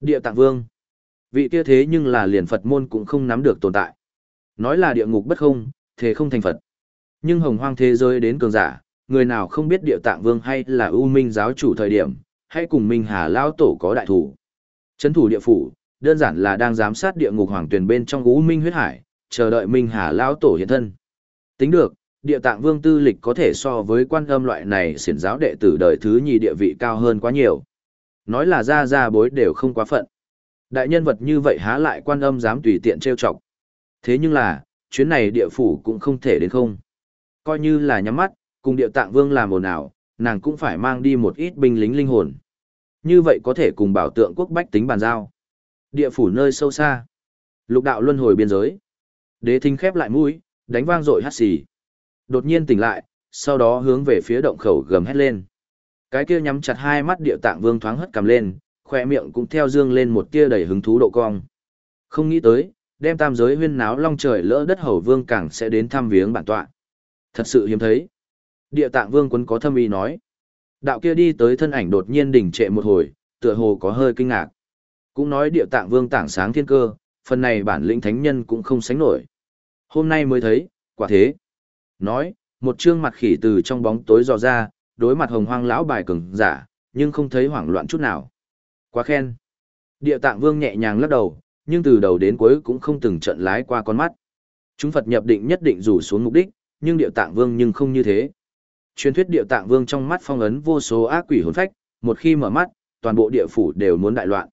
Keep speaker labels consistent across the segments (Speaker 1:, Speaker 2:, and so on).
Speaker 1: Địa tạng vương. Vị kia thế nhưng là liền Phật môn cũng không nắm được tồn tại. Nói là địa ngục bất không, thế không thành Phật. Nhưng hồng hoang thế giới đến cường giả, người nào không biết địa tạng vương hay là ưu minh giáo chủ thời điểm, hay cùng Minh Hà Lao Tổ có đại thủ. Chấn thủ địa phủ, đơn giản là đang giám sát địa ngục hoàng tuyển bên trong ưu minh huyết hải, chờ đợi Minh Hà Lao Tổ hiện thân. Tính được, địa tạng vương tư lịch có thể so với quan âm loại này xiển giáo đệ tử đời thứ nhì địa vị cao hơn quá nhiều. Nói là ra ra bối đều không quá phận. Đại nhân vật như vậy há lại quan âm dám tùy tiện trêu chọc. Thế nhưng là, chuyến này địa phủ cũng không thể đến không. Coi như là nhắm mắt, cùng địa tạng vương làm ồn ào, nàng cũng phải mang đi một ít binh lính linh hồn. Như vậy có thể cùng bảo tượng quốc bách tính bàn giao. Địa phủ nơi sâu xa. Lục đạo luân hồi biên giới. Đế thính khép lại mũi, đánh vang rội hát xì. Đột nhiên tỉnh lại, sau đó hướng về phía động khẩu gầm hét lên. Cái kia nhắm chặt hai mắt địa tạng vương thoáng hất cầm lên, khoe miệng cũng theo dương lên một tia đầy hứng thú độ cong. Không nghĩ tới, đem tam giới huyên náo long trời lỡ đất hầu vương càng sẽ đến thăm viếng bản tọa. Thật sự hiếm thấy. Địa tạng vương quân có thâm ý nói. Đạo kia đi tới thân ảnh đột nhiên đỉnh trệ một hồi, tựa hồ có hơi kinh ngạc. Cũng nói địa tạng vương tảng sáng thiên cơ, phần này bản lĩnh thánh nhân cũng không sánh nổi. Hôm nay mới thấy, quả thế. Nói, một trương mặt khỉ từ trong bóng tối dò ra, đối mặt hồng hoang lão bài cường giả, nhưng không thấy hoảng loạn chút nào. Quá khen. Địa tạng vương nhẹ nhàng lắc đầu, nhưng từ đầu đến cuối cũng không từng trận lái qua con mắt. Chúng Phật nhập định nhất định rủ xuống mục đích, nhưng địa tạng vương nhưng không như thế. Truyền thuyết địa tạng vương trong mắt phong ấn vô số ác quỷ hồn phách, một khi mở mắt, toàn bộ địa phủ đều muốn đại loạn.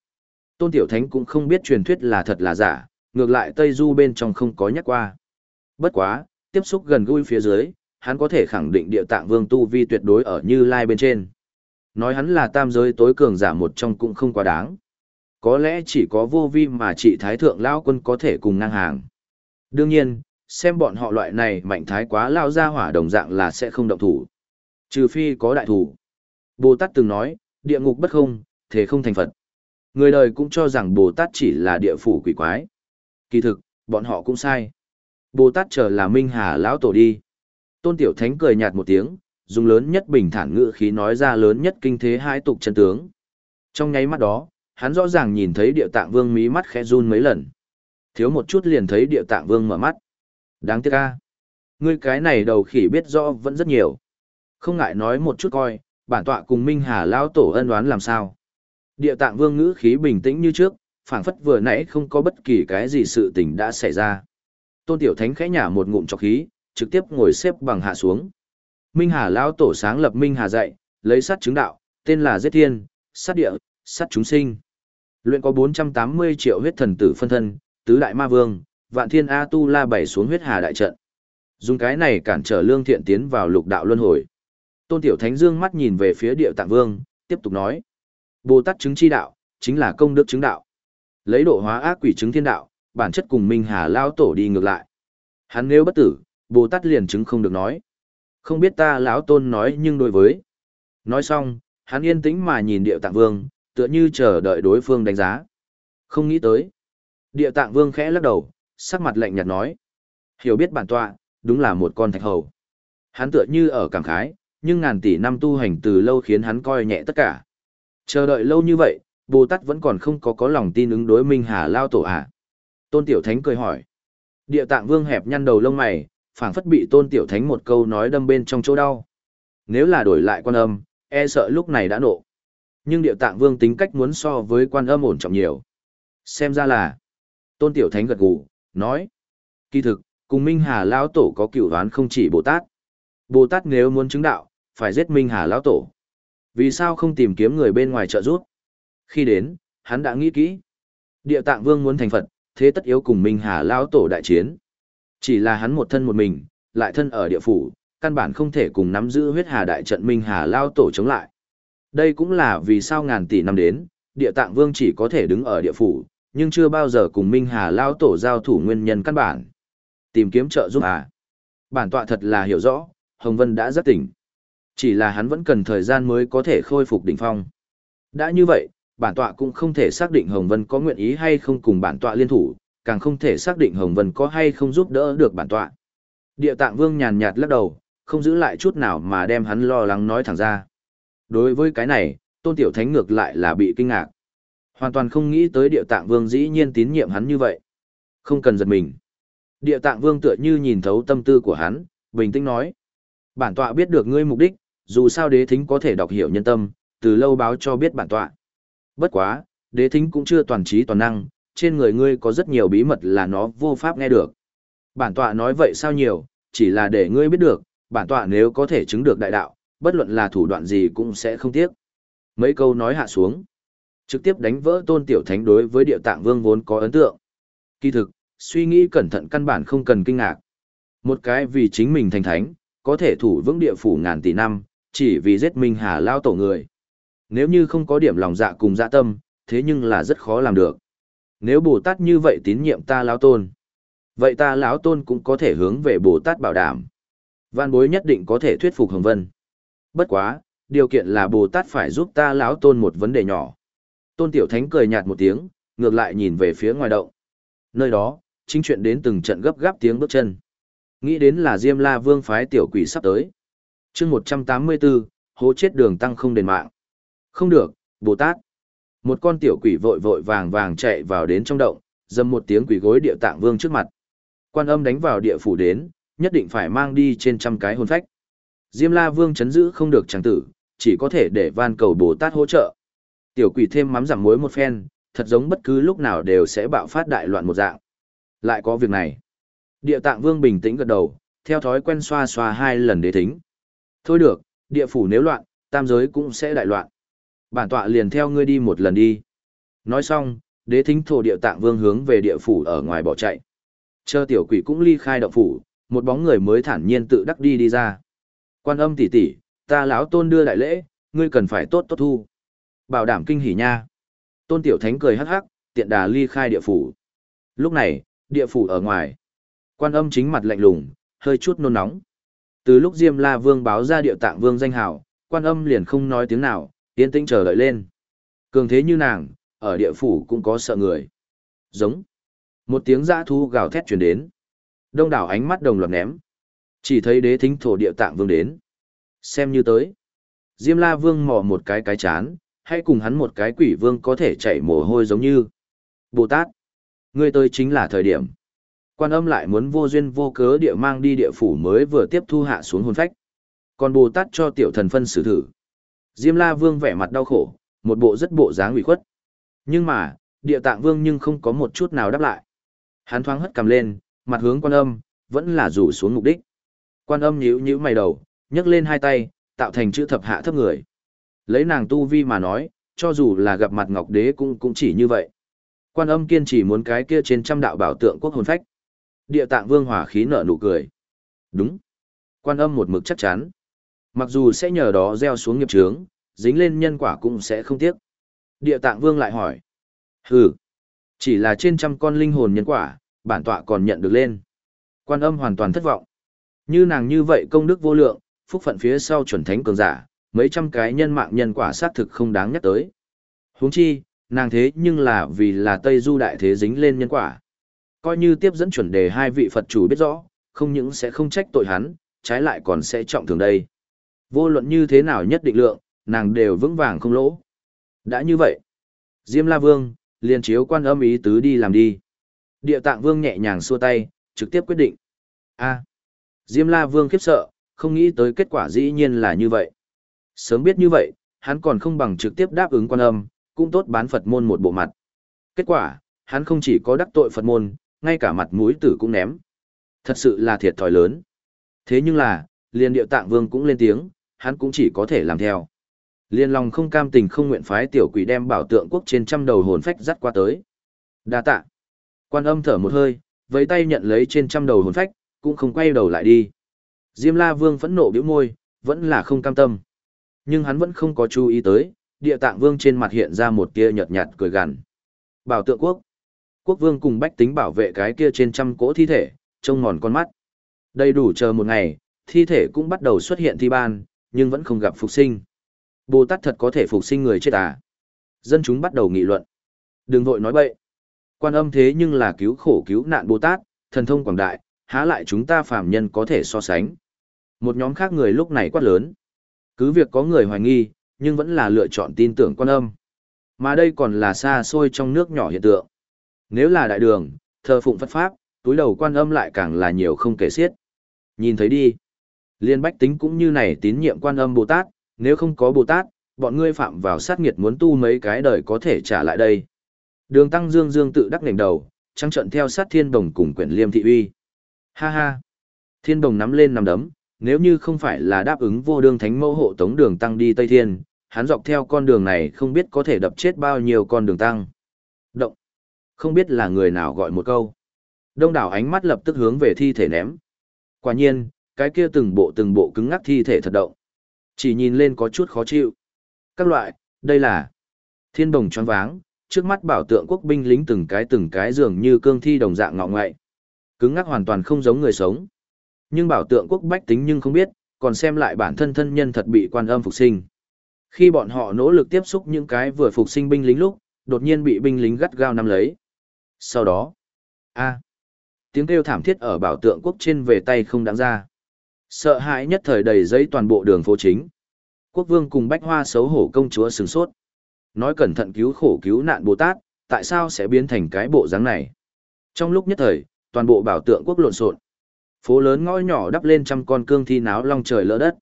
Speaker 1: Tôn Tiểu Thánh cũng không biết truyền thuyết là thật là giả, ngược lại Tây Du bên trong không có nhắc qua. Bất quá, tiếp xúc gần gũi phía dưới, hắn có thể khẳng định địa tạng vương tu vi tuyệt đối ở như lai bên trên. Nói hắn là tam giới tối cường giả một trong cũng không quá đáng. Có lẽ chỉ có vô vi mà trị thái thượng lao quân có thể cùng ngang hàng. Đương nhiên, xem bọn họ loại này mạnh thái quá lao ra hỏa đồng dạng là sẽ không động thủ. Trừ phi có đại thủ. Bồ Tát từng nói, địa ngục bất không, thế không thành Phật. Người đời cũng cho rằng Bồ Tát chỉ là địa phủ quỷ quái. Kỳ thực, bọn họ cũng sai. Bồ Tát chờ là Minh Hà lão tổ đi. Tôn Tiểu Thánh cười nhạt một tiếng, dùng lớn nhất bình thản ngữ khí nói ra lớn nhất kinh thế hai tục chân tướng. Trong nháy mắt đó, hắn rõ ràng nhìn thấy địa tạng vương mí mắt khẽ run mấy lần. Thiếu một chút liền thấy địa tạng vương mở mắt. Đáng tiếc ca. Ngươi cái này đầu khỉ biết rõ vẫn rất nhiều. Không ngại nói một chút coi, bản tọa cùng Minh Hà lão tổ ân đoán làm sao. Địa tạng vương ngữ khí bình tĩnh như trước, phảng phất vừa nãy không có bất kỳ cái gì sự tình đã xảy ra. Tôn Tiểu Thánh khẽ nhả một ngụm trọc khí, trực tiếp ngồi xếp bằng hạ xuống. Minh Hà lão tổ sáng lập Minh Hà dạy, lấy sát chứng đạo, tên là Giết Thiên, sát địa, sát chúng sinh. Luyện có 480 triệu huyết thần tử phân thân, tứ đại ma vương, vạn thiên A tu la bảy xuống huyết hà đại trận. Dùng cái này cản trở lương thiện tiến vào lục đạo luân hồi. Tôn Tiểu Thánh Dương mắt nhìn về phía địa tạng vương, tiếp tục nói. Bồ Tát chứng chi đạo, chính là công đức chứng đạo. Lấy độ hóa ác quỷ chứng thiên đạo, bản chất cùng Minh Hà lao tổ đi ngược lại. Hắn nếu bất tử, Bồ Tát liền chứng không được nói. Không biết ta lão tôn nói nhưng đối với. Nói xong, hắn yên tĩnh mà nhìn địa tạng vương, tựa như chờ đợi đối phương đánh giá. Không nghĩ tới. Địa tạng vương khẽ lắc đầu, sắc mặt lạnh nhạt nói. Hiểu biết bản tọa, đúng là một con thạch hầu. Hắn tựa như ở cảm khái, nhưng ngàn tỷ năm tu hành từ lâu khiến hắn coi nhẹ tất cả. Chờ đợi lâu như vậy, Bồ Tát vẫn còn không có có lòng tin ứng đối Minh Hà Lao Tổ à. Tôn Tiểu Thánh cười hỏi. Địa tạng vương hẹp nhăn đầu lông mày, phảng phất bị Tôn Tiểu Thánh một câu nói đâm bên trong chỗ đau. Nếu là đổi lại quan âm, e sợ lúc này đã nộ. Nhưng địa tạng vương tính cách muốn so với quan âm ổn trọng nhiều. Xem ra là, Tôn Tiểu Thánh gật gù, nói. Kỳ thực, cùng Minh Hà Lão Tổ có cựu đoán không chỉ Bồ Tát. Bồ Tát nếu muốn chứng đạo, phải giết Minh Hà Lão Tổ. Vì sao không tìm kiếm người bên ngoài trợ giúp? Khi đến, hắn đã nghĩ kỹ. Địa tạng vương muốn thành Phật, thế tất yếu cùng Minh Hà Lão Tổ đại chiến. Chỉ là hắn một thân một mình, lại thân ở địa phủ, căn bản không thể cùng nắm giữ huyết hà đại trận Minh Hà lao Tổ chống lại. Đây cũng là vì sao ngàn tỷ năm đến, địa tạng vương chỉ có thể đứng ở địa phủ, nhưng chưa bao giờ cùng Minh Hà lao Tổ giao thủ nguyên nhân căn bản. Tìm kiếm trợ giúp à? Bản tọa thật là hiểu rõ, Hồng Vân đã rất tỉnh. Chỉ là hắn vẫn cần thời gian mới có thể khôi phục đỉnh phong. Đã như vậy, bản tọa cũng không thể xác định Hồng Vân có nguyện ý hay không cùng bản tọa liên thủ, càng không thể xác định Hồng Vân có hay không giúp đỡ được bản tọa. Địa tạng vương nhàn nhạt lắc đầu, không giữ lại chút nào mà đem hắn lo lắng nói thẳng ra. Đối với cái này, tôn tiểu thánh ngược lại là bị kinh ngạc. Hoàn toàn không nghĩ tới địa tạng vương dĩ nhiên tín nhiệm hắn như vậy. Không cần giật mình. Địa tạng vương tựa như nhìn thấu tâm tư của hắn, bình tĩnh nói. Bản tọa biết được ngươi mục đích, dù sao đế thính có thể đọc hiểu nhân tâm, từ lâu báo cho biết bản tọa. Bất quá, đế thính cũng chưa toàn trí toàn năng, trên người ngươi có rất nhiều bí mật là nó vô pháp nghe được. Bản tọa nói vậy sao nhiều, chỉ là để ngươi biết được, bản tọa nếu có thể chứng được đại đạo, bất luận là thủ đoạn gì cũng sẽ không tiếc. Mấy câu nói hạ xuống, trực tiếp đánh vỡ tôn tiểu thánh đối với địa tạng vương vốn có ấn tượng. Kỳ thực, suy nghĩ cẩn thận căn bản không cần kinh ngạc. Một cái vì chính mình thành thánh, có thể thủ vững địa phủ ngàn tỷ năm, chỉ vì giết Minh Hà lao tổ người. Nếu như không có điểm lòng dạ cùng dạ tâm, thế nhưng là rất khó làm được. Nếu Bồ Tát như vậy tín nhiệm ta lão tôn, vậy ta lão tôn cũng có thể hướng về Bồ Tát bảo đảm. Văn bối nhất định có thể thuyết phục Hồng Vân. Bất quá, điều kiện là Bồ Tát phải giúp ta lão tôn một vấn đề nhỏ. Tôn Tiểu Thánh cười nhạt một tiếng, ngược lại nhìn về phía ngoài động. Nơi đó, chính chuyện đến từng trận gấp gáp tiếng bước chân. Nghĩ đến là Diêm La Vương phái tiểu quỷ sắp tới. chương 184, hố chết đường tăng không đền mạng. Không được, Bồ Tát. Một con tiểu quỷ vội vội vàng vàng chạy vào đến trong động, dâm một tiếng quỷ gối địa tạng vương trước mặt. Quan âm đánh vào địa phủ đến, nhất định phải mang đi trên trăm cái hồn phách. Diêm La Vương chấn giữ không được chẳng tử, chỉ có thể để van cầu Bồ Tát hỗ trợ. Tiểu quỷ thêm mắm giảm muối một phen, thật giống bất cứ lúc nào đều sẽ bạo phát đại loạn một dạng. Lại có việc này. Địa tạng vương bình tĩnh gật đầu, theo thói quen xoa xoa hai lần đế thính. Thôi được, địa phủ nếu loạn, tam giới cũng sẽ đại loạn. Bản tọa liền theo ngươi đi một lần đi. Nói xong, đế thính thổ địa tạng vương hướng về địa phủ ở ngoài bỏ chạy. Chờ tiểu quỷ cũng ly khai động phủ, một bóng người mới thản nhiên tự đắc đi đi ra. Quan âm tỷ tỷ, ta lão tôn đưa đại lễ, ngươi cần phải tốt tốt thu. Bảo đảm kinh hỉ nha. Tôn tiểu thánh cười hắc hắc, tiện đà ly khai địa phủ. Lúc này, địa phủ ở ngoài. Quan âm chính mặt lạnh lùng, hơi chút nôn nóng. Từ lúc Diêm La Vương báo ra địa tạng vương danh hào, quan âm liền không nói tiếng nào, yên tĩnh chờ đợi lên. Cường thế như nàng, ở địa phủ cũng có sợ người. Giống. Một tiếng dã thu gào thét truyền đến. Đông đảo ánh mắt đồng loạt ném. Chỉ thấy đế thính thổ địa tạng vương đến. Xem như tới. Diêm la vương mò một cái cái chán, hay cùng hắn một cái quỷ vương có thể chảy mồ hôi giống như. Bồ Tát. Ngươi tới chính là thời điểm. Quan âm lại muốn vô duyên vô cớ địa mang đi địa phủ mới vừa tiếp thu hạ xuống hồn phách. Còn Bồ Tát cho tiểu thần phân xử thử. Diêm La Vương vẻ mặt đau khổ, một bộ rất bộ dáng ủy khuất. Nhưng mà, địa tạng vương nhưng không có một chút nào đáp lại. Hắn thoáng hất cầm lên, mặt hướng quan âm, vẫn là rủ xuống mục đích. Quan âm nhíu nhíu mày đầu, nhấc lên hai tay, tạo thành chữ thập hạ thấp người. Lấy nàng tu vi mà nói, cho dù là gặp mặt ngọc đế cũng cũng chỉ như vậy. Quan âm kiên trì muốn cái kia trên trăm đạo bảo tượng quốc hồn phách. Địa tạng vương hỏa khí nở nụ cười. Đúng. Quan âm một mực chắc chắn. Mặc dù sẽ nhờ đó gieo xuống nghiệp chướng, dính lên nhân quả cũng sẽ không tiếc. Địa tạng vương lại hỏi. Hừ. Chỉ là trên trăm con linh hồn nhân quả, bản tọa còn nhận được lên. Quan âm hoàn toàn thất vọng. Như nàng như vậy công đức vô lượng, phúc phận phía sau chuẩn thánh cường giả, mấy trăm cái nhân mạng nhân quả xác thực không đáng nhắc tới. huống chi, nàng thế nhưng là vì là Tây Du đại thế dính lên nhân quả. Coi như tiếp dẫn chuẩn đề hai vị Phật chủ biết rõ, không những sẽ không trách tội hắn, trái lại còn sẽ trọng thường đây. Vô luận như thế nào nhất định lượng, nàng đều vững vàng không lỗ. Đã như vậy, Diêm La Vương, liền chiếu quan âm ý tứ đi làm đi. Địa tạng vương nhẹ nhàng xua tay, trực tiếp quyết định. a Diêm La Vương khiếp sợ, không nghĩ tới kết quả dĩ nhiên là như vậy. Sớm biết như vậy, hắn còn không bằng trực tiếp đáp ứng quan âm, cũng tốt bán Phật môn một bộ mặt. Kết quả, hắn không chỉ có đắc tội Phật môn, ngay cả mặt mũi tử cũng ném. Thật sự là thiệt thòi lớn. Thế nhưng là, liền điệu tạng vương cũng lên tiếng, hắn cũng chỉ có thể làm theo. Liên lòng không cam tình không nguyện phái tiểu quỷ đem bảo tượng quốc trên trăm đầu hồn phách dắt qua tới. Đa tạ. Quan âm thở một hơi, với tay nhận lấy trên trăm đầu hồn phách, cũng không quay đầu lại đi. Diêm la vương phẫn nộ bĩu môi, vẫn là không cam tâm. Nhưng hắn vẫn không có chú ý tới, địa tạng vương trên mặt hiện ra một tia nhợt nhạt cười gằn. Bảo tượng quốc. Quốc vương cùng bách tính bảo vệ cái kia trên trăm cỗ thi thể, trông ngòn con mắt. Đầy đủ chờ một ngày, thi thể cũng bắt đầu xuất hiện thi ban, nhưng vẫn không gặp phục sinh. Bồ Tát thật có thể phục sinh người chết à? Dân chúng bắt đầu nghị luận. Đừng vội nói bậy. Quan âm thế nhưng là cứu khổ cứu nạn Bồ Tát, thần thông quảng đại, há lại chúng ta phàm nhân có thể so sánh. Một nhóm khác người lúc này quát lớn. Cứ việc có người hoài nghi, nhưng vẫn là lựa chọn tin tưởng quan âm. Mà đây còn là xa xôi trong nước nhỏ hiện tượng. Nếu là đại đường, thờ phụng Phật Pháp, túi đầu quan âm lại càng là nhiều không kể xiết. Nhìn thấy đi. Liên bách tính cũng như này tín nhiệm quan âm Bồ Tát, nếu không có Bồ Tát, bọn ngươi phạm vào sát nghiệt muốn tu mấy cái đời có thể trả lại đây. Đường Tăng Dương Dương tự đắc nền đầu, trăng trận theo sát thiên đồng cùng quyển liêm thị uy. Ha ha! Thiên đồng nắm lên nắm đấm, nếu như không phải là đáp ứng vô đương thánh mẫu hộ tống đường Tăng đi Tây Thiên, hắn dọc theo con đường này không biết có thể đập chết bao nhiêu con đường Tăng. Động! Không biết là người nào gọi một câu. Đông đảo ánh mắt lập tức hướng về thi thể ném. Quả nhiên, cái kia từng bộ từng bộ cứng ngắc thi thể thật động. Chỉ nhìn lên có chút khó chịu. Các loại, đây là thiên đồng choáng váng, trước mắt bảo tượng quốc binh lính từng cái từng cái dường như cương thi đồng dạng ngọ ngoại. Cứng ngắc hoàn toàn không giống người sống. Nhưng bảo tượng quốc bách tính nhưng không biết, còn xem lại bản thân thân nhân thật bị quan âm phục sinh. Khi bọn họ nỗ lực tiếp xúc những cái vừa phục sinh binh lính lúc, đột nhiên bị binh lính gắt gao nắm lấy. Sau đó, a tiếng kêu thảm thiết ở bảo tượng quốc trên về tay không đáng ra. Sợ hãi nhất thời đầy giấy toàn bộ đường phố chính. Quốc vương cùng bách hoa xấu hổ công chúa sừng sốt. Nói cẩn thận cứu khổ cứu nạn Bồ Tát, tại sao sẽ biến thành cái bộ dáng này? Trong lúc nhất thời, toàn bộ bảo tượng quốc lộn xộn. Phố lớn ngõ nhỏ đắp lên trăm con cương thi náo long trời lỡ đất.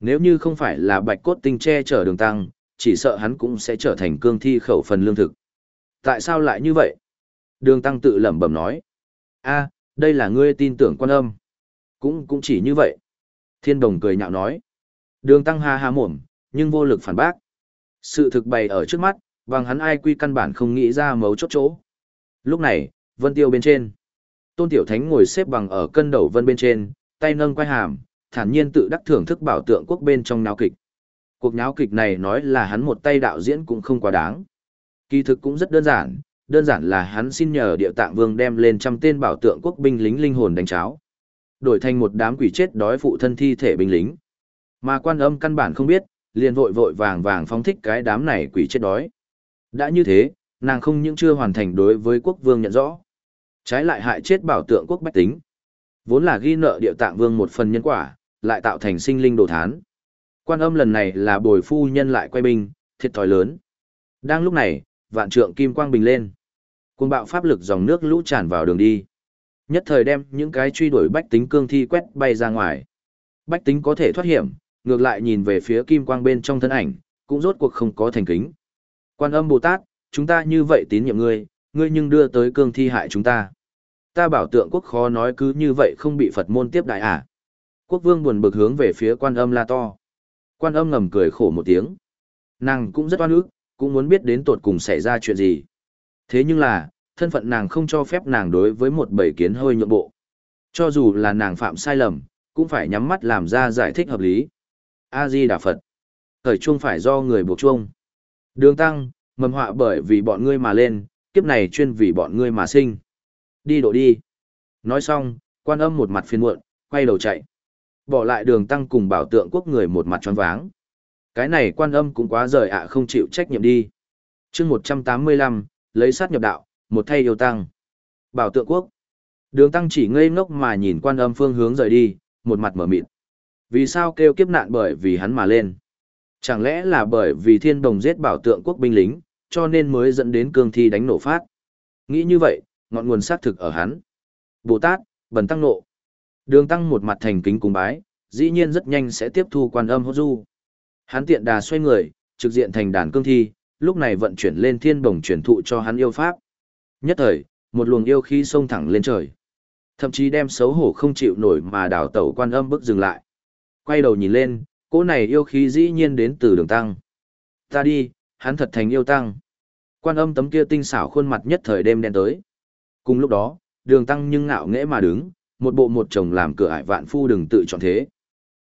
Speaker 1: Nếu như không phải là bạch cốt tinh che chở đường tăng, chỉ sợ hắn cũng sẽ trở thành cương thi khẩu phần lương thực. Tại sao lại như vậy? Đường tăng tự lẩm bẩm nói. a đây là ngươi tin tưởng quan âm. Cũng cũng chỉ như vậy. Thiên đồng cười nhạo nói. Đường tăng ha ha mồm, nhưng vô lực phản bác. Sự thực bày ở trước mắt, bằng hắn ai quy căn bản không nghĩ ra mấu chốt chỗ. Lúc này, vân tiêu bên trên. Tôn Tiểu Thánh ngồi xếp bằng ở cân đầu vân bên trên, tay nâng quay hàm, thản nhiên tự đắc thưởng thức bảo tượng quốc bên trong náo kịch. Cuộc náo kịch này nói là hắn một tay đạo diễn cũng không quá đáng. Kỳ thực cũng rất đơn giản, đơn giản là hắn xin nhờ địa tạng vương đem lên trăm tên bảo tượng quốc binh lính linh hồn đánh cháo. Đổi thành một đám quỷ chết đói phụ thân thi thể binh lính. Mà quan âm căn bản không biết, liền vội vội vàng vàng phóng thích cái đám này quỷ chết đói. Đã như thế, nàng không những chưa hoàn thành đối với quốc vương nhận rõ. Trái lại hại chết bảo tượng quốc bách tính. Vốn là ghi nợ địa tạng vương một phần nhân quả, lại tạo thành sinh linh đồ thán. Quan âm lần này là bồi phu nhân lại quay binh, thiệt thòi lớn. Đang lúc này, vạn trượng kim quang bình lên. Cuồng bạo pháp lực dòng nước lũ tràn vào đường đi. Nhất thời đem những cái truy đuổi bách tính cương thi quét bay ra ngoài. Bách tính có thể thoát hiểm, ngược lại nhìn về phía kim quang bên trong thân ảnh, cũng rốt cuộc không có thành kính. Quan âm Bồ Tát, chúng ta như vậy tín nhiệm ngươi, ngươi nhưng đưa tới cương thi hại chúng ta. Ta bảo tượng quốc khó nói cứ như vậy không bị Phật môn tiếp đại à. Quốc vương buồn bực hướng về phía quan âm la to. Quan âm ngầm cười khổ một tiếng. Nàng cũng rất oan ức, cũng muốn biết đến tột cùng xảy ra chuyện gì. Thế nhưng là, thân phận nàng không cho phép nàng đối với một bầy kiến hơi nhượng bộ. Cho dù là nàng phạm sai lầm, cũng phải nhắm mắt làm ra giải thích hợp lý. A-di Đà Phật. Thời chuông phải do người buộc chuông. Đường tăng, mầm họa bởi vì bọn ngươi mà lên, kiếp này chuyên vì bọn ngươi mà sinh. Đi độ đi. Nói xong, quan âm một mặt phiền muộn, quay đầu chạy. Bỏ lại đường tăng cùng bảo tượng quốc người một mặt tròn váng. Cái này quan âm cũng quá rời ạ không chịu trách nhiệm đi. chương 185, lấy sát nhập đạo, một thay yêu tăng. Bảo tượng quốc. Đường tăng chỉ ngây ngốc mà nhìn quan âm phương hướng rời đi, một mặt mở mịt. Vì sao kêu kiếp nạn bởi vì hắn mà lên? Chẳng lẽ là bởi vì thiên đồng giết bảo tượng quốc binh lính, cho nên mới dẫn đến cương thi đánh nổ phát? Nghĩ như vậy, ngọn nguồn xác thực ở hắn. Bồ Tát, bần tăng nộ. Đường tăng một mặt thành kính cung bái, dĩ nhiên rất nhanh sẽ tiếp thu quan âm hốt du. Hắn tiện đà xoay người, trực diện thành đàn cương thi, lúc này vận chuyển lên thiên bồng chuyển thụ cho hắn yêu pháp. Nhất thời, một luồng yêu khí xông thẳng lên trời. Thậm chí đem xấu hổ không chịu nổi mà đào tẩu quan âm bước dừng lại. Quay đầu nhìn lên, cỗ này yêu khí dĩ nhiên đến từ đường tăng. Ta đi, hắn thật thành yêu tăng. Quan âm tấm kia tinh xảo khuôn mặt nhất thời đêm đen tới. Cùng lúc đó, đường tăng nhưng ngạo nghễ mà đứng, một bộ một chồng làm cửa ải vạn phu đừng tự chọn thế.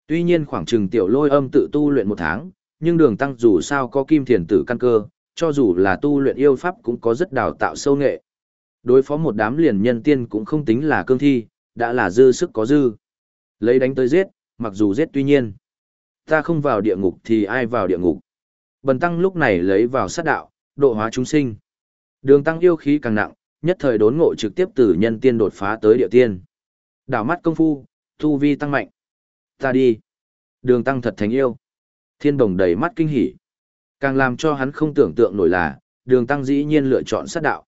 Speaker 1: Tuy nhiên khoảng chừng tiểu lôi âm tự tu luyện một tháng, nhưng đường tăng dù sao có kim thiền tử căn cơ, cho dù là tu luyện yêu pháp cũng có rất đào tạo sâu nghệ. Đối phó một đám liền nhân tiên cũng không tính là cương thi, đã là dư sức có dư. Lấy đánh tới giết, mặc dù giết tuy nhiên. Ta không vào địa ngục thì ai vào địa ngục. Bần tăng lúc này lấy vào sát đạo, độ hóa chúng sinh. Đường tăng yêu khí càng nặng, nhất thời đốn ngộ trực tiếp từ nhân tiên đột phá tới địa tiên. Đảo mắt công phu, thu vi tăng mạnh. Ta đi. Đường tăng thật thành yêu. Thiên đồng đầy mắt kinh hỉ. Càng làm cho hắn không tưởng tượng nổi là, đường tăng dĩ nhiên lựa chọn sát đạo.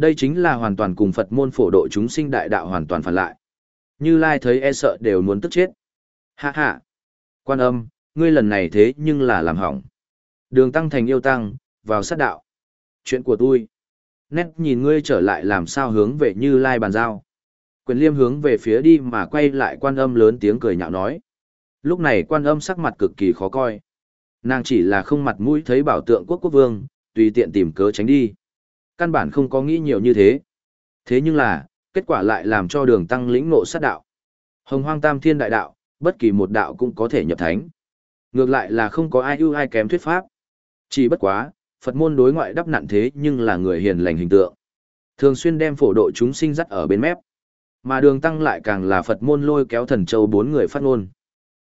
Speaker 1: Đây chính là hoàn toàn cùng Phật môn phổ độ chúng sinh đại đạo hoàn toàn phản lại. Như Lai thấy e sợ đều muốn tức chết. Hạ hạ. Quan âm, ngươi lần này thế nhưng là làm hỏng. Đường tăng thành yêu tăng, vào sát đạo. Chuyện của tôi. Nét nhìn ngươi trở lại làm sao hướng về Như Lai bàn giao. Quyền liêm hướng về phía đi mà quay lại quan âm lớn tiếng cười nhạo nói. Lúc này quan âm sắc mặt cực kỳ khó coi. Nàng chỉ là không mặt mũi thấy bảo tượng quốc quốc vương, tùy tiện tìm cớ tránh đi. Căn bản không có nghĩ nhiều như thế. Thế nhưng là, kết quả lại làm cho đường tăng lĩnh ngộ sát đạo. Hồng hoang tam thiên đại đạo, bất kỳ một đạo cũng có thể nhập thánh. Ngược lại là không có ai ưu ai kém thuyết pháp. Chỉ bất quá, Phật môn đối ngoại đắp nặn thế nhưng là người hiền lành hình tượng. Thường xuyên đem phổ độ chúng sinh dắt ở bên mép. Mà đường tăng lại càng là Phật môn lôi kéo thần châu bốn người phát ngôn.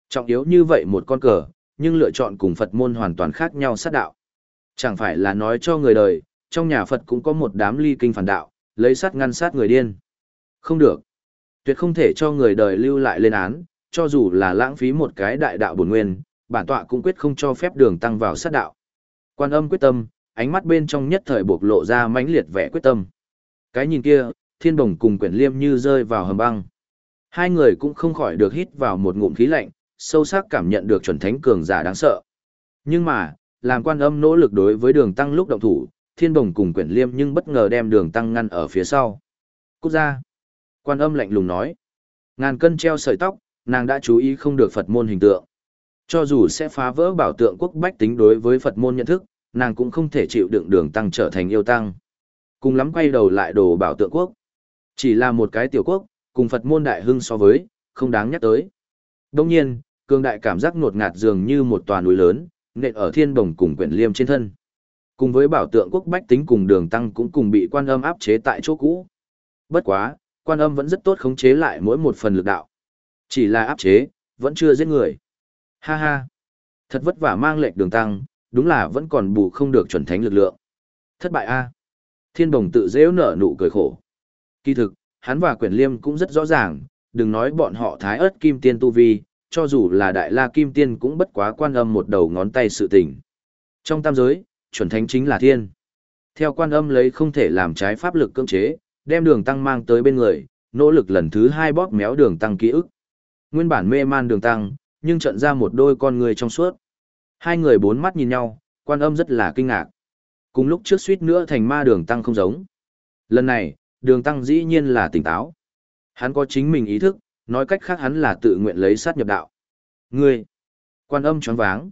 Speaker 1: Trọng yếu như vậy một con cờ, nhưng lựa chọn cùng Phật môn hoàn toàn khác nhau sát đạo. Chẳng phải là nói cho người đời, trong nhà Phật cũng có một đám ly kinh phản đạo, lấy sát ngăn sát người điên. Không được. Tuyệt không thể cho người đời lưu lại lên án, cho dù là lãng phí một cái đại đạo bổn nguyên, bản tọa cũng quyết không cho phép đường tăng vào sát đạo. Quan âm quyết tâm, ánh mắt bên trong nhất thời bộc lộ ra mãnh liệt vẻ quyết tâm. Cái nhìn kia, thiên đồng cùng quyển liêm như rơi vào hầm băng. Hai người cũng không khỏi được hít vào một ngụm khí lạnh, sâu sắc cảm nhận được chuẩn thánh cường giả đáng sợ. Nhưng mà, làm quan âm nỗ lực đối với đường tăng lúc động thủ, thiên bồng cùng quyển liêm nhưng bất ngờ đem đường tăng ngăn ở phía sau. Cút ra. Quan âm lạnh lùng nói. Ngàn cân treo sợi tóc, nàng đã chú ý không được Phật môn hình tượng. Cho dù sẽ phá vỡ bảo tượng quốc bách tính đối với Phật môn nhận thức, nàng cũng không thể chịu đựng đường tăng trở thành yêu tăng. Cùng lắm quay đầu lại đồ bảo tượng quốc. Chỉ là một cái tiểu quốc, cùng Phật môn đại hưng so với, không đáng nhắc tới. Đông nhiên, cường đại cảm giác ngột ngạt dường như một tòa núi lớn, nện ở thiên bồng cùng quyển liêm trên thân. Cùng với bảo tượng quốc bách tính cùng đường tăng cũng cùng bị quan âm áp chế tại chỗ cũ. Bất quá, quan âm vẫn rất tốt khống chế lại mỗi một phần lực đạo. Chỉ là áp chế, vẫn chưa giết người. Ha ha. Thật vất vả mang lệnh đường tăng, đúng là vẫn còn bù không được chuẩn thánh lực lượng. Thất bại a. Thiên bồng tự dễ nở nụ cười khổ. Kỳ thực, hắn và quyển liêm cũng rất rõ ràng, đừng nói bọn họ thái ớt kim tiên tu vi, cho dù là đại la kim tiên cũng bất quá quan âm một đầu ngón tay sự tình. Trong tam giới, chuẩn thánh chính là thiên. Theo quan âm lấy không thể làm trái pháp lực cưỡng chế, đem đường tăng mang tới bên người, nỗ lực lần thứ hai bóp méo đường tăng ký ức. Nguyên bản mê man đường tăng, nhưng trận ra một đôi con người trong suốt. Hai người bốn mắt nhìn nhau, quan âm rất là kinh ngạc. Cùng lúc trước suýt nữa thành ma đường tăng không giống. Lần này, đường tăng dĩ nhiên là tỉnh táo. Hắn có chính mình ý thức, nói cách khác hắn là tự nguyện lấy sát nhập đạo. Ngươi, quan âm choáng váng.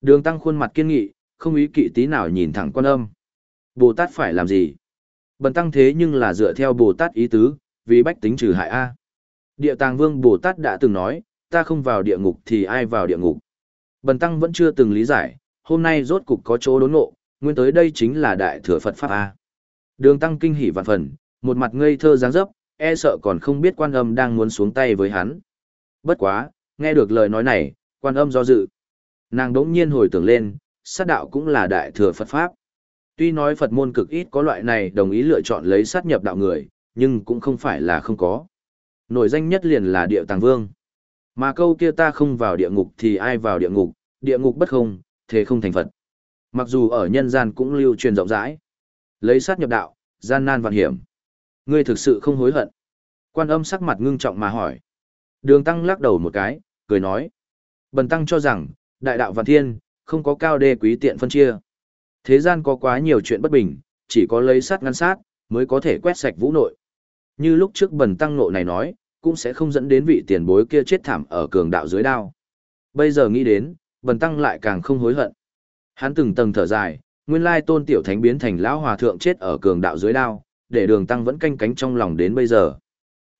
Speaker 1: Đường tăng khuôn mặt kiên nghị, không ý kỵ tí nào nhìn thẳng quan âm. Bồ Tát phải làm gì? Bần tăng thế nhưng là dựa theo Bồ Tát ý tứ, vì bách tính trừ hại A. Địa tàng vương Bồ Tát đã từng nói, ta không vào địa ngục thì ai vào địa ngục. Bần tăng vẫn chưa từng lý giải, hôm nay rốt cục có chỗ đốn ngộ, nguyên tới đây chính là đại thừa Phật Pháp A. Đường tăng kinh hỉ vạn phần, một mặt ngây thơ dáng dấp, e sợ còn không biết quan âm đang muốn xuống tay với hắn. Bất quá, nghe được lời nói này, quan âm do dự. Nàng đỗng nhiên hồi tưởng lên, sát đạo cũng là đại thừa Phật Pháp. Tuy nói Phật môn cực ít có loại này đồng ý lựa chọn lấy sát nhập đạo người, nhưng cũng không phải là không có. Nổi danh nhất liền là địa tàng vương. Mà câu kia ta không vào địa ngục thì ai vào địa ngục, địa ngục bất không, thế không thành Phật. Mặc dù ở nhân gian cũng lưu truyền rộng rãi. Lấy sát nhập đạo, gian nan vạn hiểm. Ngươi thực sự không hối hận. Quan âm sắc mặt ngưng trọng mà hỏi. Đường tăng lắc đầu một cái, cười nói. Bần tăng cho rằng, đại đạo vạn thiên, không có cao đê quý tiện phân chia. Thế gian có quá nhiều chuyện bất bình, chỉ có lấy sát ngăn sát, mới có thể quét sạch vũ nội. Như lúc trước bần tăng nộ này nói, cũng sẽ không dẫn đến vị tiền bối kia chết thảm ở cường đạo dưới đao. Bây giờ nghĩ đến, bần tăng lại càng không hối hận. Hắn từng tầng thở dài, nguyên lai tôn tiểu thánh biến thành lão hòa thượng chết ở cường đạo dưới đao, để đường tăng vẫn canh cánh trong lòng đến bây giờ.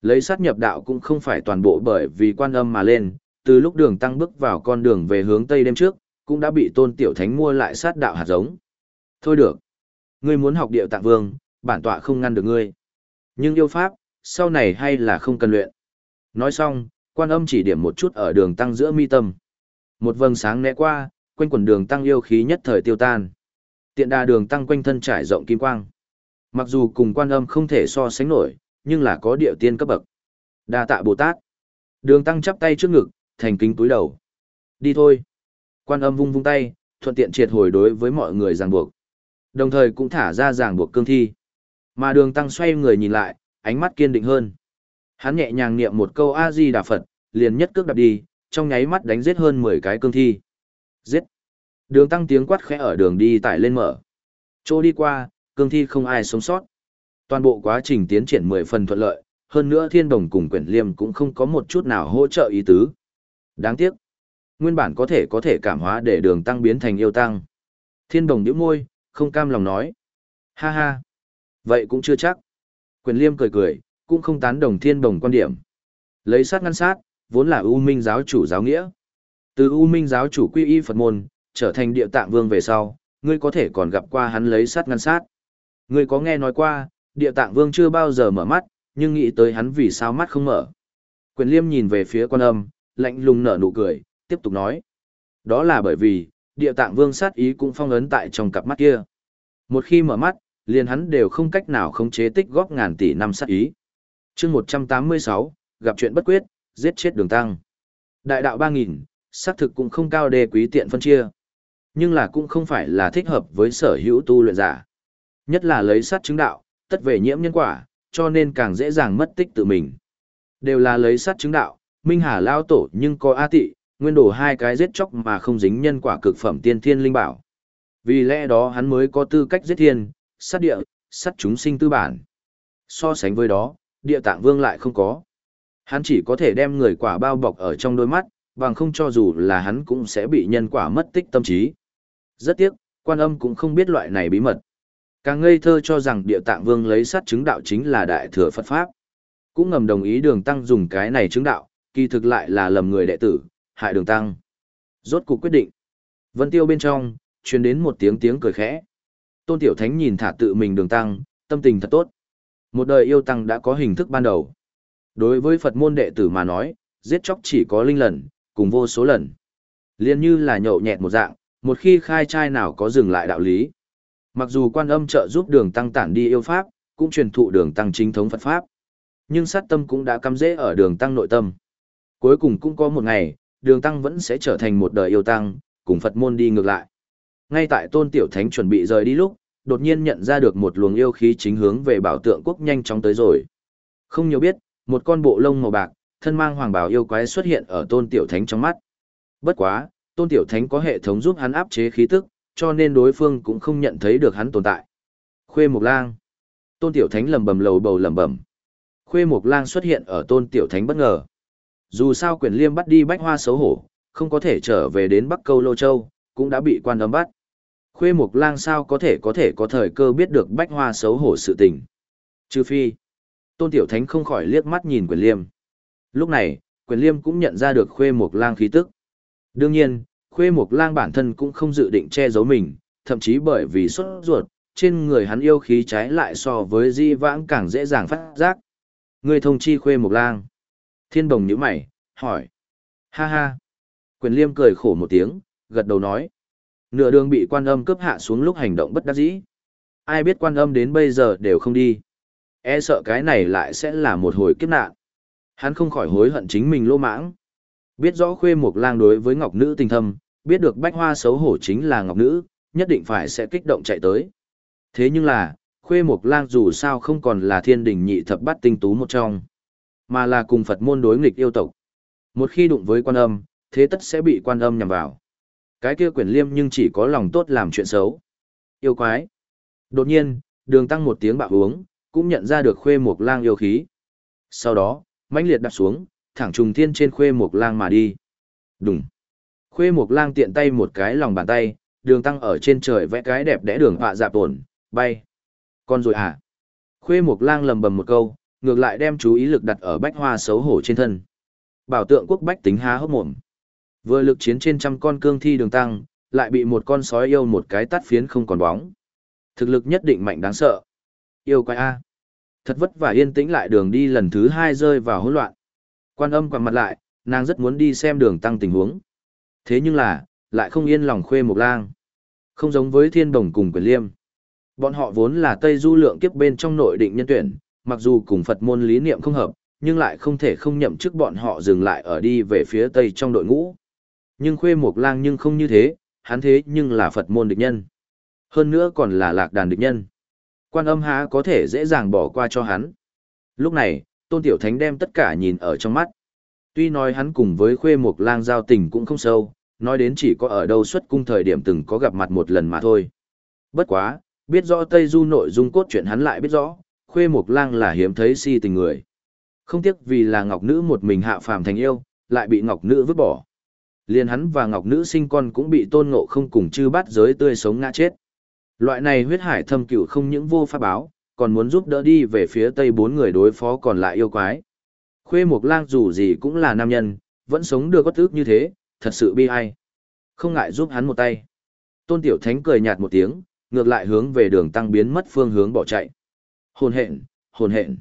Speaker 1: Lấy sát nhập đạo cũng không phải toàn bộ bởi vì quan âm mà lên, từ lúc đường tăng bước vào con đường về hướng tây đêm trước, cũng đã bị tôn tiểu thánh mua lại sát đạo hạt giống. Thôi được. Ngươi muốn học điệu tạng vương, bản tọa không ngăn được ngươi. Nhưng yêu pháp, sau này hay là không cần luyện. Nói xong, quan âm chỉ điểm một chút ở đường tăng giữa mi tâm. Một vầng sáng né qua, quanh quần đường tăng yêu khí nhất thời tiêu tan. Tiện đà đường tăng quanh thân trải rộng kim quang. Mặc dù cùng quan âm không thể so sánh nổi, nhưng là có địa tiên cấp bậc. Đa tạ Bồ Tát. Đường tăng chắp tay trước ngực, thành kính túi đầu. Đi thôi. Quan âm vung vung tay, thuận tiện triệt hồi đối với mọi người ràng buộc. Đồng thời cũng thả ra ràng buộc cương thi. Mà đường tăng xoay người nhìn lại, ánh mắt kiên định hơn. Hắn nhẹ nhàng niệm một câu A-di Đà Phật, liền nhất cước đạp đi, trong nháy mắt đánh giết hơn 10 cái cương thi. Giết! Đường tăng tiếng quát khẽ ở đường đi tải lên mở. Chỗ đi qua, cương thi không ai sống sót. Toàn bộ quá trình tiến triển 10 phần thuận lợi, hơn nữa thiên đồng cùng quyển liêm cũng không có một chút nào hỗ trợ ý tứ. Đáng tiếc. Nguyên bản có thể có thể cảm hóa để đường tăng biến thành yêu tăng. Thiên đồng nhíu môi, không cam lòng nói. Ha ha. Vậy cũng chưa chắc. Quyền liêm cười cười, cũng không tán đồng thiên đồng quan điểm. Lấy sát ngăn sát, vốn là U Minh giáo chủ giáo nghĩa. Từ U Minh giáo chủ quy y Phật môn, trở thành địa tạng vương về sau, ngươi có thể còn gặp qua hắn lấy sát ngăn sát. Ngươi có nghe nói qua, địa tạng vương chưa bao giờ mở mắt, nhưng nghĩ tới hắn vì sao mắt không mở. Quyền liêm nhìn về phía quan âm, lạnh lùng nở nụ cười, tiếp tục nói. Đó là bởi vì, địa tạng vương sát ý cũng phong ấn tại trong cặp mắt kia. Một khi mở mắt, liền hắn đều không cách nào khống chế tích góp ngàn tỷ năm sát ý. chương 186, gặp chuyện bất quyết, giết chết đường tăng. Đại đạo 3.000, xác thực cũng không cao đề quý tiện phân chia. Nhưng là cũng không phải là thích hợp với sở hữu tu luyện giả. Nhất là lấy sát chứng đạo, tất về nhiễm nhân quả, cho nên càng dễ dàng mất tích tự mình. Đều là lấy sát chứng đạo, Minh Hà lao tổ nhưng có A tị, nguyên đổ hai cái giết chóc mà không dính nhân quả cực phẩm tiên thiên linh bảo. Vì lẽ đó hắn mới có tư cách giết thiên, sát địa, sát chúng sinh tư bản. So sánh với đó, địa tạng vương lại không có. Hắn chỉ có thể đem người quả bao bọc ở trong đôi mắt, bằng không cho dù là hắn cũng sẽ bị nhân quả mất tích tâm trí. Rất tiếc, quan âm cũng không biết loại này bí mật. Càng ngây thơ cho rằng địa tạng vương lấy sát chứng đạo chính là đại thừa Phật Pháp. Cũng ngầm đồng ý đường tăng dùng cái này chứng đạo, kỳ thực lại là lầm người đệ tử, hại đường tăng. Rốt cuộc quyết định. Vân tiêu bên trong, truyền đến một tiếng tiếng cười khẽ. Tôn Tiểu Thánh nhìn thả tự mình đường tăng, tâm tình thật tốt. Một đời yêu tăng đã có hình thức ban đầu. Đối với Phật môn đệ tử mà nói, giết chóc chỉ có linh lần, cùng vô số lần. Liên như là nhậu nhẹt một dạng, một khi khai trai nào có dừng lại đạo lý. Mặc dù quan âm trợ giúp đường tăng tản đi yêu pháp, cũng truyền thụ đường tăng chính thống Phật Pháp. Nhưng sát tâm cũng đã cắm dễ ở đường tăng nội tâm. Cuối cùng cũng có một ngày, đường tăng vẫn sẽ trở thành một đời yêu tăng, cùng Phật môn đi ngược lại. Ngay tại tôn tiểu thánh chuẩn bị rời đi lúc, đột nhiên nhận ra được một luồng yêu khí chính hướng về bảo tượng quốc nhanh chóng tới rồi. Không nhiều biết, một con bộ lông màu bạc, thân mang hoàng bào yêu quái xuất hiện ở tôn tiểu thánh trong mắt. Bất quá, tôn tiểu thánh có hệ thống giúp hắn áp chế khí tức, cho nên đối phương cũng không nhận thấy được hắn tồn tại. Khuê Mộc Lang. Tôn tiểu thánh lầm bầm lầu bầu lầm bầm. Khuê Mộc Lang xuất hiện ở tôn tiểu thánh bất ngờ. Dù sao quyền liêm bắt đi bách hoa xấu hổ, không có thể trở về đến Bắc Câu Lô Châu, cũng đã bị quan âm bắt. Khuê Mộc Lang sao có thể có thể có thời cơ biết được bách hoa xấu hổ sự tình. Trừ phi, Tôn Tiểu Thánh không khỏi liếc mắt nhìn quyền liêm. Lúc này, quyền liêm cũng nhận ra được Khuê Mộc Lang khí tức. Đương nhiên, Khuê Mộc Lang bản thân cũng không dự định che giấu mình, thậm chí bởi vì xuất ruột, trên người hắn yêu khí trái lại so với di vãng càng dễ dàng phát giác. Người thông chi Khuê Mộc Lang. Thiên đồng nhíu mày, hỏi. Ha ha. Quyền liêm cười khổ một tiếng, gật đầu nói. Nửa đường bị quan âm cướp hạ xuống lúc hành động bất đắc dĩ. Ai biết quan âm đến bây giờ đều không đi. E sợ cái này lại sẽ là một hồi kiếp nạn. Hắn không khỏi hối hận chính mình lô mãng. Biết rõ khuê mục lang đối với ngọc nữ tình thâm, biết được bách hoa xấu hổ chính là ngọc nữ, nhất định phải sẽ kích động chạy tới. Thế nhưng là, khuê mục lang dù sao không còn là thiên đình nhị thập bát tinh tú một trong mà là cùng Phật môn đối nghịch yêu tộc. Một khi đụng với quan âm, thế tất sẽ bị quan âm nhằm vào. Cái kia quyển liêm nhưng chỉ có lòng tốt làm chuyện xấu. Yêu quái. Đột nhiên, đường tăng một tiếng bạo uống, cũng nhận ra được khuê mục lang yêu khí. Sau đó, mãnh liệt đạp xuống, thẳng trùng thiên trên khuê mục lang mà đi. Đùng. Khuê mục lang tiện tay một cái lòng bàn tay, đường tăng ở trên trời vẽ cái đẹp đẽ đường họa dạp tổn, bay. Con rồi à? Khuê mục lang lầm bầm một câu, ngược lại đem chú ý lực đặt ở bách hoa xấu hổ trên thân. Bảo tượng quốc bách tính há hốc mồm. Vừa lực chiến trên trăm con cương thi đường tăng, lại bị một con sói yêu một cái tắt phiến không còn bóng. Thực lực nhất định mạnh đáng sợ. Yêu quái A. Thật vất vả yên tĩnh lại đường đi lần thứ hai rơi vào hỗn loạn. Quan âm quằn mặt lại, nàng rất muốn đi xem đường tăng tình huống. Thế nhưng là, lại không yên lòng khuê một lang. Không giống với thiên đồng cùng quyền liêm. Bọn họ vốn là Tây Du lượng kiếp bên trong nội định nhân tuyển, mặc dù cùng Phật môn lý niệm không hợp, nhưng lại không thể không nhậm chức bọn họ dừng lại ở đi về phía Tây trong đội ngũ. Nhưng Khuê Mộc Lang nhưng không như thế, hắn thế nhưng là Phật môn địch nhân. Hơn nữa còn là lạc đàn địch nhân. Quan âm há có thể dễ dàng bỏ qua cho hắn. Lúc này, Tôn Tiểu Thánh đem tất cả nhìn ở trong mắt. Tuy nói hắn cùng với khuê mục lang giao tình cũng không sâu, nói đến chỉ có ở đâu xuất cung thời điểm từng có gặp mặt một lần mà thôi. Bất quá, biết rõ Tây Du nội dung cốt truyện hắn lại biết rõ, khuê mục lang là hiếm thấy si tình người. Không tiếc vì là ngọc nữ một mình hạ phàm thành yêu, lại bị ngọc nữ vứt bỏ. Liên hắn và ngọc nữ sinh con cũng bị tôn ngộ không cùng chư bắt giới tươi sống ngã chết. Loại này huyết hải thâm cửu không những vô pháp báo, còn muốn giúp đỡ đi về phía tây bốn người đối phó còn lại yêu quái. Khuê Mục Lang dù gì cũng là nam nhân, vẫn sống được có ức như thế, thật sự bi ai. Không ngại giúp hắn một tay. Tôn Tiểu Thánh cười nhạt một tiếng, ngược lại hướng về đường tăng biến mất phương hướng bỏ chạy. Hồn hện, hồn hện.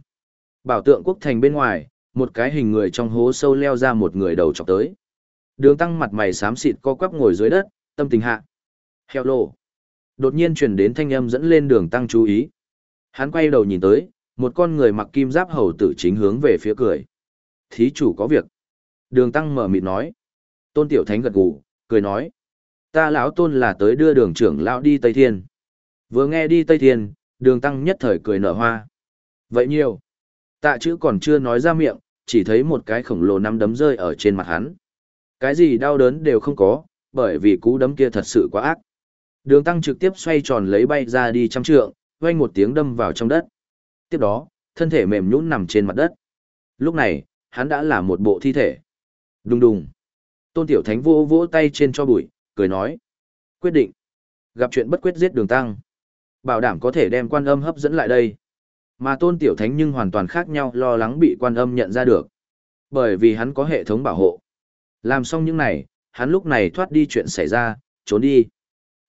Speaker 1: Bảo tượng quốc thành bên ngoài, một cái hình người trong hố sâu leo ra một người đầu chọc tới. Đường tăng mặt mày xám xịt co quắp ngồi dưới đất, tâm tình hạ. Heo lô. Đột nhiên truyền đến thanh âm dẫn lên đường tăng chú ý. Hắn quay đầu nhìn tới, một con người mặc kim giáp hầu tử chính hướng về phía cười. Thí chủ có việc. Đường tăng mở mịt nói. Tôn tiểu thánh gật gù, cười nói. Ta lão tôn là tới đưa đường trưởng lão đi Tây Thiên. Vừa nghe đi Tây Thiên, đường tăng nhất thời cười nở hoa. Vậy nhiều. Tạ chữ còn chưa nói ra miệng, chỉ thấy một cái khổng lồ nắm đấm rơi ở trên mặt hắn. Cái gì đau đớn đều không có, bởi vì cú đấm kia thật sự quá ác. Đường tăng trực tiếp xoay tròn lấy bay ra đi trăm trượng, vang một tiếng đâm vào trong đất. Tiếp đó, thân thể mềm nhũn nằm trên mặt đất. Lúc này, hắn đã là một bộ thi thể. Đùng đùng. Tôn Tiểu Thánh vô vỗ tay trên cho bụi, cười nói. Quyết định. Gặp chuyện bất quyết giết đường tăng. Bảo đảm có thể đem quan âm hấp dẫn lại đây. Mà Tôn Tiểu Thánh nhưng hoàn toàn khác nhau lo lắng bị quan âm nhận ra được. Bởi vì hắn có hệ thống bảo hộ. Làm xong những này, hắn lúc này thoát đi chuyện xảy ra, trốn đi.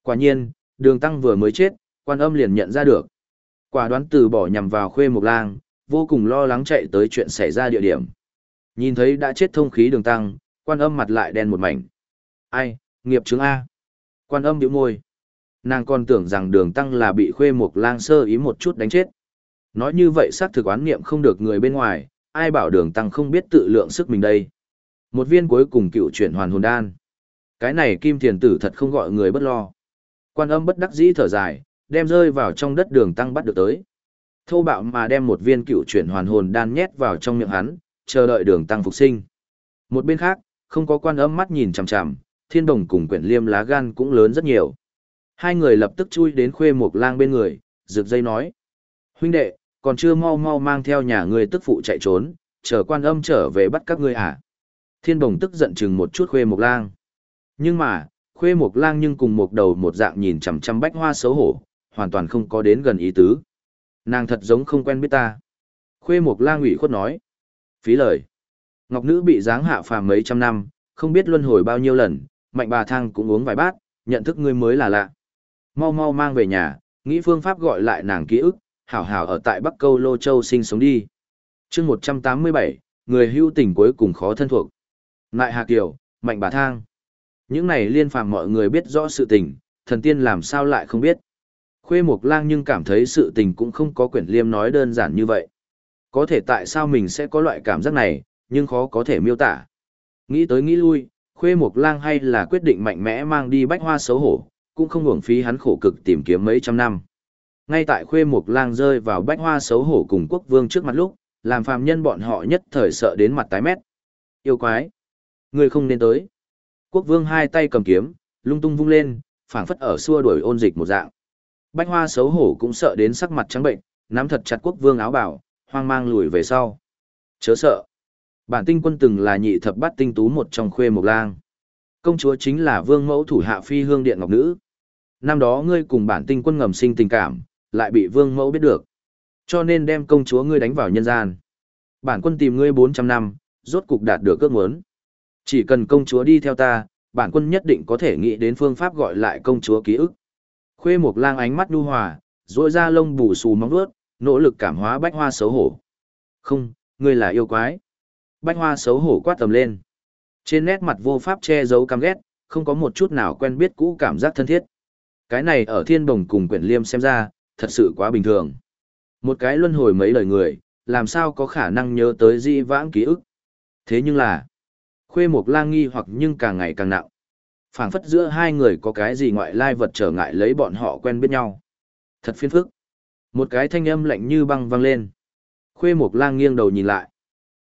Speaker 1: Quả nhiên, đường tăng vừa mới chết, quan âm liền nhận ra được. Quả đoán từ bỏ nhằm vào khuê mục lang, vô cùng lo lắng chạy tới chuyện xảy ra địa điểm. Nhìn thấy đã chết thông khí đường tăng, quan âm mặt lại đen một mảnh. Ai, nghiệp chứng A. Quan âm biểu môi. Nàng còn tưởng rằng đường tăng là bị khuê mục lang sơ ý một chút đánh chết. Nói như vậy xác thực oán niệm không được người bên ngoài, ai bảo đường tăng không biết tự lượng sức mình đây. Một viên cuối cùng cựu chuyển hoàn hồn đan. Cái này kim thiền tử thật không gọi người bất lo. Quan âm bất đắc dĩ thở dài, đem rơi vào trong đất đường tăng bắt được tới. Thô bạo mà đem một viên cựu chuyển hoàn hồn đan nhét vào trong miệng hắn, chờ đợi đường tăng phục sinh. Một bên khác, không có quan âm mắt nhìn chằm chằm, thiên đồng cùng quyển liêm lá gan cũng lớn rất nhiều. Hai người lập tức chui đến khuê một lang bên người, rực dây nói. Huynh đệ, còn chưa mau mau mang theo nhà người tức phụ chạy trốn, chờ quan âm trở về bắt các ngươi à. Thiên đồng tức giận chừng một chút khuê một lang. Nhưng mà, khuê một lang nhưng cùng một đầu một dạng nhìn chằm chằm bách hoa xấu hổ, hoàn toàn không có đến gần ý tứ. Nàng thật giống không quen biết ta. Khuê một lang ủy khuất nói. Phí lời. Ngọc nữ bị giáng hạ phàm mấy trăm năm, không biết luân hồi bao nhiêu lần, mạnh bà thang cũng uống vài bát, nhận thức ngươi mới là lạ. Mau mau mang về nhà, nghĩ phương pháp gọi lại nàng ký ức, hảo hảo ở tại Bắc Câu Lô Châu sinh sống đi. chương 187, người hưu tình cuối cùng khó thân thuộc. Nại Hà Kiều, mạnh bà thang. Những này liên phàm mọi người biết rõ sự tình, thần tiên làm sao lại không biết. Khuê Mộc Lang nhưng cảm thấy sự tình cũng không có quyển liêm nói đơn giản như vậy. Có thể tại sao mình sẽ có loại cảm giác này, nhưng khó có thể miêu tả. Nghĩ tới nghĩ lui, Khuê Mộc Lang hay là quyết định mạnh mẽ mang đi bách hoa xấu hổ, cũng không hưởng phí hắn khổ cực tìm kiếm mấy trăm năm. Ngay tại Khuê mục Lang rơi vào bách hoa xấu hổ cùng quốc vương trước mặt lúc, làm phàm nhân bọn họ nhất thời sợ đến mặt tái mét. Yêu quái! Người không nên tới. Quốc vương hai tay cầm kiếm, lung tung vung lên, phảng phất ở xua đuổi ôn dịch một dạng. Bách hoa xấu hổ cũng sợ đến sắc mặt trắng bệnh, nắm thật chặt quốc vương áo bảo, hoang mang lùi về sau. Chớ sợ. Bản tinh quân từng là nhị thập bát tinh tú một trong khuê mục lang. Công chúa chính là vương mẫu thủ hạ phi hương điện ngọc nữ. Năm đó ngươi cùng bản tinh quân ngầm sinh tình cảm, lại bị vương mẫu biết được. Cho nên đem công chúa ngươi đánh vào nhân gian. Bản quân tìm ngươi 400 năm, rốt cục đạt được ước muốn. Chỉ cần công chúa đi theo ta, bản quân nhất định có thể nghĩ đến phương pháp gọi lại công chúa ký ức. Khuê Mộc Lang ánh mắt nhu hòa, rỗi ra lông bù xù móng vuốt, nỗ lực cảm hóa Bách Hoa xấu hổ. "Không, ngươi là yêu quái." Bách Hoa xấu hổ quát tầm lên. Trên nét mặt vô pháp che giấu căm ghét, không có một chút nào quen biết cũ cảm giác thân thiết. Cái này ở Thiên Bồng cùng Quyển Liêm xem ra, thật sự quá bình thường. Một cái luân hồi mấy lời người, làm sao có khả năng nhớ tới di vãng ký ức. Thế nhưng là, Khuê một Lang nghi hoặc nhưng càng ngày càng nặng. phảng phất giữa hai người có cái gì ngoại lai vật trở ngại lấy bọn họ quen biết nhau. Thật phiền phức. Một cái thanh âm lạnh như băng vang lên. Khuê một Lang nghiêng đầu nhìn lại.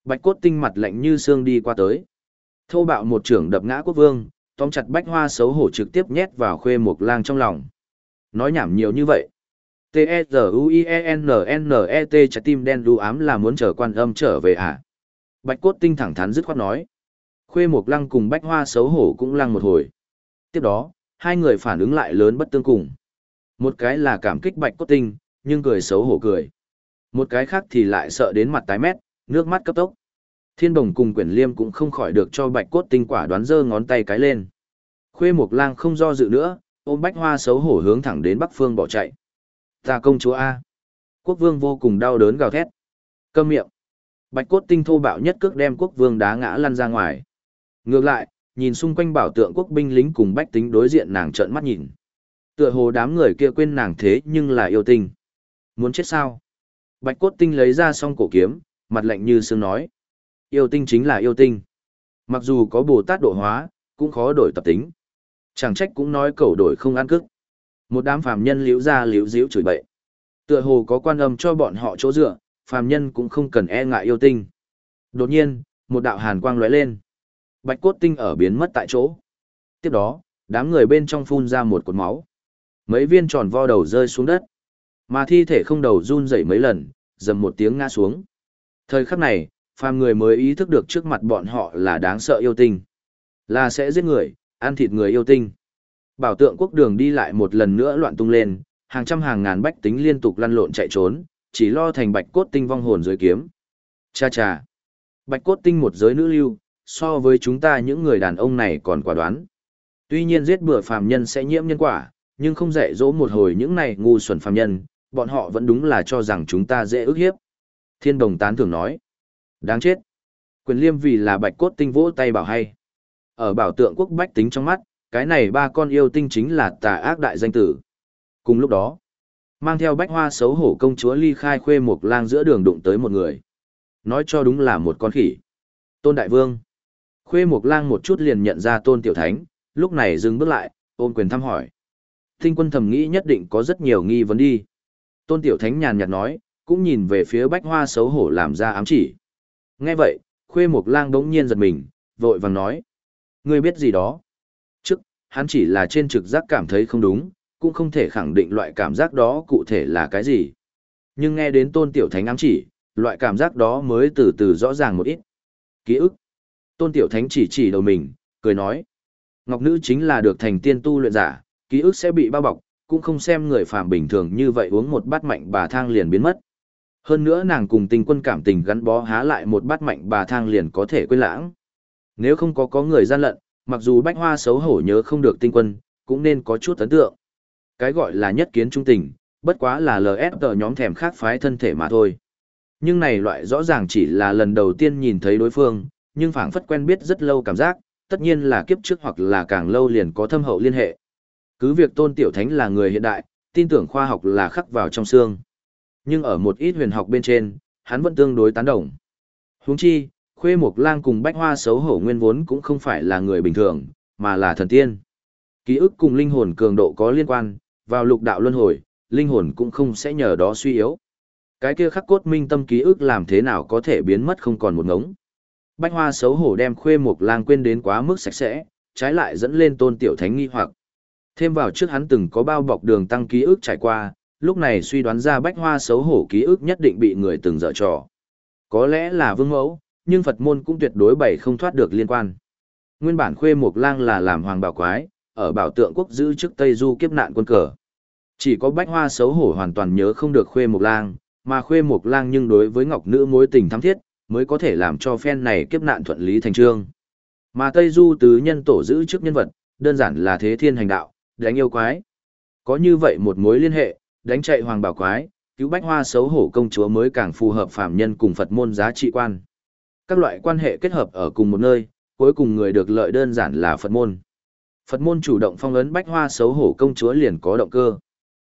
Speaker 1: Bạch cốt tinh mặt lạnh như xương đi qua tới. Thô bạo một trưởng đập ngã quốc vương, tóm chặt bách hoa xấu hổ trực tiếp nhét vào Khuê mục Lang trong lòng. Nói nhảm nhiều như vậy. T-E-Z-U-I-E-N-N-E-T trái tim đen đu ám là muốn chờ quan âm trở về à? Bạch cốt tinh thẳng thắn dứt khoát nói. Khuê mục Lăng cùng Bách Hoa xấu hổ cũng lăng một hồi. Tiếp đó, hai người phản ứng lại lớn bất tương cùng. Một cái là cảm kích Bạch cốt tinh, nhưng cười xấu hổ cười. Một cái khác thì lại sợ đến mặt tái mét, nước mắt cấp tốc. Thiên đồng cùng quyển liêm cũng không khỏi được cho Bạch cốt tinh quả đoán giơ ngón tay cái lên. Khuê Mộc Lang không do dự nữa, ôm Bách Hoa xấu hổ hướng thẳng đến Bắc Phương bỏ chạy. Ta công chúa A. Quốc vương vô cùng đau đớn gào thét. Câm miệng. Bạch cốt tinh thô bạo nhất cước đem quốc vương đá ngã lăn ra ngoài. Ngược lại, nhìn xung quanh bảo tượng quốc binh lính cùng bách tính đối diện nàng trợn mắt nhìn. Tựa hồ đám người kia quên nàng thế nhưng là yêu tinh. Muốn chết sao? Bạch cốt tinh lấy ra song cổ kiếm, mặt lạnh như sương nói. Yêu tinh chính là yêu tinh. Mặc dù có bồ tát độ hóa, cũng khó đổi tập tính. Chẳng trách cũng nói cầu đổi không ăn cức. Một đám phàm nhân liễu ra liễu diễu chửi bậy. Tựa hồ có quan âm cho bọn họ chỗ dựa, phàm nhân cũng không cần e ngại yêu tinh. Đột nhiên, một đạo hàn quang lóe lên. Bạch cốt tinh ở biến mất tại chỗ. Tiếp đó, đám người bên trong phun ra một cột máu. Mấy viên tròn vo đầu rơi xuống đất. Mà thi thể không đầu run rẩy mấy lần, dầm một tiếng ngã xuống. Thời khắc này, phàm người mới ý thức được trước mặt bọn họ là đáng sợ yêu tinh. Là sẽ giết người, ăn thịt người yêu tinh. Bảo tượng quốc đường đi lại một lần nữa loạn tung lên, hàng trăm hàng ngàn bách tính liên tục lăn lộn chạy trốn, chỉ lo thành bạch cốt tinh vong hồn dưới kiếm. Cha cha. Bạch cốt tinh một giới nữ lưu, so với chúng ta những người đàn ông này còn quả đoán. Tuy nhiên giết bừa phàm nhân sẽ nhiễm nhân quả, nhưng không dạy dỗ một hồi những này ngu xuẩn phàm nhân, bọn họ vẫn đúng là cho rằng chúng ta dễ ức hiếp. Thiên đồng tán thường nói. Đáng chết. Quyền liêm vì là bạch cốt tinh vỗ tay bảo hay. Ở bảo tượng quốc bách tính trong mắt, cái này ba con yêu tinh chính là tà ác đại danh tử. Cùng lúc đó, mang theo bách hoa xấu hổ công chúa ly khai khuê một lang giữa đường đụng tới một người. Nói cho đúng là một con khỉ. Tôn Đại Vương. Khuê Mộc Lang một chút liền nhận ra Tôn Tiểu Thánh, lúc này dừng bước lại, ôm quyền thăm hỏi. Tinh quân thầm nghĩ nhất định có rất nhiều nghi vấn đi. Tôn Tiểu Thánh nhàn nhạt nói, cũng nhìn về phía bách hoa xấu hổ làm ra ám chỉ. Nghe vậy, Khuê mục Lang đống nhiên giật mình, vội vàng nói. Ngươi biết gì đó? Trước, hắn chỉ là trên trực giác cảm thấy không đúng, cũng không thể khẳng định loại cảm giác đó cụ thể là cái gì. Nhưng nghe đến Tôn Tiểu Thánh ám chỉ, loại cảm giác đó mới từ từ rõ ràng một ít. Ký ức. Tôn Tiểu Thánh chỉ chỉ đầu mình, cười nói. Ngọc Nữ chính là được thành tiên tu luyện giả, ký ức sẽ bị bao bọc, cũng không xem người phàm bình thường như vậy uống một bát mạnh bà thang liền biến mất. Hơn nữa nàng cùng tình quân cảm tình gắn bó há lại một bát mạnh bà thang liền có thể quên lãng. Nếu không có có người gian lận, mặc dù bách hoa xấu hổ nhớ không được tinh quân, cũng nên có chút ấn tượng. Cái gọi là nhất kiến trung tình, bất quá là LSG nhóm thèm khác phái thân thể mà thôi. Nhưng này loại rõ ràng chỉ là lần đầu tiên nhìn thấy đối phương, nhưng phảng phất quen biết rất lâu cảm giác, tất nhiên là kiếp trước hoặc là càng lâu liền có thâm hậu liên hệ. Cứ việc tôn tiểu thánh là người hiện đại, tin tưởng khoa học là khắc vào trong xương. Nhưng ở một ít huyền học bên trên, hắn vẫn tương đối tán đồng. Huống chi, khuê mục lang cùng bách hoa xấu hổ nguyên vốn cũng không phải là người bình thường, mà là thần tiên. Ký ức cùng linh hồn cường độ có liên quan, vào lục đạo luân hồi, linh hồn cũng không sẽ nhờ đó suy yếu. Cái kia khắc cốt minh tâm ký ức làm thế nào có thể biến mất không còn một ngống. Bách hoa xấu hổ đem khuê mục lang quên đến quá mức sạch sẽ, trái lại dẫn lên tôn tiểu thánh nghi hoặc. Thêm vào trước hắn từng có bao bọc đường tăng ký ức trải qua, lúc này suy đoán ra bách hoa xấu hổ ký ức nhất định bị người từng dở trò. Có lẽ là vương mẫu, nhưng Phật môn cũng tuyệt đối bày không thoát được liên quan. Nguyên bản khuê mục lang là làm hoàng bảo quái, ở bảo tượng quốc giữ trước Tây Du kiếp nạn quân cờ. Chỉ có bách hoa xấu hổ hoàn toàn nhớ không được khuê mục lang, mà khuê mục lang nhưng đối với ngọc nữ mối tình thắm thiết, mới có thể làm cho phen này kiếp nạn thuận lý thành trương. Mà Tây Du tứ nhân tổ giữ trước nhân vật, đơn giản là thế thiên hành đạo, đánh yêu quái. Có như vậy một mối liên hệ, đánh chạy hoàng bảo quái, cứu bách hoa xấu hổ công chúa mới càng phù hợp phàm nhân cùng Phật môn giá trị quan. Các loại quan hệ kết hợp ở cùng một nơi, cuối cùng người được lợi đơn giản là Phật môn. Phật môn chủ động phong ấn bách hoa xấu hổ công chúa liền có động cơ.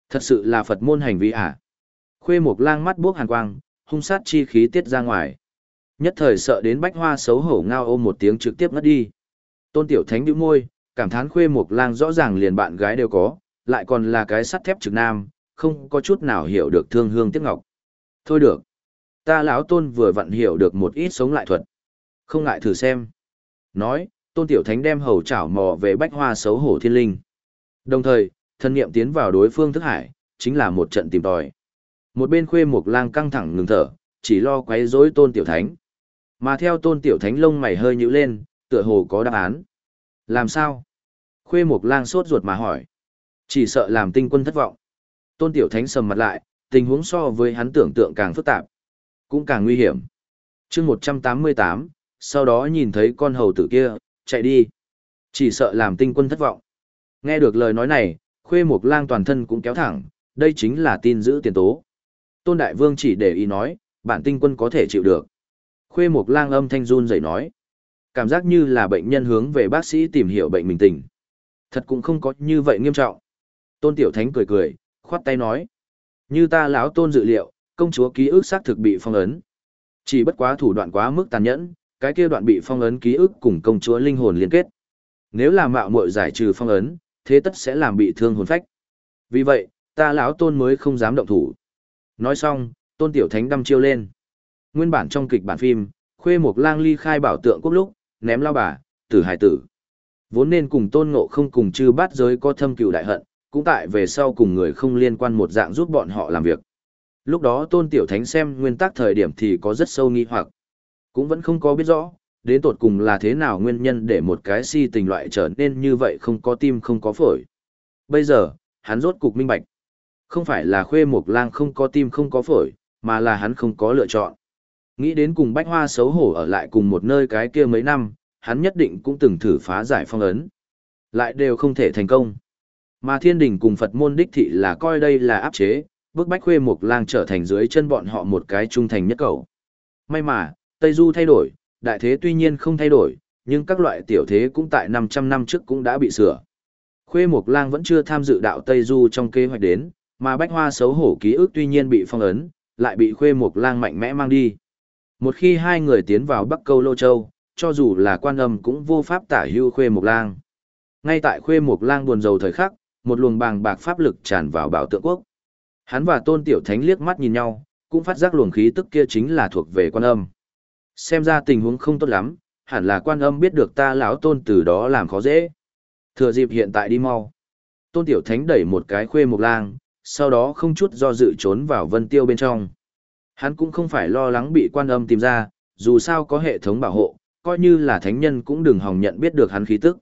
Speaker 1: Thật sự là Phật môn hành vi à? Khuê một lang mắt buốc hàn quang, hung sát chi khí tiết ra ngoài. Nhất thời sợ đến bách hoa xấu hổ ngao ôm một tiếng trực tiếp ngất đi. Tôn tiểu thánh bĩu môi, cảm thán khuê một lang rõ ràng liền bạn gái đều có, lại còn là cái sắt thép trực nam, không có chút nào hiểu được thương hương tiếc ngọc. Thôi được. Ta lão tôn vừa vặn hiểu được một ít sống lại thuật. Không ngại thử xem. Nói, tôn tiểu thánh đem hầu chảo mò về bách hoa xấu hổ thiên linh. Đồng thời, thân niệm tiến vào đối phương thức hải, chính là một trận tìm tòi. Một bên khuê mục lang căng thẳng ngừng thở, chỉ lo quấy rối tôn tiểu thánh. Mà theo tôn tiểu thánh lông mày hơi nhíu lên, tựa hồ có đáp án. Làm sao? Khuê mục lang sốt ruột mà hỏi. Chỉ sợ làm tinh quân thất vọng. Tôn tiểu thánh sầm mặt lại, tình huống so với hắn tưởng tượng càng phức tạp, cũng càng nguy hiểm. chương 188, sau đó nhìn thấy con hầu tử kia, chạy đi. Chỉ sợ làm tinh quân thất vọng. Nghe được lời nói này, khuê mục lang toàn thân cũng kéo thẳng, đây chính là tin giữ tiền tố. Tôn Đại Vương chỉ để ý nói, bản tinh quân có thể chịu được. Khuê mục lang âm thanh run rẩy nói. Cảm giác như là bệnh nhân hướng về bác sĩ tìm hiểu bệnh mình tình. Thật cũng không có như vậy nghiêm trọng. Tôn Tiểu Thánh cười cười, khoát tay nói. Như ta lão tôn dự liệu, công chúa ký ức xác thực bị phong ấn. Chỉ bất quá thủ đoạn quá mức tàn nhẫn, cái kia đoạn bị phong ấn ký ức cùng công chúa linh hồn liên kết. Nếu là mạo muội giải trừ phong ấn, thế tất sẽ làm bị thương hồn phách. Vì vậy, ta lão tôn mới không dám động thủ. Nói xong, tôn tiểu thánh đâm chiêu lên. Nguyên bản trong kịch bản phim, khuê một lang ly khai bảo tượng quốc lúc, ném lao bà, tử hải tử. Vốn nên cùng tôn ngộ không cùng chư bát giới có thâm cửu đại hận, cũng tại về sau cùng người không liên quan một dạng giúp bọn họ làm việc. Lúc đó tôn tiểu thánh xem nguyên tắc thời điểm thì có rất sâu nghi hoặc. Cũng vẫn không có biết rõ, đến tột cùng là thế nào nguyên nhân để một cái si tình loại trở nên như vậy không có tim không có phổi. Bây giờ, hắn rốt cục minh bạch. Không phải là khuê mục lang không có tim không có phổi, mà là hắn không có lựa chọn. Nghĩ đến cùng bách hoa xấu hổ ở lại cùng một nơi cái kia mấy năm, hắn nhất định cũng từng thử phá giải phong ấn. Lại đều không thể thành công. Mà thiên đình cùng Phật môn đích thị là coi đây là áp chế, bức bách khuê mục lang trở thành dưới chân bọn họ một cái trung thành nhất cầu. May mà, Tây Du thay đổi, đại thế tuy nhiên không thay đổi, nhưng các loại tiểu thế cũng tại 500 năm trước cũng đã bị sửa. Khuê mục Lang vẫn chưa tham dự đạo Tây Du trong kế hoạch đến, mà Bách Hoa xấu hổ ký ức tuy nhiên bị phong ấn, lại bị Khuê mục Lang mạnh mẽ mang đi. Một khi hai người tiến vào Bắc Câu Lô Châu, cho dù là quan âm cũng vô pháp tả hưu Khuê mục Lang. Ngay tại Khuê mục Lang buồn rầu thời khắc, một luồng bàng bạc pháp lực tràn vào bảo tượng quốc. Hắn và Tôn Tiểu Thánh liếc mắt nhìn nhau, cũng phát giác luồng khí tức kia chính là thuộc về quan âm. Xem ra tình huống không tốt lắm, hẳn là quan âm biết được ta lão tôn từ đó làm khó dễ. Thừa dịp hiện tại đi mau. Tôn Tiểu Thánh đẩy một cái khuê mục lang, sau đó không chút do dự trốn vào vân tiêu bên trong. Hắn cũng không phải lo lắng bị quan âm tìm ra, dù sao có hệ thống bảo hộ, coi như là thánh nhân cũng đừng hòng nhận biết được hắn khí tức.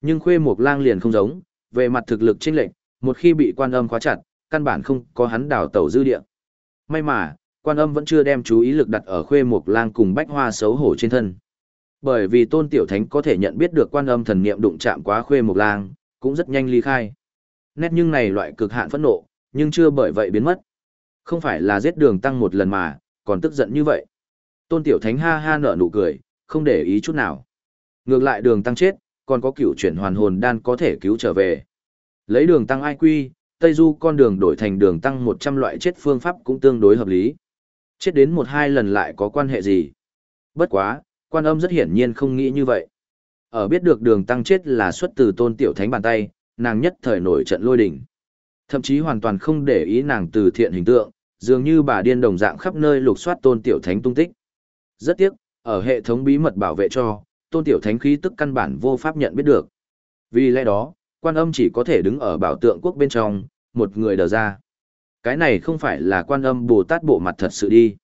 Speaker 1: Nhưng khuê mục lang liền không giống, về mặt thực lực chênh lệnh, một khi bị quan âm khóa chặt, căn bản không có hắn đảo tẩu dư địa. May mà, quan âm vẫn chưa đem chú ý lực đặt ở khuê mục lang cùng bách hoa xấu hổ trên thân. Bởi vì tôn tiểu thánh có thể nhận biết được quan âm thần niệm đụng chạm quá khuê mục lang, cũng rất nhanh ly khai. Nét nhưng này loại cực hạn phẫn nộ, nhưng chưa bởi vậy biến mất. Không phải là giết đường tăng một lần mà, còn tức giận như vậy. Tôn tiểu thánh ha ha nở nụ cười, không để ý chút nào. Ngược lại đường tăng chết, còn có cựu chuyển hoàn hồn đan có thể cứu trở về. Lấy đường tăng ai quy, Tây Du con đường đổi thành đường tăng 100 loại chết phương pháp cũng tương đối hợp lý. Chết đến một hai lần lại có quan hệ gì? Bất quá, quan âm rất hiển nhiên không nghĩ như vậy. Ở biết được đường tăng chết là xuất từ tôn tiểu thánh bàn tay, nàng nhất thời nổi trận lôi đỉnh. Thậm chí hoàn toàn không để ý nàng từ thiện hình tượng, dường như bà điên đồng dạng khắp nơi lục soát tôn tiểu thánh tung tích. Rất tiếc, ở hệ thống bí mật bảo vệ cho, tôn tiểu thánh khí tức căn bản vô pháp nhận biết được. Vì lẽ đó, quan âm chỉ có thể đứng ở bảo tượng quốc bên trong, một người đờ ra. Cái này không phải là quan âm Bồ Tát bộ mặt thật sự đi.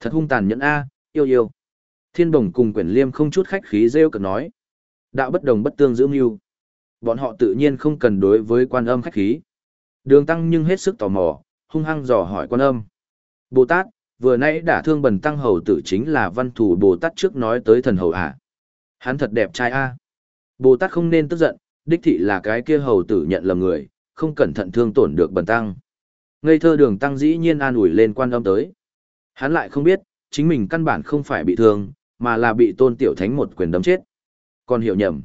Speaker 1: Thật hung tàn nhẫn A, yêu yêu. Thiên bồng cùng quyển liêm không chút khách khí rêu cực nói. Đạo bất đồng bất tương giữ mưu. Bọn họ tự nhiên không cần đối với quan âm khách khí. Đường tăng nhưng hết sức tò mò, hung hăng dò hỏi quan âm. Bồ Tát, vừa nãy đã thương bần tăng hầu tử chính là văn thủ Bồ Tát trước nói tới thần hầu à. Hắn thật đẹp trai a. Bồ Tát không nên tức giận, đích thị là cái kia hầu tử nhận lầm người, không cẩn thận thương tổn được bần tăng. Ngây thơ đường tăng dĩ nhiên an ủi lên quan âm tới. Hắn lại không biết, chính mình căn bản không phải bị thương, mà là bị tôn tiểu thánh một quyền đấm chết. Còn hiểu nhầm.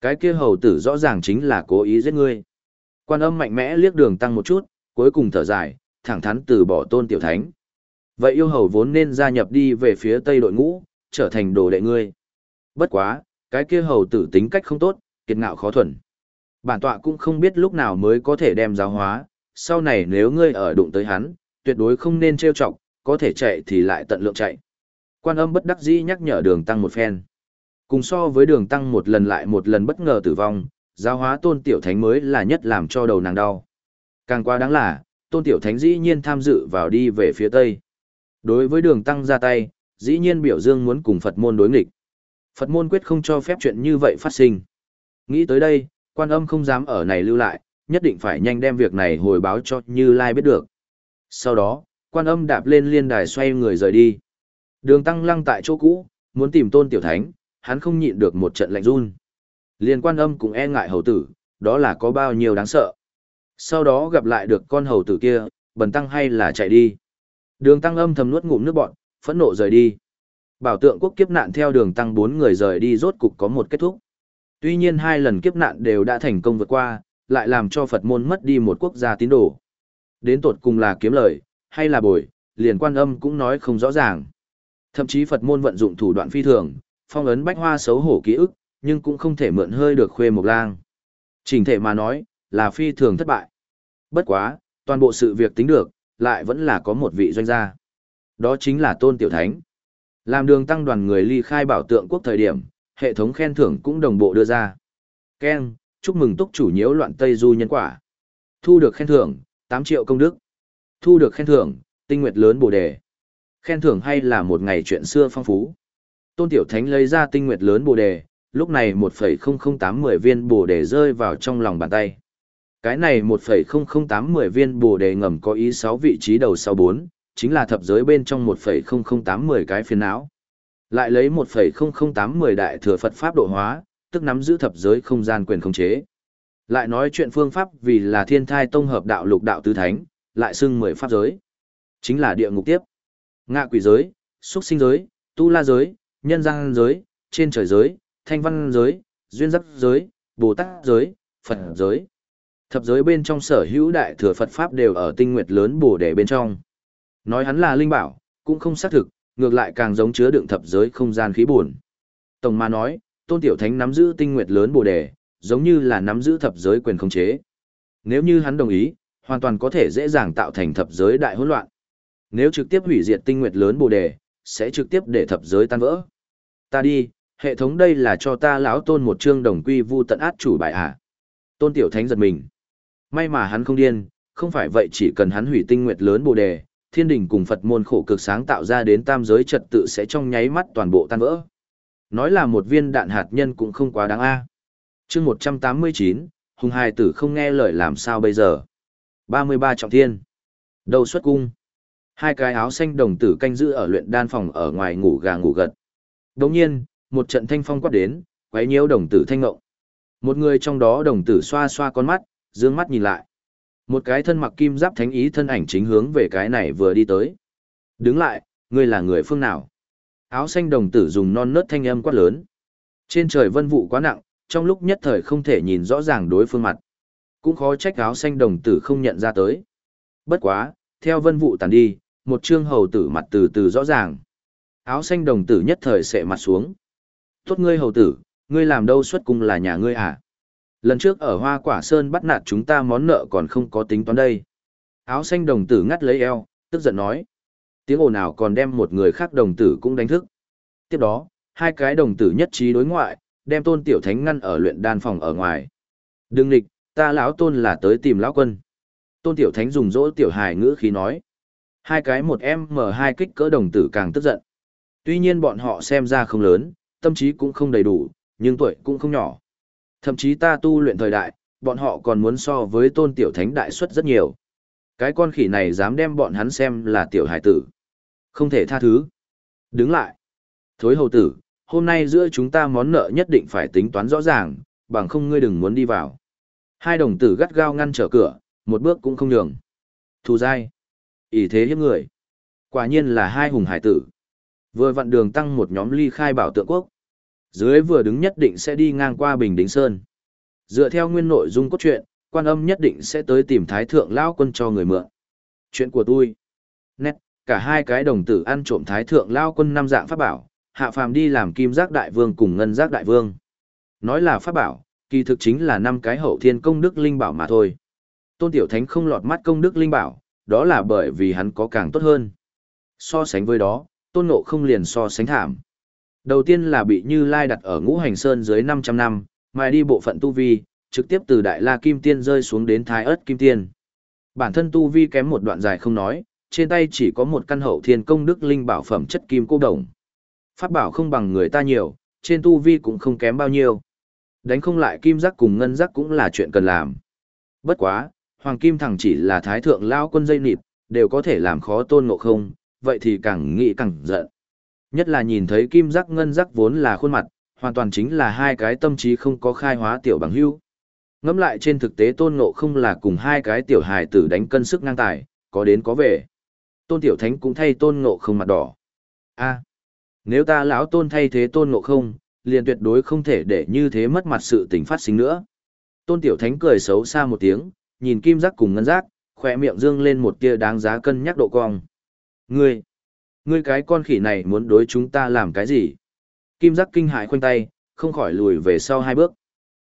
Speaker 1: Cái kia hầu tử rõ ràng chính là cố ý giết ngươi. Quan âm mạnh mẽ liếc đường tăng một chút, cuối cùng thở dài, thẳng thắn từ bỏ tôn tiểu thánh. Vậy yêu hầu vốn nên gia nhập đi về phía tây đội ngũ, trở thành đồ đệ ngươi. Bất quá, cái kia hầu tử tính cách không tốt, kiệt ngạo khó thuần. Bản tọa cũng không biết lúc nào mới có thể đem giáo hóa, sau này nếu ngươi ở đụng tới hắn, tuyệt đối không nên trêu chọc, có thể chạy thì lại tận lượng chạy. Quan âm bất đắc dĩ nhắc nhở đường tăng một phen. Cùng so với đường tăng một lần lại một lần bất ngờ tử vong, giáo hóa tôn tiểu thánh mới là nhất làm cho đầu nàng đau. Càng quá đáng là, tôn tiểu thánh dĩ nhiên tham dự vào đi về phía tây. Đối với đường tăng ra tay, dĩ nhiên biểu dương muốn cùng Phật môn đối nghịch. Phật môn quyết không cho phép chuyện như vậy phát sinh. Nghĩ tới đây, quan âm không dám ở này lưu lại, nhất định phải nhanh đem việc này hồi báo cho Như Lai biết được. Sau đó, quan âm đạp lên liên đài xoay người rời đi. Đường tăng lăng tại chỗ cũ, muốn tìm tôn tiểu thánh, hắn không nhịn được một trận lạnh run. Liên quan âm cũng e ngại hầu tử, đó là có bao nhiêu đáng sợ. Sau đó gặp lại được con hầu tử kia, bần tăng hay là chạy đi. Đường tăng âm thầm nuốt ngụm nước bọn, phẫn nộ rời đi. Bảo tượng quốc kiếp nạn theo đường tăng bốn người rời đi rốt cục có một kết thúc. Tuy nhiên hai lần kiếp nạn đều đã thành công vượt qua, lại làm cho Phật môn mất đi một quốc gia tín đồ. Đến tột cùng là kiếm lời, hay là bồi, liền quan âm cũng nói không rõ ràng. Thậm chí Phật môn vận dụng thủ đoạn phi thường, phong ấn bách hoa xấu hổ ký ức, nhưng cũng không thể mượn hơi được khuê một lang. Trình thể mà nói, là phi thường thất bại. Bất quá, toàn bộ sự việc tính được, lại vẫn là có một vị doanh gia. Đó chính là Tôn Tiểu Thánh. Làm đường tăng đoàn người ly khai bảo tượng quốc thời điểm, hệ thống khen thưởng cũng đồng bộ đưa ra. Ken, chúc mừng túc chủ nhiễu loạn Tây Du nhân quả. Thu được khen thưởng, 8 triệu công đức. Thu được khen thưởng, tinh nguyệt lớn bồ đề. Khen thưởng hay là một ngày chuyện xưa phong phú. Tôn Tiểu Thánh lấy ra tinh nguyệt lớn bồ đề, lúc này 1,0080 viên bồ đề rơi vào trong lòng bàn tay. Cái này 1,0080 viên bồ đề ngầm có ý 6 vị trí đầu sau 4, chính là thập giới bên trong 1,0080 cái phiền não. Lại lấy 1,0080 đại thừa Phật Pháp độ hóa, tức nắm giữ thập giới không gian quyền khống chế. Lại nói chuyện phương pháp vì là thiên thai tông hợp đạo lục đạo tứ thánh, lại xưng mười pháp giới. Chính là địa ngục tiếp. Ngạ quỷ giới, xuất sinh giới, tu la giới, nhân gian giới, trên trời giới, thanh văn giới, duyên dắt giới, bồ tát giới, phật giới. Thập giới bên trong sở hữu đại thừa Phật Pháp đều ở tinh nguyệt lớn bồ đề bên trong. Nói hắn là linh bảo, cũng không xác thực, ngược lại càng giống chứa đựng thập giới không gian khí buồn. Tổng mà nói, Tôn Tiểu Thánh nắm giữ tinh nguyệt lớn bồ đề, giống như là nắm giữ thập giới quyền khống chế. Nếu như hắn đồng ý, hoàn toàn có thể dễ dàng tạo thành thập giới đại hỗn loạn. Nếu trực tiếp hủy diệt tinh nguyệt lớn bồ đề, sẽ trực tiếp để thập giới tan vỡ. Ta đi, hệ thống đây là cho ta lão tôn một chương đồng quy vu tận át chủ bài à. Tôn Tiểu Thánh giật mình. May mà hắn không điên, không phải vậy chỉ cần hắn hủy tinh nguyệt lớn bồ đề, thiên đình cùng Phật môn khổ cực sáng tạo ra đến tam giới trật tự sẽ trong nháy mắt toàn bộ tan vỡ. Nói là một viên đạn hạt nhân cũng không quá đáng a. À. Chương 189, Hùng hai tử không nghe lời làm sao bây giờ. 33 trọng thiên. Đầu xuất cung. Hai cái áo xanh đồng tử canh giữ ở luyện đan phòng ở ngoài ngủ gà ngủ gật. Đồng nhiên, một trận thanh phong quát đến, quấy nhiễu đồng tử thanh ngộng. Một người trong đó đồng tử xoa xoa con mắt, dương mắt nhìn lại. Một cái thân mặc kim giáp thánh ý thân ảnh chính hướng về cái này vừa đi tới. Đứng lại, ngươi là người phương nào? Áo xanh đồng tử dùng non nớt thanh âm quát lớn. Trên trời vân vụ quá nặng, trong lúc nhất thời không thể nhìn rõ ràng đối phương mặt. Cũng khó trách áo xanh đồng tử không nhận ra tới. Bất quá, theo vân vụ tàn đi, một trương hầu tử mặt từ từ rõ ràng. Áo xanh đồng tử nhất thời sẽ mặt xuống. Tốt ngươi hầu tử, ngươi làm đâu xuất cung là nhà ngươi à? Lần trước ở Hoa Quả Sơn bắt nạt chúng ta món nợ còn không có tính toán đây. Áo xanh đồng tử ngắt lấy eo, tức giận nói. Tiếng ồn nào còn đem một người khác đồng tử cũng đánh thức. Tiếp đó, hai cái đồng tử nhất trí đối ngoại, đem tôn tiểu thánh ngăn ở luyện đan phòng ở ngoài. Đừng nghịch, ta lão tôn là tới tìm lão quân. Tôn tiểu thánh dùng dỗ tiểu hài ngữ khí nói. Hai cái một em m hai kích cỡ đồng tử càng tức giận. Tuy nhiên bọn họ xem ra không lớn, tâm trí cũng không đầy đủ, nhưng tuổi cũng không nhỏ. Thậm chí ta tu luyện thời đại, bọn họ còn muốn so với tôn tiểu thánh đại suất rất nhiều. Cái con khỉ này dám đem bọn hắn xem là tiểu hải tử. Không thể tha thứ. Đứng lại. Thối hầu tử, hôm nay giữa chúng ta món nợ nhất định phải tính toán rõ ràng, bằng không ngươi đừng muốn đi vào. Hai đồng tử gắt gao ngăn trở cửa, một bước cũng không nhường. Thù dai. ỷ thế hiếp người. Quả nhiên là hai hùng hải tử. Vừa vặn đường tăng một nhóm ly khai bảo tượng quốc. Dưới vừa đứng nhất định sẽ đi ngang qua Bình Đính Sơn. Dựa theo nguyên nội dung cốt truyện, quan âm nhất định sẽ tới tìm thái thượng lao quân cho người mượn. Chuyện của tôi. Nét, cả hai cái đồng tử ăn trộm thái thượng lao quân năm dạng pháp bảo, hạ phàm đi làm kim giác đại vương cùng ngân giác đại vương. Nói là pháp bảo, kỳ thực chính là năm cái hậu thiên công đức linh bảo mà thôi. Tôn Tiểu Thánh không lọt mắt công đức linh bảo, đó là bởi vì hắn có càng tốt hơn. So sánh với đó, Tôn Ngộ không liền so sánh thảm. Đầu tiên là bị Như Lai đặt ở ngũ hành sơn dưới 500 năm, mai đi bộ phận tu vi, trực tiếp từ Đại La Kim Tiên rơi xuống đến Thái ớt Kim Tiên. Bản thân tu vi kém một đoạn dài không nói, trên tay chỉ có một căn hậu thiên công đức linh bảo phẩm chất kim cô đồng. Pháp bảo không bằng người ta nhiều, trên tu vi cũng không kém bao nhiêu. Đánh không lại kim giác cùng ngân giác cũng là chuyện cần làm. Bất quá, hoàng kim thẳng chỉ là thái thượng lao quân dây nịt, đều có thể làm khó tôn ngộ không, vậy thì càng nghĩ càng giận. Nhất là nhìn thấy kim giác ngân giác vốn là khuôn mặt, hoàn toàn chính là hai cái tâm trí không có khai hóa tiểu bằng hưu. Ngẫm lại trên thực tế tôn ngộ không là cùng hai cái tiểu hài tử đánh cân sức ngang tài, có đến có về. Tôn tiểu thánh cũng thay tôn ngộ không mặt đỏ. a nếu ta lão tôn thay thế tôn ngộ không, liền tuyệt đối không thể để như thế mất mặt sự tình phát sinh nữa. Tôn tiểu thánh cười xấu xa một tiếng, nhìn kim giác cùng ngân giác, khỏe miệng dương lên một tia đáng giá cân nhắc độ cong. Ngươi, ngươi cái con khỉ này muốn đối chúng ta làm cái gì? Kim giác kinh hại khoanh tay, không khỏi lùi về sau hai bước.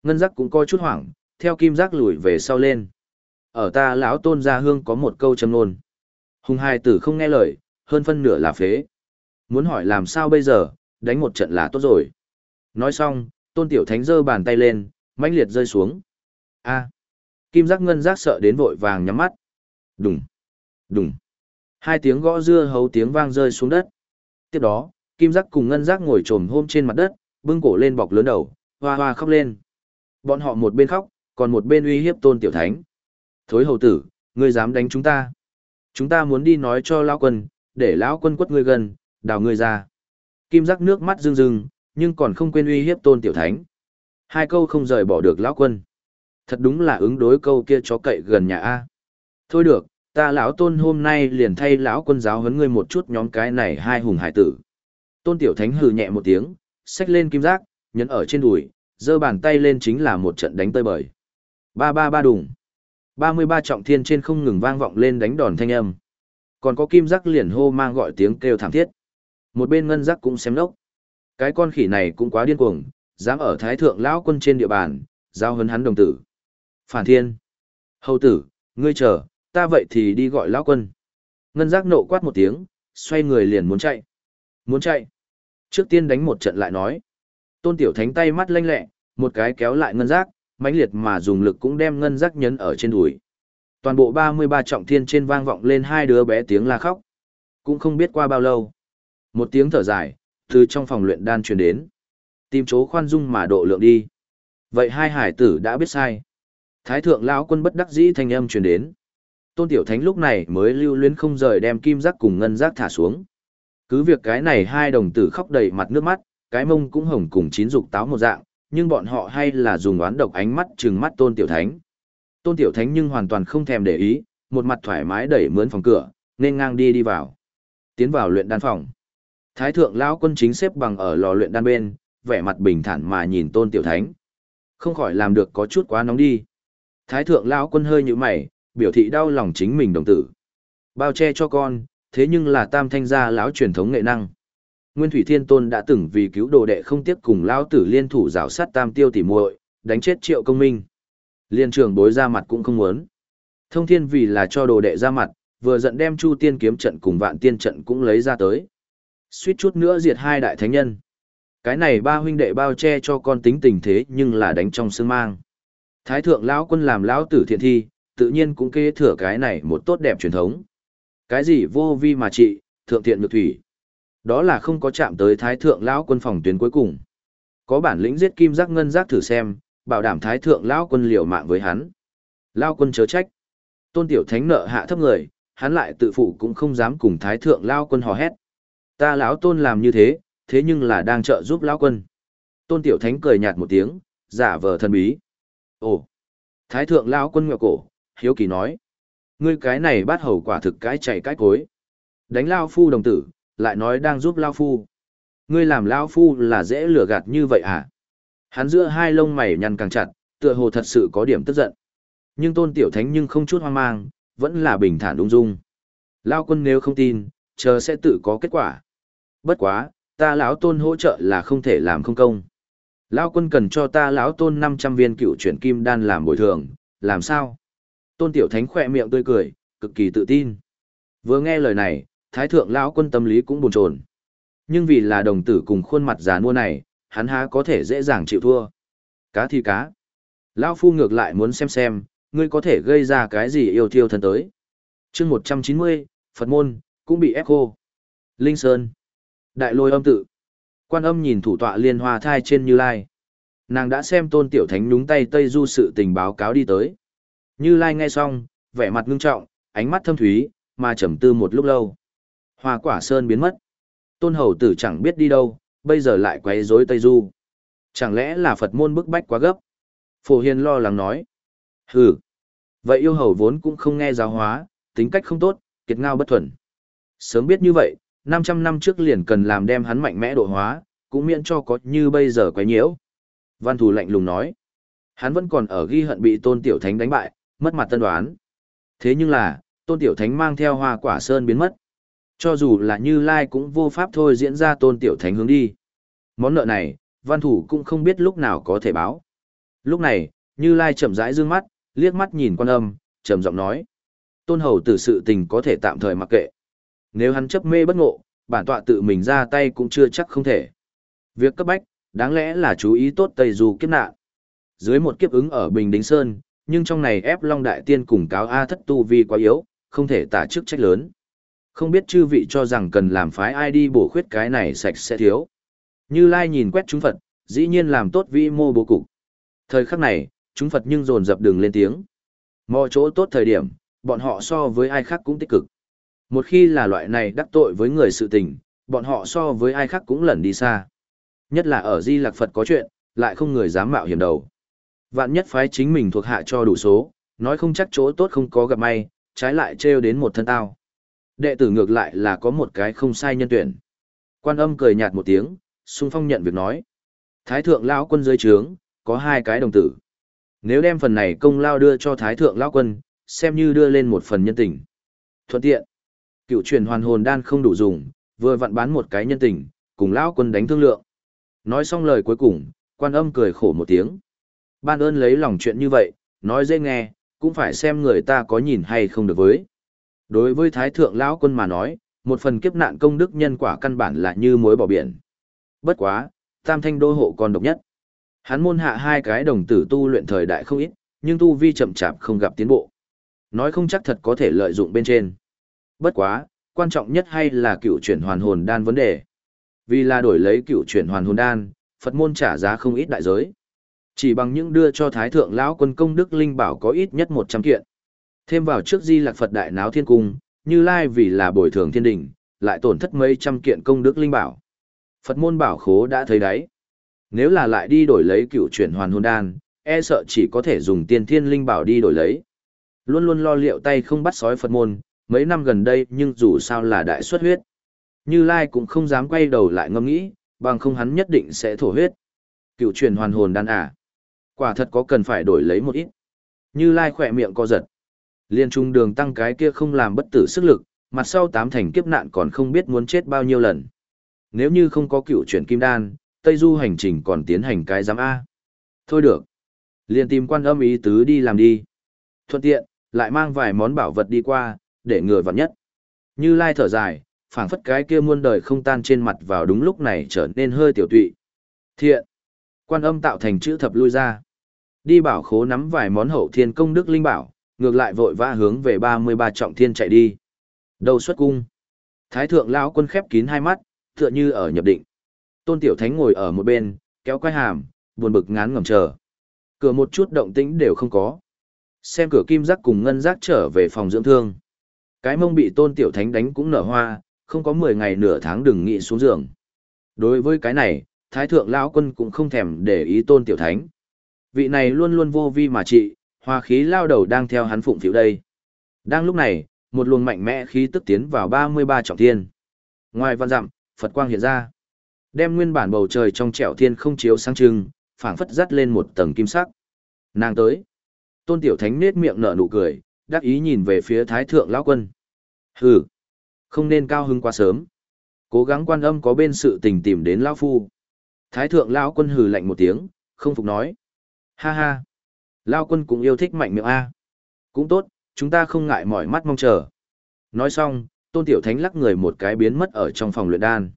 Speaker 1: Ngân giác cũng coi chút hoảng, theo kim giác lùi về sau lên. Ở ta lão tôn gia hương có một câu châm nôn. Hùng hai tử không nghe lời, hơn phân nửa là phế. Muốn hỏi làm sao bây giờ, đánh một trận là tốt rồi. Nói xong, tôn tiểu thánh giơ bàn tay lên, mãnh liệt rơi xuống. A. Kim giác ngân giác sợ đến vội vàng nhắm mắt. Đùng. Đùng. Hai tiếng gõ dưa hấu tiếng vang rơi xuống đất. Tiếp đó, kim giác cùng ngân giác ngồi trồm hôm trên mặt đất, bưng cổ lên bọc lớn đầu, hoa hoa khóc lên. Bọn họ một bên khóc, còn một bên uy hiếp tôn tiểu thánh. Thối hầu tử, ngươi dám đánh chúng ta. Chúng ta muốn đi nói cho lão quân, để lão quân quất ngươi gần, đào ngươi ra. Kim giác nước mắt rưng rưng, nhưng còn không quên uy hiếp tôn tiểu thánh. Hai câu không rời bỏ được lão quân. Thật đúng là ứng đối câu kia chó cậy gần nhà A. Thôi được, ta lão tôn hôm nay liền thay lão quân giáo huấn ngươi một chút nhóm cái này hai hùng hải tử. Tôn tiểu thánh hừ nhẹ một tiếng, xách lên kim giác, nhấn ở trên đùi, giơ bàn tay lên chính là một trận đánh tơi bời. Ba ba ba đùng. ba mươi ba trọng thiên trên không ngừng vang vọng lên đánh đòn thanh âm. Còn có kim giác liền hô mang gọi tiếng kêu thảm thiết. Một bên ngân giác cũng xem lốc Cái con khỉ này cũng quá điên cuồng, dám ở thái thượng lão quân trên địa bàn, giao hấn hắn đồng tử. Phản thiên. Hầu tử, ngươi chờ, ta vậy thì đi gọi lão quân. Ngân giác nộ quát một tiếng, xoay người liền muốn chạy. Muốn chạy. Trước tiên đánh một trận lại nói. Tôn tiểu thánh tay mắt lanh lẹ, một cái kéo lại ngân giác, mãnh liệt mà dùng lực cũng đem ngân giác nhấn ở trên đùi. Toàn bộ 33 trọng thiên trên vang vọng lên hai đứa bé tiếng la khóc. Cũng không biết qua bao lâu. Một tiếng thở dài, từ trong phòng luyện đan truyền đến. Tìm chỗ khoan dung mà độ lượng đi. Vậy hai hải tử đã biết sai. Thái thượng lão quân bất đắc dĩ thanh âm truyền đến. Tôn Tiểu Thánh lúc này mới lưu luyến không rời đem kim giác cùng ngân giác thả xuống. Cứ việc cái này hai đồng tử khóc đầy mặt nước mắt, cái mông cũng hồng cùng chín dục táo một dạng, nhưng bọn họ hay là dùng oán độc ánh mắt trừng mắt Tôn Tiểu Thánh. Tôn Tiểu Thánh nhưng hoàn toàn không thèm để ý, một mặt thoải mái đẩy mướn phòng cửa, nên ngang đi đi vào. Tiến vào luyện đan phòng. Thái thượng lão quân chính xếp bằng ở lò luyện đan bên, vẻ mặt bình thản mà nhìn Tôn Tiểu Thánh. Không khỏi làm được có chút quá nóng đi. Thái thượng lão quân hơi như mày, biểu thị đau lòng chính mình đồng tử. Bao che cho con, thế nhưng là tam thanh gia lão truyền thống nghệ năng. Nguyên Thủy Thiên Tôn đã từng vì cứu đồ đệ không tiếc cùng lão tử liên thủ rào sát tam tiêu tỉ muội, đánh chết triệu công minh. Liên trường bối ra mặt cũng không muốn. Thông thiên vì là cho đồ đệ ra mặt, vừa giận đem chu tiên kiếm trận cùng vạn tiên trận cũng lấy ra tới. Suýt chút nữa diệt hai đại thánh nhân. Cái này ba huynh đệ bao che cho con tính tình thế nhưng là đánh trong sương mang. Thái thượng lão quân làm lão tử thiện thi, tự nhiên cũng kế thừa cái này một tốt đẹp truyền thống. Cái gì vô vi mà trị, thượng thiện nhược thủy. Đó là không có chạm tới thái thượng lão quân phòng tuyến cuối cùng. Có bản lĩnh giết kim giác ngân giác thử xem, bảo đảm thái thượng lão quân liều mạng với hắn. Lão quân chớ trách. Tôn tiểu thánh nợ hạ thấp người, hắn lại tự phụ cũng không dám cùng thái thượng lão quân hò hét. Ta lão tôn làm như thế, thế nhưng là đang trợ giúp lão quân. Tôn tiểu thánh cười nhạt một tiếng, giả vờ thần bí. Ồ! Thái thượng lão quân ngẹo cổ, hiếu kỳ nói. Ngươi cái này bắt hầu quả thực cái chạy cái cối. Đánh lao phu đồng tử, lại nói đang giúp lao phu. Ngươi làm lao phu là dễ lừa gạt như vậy à? Hắn giữa hai lông mày nhăn càng chặt, tựa hồ thật sự có điểm tức giận. Nhưng tôn tiểu thánh nhưng không chút hoang mang, vẫn là bình thản ung dung. Lao quân nếu không tin, chờ sẽ tự có kết quả. Bất quá, ta lão tôn hỗ trợ là không thể làm không công. Lão quân cần cho ta lão tôn 500 viên cựu chuyển kim đan làm bồi thường, làm sao? Tôn tiểu thánh khỏe miệng tươi cười, cực kỳ tự tin. Vừa nghe lời này, thái thượng lão quân tâm lý cũng buồn chồn. Nhưng vì là đồng tử cùng khuôn mặt già nua này, hắn há có thể dễ dàng chịu thua. Cá thì cá. Lão phu ngược lại muốn xem xem, ngươi có thể gây ra cái gì yêu thiêu thân tới. chương 190, Phật môn, cũng bị ép khô. Linh Sơn. Đại lôi âm tự. Quan âm nhìn thủ tọa liên hoa thai trên Như Lai. Nàng đã xem tôn tiểu thánh nhúng tay Tây Du sự tình báo cáo đi tới. Như Lai nghe xong, vẻ mặt ngưng trọng, ánh mắt thâm thúy, mà trầm tư một lúc lâu. Hoa quả sơn biến mất. Tôn hầu tử chẳng biết đi đâu, bây giờ lại quấy rối Tây Du. Chẳng lẽ là Phật môn bức bách quá gấp? Phổ Hiền lo lắng nói. Hừ. Vậy yêu hầu vốn cũng không nghe giáo hóa, tính cách không tốt, kiệt ngao bất thuần. Sớm biết như vậy, 500 năm trước liền cần làm đem hắn mạnh mẽ độ hóa, cũng miễn cho có như bây giờ quấy nhiễu. Văn thù lạnh lùng nói. Hắn vẫn còn ở ghi hận bị tôn tiểu thánh đánh bại, mất mặt tân đoán. Thế nhưng là, tôn tiểu thánh mang theo hoa quả sơn biến mất. Cho dù là như lai cũng vô pháp thôi diễn ra tôn tiểu thánh hướng đi. Món nợ này, văn thủ cũng không biết lúc nào có thể báo. Lúc này, như lai chậm rãi dương mắt, liếc mắt nhìn quan âm, trầm giọng nói. Tôn hầu tử sự tình có thể tạm thời mặc kệ. Nếu hắn chấp mê bất ngộ, bản tọa tự mình ra tay cũng chưa chắc không thể. Việc cấp bách, đáng lẽ là chú ý tốt Tây Du kiếp nạn. Dưới một kiếp ứng ở Bình Đính Sơn, nhưng trong này ép Long Đại Tiên cùng cáo A thất tu vi quá yếu, không thể tả chức trách lớn. Không biết chư vị cho rằng cần làm phái ai đi bổ khuyết cái này sạch sẽ thiếu. Như Lai nhìn quét chúng Phật, dĩ nhiên làm tốt vi mô bố cục. Thời khắc này, chúng Phật nhưng dồn dập đường lên tiếng. Mọi chỗ tốt thời điểm, bọn họ so với ai khác cũng tích cực. Một khi là loại này đắc tội với người sự tình, bọn họ so với ai khác cũng lẩn đi xa. Nhất là ở Di Lạc Phật có chuyện, lại không người dám mạo hiểm đầu. Vạn nhất phái chính mình thuộc hạ cho đủ số, nói không chắc chỗ tốt không có gặp may, trái lại trêu đến một thân tao. Đệ tử ngược lại là có một cái không sai nhân tuyển. Quan âm cười nhạt một tiếng, xung phong nhận việc nói. Thái thượng lão quân dưới trướng, có hai cái đồng tử. Nếu đem phần này công lao đưa cho Thái thượng lão quân, xem như đưa lên một phần nhân tình. Thuận tiện. Cựu truyền hoàn hồn đan không đủ dùng, vừa vặn bán một cái nhân tình, cùng lão quân đánh thương lượng. Nói xong lời cuối cùng, quan âm cười khổ một tiếng. Ban ơn lấy lòng chuyện như vậy, nói dễ nghe, cũng phải xem người ta có nhìn hay không được với. Đối với Thái Thượng Lão Quân mà nói, một phần kiếp nạn công đức nhân quả căn bản là như muối bỏ biển. Bất quá, tam thanh đô hộ còn độc nhất. Hắn môn hạ hai cái đồng tử tu luyện thời đại không ít, nhưng tu vi chậm chạp không gặp tiến bộ. Nói không chắc thật có thể lợi dụng bên trên. Bất quá, quan trọng nhất hay là cựu chuyển hoàn hồn đan vấn đề. Vì là đổi lấy cựu chuyển hoàn hồn đan, Phật môn trả giá không ít đại giới. Chỉ bằng những đưa cho Thái Thượng lão quân công đức linh bảo có ít nhất 100 kiện. Thêm vào trước di lạc Phật đại náo thiên cung, như lai vì là bồi thường thiên đình, lại tổn thất mấy trăm kiện công đức linh bảo. Phật môn bảo khố đã thấy đấy. Nếu là lại đi đổi lấy cựu chuyển hoàn hồn đan, e sợ chỉ có thể dùng tiên thiên linh bảo đi đổi lấy. Luôn luôn lo liệu tay không bắt sói Phật môn, mấy năm gần đây nhưng dù sao là đại xuất huyết. Như Lai cũng không dám quay đầu lại ngâm nghĩ, bằng không hắn nhất định sẽ thổ huyết. Cựu truyền hoàn hồn đan à. Quả thật có cần phải đổi lấy một ít. Như Lai khỏe miệng co giật. Liên trung đường tăng cái kia không làm bất tử sức lực, mặt sau tám thành kiếp nạn còn không biết muốn chết bao nhiêu lần. Nếu như không có cựu chuyển kim đan, Tây Du hành trình còn tiến hành cái giám A. Thôi được. Liên tìm quan âm ý tứ đi làm đi. Thuận tiện, lại mang vài món bảo vật đi qua, để người vặn nhất. Như Lai thở dài, phảng phất cái kia muôn đời không tan trên mặt vào đúng lúc này trở nên hơi tiểu tụy. Thiện. Quan âm tạo thành chữ thập lui ra. Đi bảo khố nắm vài món hậu thiên công đức linh bảo, ngược lại vội vã hướng về 33 trọng thiên chạy đi. Đầu xuất cung. Thái thượng lão quân khép kín hai mắt, tựa như ở nhập định. Tôn Tiểu Thánh ngồi ở một bên, kéo quay hàm, buồn bực ngán ngẩm chờ. Cửa một chút động tĩnh đều không có. Xem cửa kim giác cùng ngân giác trở về phòng dưỡng thương. Cái mông bị Tôn Tiểu Thánh đánh cũng nở hoa, không có 10 ngày nửa tháng đừng nghĩ xuống giường. Đối với cái này, Thái thượng lão quân cũng không thèm để ý Tôn Tiểu Thánh. Vị này luôn luôn vô vi mà trị, hòa khí lao đầu đang theo hắn phụng phiếu đây. Đang lúc này, một luồng mạnh mẽ khí tức tiến vào 33 trọng thiên. Ngoài văn dặm, Phật quang hiện ra. Đem nguyên bản bầu trời trong trẻo thiên không chiếu sáng trưng, phảng phất dắt lên một tầng kim sắc. Nàng tới. Tôn Tiểu Thánh nết miệng nở nụ cười, đắc ý nhìn về phía Thái Thượng Lão Quân. Hừ, không nên cao hứng quá sớm. Cố gắng quan âm có bên sự tình tìm đến Lão Phu. Thái thượng lão quân hừ lạnh một tiếng, không phục nói. Ha ha. Lão quân cũng yêu thích mạnh miệng A. Cũng tốt, chúng ta không ngại mỏi mắt mong chờ. Nói xong, tôn tiểu thánh lắc người một cái biến mất ở trong phòng luyện đan.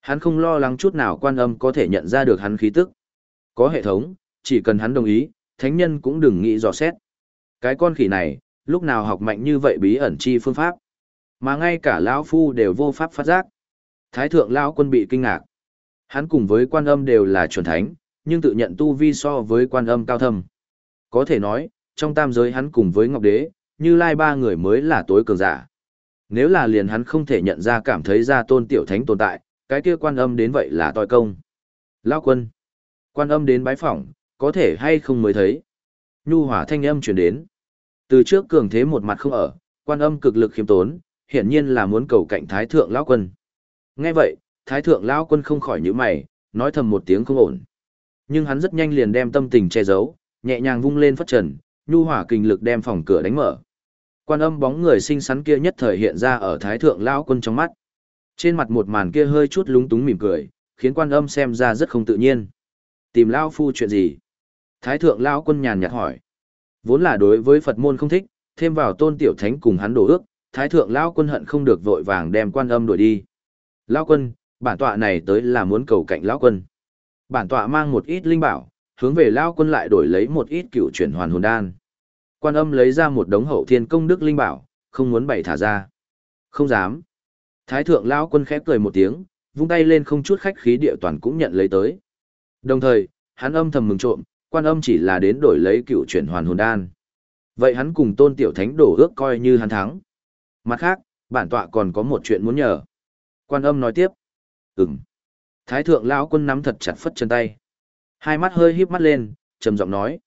Speaker 1: Hắn không lo lắng chút nào quan âm có thể nhận ra được hắn khí tức. Có hệ thống, chỉ cần hắn đồng ý, thánh nhân cũng đừng nghĩ dò xét. Cái con khỉ này, lúc nào học mạnh như vậy bí ẩn chi phương pháp. Mà ngay cả lão phu đều vô pháp phát giác. Thái thượng lão quân bị kinh ngạc. Hắn cùng với quan âm đều là chuẩn thánh, nhưng tự nhận tu vi so với quan âm cao thâm. Có thể nói, trong tam giới hắn cùng với Ngọc Đế, như lai ba người mới là tối cường giả. Nếu là liền hắn không thể nhận ra cảm thấy ra tôn tiểu thánh tồn tại, cái kia quan âm đến vậy là toi công. Lão quân. Quan âm đến bái phỏng, có thể hay không mới thấy. Nhu hỏa thanh âm truyền đến. Từ trước cường thế một mặt không ở, quan âm cực lực khiêm tốn, hiển nhiên là muốn cầu cạnh thái thượng lão quân. Nghe vậy, thái thượng lão quân không khỏi nhíu mày, nói thầm một tiếng không ổn. Nhưng hắn rất nhanh liền đem tâm tình che giấu, nhẹ nhàng vung lên phất trần, nhu hỏa kinh lực đem phòng cửa đánh mở. Quan âm bóng người xinh xắn kia nhất thời hiện ra ở thái thượng lão quân trong mắt. Trên mặt một màn kia hơi chút lúng túng mỉm cười, khiến quan âm xem ra rất không tự nhiên. Tìm lão phu chuyện gì? Thái thượng lão quân nhàn nhạt hỏi. Vốn là đối với Phật môn không thích, thêm vào tôn tiểu thánh cùng hắn đổ ước, thái thượng lão quân hận không được vội vàng đem quan âm đuổi đi. Lão quân, bản tọa này tới là muốn cầu cạnh lão quân. Bản tọa mang một ít linh bảo, hướng về lão quân lại đổi lấy một ít cựu chuyển hoàn hồn đan. Quan âm lấy ra một đống hậu thiên công đức linh bảo, không muốn bày thả ra. Không dám. Thái thượng lão quân khép cười một tiếng, vung tay lên không chút khách khí địa toàn cũng nhận lấy tới. Đồng thời, hắn âm thầm mừng trộm, quan âm chỉ là đến đổi lấy cựu chuyển hoàn hồn đan. Vậy hắn cùng tôn tiểu thánh đổ ước coi như hắn thắng. Mặt khác, bản tọa còn có một chuyện muốn nhờ. Quan âm nói tiếp. Ừm. Thái thượng lão quân nắm thật chặt phất chân tay. Hai mắt hơi híp mắt lên, trầm giọng nói.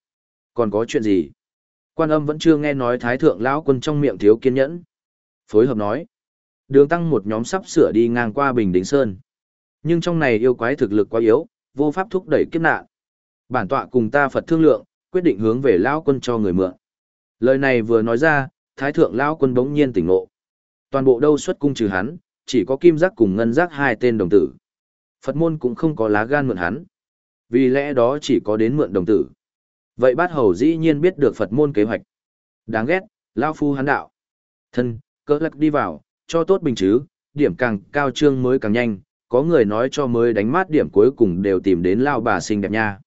Speaker 1: Còn có chuyện gì? Quan âm vẫn chưa nghe nói thái thượng lão quân trong miệng thiếu kiên nhẫn. Phối hợp nói. Đường tăng một nhóm sắp sửa đi ngang qua Bình Đính Sơn. Nhưng trong này yêu quái thực lực quá yếu, vô pháp thúc đẩy kiếp nạn. Bản tọa cùng ta Phật thương lượng, quyết định hướng về lão quân cho người mượn. Lời này vừa nói ra, thái thượng lão quân bỗng nhiên tỉnh ngộ. Toàn bộ đâu xuất cung trừ hắn, chỉ có kim giác cùng ngân giác hai tên đồng tử. Phật môn cũng không có lá gan mượn hắn. Vì lẽ đó chỉ có đến mượn đồng tử. Vậy bát hầu dĩ nhiên biết được Phật môn kế hoạch. Đáng ghét, lão phu hắn đạo. Thân, cỡ lắc đi vào, cho tốt bình chứ, điểm càng cao trương mới càng nhanh, có người nói cho mới đánh mát điểm cuối cùng đều tìm đến lao bà xinh đẹp nha.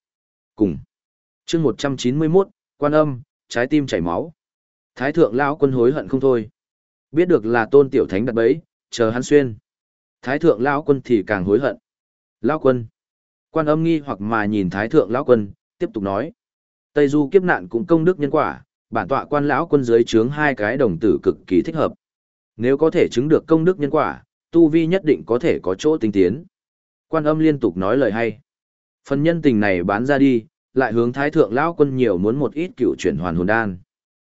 Speaker 1: Cùng. chương 191, quan âm, trái tim chảy máu. Thái thượng lão quân hối hận không thôi. Biết được là tôn tiểu thánh đặt bẫy, chờ hắn xuyên. Thái thượng lão quân thì càng hối hận. Lão quân. Quan âm nghi hoặc mà nhìn thái thượng lão quân, tiếp tục nói. Tây du kiếp nạn cũng công đức nhân quả, bản tọa quan lão quân dưới trướng hai cái đồng tử cực kỳ thích hợp. Nếu có thể chứng được công đức nhân quả, tu vi nhất định có thể có chỗ tinh tiến. Quan âm liên tục nói lời hay. Phần nhân tình này bán ra đi, lại hướng thái thượng lão quân nhiều muốn một ít cựu chuyển hoàn hồn đan.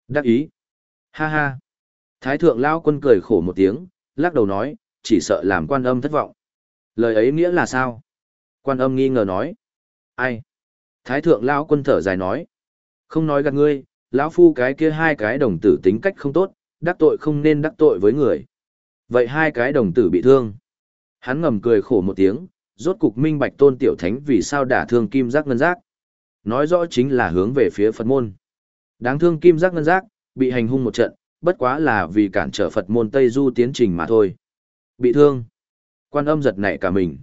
Speaker 1: Đắc ý. Ha ha. Thái thượng lão quân cười khổ một tiếng, lắc đầu nói, chỉ sợ làm quan âm thất vọng. Lời ấy nghĩa là sao? Quan âm nghi ngờ nói. Ai? Thái thượng lão quân thở dài nói. Không nói gạt ngươi, lão phu cái kia hai cái đồng tử tính cách không tốt, đắc tội không nên đắc tội với người. Vậy hai cái đồng tử bị thương. Hắn ngầm cười khổ một tiếng, rốt cục minh bạch tôn tiểu thánh vì sao đả thương kim giác ngân giác. Nói rõ chính là hướng về phía Phật môn. Đáng thương kim giác ngân giác, bị hành hung một trận, bất quá là vì cản trở Phật môn Tây Du tiến trình mà thôi. Bị thương. Quan âm giật nảy cả mình.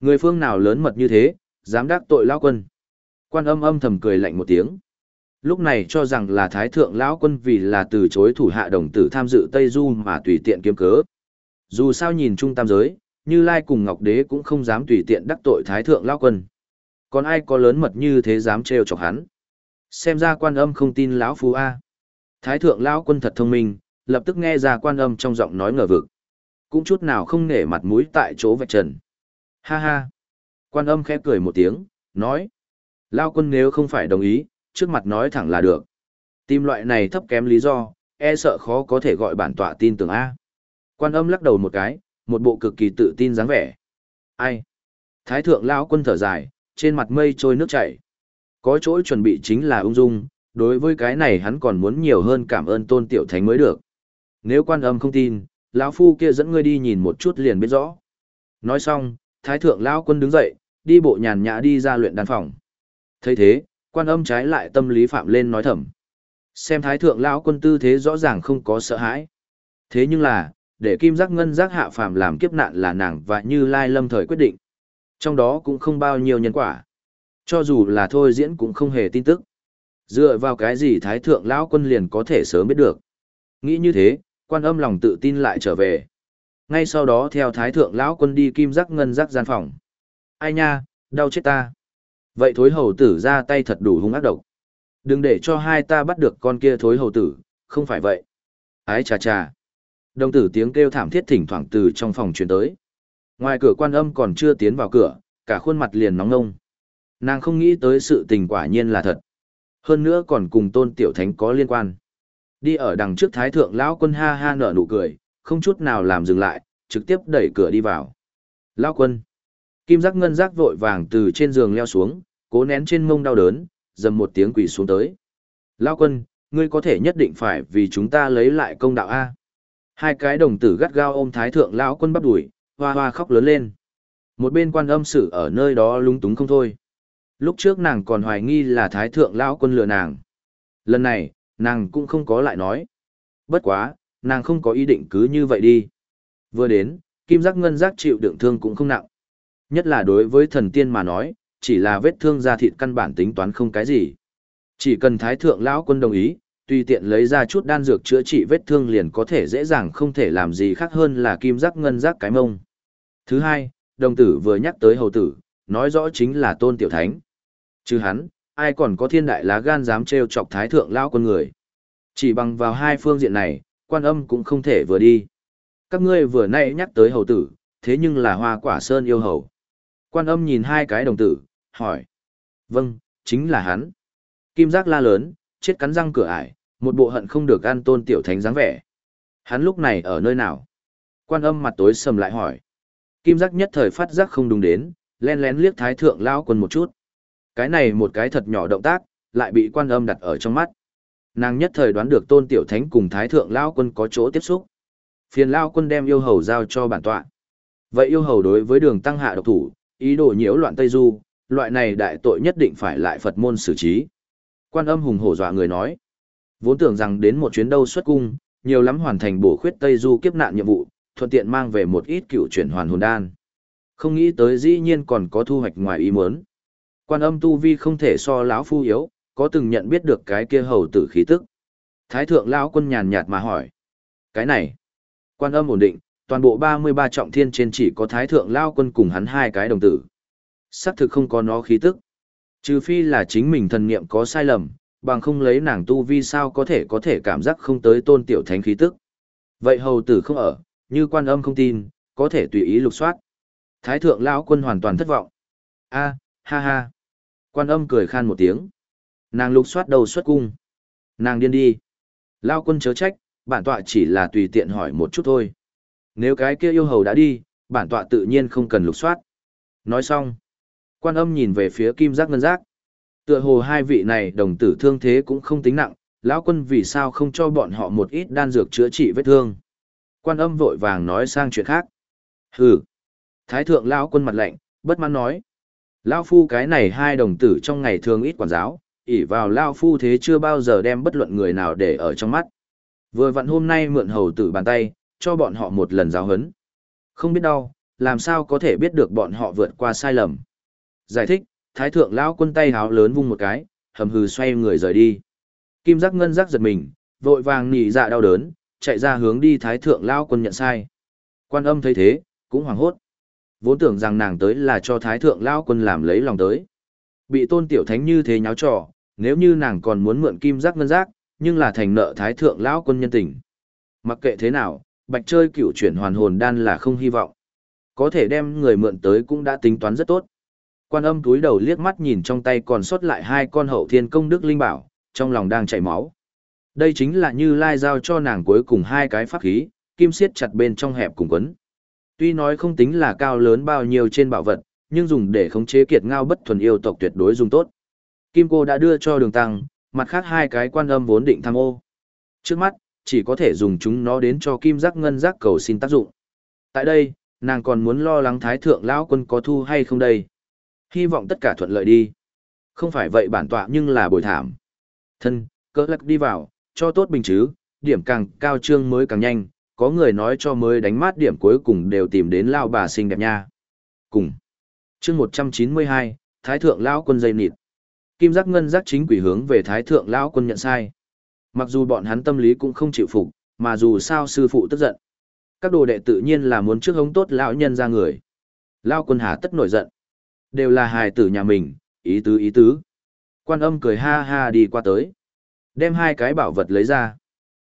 Speaker 1: Người phương nào lớn mật như thế, dám đắc tội lão quân. Quan âm âm thầm cười lạnh một tiếng. Lúc này cho rằng là thái thượng lão quân vì là từ chối thủ hạ đồng tử tham dự Tây Du mà tùy tiện kiếm cớ. Dù sao nhìn trung tam giới, Như Lai cùng Ngọc Đế cũng không dám tùy tiện đắc tội thái thượng lão quân. Còn ai có lớn mật như thế dám trêu chọc hắn? Xem ra quan âm không tin lão phu a. Thái thượng lão quân thật thông minh, lập tức nghe ra quan âm trong giọng nói ngờ vực. Cũng chút nào không nể mặt mũi tại chỗ vạch trần. Ha ha. Quan âm khẽ cười một tiếng, nói. Lao quân nếu không phải đồng ý, trước mặt nói thẳng là được. Tìm loại này thấp kém lý do, e sợ khó có thể gọi bản tọa tin tưởng A. Quan âm lắc đầu một cái, một bộ cực kỳ tự tin dáng vẻ. Ai? Thái thượng lão quân thở dài, trên mặt mây trôi nước chảy. Có chỗ chuẩn bị chính là ung dung, đối với cái này hắn còn muốn nhiều hơn cảm ơn tôn tiểu thánh mới được. Nếu quan âm không tin, lão phu kia dẫn ngươi đi nhìn một chút liền biết rõ. Nói xong, thái thượng lão quân đứng dậy, đi bộ nhàn nhã đi ra luyện đan phòng. thấy thế, quan âm trái lại tâm lý phạm lên nói thầm. Xem thái thượng lão quân tư thế rõ ràng không có sợ hãi. Thế nhưng là, để kim giác ngân giác hạ phàm làm kiếp nạn là nàng và như lai lâm thời quyết định. Trong đó cũng không bao nhiêu nhân quả. Cho dù là thôi diễn cũng không hề tin tức. Dựa vào cái gì thái thượng lão quân liền có thể sớm biết được. Nghĩ như thế, quan âm lòng tự tin lại trở về. Ngay sau đó theo thái thượng lão quân đi kim giác ngân giác gian phòng. Ai nha, đau chết ta. Vậy thối hầu tử ra tay thật đủ hung ác độc. Đừng để cho hai ta bắt được con kia thối hầu tử, không phải vậy. Ái chà chà. Đồng tử tiếng kêu thảm thiết thỉnh thoảng từ trong phòng truyền tới. Ngoài cửa quan âm còn chưa tiến vào cửa, cả khuôn mặt liền nóng ngông. Nàng không nghĩ tới sự tình quả nhiên là thật. Hơn nữa còn cùng tôn tiểu thánh có liên quan. Đi ở đằng trước thái thượng lão quân ha ha nở nụ cười, không chút nào làm dừng lại, trực tiếp đẩy cửa đi vào. Lão quân. Kim giác ngân giác vội vàng từ trên giường leo xuống, cố nén trên mông đau đớn, dầm một tiếng quỳ xuống tới. Lão quân, ngươi có thể nhất định phải vì chúng ta lấy lại công đạo A. Hai cái đồng tử gắt gao ôm thái thượng lão quân bắp đuổi, hoa hoa khóc lớn lên. Một bên quan âm sử ở nơi đó lúng túng không thôi. Lúc trước nàng còn hoài nghi là thái thượng lão quân lừa nàng. Lần này, nàng cũng không có lại nói. Bất quá, nàng không có ý định cứ như vậy đi. Vừa đến, kim giác ngân giác chịu đựng thương cũng không nặng. Nhất là đối với thần tiên mà nói, chỉ là vết thương da thịt căn bản tính toán không cái gì. Chỉ cần thái thượng lão quân đồng ý, tùy tiện lấy ra chút đan dược chữa trị vết thương liền có thể dễ dàng không thể làm gì khác hơn là kim giác ngân giác cái mông. Thứ hai, đồng tử vừa nhắc tới hầu tử, nói rõ chính là tôn tiểu thánh. Chứ hắn, ai còn có thiên đại lá gan dám trêu chọc thái thượng lão quân người. Chỉ bằng vào hai phương diện này, quan âm cũng không thể vừa đi. Các ngươi vừa nãy nhắc tới hầu tử, thế nhưng là hoa quả sơn yêu hầu. Quan âm nhìn hai cái đồng tử, hỏi. Vâng, chính là hắn. Kim giác la lớn, chết cắn răng cửa ải, một bộ hận không được an tôn tiểu thánh dáng vẻ. Hắn lúc này ở nơi nào? Quan âm mặt tối sầm lại hỏi. Kim giác nhất thời phát giác không đúng đến, len lén liếc thái thượng lao quân một chút. Cái này một cái thật nhỏ động tác, lại bị quan âm đặt ở trong mắt. Nàng nhất thời đoán được tôn tiểu thánh cùng thái thượng lao quân có chỗ tiếp xúc. Phiền lao quân đem yêu hầu giao cho bản tọa. Vậy yêu hầu đối với đường tăng hạ độc thủ, ý đồ nhiễu loạn Tây Du, loại này đại tội nhất định phải lại Phật môn xử trí. Quan âm hùng hổ dọa người nói. Vốn tưởng rằng đến một chuyến đâu xuất cung, nhiều lắm hoàn thành bổ khuyết Tây Du kiếp nạn nhiệm vụ, thuận tiện mang về một ít cựu chuyển hoàn hồn đan. Không nghĩ tới dĩ nhiên còn có thu hoạch ngoài ý muốn. Quan âm tu vi không thể so lão phu yếu, có từng nhận biết được cái kia hầu tử khí tức. Thái thượng lão quân nhàn nhạt mà hỏi. Cái này, quan âm ổn định, toàn bộ 33 trọng thiên trên chỉ có thái thượng lão quân cùng hắn hai cái đồng tử. Sắc thực không có nó khí tức. Trừ phi là chính mình thần niệm có sai lầm, bằng không lấy nàng tu vi sao có thể có thể cảm giác không tới tôn tiểu thánh khí tức. Vậy hầu tử không ở, như quan âm không tin, có thể tùy ý lục soát. Thái thượng lão quân hoàn toàn thất vọng. A, ha ha. Quan âm cười khan một tiếng. Nàng lục soát đầu xuất cung. Nàng điên đi. Lao quân chớ trách, bản tọa chỉ là tùy tiện hỏi một chút thôi. Nếu cái kia yêu hầu đã đi, bản tọa tự nhiên không cần lục soát. Nói xong. Quan âm nhìn về phía kim giác ngân giác. Tựa hồ hai vị này đồng tử thương thế cũng không tính nặng, lão quân vì sao không cho bọn họ một ít đan dược chữa trị vết thương. Quan âm vội vàng nói sang chuyện khác. Hừ. Thái thượng lão quân mặt lạnh, bất mãn nói. Lão phu cái này hai đồng tử trong ngày thường ít quản giáo, ỷ vào lão phu thế chưa bao giờ đem bất luận người nào để ở trong mắt. Vừa vặn hôm nay mượn hầu tử bàn tay, cho bọn họ một lần giáo hấn. Không biết đâu, làm sao có thể biết được bọn họ vượt qua sai lầm. Giải thích, thái thượng lão quân tay háo lớn vung một cái, hầm hừ xoay người rời đi. Kim giác ngân giác giật mình, vội vàng nỉ dạ đau đớn, chạy ra hướng đi thái thượng lão quân nhận sai. Quan âm thấy thế, cũng hoảng hốt. Vốn tưởng rằng nàng tới là cho thái thượng lão quân làm lấy lòng tới. Bị tôn tiểu thánh như thế nháo trò, nếu như nàng còn muốn mượn kim giác ngân giác, nhưng là thành nợ thái thượng lão quân nhân tình. Mặc kệ thế nào, bạch chơi cựu chuyển hoàn hồn đan là không hy vọng. Có thể đem người mượn tới cũng đã tính toán rất tốt. Quan âm túi đầu liếc mắt nhìn trong tay còn sót lại hai con hậu thiên công đức linh bảo, trong lòng đang chảy máu. Đây chính là như lai giao cho nàng cuối cùng hai cái pháp khí, kim siết chặt bên trong hẹp cùng quấn. Tuy nói không tính là cao lớn bao nhiêu trên bảo vật, nhưng dùng để khống chế kiệt ngao bất thuần yêu tộc tuyệt đối dùng tốt. Kim cô đã đưa cho đường tăng, mặt khác hai cái quan âm vốn định tham ô. Trước mắt, chỉ có thể dùng chúng nó đến cho kim giác ngân giác cầu xin tác dụng. Tại đây, nàng còn muốn lo lắng thái thượng lão quân có thu hay không đây. Hy vọng tất cả thuận lợi đi. Không phải vậy bản tọa nhưng là bồi thảm. Thân, cỡ lắc đi vào, cho tốt bình chứ, điểm càng cao trương mới càng nhanh, có người nói cho mới đánh mát điểm cuối cùng đều tìm đến lao bà xinh đẹp nha. Cùng. chương 192, Thái Thượng Lao quân dây nịt. Kim giác ngân giác chính quỷ hướng về Thái Thượng Lao quân nhận sai. Mặc dù bọn hắn tâm lý cũng không chịu phục, mà dù sao sư phụ tức giận. Các đồ đệ tự nhiên là muốn trước hống tốt lão nhân ra người. Lao quân hà tất nổi giận. Đều là hài tử nhà mình, ý tứ ý tứ. Quan âm cười ha ha đi qua tới. Đem hai cái bảo vật lấy ra.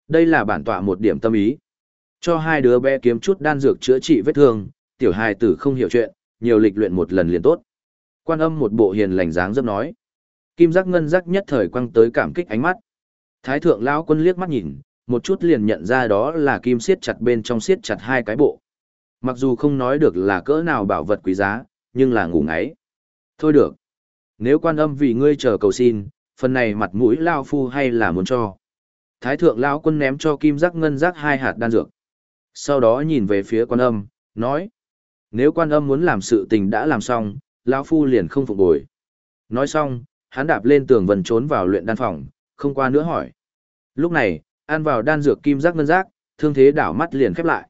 Speaker 1: Đây là bản tọa một điểm tâm ý. Cho hai đứa bé kiếm chút đan dược chữa trị vết thương, tiểu hài tử không hiểu chuyện, nhiều lịch luyện một lần liền tốt. Quan âm một bộ hiền lành dáng dấp nói. Kim giác ngân giác nhất thời quăng tới cảm kích ánh mắt. Thái thượng lão quân liếc mắt nhìn, một chút liền nhận ra đó là kim siết chặt bên trong siết chặt hai cái bộ. Mặc dù không nói được là cỡ nào bảo vật quý giá, nhưng là ngủ ngáy. Thôi được. Nếu quan âm vì ngươi chờ cầu xin, phần này mặt mũi lao phu hay là muốn cho. Thái thượng lão quân ném cho kim giác ngân giác hai hạt đan dược. Sau đó nhìn về phía quan âm, nói. Nếu quan âm muốn làm sự tình đã làm xong, lão phu liền không phục bồi. Nói xong, hắn đạp lên tường vần trốn vào luyện đan phòng, không qua nữa hỏi. Lúc này, ăn vào đan dược kim giác ngân giác, thương thế đảo mắt liền khép lại.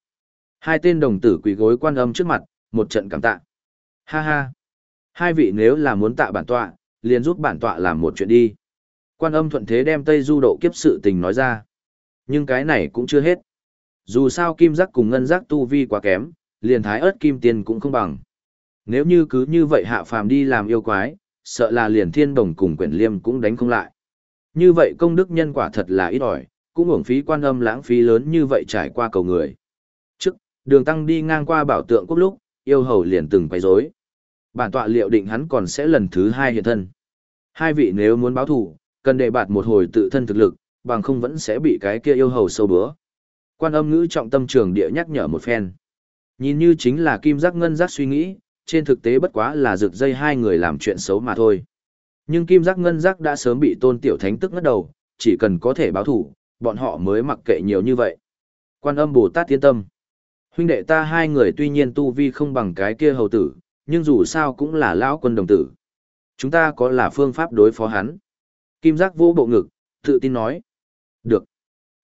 Speaker 1: Hai tên đồng tử quỳ gối quan âm trước mặt, một trận cảm tạ. Ha ha. Hai vị nếu là muốn tạ bản tọa, liền giúp bản tọa làm một chuyện đi. Quan âm thuận thế đem Tây Du độ kiếp sự tình nói ra. Nhưng cái này cũng chưa hết. Dù sao kim giác cùng ngân giác tu vi quá kém, liền thái ớt kim tiền cũng không bằng. Nếu như cứ như vậy hạ phàm đi làm yêu quái, sợ là liền thiên đồng cùng quyển liêm cũng đánh không lại. Như vậy công đức nhân quả thật là ít ỏi, cũng uổng phí quan âm lãng phí lớn như vậy trải qua cầu người. Trước, đường tăng đi ngang qua bảo tượng quốc lúc, yêu hầu liền từng quay rối. Bản tọa liệu định hắn còn sẽ lần thứ hai hiện thân. Hai vị nếu muốn báo thù, cần đề bạt một hồi tự thân thực lực, bằng không vẫn sẽ bị cái kia yêu hầu sâu bữa. Quan âm ngữ trọng tâm trường địa nhắc nhở một phen. Nhìn như chính là kim giác ngân giác suy nghĩ, trên thực tế bất quá là rực dây hai người làm chuyện xấu mà thôi. Nhưng kim giác ngân giác đã sớm bị tôn tiểu thánh tức ngất đầu, chỉ cần có thể báo thủ, bọn họ mới mặc kệ nhiều như vậy. Quan âm Bồ Tát tiên tâm. Huynh đệ ta hai người tuy nhiên tu vi không bằng cái kia hầu tử, nhưng dù sao cũng là lão quân đồng tử. Chúng ta có là phương pháp đối phó hắn. Kim giác vô bộ ngực, tự tin nói. Được.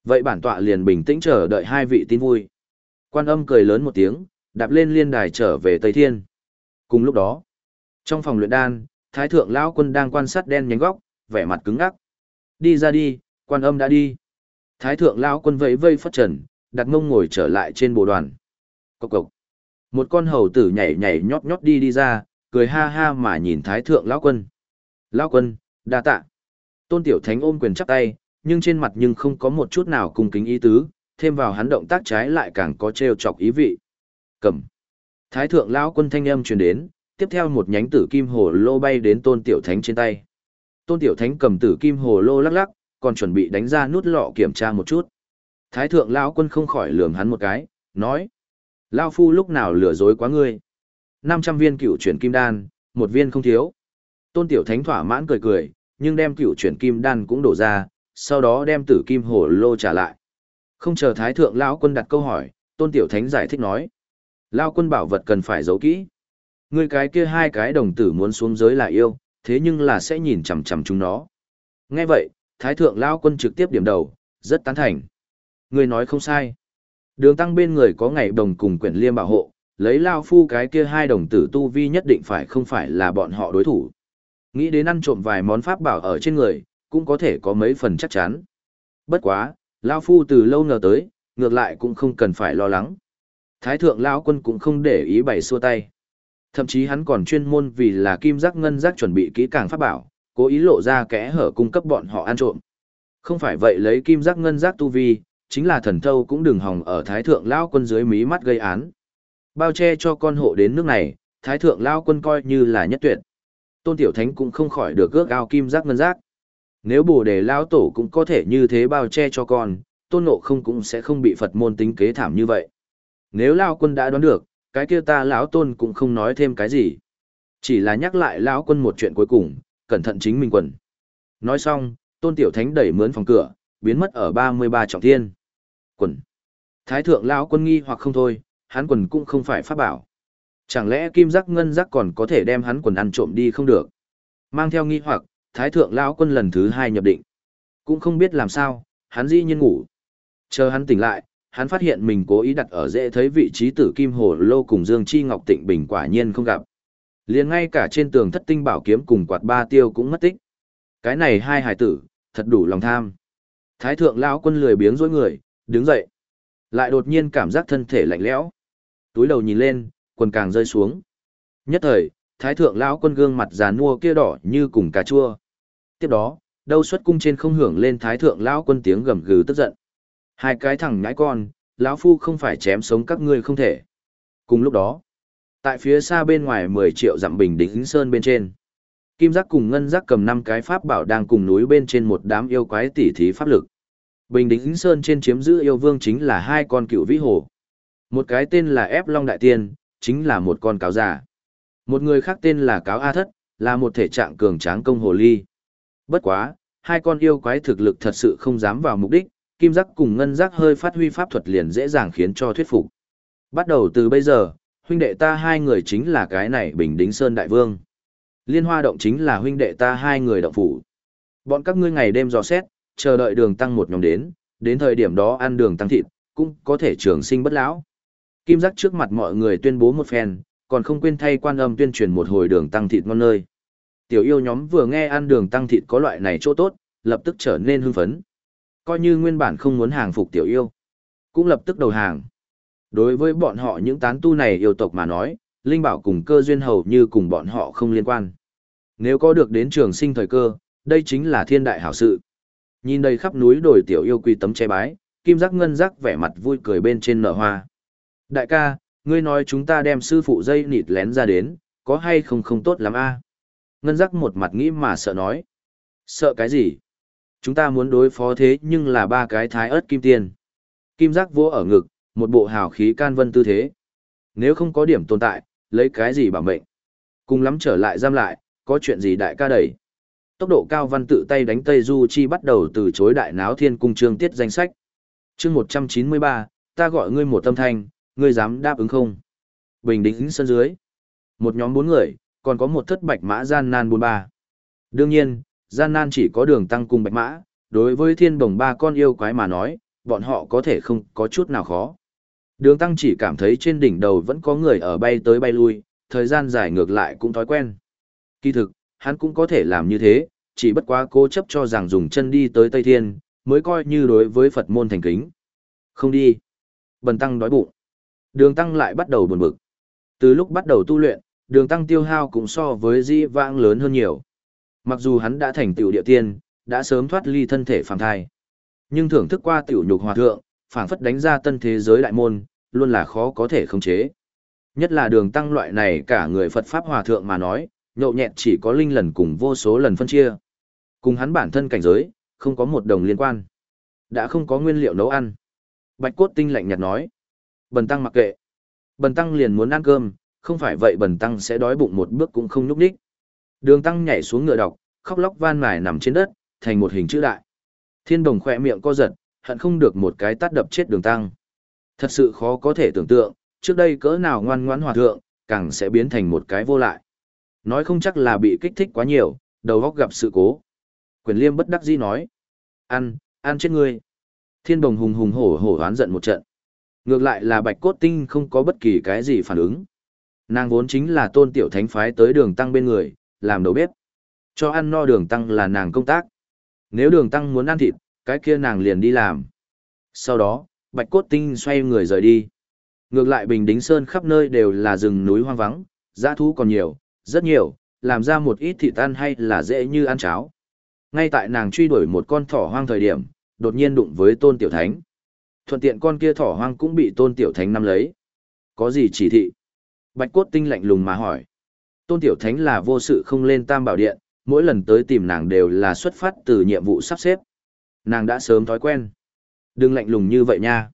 Speaker 1: Vậy bản tọa liền bình tĩnh chờ đợi hai vị tin vui. Quan âm cười lớn một tiếng, đạp lên liên đài trở về Tây Thiên. Cùng lúc đó, trong phòng luyện đan, Thái thượng lão quân đang quan sát đen nhánh góc, vẻ mặt cứng ngắc. Đi ra đi, quan âm đã đi. Thái thượng lão quân vẫy vây phất trần, đặt ngông ngồi trở lại trên bồ đoàn. Cộc cộc. Một con hầu tử nhảy nhảy nhót nhót đi đi ra, cười ha ha mà nhìn thái thượng lão quân. Lão quân, đa tạ. Tôn tiểu thánh ôm quyền chắp tay, nhưng trên mặt nhưng không có một chút nào cung kính ý tứ, thêm vào hắn động tác trái lại càng có trêu chọc ý vị. Cầm. Thái thượng lão quân thanh âm truyền đến, tiếp theo một nhánh tử kim hồ lô bay đến tôn tiểu thánh trên tay. Tôn tiểu thánh cầm tử kim hồ lô lắc lắc, còn chuẩn bị đánh ra nút lọ kiểm tra một chút. Thái thượng lão quân không khỏi lườm hắn một cái, nói: "Lão phu lúc nào lừa dối quá ngươi? 500 viên cựu chuyển kim đan, một viên không thiếu." Tôn tiểu thánh thỏa mãn cười cười, nhưng đem cựu chuyển kim đan cũng đổ ra, sau đó đem tử kim hồ lô trả lại. Không chờ thái thượng lão quân đặt câu hỏi, Tôn tiểu thánh giải thích nói: "Lão quân bảo vật cần phải giấu kỹ." người cái kia hai cái đồng tử muốn xuống giới là yêu, thế nhưng là sẽ nhìn chằm chằm chúng nó. Nghe vậy, Thái thượng lao quân trực tiếp điểm đầu, rất tán thành. người nói không sai. Đường tăng bên người có ngày đồng cùng quyển liêm bảo hộ, lấy lao phu cái kia hai đồng tử tu vi nhất định phải không phải là bọn họ đối thủ. Nghĩ đến ăn trộm vài món pháp bảo ở trên người, cũng có thể có mấy phần chắc chắn. Bất quá, lao phu từ lâu ngờ tới, ngược lại cũng không cần phải lo lắng. Thái thượng lao quân cũng không để ý bày xua tay. Thậm chí hắn còn chuyên môn vì là kim giác ngân giác chuẩn bị kỹ càng pháp bảo, cố ý lộ ra kẽ hở cung cấp bọn họ ăn trộm. Không phải vậy lấy kim giác ngân giác tu vi, chính là thần thâu cũng đừng hòng ở thái thượng lao quân dưới mí mắt gây án. Bao che cho con hộ đến nước này, thái thượng lao quân coi như là nhất tuyệt. Tôn tiểu thánh cũng không khỏi được ước ao kim giác ngân giác. Nếu bồ đề lao tổ cũng có thể như thế bao che cho con, tôn nộ không cũng sẽ không bị Phật môn tính kế thảm như vậy. Nếu lao quân đã đoán được, cái kia ta lão tôn cũng không nói thêm cái gì. Chỉ là nhắc lại lão quân một chuyện cuối cùng cẩn thận chính mình quần. Nói xong tôn tiểu thánh đẩy mướn phòng cửa biến mất ở ba mươi ba trọng thiên. Quần. Thái thượng lão quân nghi hoặc không thôi hắn quần cũng không phải pháp bảo. Chẳng lẽ kim giác ngân giác còn có thể đem hắn quần ăn trộm đi không được? Mang theo nghi hoặc, thái thượng lão quân lần thứ hai nhập định. Cũng không biết làm sao, hắn dĩ nhiên ngủ. Chờ hắn tỉnh lại, hắn phát hiện mình cố ý đặt ở dễ thấy vị trí tử kim hồ lô cùng Dương Chi Ngọc Tịnh Bình quả nhiên không gặp. liền ngay cả trên tường thất tinh bảo kiếm cùng quạt ba tiêu cũng mất tích. Cái này hai hải tử, thật đủ lòng tham. Thái thượng lão quân lười biếng dối người, đứng dậy. Lại đột nhiên cảm giác thân thể lạnh lẽo. Túi đầu nhìn lên, quần càng rơi xuống. Nhất thời, thái thượng lão quân gương mặt già nua kia đỏ như cùng cà chua. Tiếp đó, đâu xuất cung trên không hưởng lên thái thượng lão quân tiếng gầm gừ tức giận. Hai cái thằng nhãi con, lão phu không phải chém sống các ngươi không thể. Cùng lúc đó, tại phía xa bên ngoài 10 triệu dặm bình đỉnh sơn bên trên, Kim giác cùng ngân giác cầm năm cái pháp bảo đang cùng núi bên trên một đám yêu quái tỉ thí pháp lực. Bình đỉnh sơn trên chiếm giữ yêu vương chính là hai con cựu vĩ hồ. Một cái tên là ép long đại tiên, chính là một con cáo già. Một người khác tên là cáo A thất, là một thể trạng cường tráng công hồ ly. Bất quá, hai con yêu quái thực lực thật sự không dám vào mục đích, kim giác cùng ngân giác hơi phát huy pháp thuật liền dễ dàng khiến cho thuyết phục. Bắt đầu từ bây giờ, huynh đệ ta hai người chính là cái này bình đính sơn đại vương. Liên hoa động chính là huynh đệ ta hai người động phủ. Bọn các ngươi ngày đêm dò xét, chờ đợi đường tăng một nhóm đến, đến thời điểm đó ăn đường tăng thịt, cũng có thể trường sinh bất lão. Kim giác trước mặt mọi người tuyên bố một phen, còn không quên thay quan âm tuyên truyền một hồi đường tăng thịt ngon nơi. Tiểu yêu nhóm vừa nghe ăn đường tăng thịt có loại này chỗ tốt, lập tức trở nên hưng phấn. Coi như nguyên bản không muốn hàng phục tiểu yêu, cũng lập tức đầu hàng. Đối với bọn họ những tán tu này yêu tộc mà nói, Linh Bảo cùng cơ duyên hầu như cùng bọn họ không liên quan. Nếu có được đến trường sinh thời cơ, đây chính là thiên đại hảo sự. Nhìn đây khắp núi đồi tiểu yêu quỳ tấm che bái, kim giác ngân giác vẻ mặt vui cười bên trên nở hoa. Đại ca, ngươi nói chúng ta đem sư phụ dây nịt lén ra đến, có hay không không tốt lắm a? Ngân giác một mặt nghĩ mà sợ nói. Sợ cái gì? Chúng ta muốn đối phó thế nhưng là ba cái thái ớt kim tiền. Kim giác vô ở ngực, một bộ hào khí can vân tư thế. Nếu không có điểm tồn tại, lấy cái gì bảo mệnh. Cùng lắm trở lại giam lại, có chuyện gì đại ca đẩy. Tốc độ cao văn tự tay đánh Tây Du Chi bắt đầu từ chối đại náo thiên cung trương tiết danh sách. chương 193, ta gọi ngươi một tâm thanh, ngươi dám đáp ứng không? Bình định sân dưới. Một nhóm bốn người, còn có một thất bạch mã gian nan bốn ba. Đương nhiên, gian nan chỉ có đường tăng cùng bạch mã, đối với thiên bồng ba con yêu quái mà nói, bọn họ có thể không có chút nào khó. Đường tăng chỉ cảm thấy trên đỉnh đầu vẫn có người ở bay tới bay lui, thời gian dài ngược lại cũng thói quen. Kỳ thực, hắn cũng có thể làm như thế, chỉ bất quá cố chấp cho rằng dùng chân đi tới Tây Thiên, mới coi như đối với Phật môn thành kính. Không đi. Bần tăng đói bụng. Đường tăng lại bắt đầu buồn bực. Từ lúc bắt đầu tu luyện, đường tăng tiêu hao cũng so với di vãng lớn hơn nhiều. Mặc dù hắn đã thành tiểu địa tiên, đã sớm thoát ly thân thể phàm thai. Nhưng thưởng thức qua tiểu nhục hòa thượng, phảng phất đánh ra tân thế giới đại môn, luôn là khó có thể khống chế. Nhất là đường tăng loại này cả người Phật Pháp hòa thượng mà nói, nhậu nhẹt chỉ có linh lần cùng vô số lần phân chia. Cùng hắn bản thân cảnh giới, không có một đồng liên quan. Đã không có nguyên liệu nấu ăn. Bạch cốt tinh lạnh nhạt nói. Bần tăng mặc kệ. Bần tăng liền muốn ăn cơm, không phải vậy bần tăng sẽ đói bụng một bước cũng không nhúc đích. Đường tăng nhảy xuống ngựa đọc, khóc lóc van mài nằm trên đất, thành một hình chữ đại. Thiên đồng khỏe miệng co giật, hận không được một cái tát đập chết đường tăng. Thật sự khó có thể tưởng tượng, trước đây cỡ nào ngoan ngoãn hòa thượng, càng sẽ biến thành một cái vô lại. Nói không chắc là bị kích thích quá nhiều, đầu óc gặp sự cố. Quyền liêm bất đắc dĩ nói. Ăn, ăn chết ngươi. Thiên đồng hùng hùng hổ hổ oán giận một trận. Ngược lại là bạch cốt tinh không có bất kỳ cái gì phản ứng. Nàng vốn chính là tôn tiểu thánh phái tới đường tăng bên người, làm đầu bếp. Cho ăn no đường tăng là nàng công tác. Nếu đường tăng muốn ăn thịt, cái kia nàng liền đi làm. Sau đó, bạch cốt tinh xoay người rời đi. Ngược lại Bình Đính Sơn khắp nơi đều là rừng núi hoang vắng, dã thú còn nhiều, rất nhiều, làm ra một ít thịt ăn hay là dễ như ăn cháo. Ngay tại nàng truy đuổi một con thỏ hoang thời điểm, đột nhiên đụng với Tôn Tiểu Thánh. Thuận tiện con kia thỏ hoang cũng bị Tôn Tiểu Thánh nắm lấy. Có gì chỉ thị? Bạch cốt tinh lạnh lùng mà hỏi. Tôn Tiểu Thánh là vô sự không lên tam bảo điện, mỗi lần tới tìm nàng đều là xuất phát từ nhiệm vụ sắp xếp. Nàng đã sớm thói quen. Đừng lạnh lùng như vậy nha.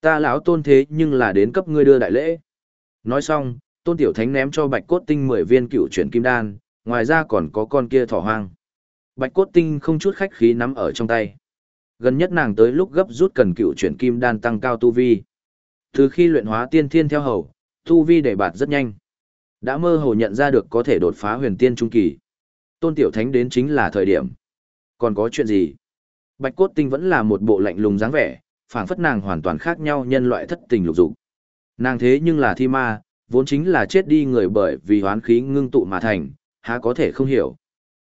Speaker 1: Ta lão tôn thế nhưng là đến cấp ngươi đưa đại lễ. Nói xong, tôn tiểu thánh ném cho bạch cốt tinh mười viên cựu chuyển kim đan, ngoài ra còn có con kia thỏ hoang. Bạch cốt tinh không chút khách khí nắm ở trong tay. Gần nhất nàng tới lúc gấp rút cần cựu chuyển kim đan tăng cao tu vi. Từ khi luyện hóa tiên thiên theo hầu, tu vi để bạt rất nhanh. Đã mơ hồ nhận ra được có thể đột phá huyền tiên trung kỳ. Tôn Tiểu Thánh đến chính là thời điểm. Còn có chuyện gì? Bạch Cốt Tinh vẫn là một bộ lạnh lùng dáng vẻ, phảng phất nàng hoàn toàn khác nhau nhân loại thất tình lục dục. Nàng thế nhưng là thi ma, vốn chính là chết đi người bởi vì hoán khí ngưng tụ mà thành, há có thể không hiểu.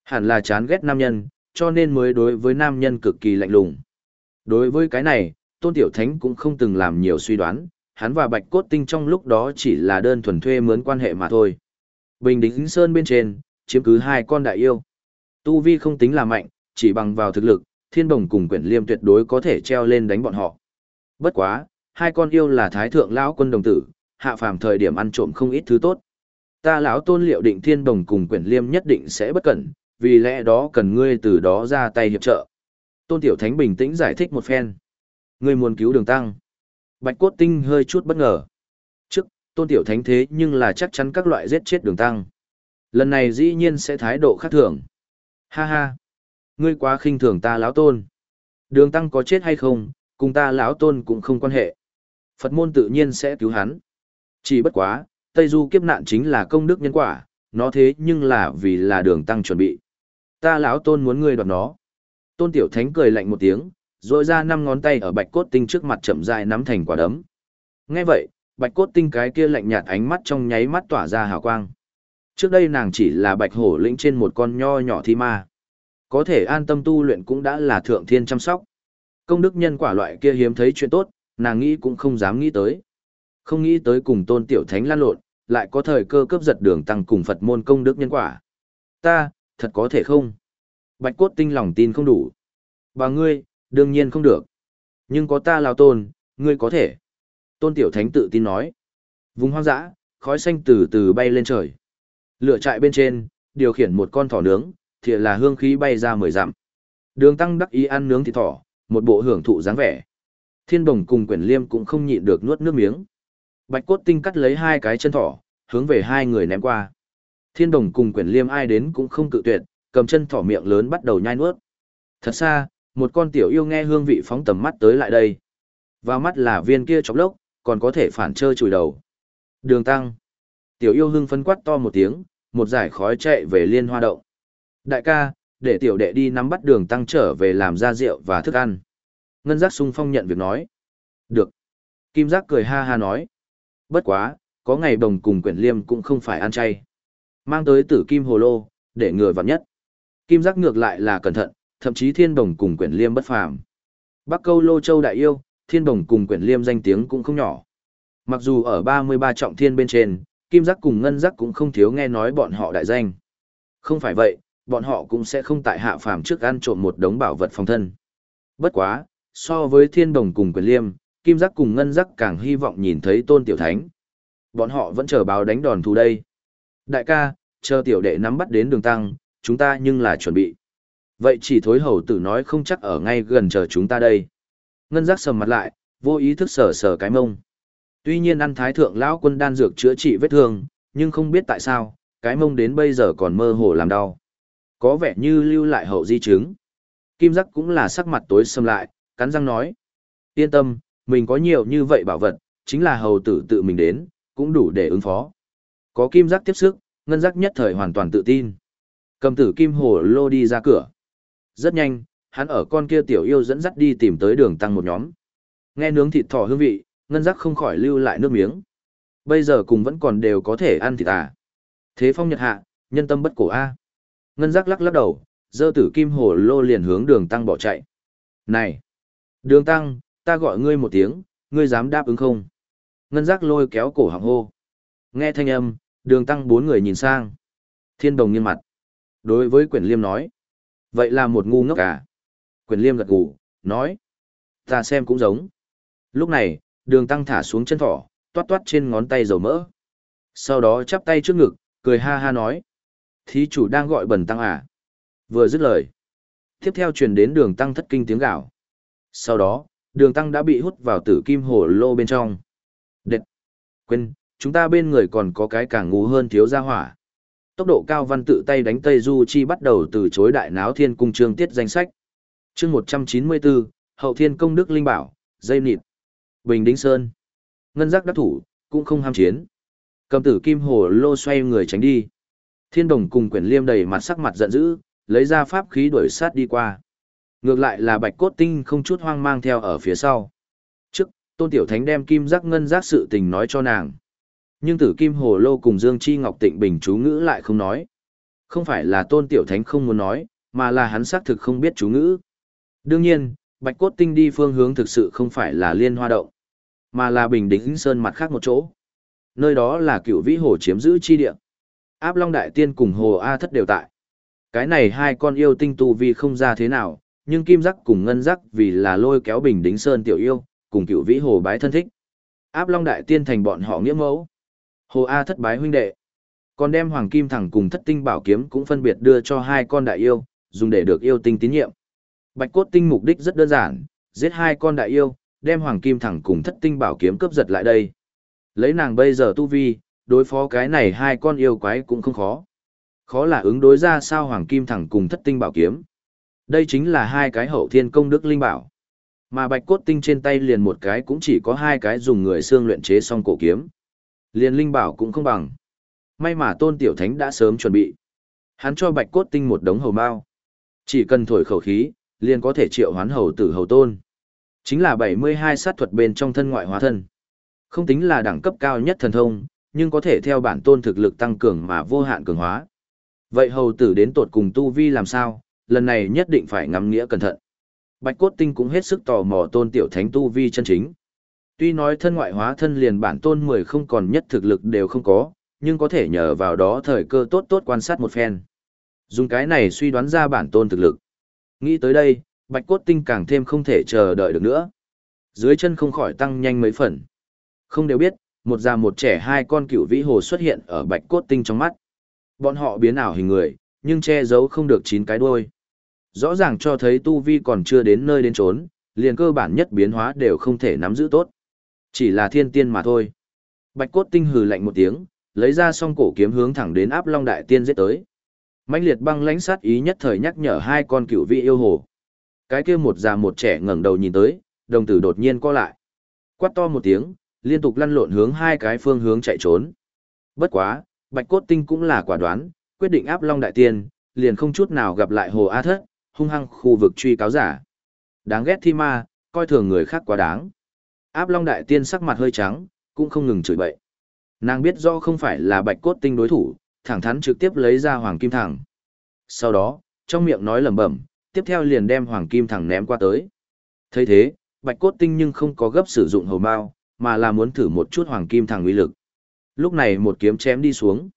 Speaker 1: Hẳn là chán ghét nam nhân, cho nên mới đối với nam nhân cực kỳ lạnh lùng. Đối với cái này, Tôn Tiểu Thánh cũng không từng làm nhiều suy đoán, hắn và Bạch Cốt Tinh trong lúc đó chỉ là đơn thuần thuê mướn quan hệ mà thôi. Bình Đính Sơn bên trên, chiếm cứ hai con đại yêu. Tu Vi không tính là mạnh, chỉ bằng vào thực lực, Thiên Đồng cùng Quyển Liêm tuyệt đối có thể treo lên đánh bọn họ. Bất quá, hai con yêu là thái thượng lão quân đồng tử, hạ phàm thời điểm ăn trộm không ít thứ tốt. Ta lão tôn liệu định Thiên Đồng cùng Quyển Liêm nhất định sẽ bất cẩn, vì lẽ đó cần ngươi từ đó ra tay hiệp trợ. Tôn Tiểu Thánh bình tĩnh giải thích một phen. Ngươi muốn cứu đường tăng. Bạch cốt tinh hơi chút bất ngờ. Trước, Tôn Tiểu Thánh thế nhưng là chắc chắn các loại giết chết đường tăng. Lần này dĩ nhiên sẽ thái độ khác thường. Ha ha. Ngươi quá khinh thường ta lão tôn. Đường tăng có chết hay không, cùng ta lão tôn cũng không quan hệ. Phật môn tự nhiên sẽ cứu hắn. Chỉ bất quá, Tây Du kiếp nạn chính là công đức nhân quả, nó thế nhưng là vì là đường tăng chuẩn bị. Ta lão tôn muốn ngươi đoạt nó. Tôn Tiểu Thánh cười lạnh một tiếng, rồi ra năm ngón tay ở bạch cốt tinh trước mặt chậm rãi nắm thành quả đấm. Nghe vậy, bạch cốt tinh cái kia lạnh nhạt ánh mắt trong nháy mắt tỏa ra hào quang. Trước đây nàng chỉ là bạch hổ lĩnh trên một con nho nhỏ thi ma. Có thể an tâm tu luyện cũng đã là thượng thiên chăm sóc. Công đức nhân quả loại kia hiếm thấy chuyện tốt, nàng nghĩ cũng không dám nghĩ tới. Không nghĩ tới cùng tôn tiểu thánh lan lộn, lại có thời cơ cướp giật đường tăng cùng Phật môn công đức nhân quả. Ta, thật có thể không? Bạch cốt tinh lòng tin không đủ. Bà ngươi, đương nhiên không được. Nhưng có ta lao tôn, ngươi có thể. Tôn tiểu thánh tự tin nói. Vùng hoang dã, khói xanh từ từ bay lên trời. Lửa trại bên trên, điều khiển một con thỏ nướng, thì là hương khí bay ra mười dặm. Đường tăng đắc ý ăn nướng thịt thỏ, một bộ hưởng thụ dáng vẻ. Thiên đồng cùng quyển liêm cũng không nhịn được nuốt nước miếng. Bạch cốt tinh cắt lấy hai cái chân thỏ, hướng về hai người ném qua. Thiên đồng cùng quyển liêm ai đến cũng không cự tuyệt, cầm chân thỏ miệng lớn bắt đầu nhai nuốt. Thật xa, một con tiểu yêu nghe hương vị phóng tầm mắt tới lại đây. Vào mắt là viên kia chọc lốc, còn có thể phản trơ chùi đầu. Đường tăng. Tiểu yêu hưng phấn quát to một tiếng, một giải khói chạy về liên hoa động. Đại ca, để tiểu đệ đi nắm bắt đường tăng trở về làm ra rượu và thức ăn. Ngân giác sung phong nhận việc nói. Được. Kim giác cười ha ha nói. Bất quá, có ngày đồng cùng quyển liêm cũng không phải ăn chay. Mang tới tử kim hồ lô, để ngừa vặn nhất. Kim giác ngược lại là cẩn thận, thậm chí thiên đồng cùng quyển liêm bất phàm. Bắc câu lô châu đại yêu, thiên đồng cùng quyển liêm danh tiếng cũng không nhỏ. Mặc dù ở 33 trọng thiên bên trên, kim giác cùng ngân giác cũng không thiếu nghe nói bọn họ đại danh. Không phải vậy, bọn họ cũng sẽ không tại hạ phàm trước ăn trộm một đống bảo vật phòng thân. Bất quá, so với thiên đồng cùng quyền liêm, kim giác cùng ngân giác càng hy vọng nhìn thấy tôn tiểu thánh. Bọn họ vẫn chờ báo đánh đòn thù đây. Đại ca, chờ tiểu đệ nắm bắt đến đường tăng, chúng ta nhưng là chuẩn bị. Vậy chỉ thối hầu tử nói không chắc ở ngay gần chờ chúng ta đây. Ngân giác sầm mặt lại, vô ý thức sờ sờ cái mông. Tuy nhiên ăn thái thượng lão quân đan dược chữa trị vết thương, nhưng không biết tại sao, cái mông đến bây giờ còn mơ hồ làm đau. Có vẻ như lưu lại hậu di chứng. Kim giác cũng là sắc mặt tối sầm lại, cắn răng nói. Yên tâm, mình có nhiều như vậy bảo vật, chính là hầu tử tự mình đến, cũng đủ để ứng phó. Có kim giác tiếp sức, ngân giác nhất thời hoàn toàn tự tin. Cầm tử kim hồ lô đi ra cửa. Rất nhanh, hắn ở con kia tiểu yêu dẫn dắt đi tìm tới đường tăng một nhóm. Nghe nướng thịt thỏ hương vị, ngân giác không khỏi lưu lại nước miếng. Bây giờ cùng vẫn còn đều có thể ăn thịt à. Thế phong nhật hạ, nhân tâm bất cổ a. Ngân giác lắc lắc đầu, dơ tử kim hồ lô liền hướng đường tăng bỏ chạy. Này! Đường tăng, ta gọi ngươi một tiếng, ngươi dám đáp ứng không? Ngân giác lôi kéo cổ họng hô. Nghe thanh âm, đường tăng bốn người nhìn sang. Thiên đồng nghiêng mặt. Đối với quyển liêm nói. Vậy là một ngu ngốc à? Quyền liêm gật gù, nói. Ta xem cũng giống. Lúc này, đường tăng thả xuống chân thỏ, toát toát trên ngón tay dầu mỡ. Sau đó chắp tay trước ngực, cười ha ha nói. Thí chủ đang gọi bần tăng à? Vừa dứt lời. Tiếp theo truyền đến đường tăng thất kinh tiếng gạo. Sau đó, đường tăng đã bị hút vào tử kim hồ lô bên trong. Đệt! Quên, chúng ta bên người còn có cái càng ngu hơn thiếu gia hỏa. Tốc độ cao văn tự tay đánh Tây Du Chi bắt đầu từ chối đại náo thiên cung trương tiết danh sách. chương 194, Hậu Thiên Công Đức Linh Bảo, dây nịt. Bình Đính Sơn. Ngân giác đắc thủ, cũng không ham chiến. Cầm tử kim hồ lô xoay người tránh đi. Thiên đồng cùng quyển liêm đầy mặt sắc mặt giận dữ, lấy ra pháp khí đuổi sát đi qua. Ngược lại là bạch cốt tinh không chút hoang mang theo ở phía sau. Trước, tôn tiểu thánh đem kim giác ngân giác sự tình nói cho nàng. Nhưng tử kim hồ lô cùng Dương Chi Ngọc Tịnh Bình chú ngữ lại không nói. Không phải là tôn tiểu thánh không muốn nói, mà là hắn xác thực không biết chú ngữ. Đương nhiên, bạch cốt tinh đi phương hướng thực sự không phải là liên hoa động, mà là bình đính sơn mặt khác một chỗ. Nơi đó là cựu vĩ hồ chiếm giữ chi địa. Áp Long Đại Tiên cùng Hồ A Thất đều tại. Cái này hai con yêu tinh tu vi không ra thế nào, nhưng kim giác cùng ngân giác vì là lôi kéo bình đính sơn tiểu yêu, cùng cựu vĩ hồ bái thân thích. Áp Long Đại Tiên thành bọn họ nghĩa mẫu. Hồ A Thất bái huynh đệ. Còn đem Hoàng Kim Thẳng cùng Thất Tinh Bảo Kiếm cũng phân biệt đưa cho hai con đại yêu, dùng để được yêu tinh tín nhiệm. Bạch cốt tinh mục đích rất đơn giản, giết hai con đại yêu, đem Hoàng Kim Thẳng cùng Thất Tinh Bảo Kiếm cướp giật lại đây. Lấy nàng bây giờ tu vi, đối phó cái này hai con yêu quái cũng không khó. Khó là ứng đối ra sao Hoàng Kim Thẳng cùng Thất Tinh Bảo Kiếm. Đây chính là hai cái hậu thiên công đức linh bảo. Mà bạch cốt tinh trên tay liền một cái cũng chỉ có hai cái dùng người xương luyện chế xong cổ kiếm. Liền linh bảo cũng không bằng. May mà tôn tiểu thánh đã sớm chuẩn bị. Hắn cho bạch cốt tinh một đống hầu mao. Chỉ cần thổi khẩu khí, liền có thể triệu hoán hầu tử hầu tôn. Chính là 72 sát thuật bên trong thân ngoại hóa thân. Không tính là đẳng cấp cao nhất thần thông, nhưng có thể theo bản tôn thực lực tăng cường mà vô hạn cường hóa. Vậy hầu tử đến tột cùng tu vi làm sao, lần này nhất định phải ngắm nghĩa cẩn thận. Bạch cốt tinh cũng hết sức tò mò tôn tiểu thánh tu vi chân chính. Tuy nói thân ngoại hóa thân liền bản tôn 10 không còn nhất thực lực đều không có, nhưng có thể nhờ vào đó thời cơ tốt tốt quan sát một phen. Dùng cái này suy đoán ra bản tôn thực lực. Nghĩ tới đây, bạch cốt tinh càng thêm không thể chờ đợi được nữa. Dưới chân không khỏi tăng nhanh mấy phần. Không đều biết, một già một trẻ hai con cựu vĩ hồ xuất hiện ở bạch cốt tinh trong mắt. Bọn họ biến ảo hình người, nhưng che giấu không được chín cái đuôi. Rõ ràng cho thấy tu vi còn chưa đến nơi đến trốn, liền cơ bản nhất biến hóa đều không thể nắm giữ tốt. Chỉ là thiên tiên mà thôi. Bạch cốt tinh hừ lạnh một tiếng, lấy ra song cổ kiếm hướng thẳng đến áp long đại tiên giết tới. Mạnh liệt băng lãnh sát ý nhất thời nhắc nhở hai con cựu vị yêu hồ. Cái kia một già một trẻ ngẩng đầu nhìn tới, đồng tử đột nhiên co lại. Quát to một tiếng, liên tục lăn lộn hướng hai cái phương hướng chạy trốn. Bất quá, Bạch Cốt Tinh cũng là quả đoán, quyết định áp Long Đại Tiên, liền không chút nào gặp lại Hồ A Thất, hung hăng khu vực truy cáo giả. Đáng ghét thi ma, coi thường người khác quá đáng. Áp Long Đại Tiên sắc mặt hơi trắng, cũng không ngừng chửi bậy. Nàng biết do không phải là Bạch Cốt Tinh đối thủ, thẳng thắn trực tiếp lấy ra Hoàng Kim Thẳng. Sau đó, trong miệng nói lẩm bẩm, tiếp theo liền đem Hoàng Kim Thẳng ném qua tới. thấy thế, Bạch Cốt Tinh nhưng không có gấp sử dụng hầu mao, mà là muốn thử một chút hoàng kim thẳng uy lực. Lúc này một kiếm chém đi xuống,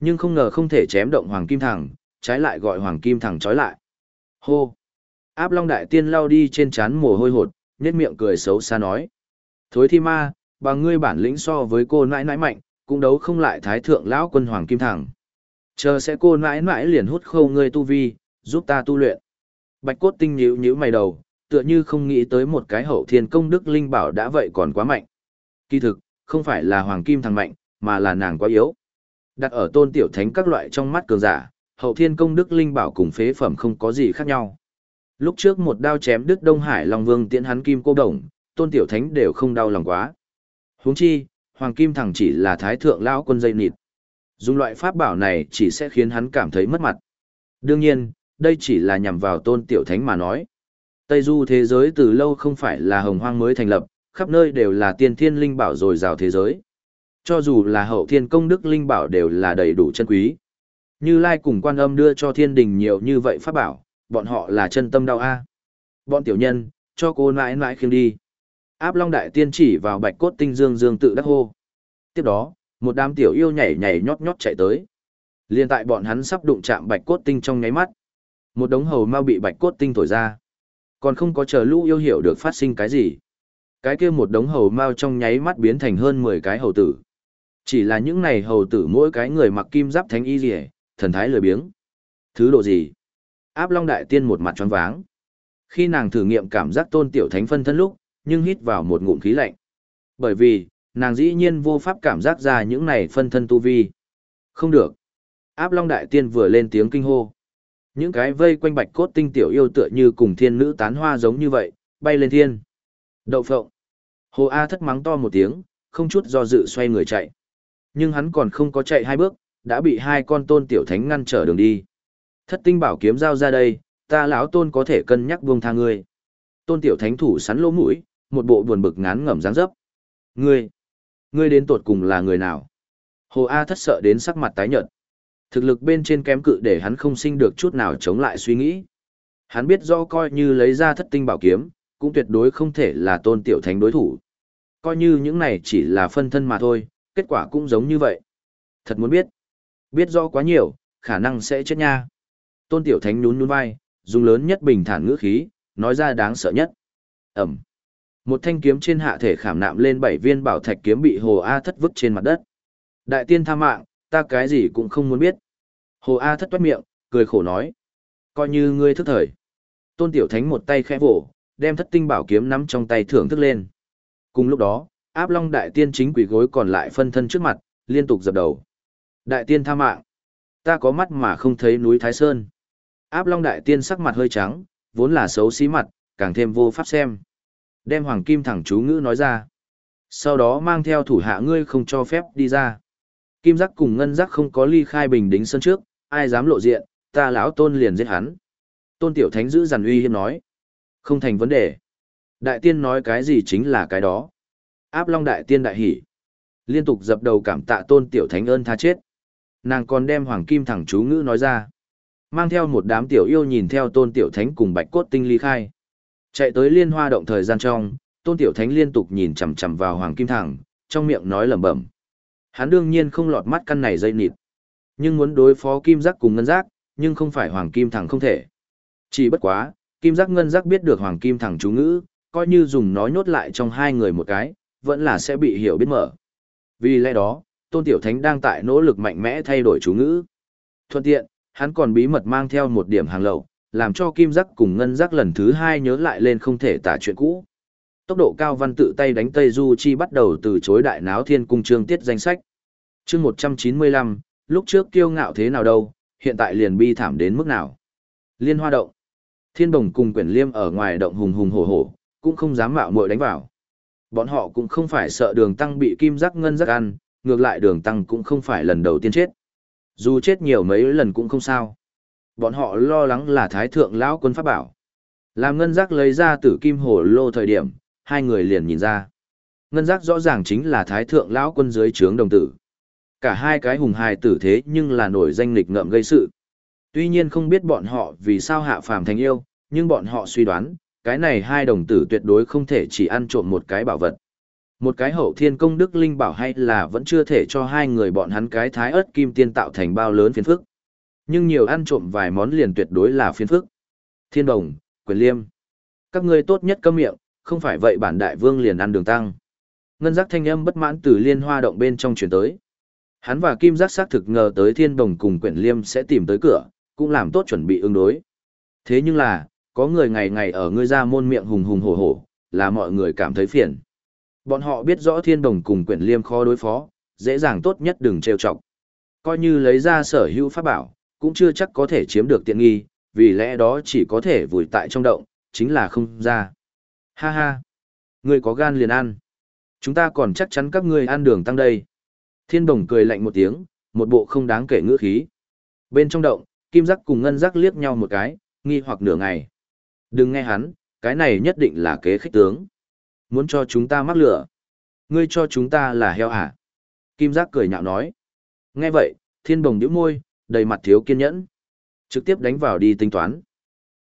Speaker 1: nhưng không ngờ không thể chém động hoàng kim thẳng, trái lại gọi hoàng kim thẳng trói lại. Hô! Áp Long Đại Tiên lao đi trên chán mồ hôi hột, nhét miệng cười xấu xa nói. Thối thi ma, bằng ngươi bản lĩnh so với cô nãi nãi mạnh, cũng đấu không lại thái thượng lão quân hoàng kim thẳng. Chờ sẽ cô nãi nãi liền hút khâu ngươi tu vi, giúp ta tu luyện. Bạch cốt tinh nhíu nhíu mày đầu, tựa như không nghĩ tới một cái hậu thiên công đức linh bảo đã vậy còn quá mạnh. Kỳ thực, không phải là hoàng kim thằng mạnh, mà là nàng quá yếu. Đặt ở tôn tiểu thánh các loại trong mắt cường giả, hậu thiên công đức linh bảo cùng phế phẩm không có gì khác nhau. Lúc trước một đao chém đứt Đông Hải Long Vương tiễn hắn kim cô đồng, tôn tiểu thánh đều không đau lòng quá. Huống chi, hoàng kim thằng chỉ là thái thượng lão quân dây nịt. Dùng loại pháp bảo này chỉ sẽ khiến hắn cảm thấy mất mặt. Đương nhiên, đây chỉ là nhằm vào tôn tiểu thánh mà nói. Tây du thế giới từ lâu không phải là hồng hoang mới thành lập, khắp nơi đều là tiên thiên linh bảo rồi rào thế giới. Cho dù là hậu thiên công đức linh bảo đều là đầy đủ chân quý. Như Lai cùng quan âm đưa cho thiên đình nhiều như vậy pháp bảo, bọn họ là chân tâm đau a. Bọn tiểu nhân, cho cô nãi nãi khiêng đi. Áp Long Đại Tiên chỉ vào bạch cốt tinh dương dương tự đắc hô. Tiếp đó, một đám tiểu yêu nhảy nhảy nhót nhót chạy tới. Liên tại bọn hắn sắp đụng chạm bạch cốt tinh trong nháy mắt. Một đống hầu mau bị bạch cốt tinh thổi ra. Còn không có chờ lũ yêu hiểu được phát sinh cái gì. Cái kia một đống hầu mau trong nháy mắt biến thành hơn 10 cái hầu tử. Chỉ là những này hầu tử mỗi cái người mặc kim giáp thánh y rỉa, thần thái lười biếng. Thứ độ gì? Áp Long Đại Tiên một mặt tròn váng. Khi nàng thử nghiệm cảm giác tôn tiểu thánh phân thân lúc, nhưng hít vào một ngụm khí lạnh. Bởi vì, nàng dĩ nhiên vô pháp cảm giác ra những này phân thân tu vi. Không được. Áp Long Đại Tiên vừa lên tiếng kinh hô. Những cái vây quanh bạch cốt tinh tiểu yêu tựa như cùng thiên nữ tán hoa giống như vậy, bay lên thiên. Đậu phộng. Hồ A thất mắng to một tiếng, không chút do dự xoay người chạy. Nhưng hắn còn không có chạy hai bước, đã bị hai con tôn tiểu thánh ngăn trở đường đi. Thất tinh bảo kiếm giao ra đây, ta lão tôn có thể cân nhắc buông tha ngươi. Tôn tiểu thánh thủ sắn lỗ mũi, một bộ buồn bực ngán ngẩm dáng dấp. Ngươi, ngươi đến tột cùng là người nào? Hồ A thất sợ đến sắc mặt tái nhợt. Thực lực bên trên kém cự để hắn không sinh được chút nào chống lại suy nghĩ. Hắn biết do coi như lấy ra thất tinh bảo kiếm, cũng tuyệt đối không thể là tôn tiểu thánh đối thủ. Coi như những này chỉ là phân thân mà thôi, kết quả cũng giống như vậy. Thật muốn biết. Biết do quá nhiều, khả năng sẽ chết nha. Tôn tiểu thánh nhún nhún vai, dùng lớn nhất bình thản ngữ khí, nói ra đáng sợ nhất. Ẩm. Một thanh kiếm trên hạ thể khảm nạm lên bảy viên bảo thạch kiếm bị Hồ A thất vứt trên mặt đất. Đại tiên tha mạng, ta cái gì cũng không muốn biết. Hồ A thất toát miệng, cười khổ nói. Coi như ngươi thức thời. Tôn Tiểu Thánh một tay khẽ vỗ, đem thất tinh bảo kiếm nắm trong tay thưởng thức lên. Cùng lúc đó, áp long đại tiên chính quỷ gối còn lại phân thân trước mặt, liên tục dập đầu. Đại tiên tha mạng. Ta có mắt mà không thấy núi Thái Sơn. Áp long đại tiên sắc mặt hơi trắng, vốn là xấu xí mặt, càng thêm vô pháp xem. Đem hoàng kim thẳng chú ngữ nói ra. Sau đó mang theo thủ hạ ngươi không cho phép đi ra. Kim giác cùng ngân giác không có ly khai bình đính sân trước, ai dám lộ diện, ta lão tôn liền giết hắn. Tôn tiểu thánh giữ dằn uy hiếp nói. Không thành vấn đề. Đại tiên nói cái gì chính là cái đó. Áp long đại tiên đại hỉ. Liên tục dập đầu cảm tạ tôn tiểu thánh ơn tha chết. Nàng còn đem hoàng kim thẳng chú ngữ nói ra. Mang theo một đám tiểu yêu nhìn theo tôn tiểu thánh cùng bạch cốt tinh ly khai. Chạy tới liên hoa động thời gian trong, tôn tiểu thánh liên tục nhìn chằm chằm vào hoàng kim thẳng, trong miệng nói lẩm bẩm. Hắn đương nhiên không lọt mắt căn này dây nịt. Nhưng muốn đối phó kim giác cùng ngân giác, nhưng không phải hoàng kim thẳng không thể. Chỉ bất quá, kim giác ngân giác biết được hoàng kim thẳng chú ngữ, coi như dùng nó nhốt lại trong hai người một cái, vẫn là sẽ bị hiểu biết mở. Vì lẽ đó, Tôn Tiểu Thánh đang tại nỗ lực mạnh mẽ thay đổi chú ngữ. Thuận tiện, hắn còn bí mật mang theo một điểm hàng lậu, làm cho kim giác cùng ngân giác lần thứ hai nhớ lại lên không thể tả chuyện cũ. Tốc độ cao văn tự tay đánh Tây Du Chi bắt đầu từ chối đại náo thiên cung trương tiết danh sách. chương 195, lúc trước kiêu ngạo thế nào đâu, hiện tại liền bi thảm đến mức nào. Liên hoa động. Thiên đồng cùng quyển liêm ở ngoài động hùng hùng hổ hổ, cũng không dám mạo muội đánh vào. Bọn họ cũng không phải sợ đường tăng bị kim giác ngân giác ăn, ngược lại đường tăng cũng không phải lần đầu tiên chết. Dù chết nhiều mấy lần cũng không sao. Bọn họ lo lắng là thái thượng lão quân pháp bảo. Làm ngân giác lấy ra tử kim hổ lô thời điểm, hai người liền nhìn ra. Ngân giác rõ ràng chính là thái thượng lão quân dưới trướng đồng tử. Cả hai cái hùng hài tử thế nhưng là nổi danh lịch ngợm gây sự. Tuy nhiên không biết bọn họ vì sao hạ phàm thành yêu, nhưng bọn họ suy đoán, cái này hai đồng tử tuyệt đối không thể chỉ ăn trộm một cái bảo vật. Một cái hậu thiên công đức linh bảo hay là vẫn chưa thể cho hai người bọn hắn cái thái ớt kim tiên tạo thành bao lớn phiền phức. Nhưng nhiều ăn trộm vài món liền tuyệt đối là phiền phức. Thiên đồng, quyền liêm. Các ngươi tốt nhất câm miệng, không phải vậy bản đại vương liền ăn đường tăng. Ngân giác thanh âm bất mãn từ liên hoa động bên trong chuyển tới. Hắn và kim giác xác thực ngờ tới thiên đồng cùng quyển liêm sẽ tìm tới cửa, cũng làm tốt chuẩn bị ứng đối. Thế nhưng là, có người ngày ngày ở ngươi ra môn miệng hùng hùng hổ hổ, là mọi người cảm thấy phiền. Bọn họ biết rõ thiên đồng cùng quyển liêm khó đối phó, dễ dàng tốt nhất đừng trêu chọc. Coi như lấy ra sở hữu pháp bảo, cũng chưa chắc có thể chiếm được tiện nghi, vì lẽ đó chỉ có thể vùi tại trong động, chính là không ra. Ha ha! Ngươi có gan liền ăn. Chúng ta còn chắc chắn các ngươi ăn đường tăng đây. Thiên đồng cười lạnh một tiếng, một bộ không đáng kể ngữ khí. Bên trong động, kim giác cùng ngân giác liếc nhau một cái, nghi hoặc nửa ngày. Đừng nghe hắn, cái này nhất định là kế khích tướng. Muốn cho chúng ta mắc lửa. Ngươi cho chúng ta là heo hả? Kim giác cười nhạo nói. Nghe vậy, thiên đồng nhíu môi, đầy mặt thiếu kiên nhẫn. Trực tiếp đánh vào đi tính toán.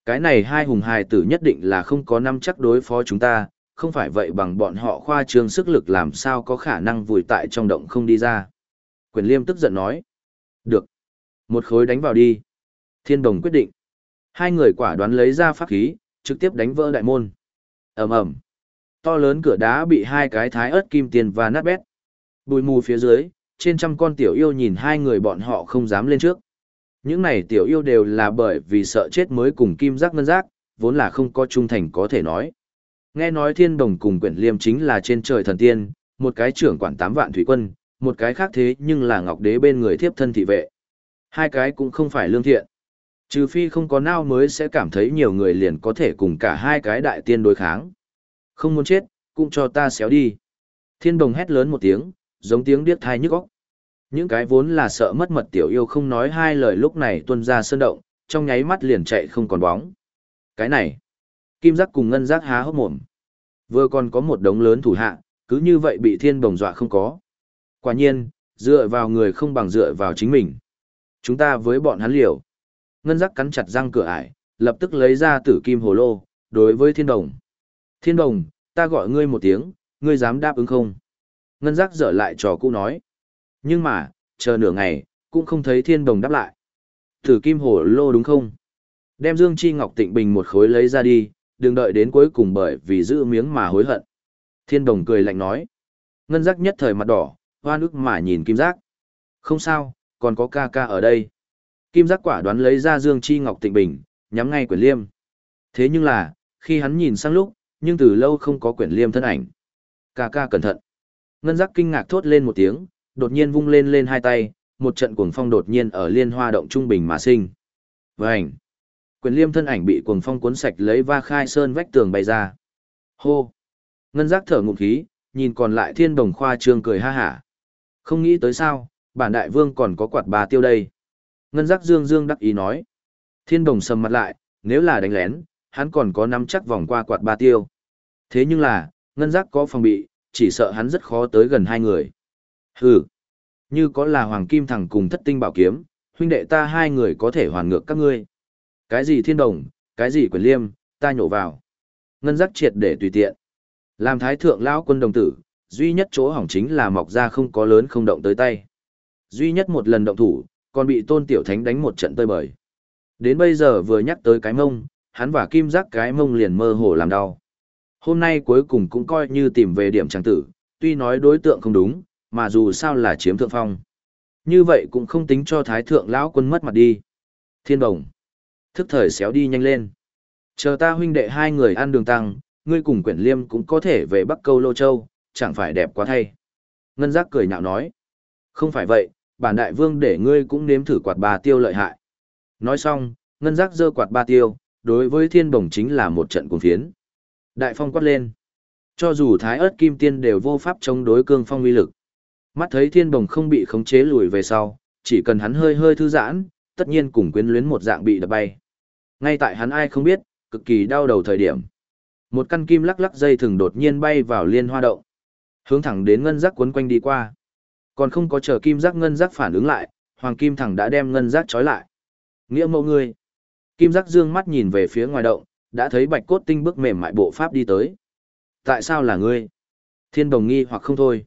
Speaker 1: Cái này hai hùng hài tử nhất định là không có năm chắc đối phó chúng ta, không phải vậy bằng bọn họ khoa trương sức lực làm sao có khả năng vùi tại trong động không đi ra. Quyền liêm tức giận nói. Được. Một khối đánh vào đi. Thiên đồng quyết định. Hai người quả đoán lấy ra pháp khí, trực tiếp đánh vỡ đại môn. ầm ầm To lớn cửa đá bị hai cái thái ớt kim tiền và nát bét. Bùi mù phía dưới, trên trăm con tiểu yêu nhìn hai người bọn họ không dám lên trước. Những này tiểu yêu đều là bởi vì sợ chết mới cùng kim giác ngân giác, vốn là không có trung thành có thể nói. Nghe nói thiên đồng cùng quyển liêm chính là trên trời thần tiên, một cái trưởng quản tám vạn thủy quân, một cái khác thế nhưng là ngọc đế bên người thiếp thân thị vệ. Hai cái cũng không phải lương thiện. Trừ phi không có nào mới sẽ cảm thấy nhiều người liền có thể cùng cả hai cái đại tiên đối kháng. Không muốn chết, cũng cho ta xéo đi. Thiên đồng hét lớn một tiếng, giống tiếng điếc thai nhức óc. Những cái vốn là sợ mất mật tiểu yêu không nói hai lời lúc này tuân ra sơn động, trong nháy mắt liền chạy không còn bóng. Cái này, kim giác cùng ngân giác há hốc mồm. Vừa còn có một đống lớn thủ hạ, cứ như vậy bị thiên bồng dọa không có. Quả nhiên, dựa vào người không bằng dựa vào chính mình. Chúng ta với bọn hắn liều. Ngân giác cắn chặt răng cửa ải, lập tức lấy ra tử kim hồ lô, đối với thiên đồng. Thiên đồng, ta gọi ngươi một tiếng, ngươi dám đáp ứng không? Ngân giác dở lại trò cũ nói. Nhưng mà, chờ nửa ngày, cũng không thấy thiên đồng đáp lại. Thử kim Hổ lô đúng không? Đem Dương Chi Ngọc Tịnh Bình một khối lấy ra đi, đừng đợi đến cuối cùng bởi vì giữ miếng mà hối hận. Thiên đồng cười lạnh nói. Ngân giác nhất thời mặt đỏ, hoa nước mà nhìn kim giác. Không sao, còn có ca ca ở đây. Kim giác quả đoán lấy ra Dương Chi Ngọc Tịnh Bình, nhắm ngay quyển liêm. Thế nhưng là, khi hắn nhìn sang lúc, nhưng từ lâu không có quyển liêm thân ảnh. Ca ca cẩn thận. Ngân giác kinh ngạc thốt lên một tiếng, đột nhiên vung lên lên hai tay, một trận cuồng phong đột nhiên ở liên hoa động trung bình mà sinh. Vành. Quyển liêm thân ảnh bị cuồng phong cuốn sạch lấy va khai sơn vách tường bay ra. Hô. Ngân giác thở ngụm khí, nhìn còn lại thiên đồng khoa trương cười ha hả. Không nghĩ tới sao, bản đại vương còn có quạt bà tiêu đây. Ngân giác dương dương đắc ý nói. Thiên đồng sầm mặt lại, nếu là đánh lén, hắn còn có nắm chắc vòng qua quạt ba tiêu. Thế nhưng là, ngân giác có phòng bị, chỉ sợ hắn rất khó tới gần hai người. Hừ, như có là hoàng kim thằng cùng thất tinh bảo kiếm, huynh đệ ta hai người có thể hoàn ngược các ngươi. Cái gì thiên đồng, cái gì quyền liêm, ta nhổ vào. Ngân giác triệt để tùy tiện. Làm thái thượng lão quân đồng tử, duy nhất chỗ hỏng chính là mọc ra không có lớn không động tới tay. Duy nhất một lần động thủ, còn bị tôn tiểu thánh đánh một trận tơi bời. Đến bây giờ vừa nhắc tới cái mông, hắn và kim giác cái mông liền mơ hồ làm đau. Hôm nay cuối cùng cũng coi như tìm về điểm trang tử, tuy nói đối tượng không đúng, mà dù sao là chiếm thượng phong. Như vậy cũng không tính cho thái thượng lão quân mất mặt đi. Thiên đồng. Thức thời xéo đi nhanh lên. Chờ ta huynh đệ hai người ăn đường tăng, ngươi cùng quyển liêm cũng có thể về Bắc Câu Lô Châu, chẳng phải đẹp quá thay. Ngân giác cười nhạo nói. Không phải vậy, bản đại vương để ngươi cũng nếm thử quạt bà tiêu lợi hại. Nói xong, ngân giác giơ quạt ba tiêu, đối với thiên Đồng chính là một trận cuồng phiến. Đại phong quát lên. Cho dù thái ớt kim tiên đều vô pháp chống đối cương phong uy lực. Mắt thấy thiên bồng không bị khống chế lùi về sau, chỉ cần hắn hơi hơi thư giãn, tất nhiên cùng quyến luyến một dạng bị đập bay. Ngay tại hắn ai không biết, cực kỳ đau đầu thời điểm. Một căn kim lắc lắc dây thừng đột nhiên bay vào liên hoa động. Hướng thẳng đến ngân giác cuốn quanh đi qua. Còn không có chờ kim giác ngân giác phản ứng lại, hoàng kim thẳng đã đem ngân giác trói lại. Nghĩa mẫu ngươi. Kim giác dương mắt nhìn về phía ngoài động, đã thấy bạch cốt tinh bước mềm mại bộ pháp đi tới. Tại sao là ngươi? Thiên đồng nghi hoặc không thôi.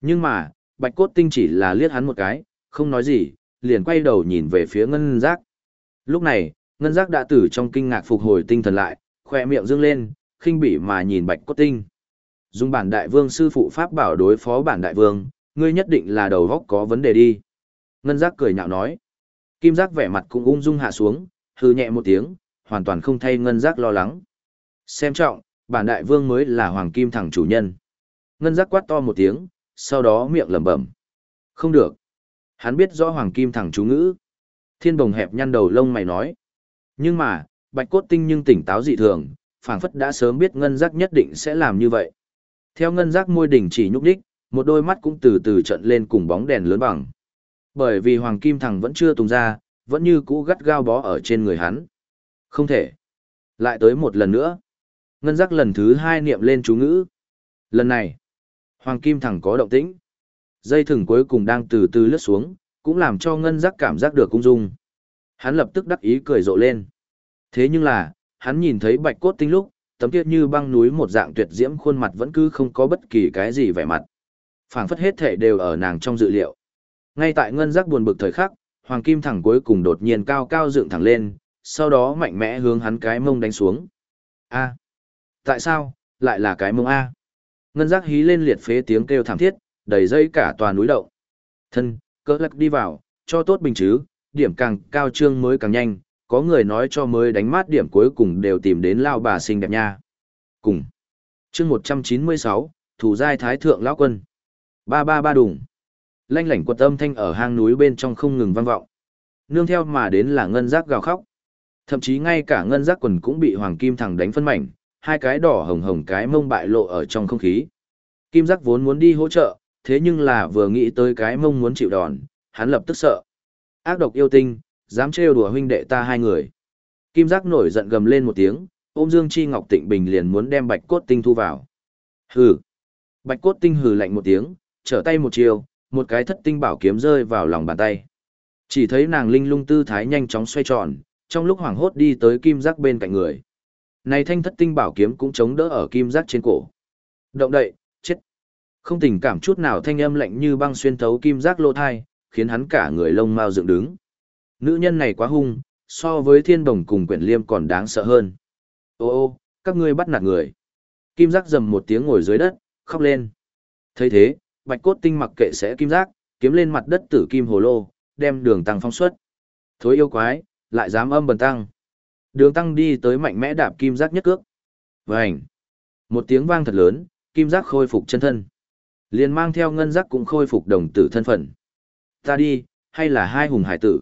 Speaker 1: Nhưng mà, bạch cốt tinh chỉ là liếc hắn một cái, không nói gì, liền quay đầu nhìn về phía ngân giác. Lúc này, ngân giác đã từ trong kinh ngạc phục hồi tinh thần lại, khoe miệng dương lên, khinh bỉ mà nhìn bạch cốt tinh. Dùng bản đại vương sư phụ pháp bảo đối phó bản đại vương, ngươi nhất định là đầu góc có vấn đề đi. Ngân giác cười nhạo nói. Kim giác vẻ mặt cũng ung dung hạ xuống, hư nhẹ một tiếng, hoàn toàn không thay ngân giác lo lắng. Xem trọng, bản đại vương mới là hoàng kim thẳng chủ nhân. Ngân giác quát to một tiếng, sau đó miệng lẩm bẩm. Không được. Hắn biết rõ hoàng kim thẳng chú ngữ. Thiên bồng hẹp nhăn đầu lông mày nói. Nhưng mà, bạch cốt tinh nhưng tỉnh táo dị thường, phảng phất đã sớm biết ngân giác nhất định sẽ làm như vậy. Theo ngân giác môi đỉnh chỉ nhúc đích, một đôi mắt cũng từ từ trận lên cùng bóng đèn lớn bằng. Bởi vì hoàng kim Thẳng vẫn chưa tung ra, vẫn như cũ gắt gao bó ở trên người hắn. Không thể. Lại tới một lần nữa. Ngân giác lần thứ hai niệm lên chú ngữ. Lần này, hoàng kim Thẳng có động tĩnh. Dây thừng cuối cùng đang từ từ lướt xuống, cũng làm cho ngân giác cảm giác được cung dung. Hắn lập tức đắc ý cười rộ lên. Thế nhưng là, hắn nhìn thấy bạch cốt tinh lúc, tấm tiết như băng núi một dạng tuyệt diễm khuôn mặt vẫn cứ không có bất kỳ cái gì vẻ mặt. phảng phất hết thể đều ở nàng trong dự liệu. Ngay tại ngân giác buồn bực thời khắc, hoàng kim thẳng cuối cùng đột nhiên cao cao dựng thẳng lên, sau đó mạnh mẽ hướng hắn cái mông đánh xuống. A. Tại sao, lại là cái mông A? Ngân giác hí lên liệt phế tiếng kêu thảm thiết, đầy dây cả tòa núi động. Thân, cỡ lắc đi vào, cho tốt bình chứ, điểm càng cao trương mới càng nhanh, có người nói cho mới đánh mát điểm cuối cùng đều tìm đến lao bà xinh đẹp nha. Cùng. chương 196, thủ giai thái thượng lão quân. Ba ba ba đùng lanh lảnh quật âm thanh ở hang núi bên trong không ngừng vang vọng. Nương theo mà đến là ngân giác gào khóc. Thậm chí ngay cả ngân giác quần cũng bị hoàng kim thẳng đánh phân mảnh, hai cái đỏ hồng hồng cái mông bại lộ ở trong không khí. Kim giác vốn muốn đi hỗ trợ, Thế nhưng là vừa nghĩ tới cái mông muốn chịu đòn, hắn lập tức sợ. Ác độc yêu tinh, dám trêu đùa huynh đệ ta hai người. Kim giác nổi giận gầm lên một tiếng, ôm Dương Chi Ngọc Tịnh Bình liền muốn đem bạch cốt tinh thu vào. Hừ. Bạch cốt tinh hừ lạnh một tiếng, trở tay một chiều, một cái thất tinh bảo kiếm rơi vào lòng bàn tay. Chỉ thấy nàng linh lung tư thái nhanh chóng xoay tròn, trong lúc hoảng hốt đi tới kim giác bên cạnh người. Này thanh thất tinh bảo kiếm cũng chống đỡ ở kim giác trên cổ. Động đậy, chết. Không tình cảm chút nào thanh âm lạnh như băng xuyên thấu kim giác lô thai, khiến hắn cả người lông mau dựng đứng. Nữ nhân này quá hung, so với thiên đồng cùng quyển liêm còn đáng sợ hơn. Ô ô, các ngươi bắt nạt người. Kim giác dầm một tiếng ngồi dưới đất, khóc lên. thấy thế, bạch cốt tinh mặc kệ sẽ kim giác, kiếm lên mặt đất tử kim hồ lô, đem đường tăng phong suất. Thối yêu quái, lại dám âm bần tăng. Đường tăng đi tới mạnh mẽ đạp kim giác nhất cước. Vành. Một tiếng vang thật lớn, kim giác khôi phục chân thân. liền mang theo ngân giác cũng khôi phục đồng tử thân phận. Ta đi, hay là hai hùng hải tử.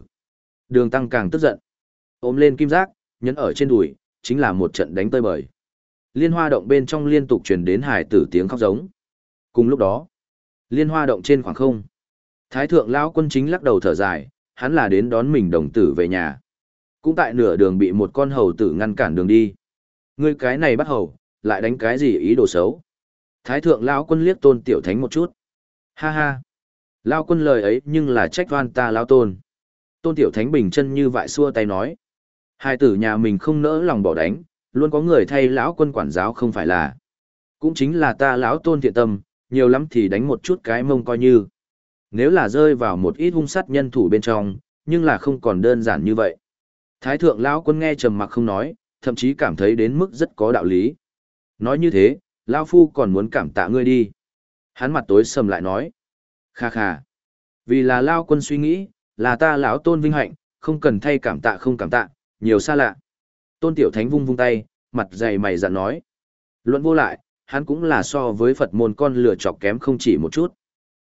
Speaker 1: Đường tăng càng tức giận. Ôm lên kim giác, nhấn ở trên đùi, chính là một trận đánh tơi bời. Liên hoa động bên trong liên tục truyền đến hải tử tiếng khóc giống. Cùng lúc đó, liên hoa động trên khoảng không. Thái thượng lão quân chính lắc đầu thở dài, hắn là đến đón mình đồng tử về nhà. Cũng tại nửa đường bị một con hầu tử ngăn cản đường đi. Ngươi cái này bắt hầu, lại đánh cái gì ý đồ xấu. Thái thượng lão quân liếc tôn tiểu thánh một chút. Ha ha. Lão quân lời ấy nhưng là trách oan ta lão tôn. Tôn tiểu thánh bình chân như vại xua tay nói. Hai tử nhà mình không nỡ lòng bỏ đánh, luôn có người thay lão quân quản giáo không phải là. Cũng chính là ta lão tôn thiện tâm, nhiều lắm thì đánh một chút cái mông coi như. Nếu là rơi vào một ít hung sát nhân thủ bên trong, nhưng là không còn đơn giản như vậy. Thái thượng lão quân nghe trầm mặc không nói, thậm chí cảm thấy đến mức rất có đạo lý. Nói như thế, lão phu còn muốn cảm tạ ngươi đi. Hắn mặt tối sầm lại nói. Kha kha. Vì là lão quân suy nghĩ, là ta lão tôn vinh hạnh, không cần thay cảm tạ không cảm tạ, nhiều xa lạ. Tôn tiểu thánh vung vung tay, mặt dày mày dặn nói. Luận vô lại, hắn cũng là so với Phật môn con lửa chọc kém không chỉ một chút.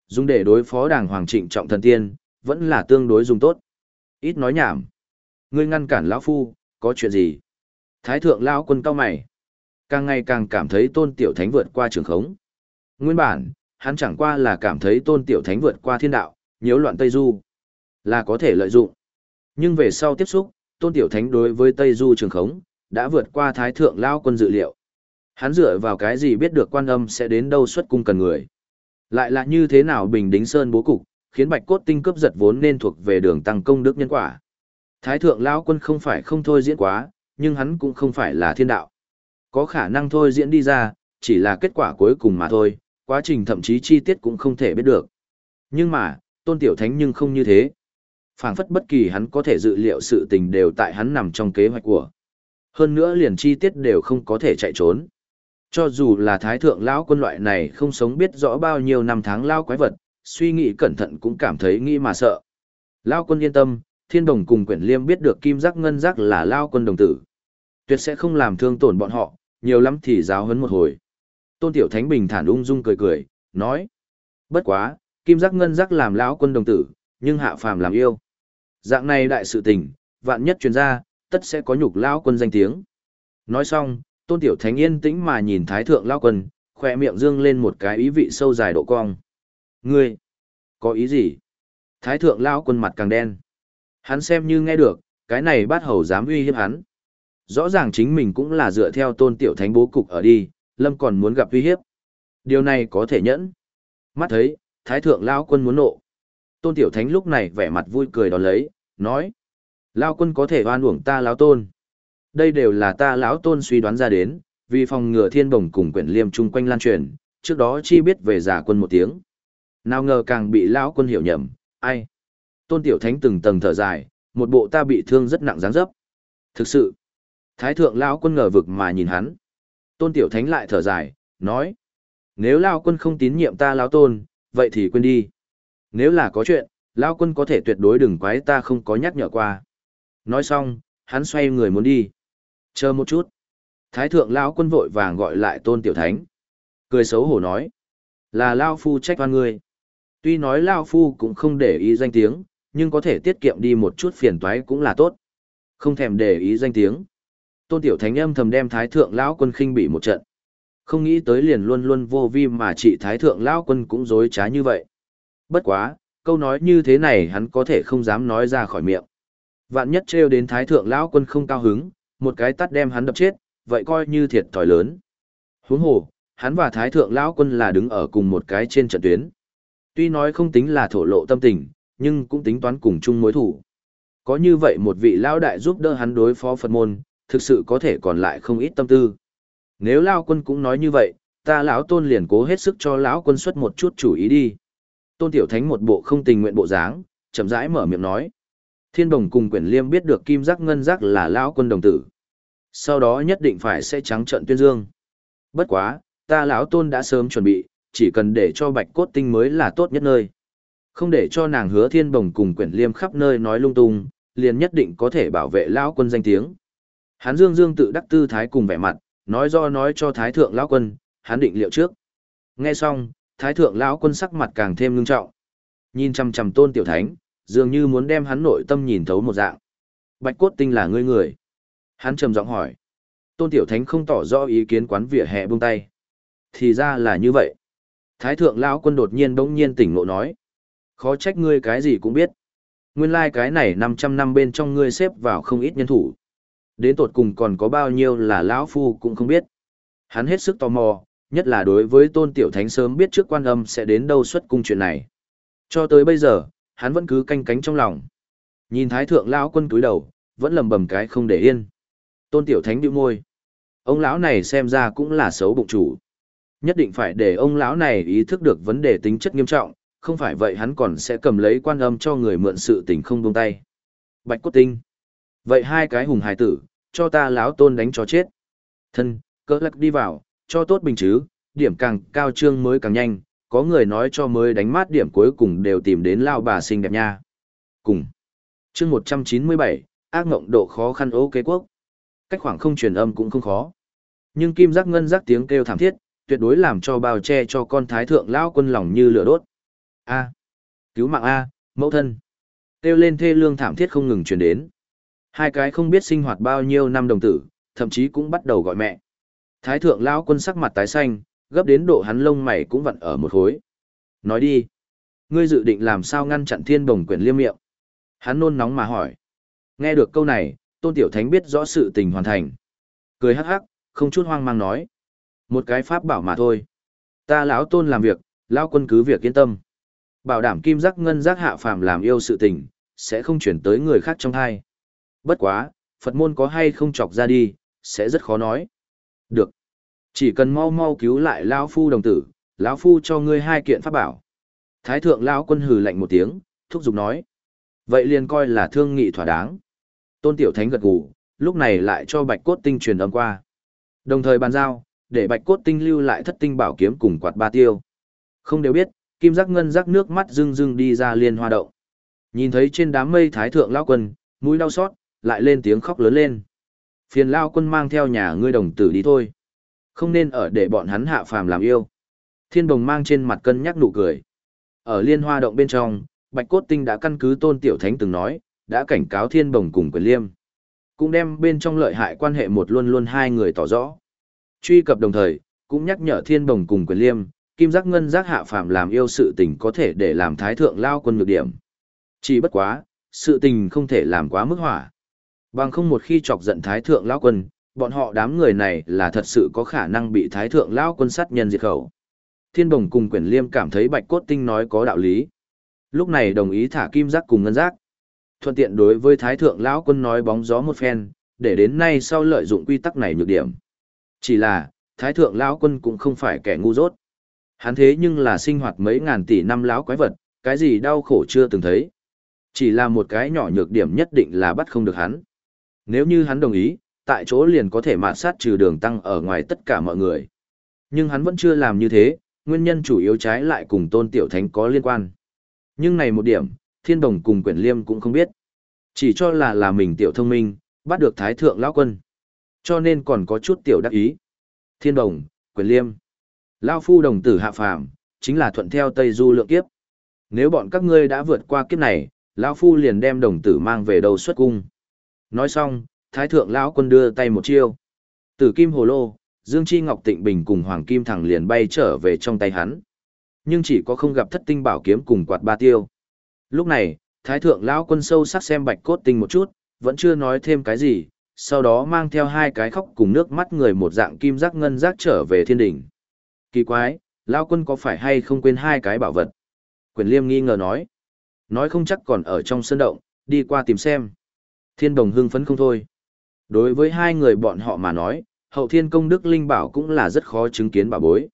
Speaker 1: Dùng để đối phó đàng hoàng trịnh trọng thần tiên, vẫn là tương đối dùng tốt. Ít nói nhảm. Ngươi ngăn cản lão phu, có chuyện gì? Thái thượng lão quân cao mày. Càng ngày càng cảm thấy tôn tiểu thánh vượt qua trường khống. Nguyên bản, hắn chẳng qua là cảm thấy tôn tiểu thánh vượt qua thiên đạo, nhiễu loạn Tây Du. Là có thể lợi dụng. Nhưng về sau tiếp xúc, tôn tiểu thánh đối với Tây Du trường khống, đã vượt qua thái thượng lão quân dự liệu. Hắn dựa vào cái gì biết được quan âm sẽ đến đâu xuất cung cần người. Lại là như thế nào bình đính sơn bố cục, khiến bạch cốt tinh cướp giật vốn nên thuộc về đường tăng công đức nhân quả. Thái thượng lão quân không phải không thôi diễn quá, nhưng hắn cũng không phải là thiên đạo. Có khả năng thôi diễn đi ra, chỉ là kết quả cuối cùng mà thôi, quá trình thậm chí chi tiết cũng không thể biết được. Nhưng mà, tôn tiểu thánh nhưng không như thế. phảng phất bất kỳ hắn có thể dự liệu sự tình đều tại hắn nằm trong kế hoạch của. Hơn nữa liền chi tiết đều không có thể chạy trốn. Cho dù là thái thượng lão quân loại này không sống biết rõ bao nhiêu năm tháng lao quái vật, suy nghĩ cẩn thận cũng cảm thấy nghĩ mà sợ. Lao quân yên tâm, thiên đồng cùng quyển liêm biết được kim giác ngân giác là lao quân đồng tử. Tuyệt sẽ không làm thương tổn bọn họ, nhiều lắm thì giáo hấn một hồi. Tôn Tiểu Thánh bình thản ung dung cười cười, nói. Bất quá, kim giác ngân giác làm lão quân đồng tử, nhưng hạ phàm làm yêu. Dạng này đại sự tình, vạn nhất truyền ra, tất sẽ có nhục lão quân danh tiếng. Nói xong, Tôn Tiểu Thánh yên tĩnh mà nhìn Thái Thượng Lao Quân, khoe miệng dương lên một cái ý vị sâu dài độ cong. Ngươi, có ý gì? Thái Thượng Lao Quân mặt càng đen. Hắn xem như nghe được, cái này bắt hầu dám uy hiếp hắn. Rõ ràng chính mình cũng là dựa theo Tôn Tiểu Thánh bố cục ở đi, Lâm còn muốn gặp uy hiếp. Điều này có thể nhẫn. Mắt thấy, Thái Thượng Lao Quân muốn nộ. Tôn Tiểu Thánh lúc này vẻ mặt vui cười đón lấy, nói. Lao Quân có thể oan uổng ta lão Tôn. Đây đều là ta lão tôn suy đoán ra đến, vì phòng ngừa thiên bồng cùng quyển liêm chung quanh lan truyền, trước đó chi biết về giả quân một tiếng. Nào ngờ càng bị lão quân hiểu nhầm, ai? Tôn tiểu thánh từng tầng thở dài, một bộ ta bị thương rất nặng dáng dấp. Thực sự, thái thượng lão quân ngờ vực mà nhìn hắn. Tôn tiểu thánh lại thở dài, nói. Nếu lão quân không tín nhiệm ta lão tôn, vậy thì quên đi. Nếu là có chuyện, lão quân có thể tuyệt đối đừng quái ta không có nhắc nhở qua. Nói xong, hắn xoay người muốn đi. Chờ một chút. Thái thượng lão quân vội vàng gọi lại tôn tiểu thánh. Cười xấu hổ nói. Là Lao Phu trách oan ngươi. Tuy nói Lao Phu cũng không để ý danh tiếng, nhưng có thể tiết kiệm đi một chút phiền toái cũng là tốt. Không thèm để ý danh tiếng. Tôn tiểu thánh âm thầm đem thái thượng lão quân khinh bị một trận. Không nghĩ tới liền luôn luôn vô vi mà trị thái thượng lão quân cũng dối trá như vậy. Bất quá, câu nói như thế này hắn có thể không dám nói ra khỏi miệng. Vạn nhất trêu đến thái thượng lão quân không cao hứng, một cái tắt đem hắn đập chết, vậy coi như thiệt thòi lớn. Huống hồ, hắn và thái thượng lão quân là đứng ở cùng một cái trên trận tuyến. Tuy nói không tính là thổ lộ tâm tình, nhưng cũng tính toán cùng chung mối thủ. Có như vậy một vị lão đại giúp đỡ hắn đối phó Phật môn, thực sự có thể còn lại không ít tâm tư. Nếu lão quân cũng nói như vậy, ta lão tôn liền cố hết sức cho lão quân xuất một chút chủ ý đi. Tôn Tiểu Thánh một bộ không tình nguyện bộ dáng, chậm rãi mở miệng nói. Thiên đồng cùng quyển liêm biết được kim giác ngân giác là lão quân đồng tử. Sau đó nhất định phải sẽ trắng trận tuyên dương. Bất quá, ta lão tôn đã sớm chuẩn bị, chỉ cần để cho bạch cốt tinh mới là tốt nhất nơi. Không để cho nàng hứa thiên bồng cùng quyển liêm khắp nơi nói lung tung, liền nhất định có thể bảo vệ lão quân danh tiếng. Hắn dương dương tự đắc tư thái cùng vẻ mặt, nói do nói cho thái thượng lão quân, hắn định liệu trước. Nghe xong, thái thượng lão quân sắc mặt càng thêm ngưng trọng. Nhìn chằm chằm tôn tiểu thánh, dường như muốn đem hắn nội tâm nhìn thấu một dạng. Bạch cốt tinh là ngươi người. Hắn trầm giọng hỏi. Tôn tiểu thánh không tỏ rõ ý kiến quán vỉa hè buông tay. Thì ra là như vậy. Thái thượng lão quân đột nhiên bỗng nhiên tỉnh ngộ nói. Khó trách ngươi cái gì cũng biết. Nguyên lai like cái này 500 năm bên trong ngươi xếp vào không ít nhân thủ. Đến tột cùng còn có bao nhiêu là lão phu cũng không biết. Hắn hết sức tò mò, nhất là đối với tôn tiểu thánh sớm biết trước quan âm sẽ đến đâu xuất cung chuyện này. Cho tới bây giờ, hắn vẫn cứ canh cánh trong lòng. Nhìn thái thượng lão quân cúi đầu, vẫn lầm bầm cái không để yên. Tôn tiểu thánh bĩu môi. Ông lão này xem ra cũng là xấu bụng chủ. Nhất định phải để ông lão này ý thức được vấn đề tính chất nghiêm trọng, không phải vậy hắn còn sẽ cầm lấy quan âm cho người mượn sự tình không buông tay. Bạch cốt tinh. Vậy hai cái hùng hài tử, cho ta lão tôn đánh cho chết. Thân, cỡ lắc đi vào, cho tốt bình chứ, điểm càng cao trương mới càng nhanh, có người nói cho mới đánh mát điểm cuối cùng đều tìm đến lao bà xinh đẹp nha. Cùng. chương 197, ác ngộng độ khó khăn ô kế quốc. Cách khoảng không truyền âm cũng không khó. Nhưng kim giác ngân giác tiếng kêu thảm thiết, tuyệt đối làm cho bao che cho con thái thượng lao quân lòng như lửa đốt. A. Cứu mạng A, mẫu thân. Kêu lên thê lương thảm thiết không ngừng truyền đến. Hai cái không biết sinh hoạt bao nhiêu năm đồng tử, thậm chí cũng bắt đầu gọi mẹ. Thái thượng lão quân sắc mặt tái xanh, gấp đến độ hắn lông mày cũng vặn ở một khối. Nói đi. Ngươi dự định làm sao ngăn chặn thiên bồng quyền liêm miệng? Hắn nôn nóng mà hỏi. Nghe được câu này, tôn tiểu thánh biết rõ sự tình hoàn thành. Cười hắc hắc, không chút hoang mang nói. Một cái pháp bảo mà thôi. Ta lão tôn làm việc, lão quân cứ việc yên tâm. Bảo đảm kim giác ngân giác hạ phàm làm yêu sự tình, sẽ không chuyển tới người khác trong thai. Bất quá, Phật môn có hay không chọc ra đi, sẽ rất khó nói. Được. Chỉ cần mau mau cứu lại lão phu đồng tử, lão phu cho ngươi hai kiện pháp bảo. Thái thượng lão quân hừ lạnh một tiếng, thúc giục nói. Vậy liền coi là thương nghị thỏa đáng. Tôn tiểu thánh gật gù, lúc này lại cho bạch cốt tinh truyền âm qua. Đồng thời bàn giao, để bạch cốt tinh lưu lại thất tinh bảo kiếm cùng quạt ba tiêu. Không đều biết, kim giác ngân giác nước mắt rưng rưng đi ra liên hoa động. Nhìn thấy trên đám mây thái thượng lão quân, mũi đau xót, lại lên tiếng khóc lớn lên. Phiền lao quân mang theo nhà ngươi đồng tử đi thôi. Không nên ở để bọn hắn hạ phàm làm yêu. Thiên đồng mang trên mặt cân nhắc nụ cười. Ở liên hoa động bên trong, Bạch Cốt Tinh đã căn cứ tôn tiểu thánh từng nói, đã cảnh cáo thiên Đồng cùng quyền liêm. Cũng đem bên trong lợi hại quan hệ một luôn luôn hai người tỏ rõ. Truy cập đồng thời, cũng nhắc nhở thiên Đồng cùng quyền liêm, kim giác ngân giác hạ phàm làm yêu sự tình có thể để làm thái thượng lao quân nhược điểm. Chỉ bất quá, sự tình không thể làm quá mức hỏa. Bằng không một khi chọc giận thái thượng lao quân, bọn họ đám người này là thật sự có khả năng bị thái thượng lao quân sát nhân diệt khẩu. Thiên bồng cùng quyển liêm cảm thấy bạch cốt tinh nói có đạo lý. Lúc này đồng ý thả kim giác cùng ngân giác. Thuận tiện đối với thái thượng lão quân nói bóng gió một phen, để đến nay sau lợi dụng quy tắc này nhược điểm. Chỉ là, thái thượng lão quân cũng không phải kẻ ngu dốt. Hắn thế nhưng là sinh hoạt mấy ngàn tỷ năm láo quái vật, cái gì đau khổ chưa từng thấy. Chỉ là một cái nhỏ nhược điểm nhất định là bắt không được hắn. Nếu như hắn đồng ý, tại chỗ liền có thể mạt sát trừ đường tăng ở ngoài tất cả mọi người. Nhưng hắn vẫn chưa làm như thế, nguyên nhân chủ yếu trái lại cùng tôn tiểu thánh có liên quan. Nhưng này một điểm, thiên đồng cùng quyển liêm cũng không biết. Chỉ cho là là mình tiểu thông minh, bắt được thái thượng lão quân. Cho nên còn có chút tiểu đắc ý. Thiên đồng, quyển liêm. Lao phu đồng tử hạ phàm, chính là thuận theo Tây Du lượng kiếp. Nếu bọn các ngươi đã vượt qua kiếp này, lão phu liền đem đồng tử mang về đầu xuất cung. Nói xong, thái thượng lão quân đưa tay một chiêu. Tử kim hồ lô, Dương Chi Ngọc Tịnh Bình cùng Hoàng Kim Thẳng liền bay trở về trong tay hắn. Nhưng chỉ có không gặp thất tinh bảo kiếm cùng quạt ba tiêu. Lúc này, Thái Thượng lão quân sâu sắc xem bạch cốt tinh một chút, vẫn chưa nói thêm cái gì, sau đó mang theo hai cái khóc cùng nước mắt người một dạng kim giác ngân giác trở về thiên đỉnh. Kỳ quái, lão quân có phải hay không quên hai cái bảo vật? Quyền Liêm nghi ngờ nói. Nói không chắc còn ở trong sân động, đi qua tìm xem. Thiên đồng hưng phấn không thôi. Đối với hai người bọn họ mà nói, hậu thiên công đức linh bảo cũng là rất khó chứng kiến bảo bối.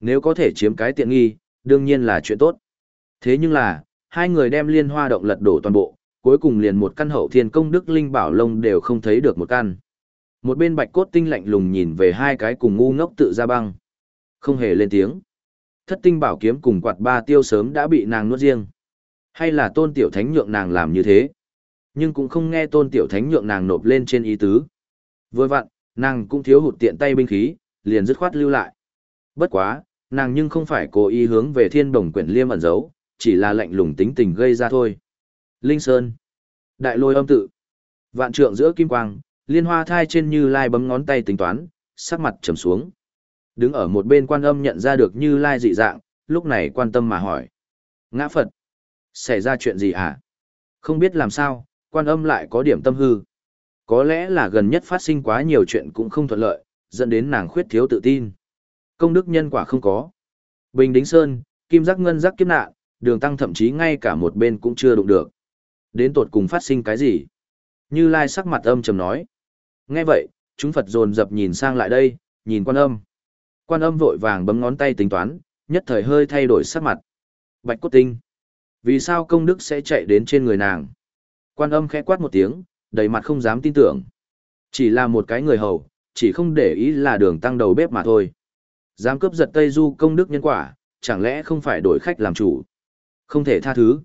Speaker 1: Nếu có thể chiếm cái tiện nghi, đương nhiên là chuyện tốt. Thế nhưng là, hai người đem liên hoa động lật đổ toàn bộ, cuối cùng liền một căn hậu thiên công đức linh bảo lông đều không thấy được một căn. Một bên bạch cốt tinh lạnh lùng nhìn về hai cái cùng ngu ngốc tự ra băng. Không hề lên tiếng. Thất tinh bảo kiếm cùng quạt ba tiêu sớm đã bị nàng nuốt riêng. Hay là tôn tiểu thánh nhượng nàng làm như thế? Nhưng cũng không nghe tôn tiểu thánh nhượng nàng nộp lên trên ý tứ. Vừa vặn, nàng cũng thiếu hụt tiện tay binh khí, liền dứt khoát lưu lại. Bất quá, nàng nhưng không phải cố ý hướng về thiên đồng quyển liêm ẩn giấu, chỉ là lạnh lùng tính tình gây ra thôi. Linh Sơn. Đại lôi âm tự. Vạn trượng giữa kim quang, liên hoa thai trên như lai bấm ngón tay tính toán, sắc mặt trầm xuống. Đứng ở một bên quan âm nhận ra được như lai dị dạng, lúc này quan tâm mà hỏi. Ngã Phật. Xảy ra chuyện gì hả? Không biết làm sao, quan âm lại có điểm tâm hư. Có lẽ là gần nhất phát sinh quá nhiều chuyện cũng không thuận lợi, dẫn đến nàng khuyết thiếu tự tin. Công đức nhân quả không có. Bình Đính Sơn, Kim Giác Ngân Giác kiếp nạn, đường tăng thậm chí ngay cả một bên cũng chưa đụng được. Đến tột cùng phát sinh cái gì? Như Lai sắc mặt âm trầm nói. Nghe vậy, chúng Phật dồn dập nhìn sang lại đây, nhìn quan âm. Quan âm vội vàng bấm ngón tay tính toán, nhất thời hơi thay đổi sắc mặt. Bạch cốt tinh. Vì sao công đức sẽ chạy đến trên người nàng? Quan âm khẽ quát một tiếng, đầy mặt không dám tin tưởng. Chỉ là một cái người hầu, chỉ không để ý là đường tăng đầu bếp mà thôi. Dám cướp giật Tây Du công đức nhân quả, chẳng lẽ không phải đổi khách làm chủ? Không thể tha thứ.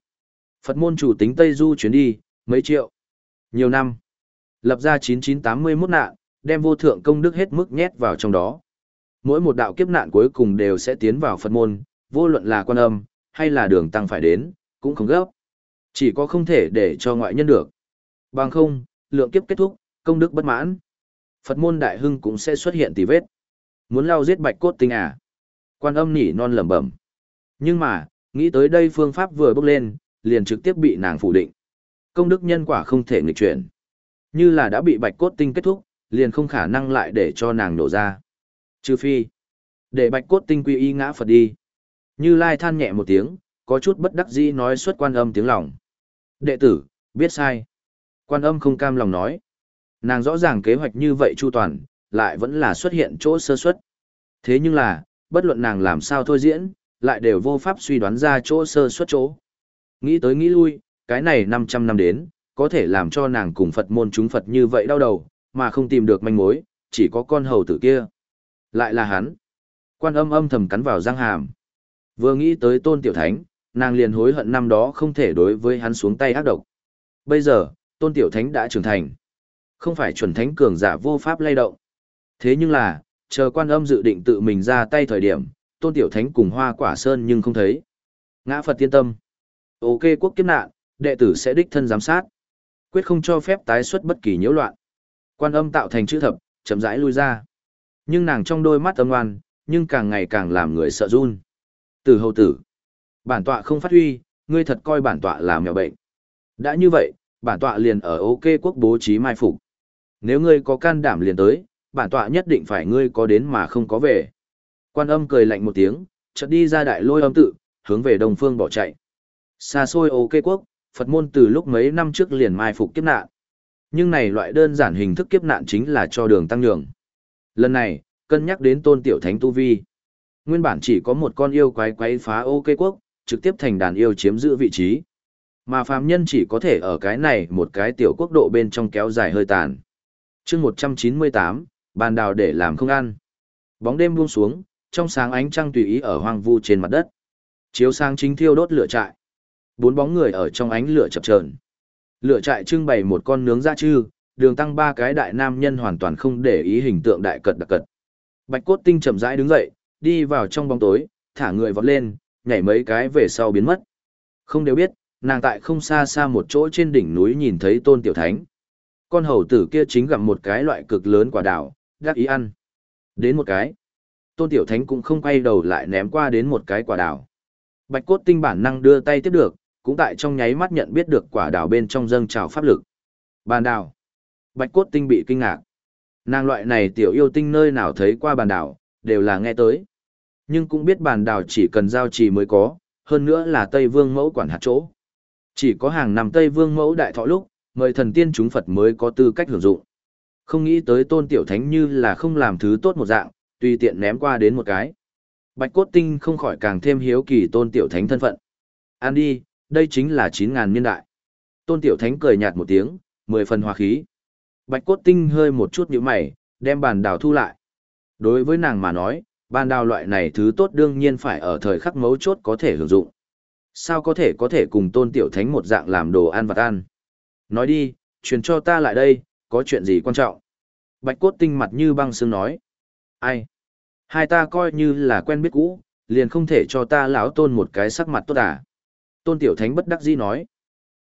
Speaker 1: Phật môn chủ tính Tây Du chuyến đi, mấy triệu. Nhiều năm. Lập ra 9981 nạn, đem vô thượng công đức hết mức nhét vào trong đó. Mỗi một đạo kiếp nạn cuối cùng đều sẽ tiến vào Phật môn, vô luận là quan âm, hay là đường tăng phải đến, cũng không gấp. Chỉ có không thể để cho ngoại nhân được. Bằng không, lượng kiếp kết thúc, công đức bất mãn. Phật môn đại hưng cũng sẽ xuất hiện tì vết. Muốn lao giết bạch cốt tinh à? Quan âm nỉ non lẩm bẩm. Nhưng mà, nghĩ tới đây phương pháp vừa bước lên, liền trực tiếp bị nàng phủ định. Công đức nhân quả không thể nghịch chuyển. Như là đã bị bạch cốt tinh kết thúc, liền không khả năng lại để cho nàng nổ ra. Trừ phi, để bạch cốt tinh quy y ngã Phật đi. Như Lai than nhẹ một tiếng, có chút bất đắc dĩ nói xuất quan âm tiếng lòng. Đệ tử, biết sai. Quan âm không cam lòng nói. Nàng rõ ràng kế hoạch như vậy chu toàn, lại vẫn là xuất hiện chỗ sơ suất. Thế nhưng là, bất luận nàng làm sao thôi diễn, lại đều vô pháp suy đoán ra chỗ sơ suất chỗ. Nghĩ tới nghĩ lui, cái này 500 năm đến, có thể làm cho nàng cùng Phật môn chúng Phật như vậy đau đầu, mà không tìm được manh mối, chỉ có con hầu tử kia. Lại là hắn. Quan âm âm thầm cắn vào răng hàm. Vừa nghĩ tới tôn tiểu thánh, nàng liền hối hận năm đó không thể đối với hắn xuống tay ác độc. Bây giờ, tôn tiểu thánh đã trưởng thành. Không phải chuẩn thánh cường giả vô pháp lay động. Thế nhưng là, chờ quan âm dự định tự mình ra tay thời điểm, tôn tiểu thánh cùng hoa quả sơn nhưng không thấy. Ngã Phật tiên tâm. Ok quốc kiếp nạn, đệ tử sẽ đích thân giám sát. Quyết không cho phép tái xuất bất kỳ nhiễu loạn. Quan âm tạo thành chữ thập, chậm rãi lui ra. Nhưng nàng trong đôi mắt âm ngoan, nhưng càng ngày càng làm người sợ run. Từ hầu tử. Bản tọa không phát huy, ngươi thật coi bản tọa là mèo bệnh. Đã như vậy, bản tọa liền ở ok quốc bố trí mai phục. Nếu ngươi có can đảm liền tới, bản tọa nhất định phải ngươi có đến mà không có về. Quan âm cười lạnh một tiếng, chợt đi ra đại lôi âm tự, hướng về đông phương bỏ chạy. Xa xôi ok quốc, Phật môn từ lúc mấy năm trước liền mai phục kiếp nạn. Nhưng này loại đơn giản hình thức kiếp nạn chính là cho đường tăng nhường. Lần này, cân nhắc đến tôn tiểu thánh tu vi. Nguyên bản chỉ có một con yêu quái quái phá ok quốc, trực tiếp thành đàn yêu chiếm giữ vị trí. Mà phàm nhân chỉ có thể ở cái này một cái tiểu quốc độ bên trong kéo dài hơi tàn. chương 198, bàn đào để làm không ăn. Bóng đêm buông xuống, trong sáng ánh trăng tùy ý ở hoang vu trên mặt đất. Chiếu sáng chính thiêu đốt lửa trại. Bốn bóng người ở trong ánh lửa chập chờn. Lửa trại trưng bày một con nướng da chư, đường tăng ba cái đại nam nhân hoàn toàn không để ý hình tượng đại cật đặc cật. Bạch cốt tinh chậm rãi đứng dậy, đi vào trong bóng tối, thả người vọt lên, nhảy mấy cái về sau biến mất. Không đều biết, nàng tại không xa xa một chỗ trên đỉnh núi nhìn thấy tôn tiểu thánh. Con hầu tử kia chính gặm một cái loại cực lớn quả đào, đắc ý ăn. Đến một cái. Tôn Tiểu Thánh cũng không quay đầu lại ném qua đến một cái quả đào. Bạch cốt tinh bản năng đưa tay tiếp được, cũng tại trong nháy mắt nhận biết được quả đào bên trong dâng trào pháp lực. Bàn đào. Bạch cốt tinh bị kinh ngạc. Nàng loại này tiểu yêu tinh nơi nào thấy qua bàn đảo đều là nghe tới. Nhưng cũng biết bàn đảo chỉ cần giao trì mới có, hơn nữa là Tây Vương mẫu quản hạt chỗ. Chỉ có hàng năm Tây Vương mẫu đại thọ lúc, mời thần tiên chúng Phật mới có tư cách hưởng dụng. Không nghĩ tới tôn tiểu thánh như là không làm thứ tốt một dạng, tùy tiện ném qua đến một cái. Bạch cốt tinh không khỏi càng thêm hiếu kỳ tôn tiểu thánh thân phận. An đi, đây chính là 9.000 niên đại. Tôn tiểu thánh cười nhạt một tiếng, mười phần hòa khí. Bạch cốt tinh hơi một chút nhíu mày, đem bàn đào thu lại. Đối với nàng mà nói, bàn đào loại này thứ tốt đương nhiên phải ở thời khắc mấu chốt có thể hưởng dụng. Sao có thể có thể cùng tôn tiểu thánh một dạng làm đồ ăn vặt ăn? Nói đi, truyền cho ta lại đây, có chuyện gì quan trọng? Bạch cốt tinh mặt như băng sương nói. Ai? Hai ta coi như là quen biết cũ, liền không thể cho ta lão tôn một cái sắc mặt tốt à? Tôn tiểu thánh bất đắc dĩ nói.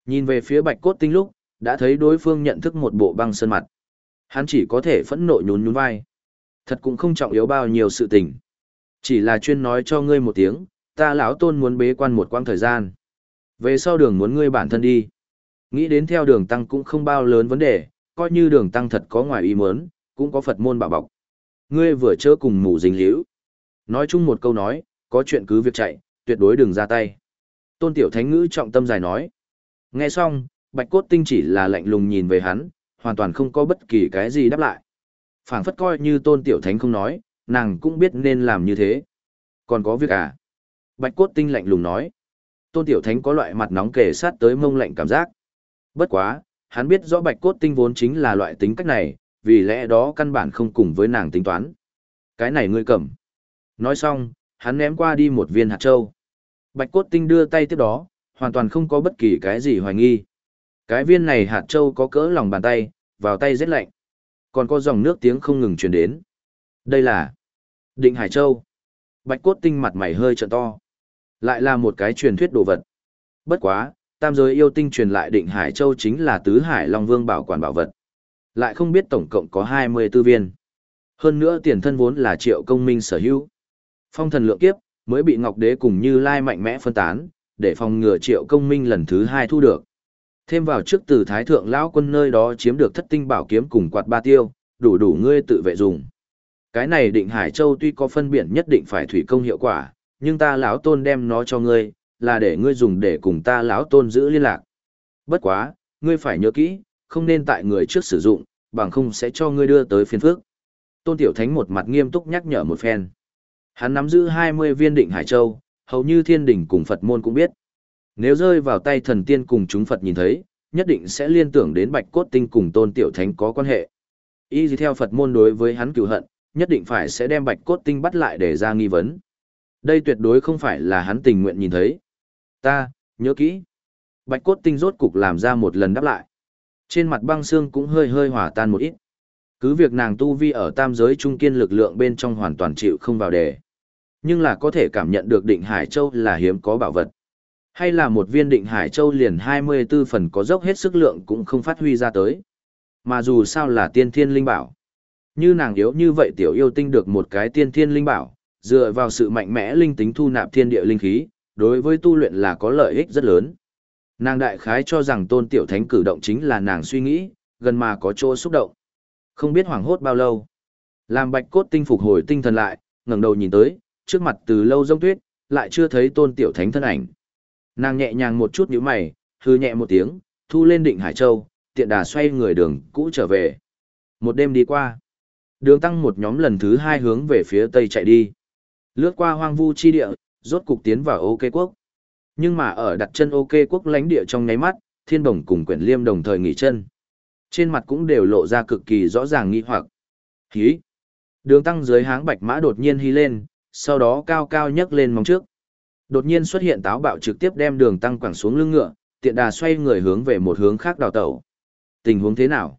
Speaker 1: Nhìn về phía bạch cốt tinh lúc, đã thấy đối phương nhận thức một bộ băng sơn mặt. Hắn chỉ có thể phẫn nộ nhún nhún vai. Thật cũng không trọng yếu bao nhiêu sự tình. Chỉ là chuyên nói cho ngươi một tiếng, ta lão tôn muốn bế quan một quãng thời gian. Về sau đường muốn ngươi bản thân đi. Nghĩ đến theo đường tăng cũng không bao lớn vấn đề, coi như đường tăng thật có ngoài ý muốn, cũng có Phật môn bảo bọc. Ngươi vừa chớ cùng mù dính liễu. Nói chung một câu nói, có chuyện cứ việc chạy, tuyệt đối đừng ra tay. Tôn tiểu thánh ngữ trọng tâm dài nói. Nghe xong, bạch cốt tinh chỉ là lạnh lùng nhìn về hắn, hoàn toàn không có bất kỳ cái gì đáp lại. phảng phất coi như tôn tiểu thánh không nói, nàng cũng biết nên làm như thế. Còn có việc à? Bạch cốt tinh lạnh lùng nói. Tôn tiểu thánh có loại mặt nóng kề sát tới mông lạnh cảm giác. Bất quá, hắn biết rõ bạch cốt tinh vốn chính là loại tính cách này, vì lẽ đó căn bản không cùng với nàng tính toán. Cái này ngươi cầm. Nói xong, hắn ném qua đi một viên hạt châu. Bạch cốt tinh đưa tay tiếp đó, hoàn toàn không có bất kỳ cái gì hoài nghi. Cái viên này hạt châu có cỡ lòng bàn tay, vào tay rất lạnh. Còn có dòng nước tiếng không ngừng truyền đến. Đây là Định Hải Châu. Bạch cốt tinh mặt mày hơi trợn to. Lại là một cái truyền thuyết đồ vật. Bất quá, tam giới yêu tinh truyền lại Định Hải Châu chính là tứ hải Long Vương bảo quản bảo vật. Lại không biết tổng cộng có 24 viên. Hơn nữa tiền thân vốn là triệu công minh sở hữu. Phong thần lượng kiếp, mới bị Ngọc Đế cùng Như Lai mạnh mẽ phân tán, để phòng ngừa triệu công minh lần thứ hai thu được. Thêm vào trước từ Thái Thượng Lão quân nơi đó chiếm được thất tinh bảo kiếm cùng quạt ba tiêu, đủ đủ ngươi tự vệ dùng. Cái này định Hải Châu tuy có phân biển nhất định phải thủy công hiệu quả, nhưng ta lão tôn đem nó cho ngươi, là để ngươi dùng để cùng ta lão tôn giữ liên lạc. Bất quá, ngươi phải nhớ kỹ, không nên tại người trước sử dụng, bằng không sẽ cho ngươi đưa tới phiền phước. Tôn Tiểu Thánh một mặt nghiêm túc nhắc nhở một phen. Hắn nắm giữ 20 viên định Hải Châu, hầu như thiên đỉnh cùng Phật môn cũng biết. Nếu rơi vào tay thần tiên cùng chúng Phật nhìn thấy, nhất định sẽ liên tưởng đến bạch cốt tinh cùng Tôn Tiểu Thánh có quan hệ. Y gì theo Phật môn đối với hắn cựu hận, nhất định phải sẽ đem bạch cốt tinh bắt lại để ra nghi vấn. Đây tuyệt đối không phải là hắn tình nguyện nhìn thấy. Ta, nhớ kỹ. Bạch cốt tinh rốt cục làm ra một lần đáp lại. Trên mặt băng xương cũng hơi hơi hòa tan một ít. Cứ việc nàng tu vi ở tam giới trung kiên lực lượng bên trong hoàn toàn chịu không vào đề. Nhưng là có thể cảm nhận được định Hải Châu là hiếm có bảo vật. Hay là một viên định Hải Châu liền 24 phần có dốc hết sức lượng cũng không phát huy ra tới. Mà dù sao là tiên thiên linh bảo. Như nàng yếu như vậy tiểu yêu tinh được một cái tiên thiên linh bảo, dựa vào sự mạnh mẽ linh tính thu nạp thiên địa linh khí, đối với tu luyện là có lợi ích rất lớn. Nàng đại khái cho rằng tôn tiểu thánh cử động chính là nàng suy nghĩ, gần mà có chỗ xúc động. Không biết hoảng hốt bao lâu. Làm bạch cốt tinh phục hồi tinh thần lại, ngẩng đầu nhìn tới, trước mặt từ lâu rông tuyết, lại chưa thấy tôn tiểu thánh thân ảnh. Nàng nhẹ nhàng một chút nhíu mày, hư nhẹ một tiếng, thu lên định Hải Châu, tiện đà xoay người đường cũ trở về. Một đêm đi qua. Đường tăng một nhóm lần thứ hai hướng về phía tây chạy đi. Lướt qua hoang vu chi địa, rốt cục tiến vào OK quốc. Nhưng mà ở đặt chân OK quốc lãnh địa trong nháy mắt, thiên đồng cùng quyển liêm đồng thời nghỉ chân. Trên mặt cũng đều lộ ra cực kỳ rõ ràng nghi hoặc. Hí! Đường tăng dưới háng bạch mã đột nhiên hí lên, sau đó cao cao nhấc lên móng trước. Đột nhiên xuất hiện táo bạo trực tiếp đem đường tăng quẳng xuống lưng ngựa, tiện đà xoay người hướng về một hướng khác đào tẩu. Tình huống thế nào?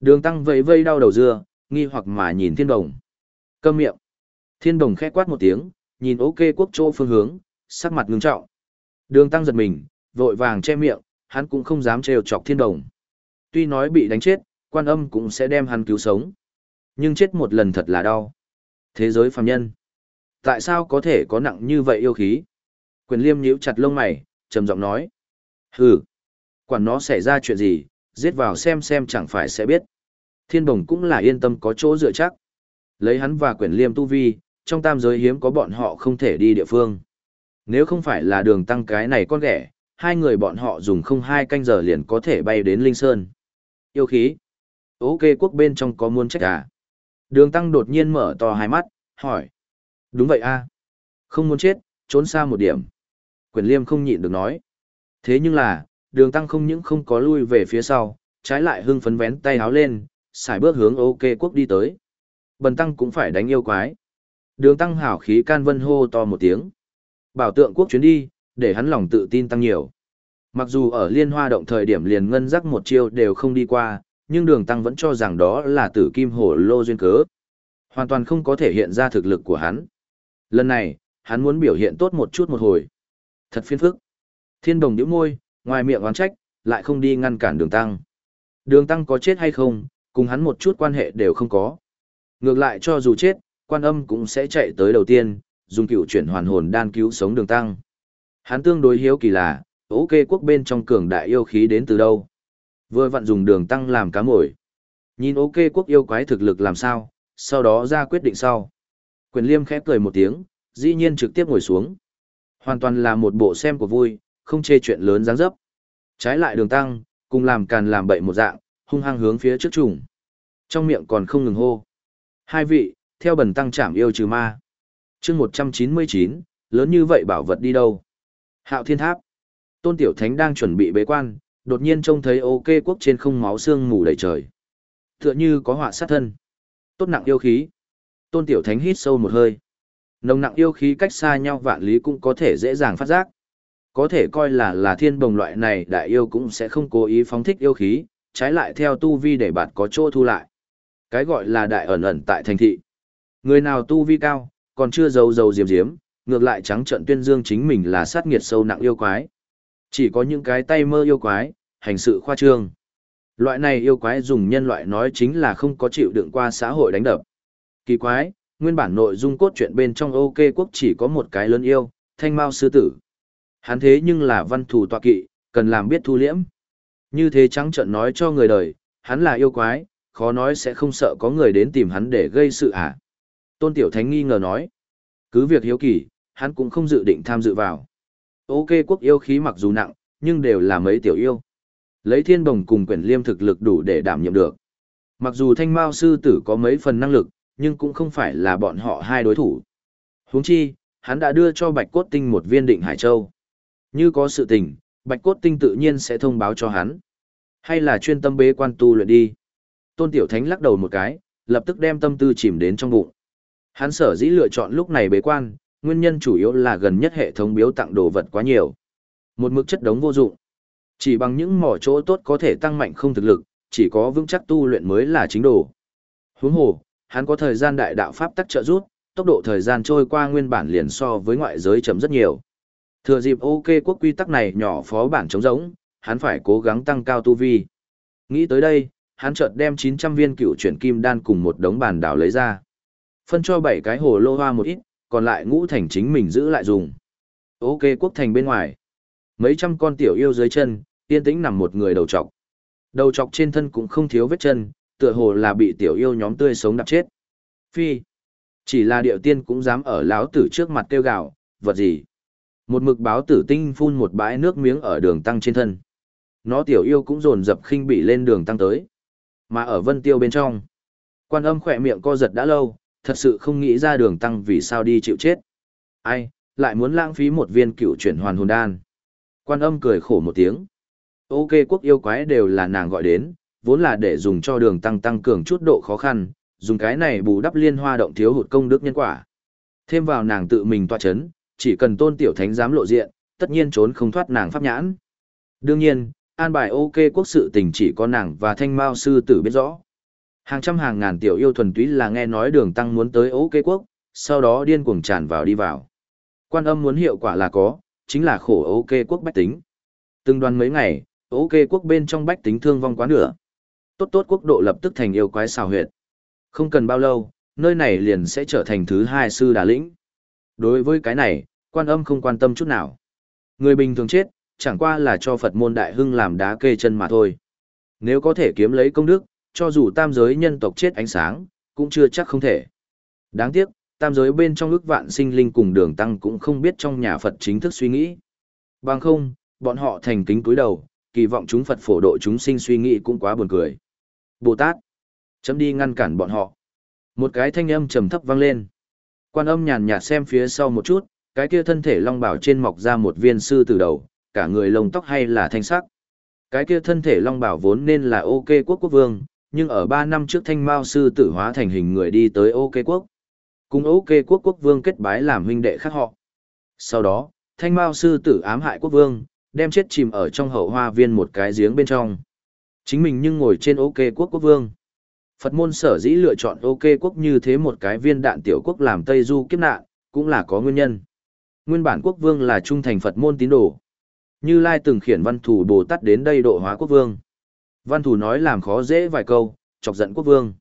Speaker 1: Đường tăng vẫy vây đau đầu dưa, nghi hoặc mà nhìn thiên đồng. Câm miệng. Thiên đồng khẽ quát một tiếng, nhìn ok quốc chỗ phương hướng, sắc mặt ngưng trọng. Đường tăng giật mình, vội vàng che miệng, hắn cũng không dám trêu chọc thiên đồng. Tuy nói bị đánh chết, quan âm cũng sẽ đem hắn cứu sống. Nhưng chết một lần thật là đau. Thế giới phàm nhân. Tại sao có thể có nặng như vậy yêu khí? Quyền liêm nhíu chặt lông mày, trầm giọng nói. Hừ, quản nó xảy ra chuyện gì, giết vào xem xem chẳng phải sẽ biết. Thiên đồng cũng là yên tâm có chỗ dựa chắc. Lấy hắn và quyển liêm tu vi, trong tam giới hiếm có bọn họ không thể đi địa phương. Nếu không phải là đường tăng cái này con ghẻ, hai người bọn họ dùng không hai canh giờ liền có thể bay đến Linh Sơn. Yêu khí. Ok quốc bên trong có muốn trách à? Đường tăng đột nhiên mở to hai mắt, hỏi. Đúng vậy a Không muốn chết, trốn xa một điểm. Quyền liêm không nhịn được nói. Thế nhưng là, đường tăng không những không có lui về phía sau, trái lại hưng phấn vén tay háo lên, xài bước hướng ok quốc đi tới. Bần tăng cũng phải đánh yêu quái. Đường tăng hảo khí can vân hô to một tiếng. Bảo tượng quốc chuyến đi, để hắn lòng tự tin tăng nhiều. Mặc dù ở liên hoa động thời điểm liền ngân rắc một chiêu đều không đi qua, nhưng đường tăng vẫn cho rằng đó là tử kim hổ lô duyên cớ. Hoàn toàn không có thể hiện ra thực lực của hắn. Lần này, hắn muốn biểu hiện tốt một chút một hồi. Thật phiền phức. Thiên đồng nhíu môi, ngoài miệng oán trách, lại không đi ngăn cản đường tăng. Đường tăng có chết hay không, cùng hắn một chút quan hệ đều không có. Ngược lại cho dù chết, quan âm cũng sẽ chạy tới đầu tiên, dùng cựu chuyển hoàn hồn đan cứu sống đường tăng. Hắn tương đối hiếu kỳ là, ok quốc bên trong cường đại yêu khí đến từ đâu. Vừa vặn dùng đường tăng làm cá mồi. Nhìn ok quốc yêu quái thực lực làm sao, sau đó ra quyết định sau. Quyền liêm khẽ cười một tiếng, dĩ nhiên trực tiếp ngồi xuống. Hoàn toàn là một bộ xem của vui, không chê chuyện lớn dáng dấp. Trái lại đường tăng, cùng làm càn làm bậy một dạng, hung hăng hướng phía trước trùng. Trong miệng còn không ngừng hô. Hai vị, theo bần tăng chạm yêu trừ ma. chương 199, lớn như vậy bảo vật đi đâu? Hạo thiên tháp. Tôn Tiểu Thánh đang chuẩn bị bế quan, đột nhiên trông thấy ok quốc trên không máu xương mù đầy trời. Tựa như có họa sát thân. Tốt nặng yêu khí. Tôn Tiểu Thánh hít sâu một hơi. Nồng nặng yêu khí cách xa nhau vạn lý cũng có thể dễ dàng phát giác. Có thể coi là là thiên bồng loại này đại yêu cũng sẽ không cố ý phóng thích yêu khí, trái lại theo tu vi để bạn có chỗ thu lại. Cái gọi là đại ẩn ẩn tại thành thị. Người nào tu vi cao, còn chưa giấu giấu diếm diếm, ngược lại trắng trận tuyên dương chính mình là sát nghiệt sâu nặng yêu quái. Chỉ có những cái tay mơ yêu quái, hành sự khoa trương. Loại này yêu quái dùng nhân loại nói chính là không có chịu đựng qua xã hội đánh đập. Kỳ quái, nguyên bản nội dung cốt truyện bên trong OK quốc chỉ có một cái lớn yêu, thanh mao sư tử. Hắn thế nhưng là văn thủ tọa kỵ, cần làm biết thu liễm. Như thế trắng trợn nói cho người đời, hắn là yêu quái, khó nói sẽ không sợ có người đến tìm hắn để gây sự à. Tôn Tiểu Thánh nghi ngờ nói. Cứ việc hiếu kỳ, hắn cũng không dự định tham dự vào. Ok quốc yêu khí mặc dù nặng, nhưng đều là mấy tiểu yêu. Lấy thiên bồng cùng quyển liêm thực lực đủ để đảm nhiệm được. Mặc dù thanh mao sư tử có mấy phần năng lực, nhưng cũng không phải là bọn họ hai đối thủ. huống chi, hắn đã đưa cho Bạch Cốt Tinh một viên định Hải Châu. Như có sự tình, Bạch Cốt Tinh tự nhiên sẽ thông báo cho hắn. Hay là chuyên tâm bế quan tu luyện đi. Tôn Tiểu Thánh lắc đầu một cái, lập tức đem tâm tư chìm đến trong bụng. Hắn sở dĩ lựa chọn lúc này bế quan, nguyên nhân chủ yếu là gần nhất hệ thống biếu tặng đồ vật quá nhiều. Một mức chất đống vô dụng. Chỉ bằng những mỏ chỗ tốt có thể tăng mạnh không thực lực, chỉ có vững chắc tu luyện mới là chính đồ. Huống hồ, hắn có thời gian đại đạo pháp tắc trợ rút, tốc độ thời gian trôi qua nguyên bản liền so với ngoại giới chậm rất nhiều. Thừa dịp ok quốc quy tắc này nhỏ phó bản chống rỗng, hắn phải cố gắng tăng cao tu vi. Nghĩ tới đây, hắn chợt đem 900 viên cựu chuyển kim đan cùng một đống bàn đảo lấy ra. Phân cho 7 cái hồ lô hoa một ít, còn lại ngũ thành chính mình giữ lại dùng. Ok quốc thành bên ngoài. Mấy trăm con tiểu yêu dưới chân, yên tĩnh nằm một người đầu trọc. Đầu trọc trên thân cũng không thiếu vết chân, tựa hồ là bị tiểu yêu nhóm tươi sống đập chết. Phi. Chỉ là điệu tiên cũng dám ở lão tử trước mặt kêu gạo, vật gì. Một mực báo tử tinh phun một bãi nước miếng ở đường tăng trên thân. Nó tiểu yêu cũng dồn dập khinh bị lên đường tăng tới. Mà ở vân tiêu bên trong. Quan âm khỏe miệng co giật đã lâu, thật sự không nghĩ ra đường tăng vì sao đi chịu chết. Ai, lại muốn lãng phí một viên cựu chuyển hoàn hồn đan. Quan âm cười khổ một tiếng. Ok quốc yêu quái đều là nàng gọi đến, vốn là để dùng cho đường tăng tăng cường chút độ khó khăn, dùng cái này bù đắp liên hoa động thiếu hụt công đức nhân quả. Thêm vào nàng tự mình tọa chấn, chỉ cần tôn tiểu thánh dám lộ diện, tất nhiên trốn không thoát nàng pháp nhãn. Đương nhiên, an bài ok quốc sự tình chỉ có nàng và thanh mao sư tử biết rõ. Hàng trăm hàng ngàn tiểu yêu thuần túy là nghe nói đường tăng muốn tới ok quốc, sau đó điên cuồng tràn vào đi vào. Quan âm muốn hiệu quả là có, chính là khổ ok quốc bách tính. Từng đoàn mấy ngày, ok quốc bên trong bách tính thương vong quá nửa. Tốt tốt quốc độ lập tức thành yêu quái xào huyệt. Không cần bao lâu, nơi này liền sẽ trở thành thứ hai sư đà lĩnh. Đối với cái này, quan âm không quan tâm chút nào. Người bình thường chết, chẳng qua là cho Phật môn đại hưng làm đá kê chân mà thôi. Nếu có thể kiếm lấy công đức, cho dù tam giới nhân tộc chết ánh sáng, cũng chưa chắc không thể. Đáng tiếc, tam giới bên trong ước vạn sinh linh cùng đường tăng cũng không biết trong nhà Phật chính thức suy nghĩ. Bằng không, bọn họ thành kính cúi đầu, kỳ vọng chúng Phật phổ độ chúng sinh suy nghĩ cũng quá buồn cười. Bồ Tát, chấm đi ngăn cản bọn họ. Một cái thanh âm trầm thấp vang lên. Quan âm nhàn nhạt xem phía sau một chút, cái kia thân thể long bảo trên mọc ra một viên sư từ đầu, cả người lông tóc hay là thanh sắc. Cái kia thân thể long bảo vốn nên là ok quốc quốc vương, nhưng ở 3 năm trước thanh mao sư tử hóa thành hình người đi tới ok quốc. Cùng ok quốc quốc vương kết bái làm huynh đệ khác họ. Sau đó, thanh mao sư tử ám hại quốc vương, đem chết chìm ở trong hậu hoa viên một cái giếng bên trong. Chính mình nhưng ngồi trên ok quốc quốc vương. Phật môn sở dĩ lựa chọn ok quốc như thế một cái viên đạn tiểu quốc làm Tây Du kiếp nạn, cũng là có nguyên nhân. Nguyên bản quốc vương là trung thành Phật môn tín đồ. Như Lai từng khiển văn thủ Bồ Tát đến đây độ hóa quốc vương. Văn thủ nói làm khó dễ vài câu, chọc giận quốc vương.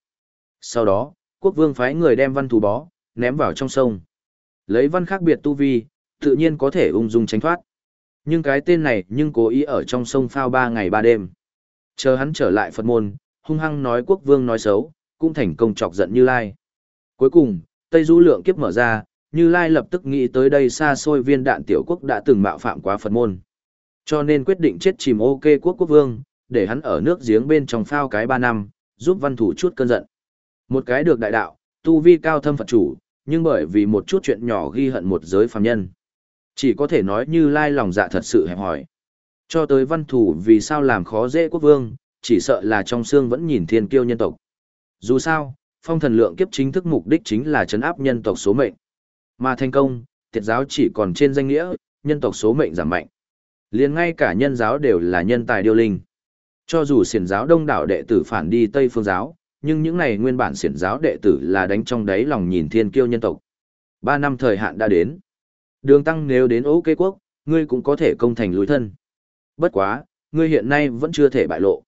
Speaker 1: Sau đó, quốc vương phái người đem văn thủ bó, ném vào trong sông. Lấy văn khác biệt tu vi, tự nhiên có thể ung dung tránh thoát. Nhưng cái tên này nhưng cố ý ở trong sông phao ba ngày ba đêm. Chờ hắn trở lại Phật môn, hung hăng nói quốc vương nói xấu, cũng thành công chọc giận Như Lai. Cuối cùng, Tây Du lượng kiếp mở ra, Như Lai lập tức nghĩ tới đây xa xôi viên đạn tiểu quốc đã từng mạo phạm quá Phật môn. Cho nên quyết định chết chìm ok quốc quốc vương, để hắn ở nước giếng bên trong phao cái ba năm, giúp văn thủ chút cơn giận. Một cái được đại đạo, tu vi cao thâm Phật chủ, nhưng bởi vì một chút chuyện nhỏ ghi hận một giới phàm nhân. Chỉ có thể nói như lai lòng dạ thật sự hẹp hỏi. Cho tới văn thủ vì sao làm khó dễ quốc vương, chỉ sợ là trong xương vẫn nhìn thiên kiêu nhân tộc. Dù sao, phong thần lượng kiếp chính thức mục đích chính là chấn áp nhân tộc số mệnh. Mà thành công, tiệt giáo chỉ còn trên danh nghĩa, nhân tộc số mệnh giảm mạnh. liền ngay cả nhân giáo đều là nhân tài điêu linh. Cho dù xiển giáo đông đảo đệ tử phản đi Tây phương giáo, nhưng những này nguyên bản xiển giáo đệ tử là đánh trong đáy lòng nhìn thiên kiêu nhân tộc. Ba năm thời hạn đã đến. Đường tăng nếu đến ố kế quốc, ngươi cũng có thể công thành lối thân. Bất quá, ngươi hiện nay vẫn chưa thể bại lộ.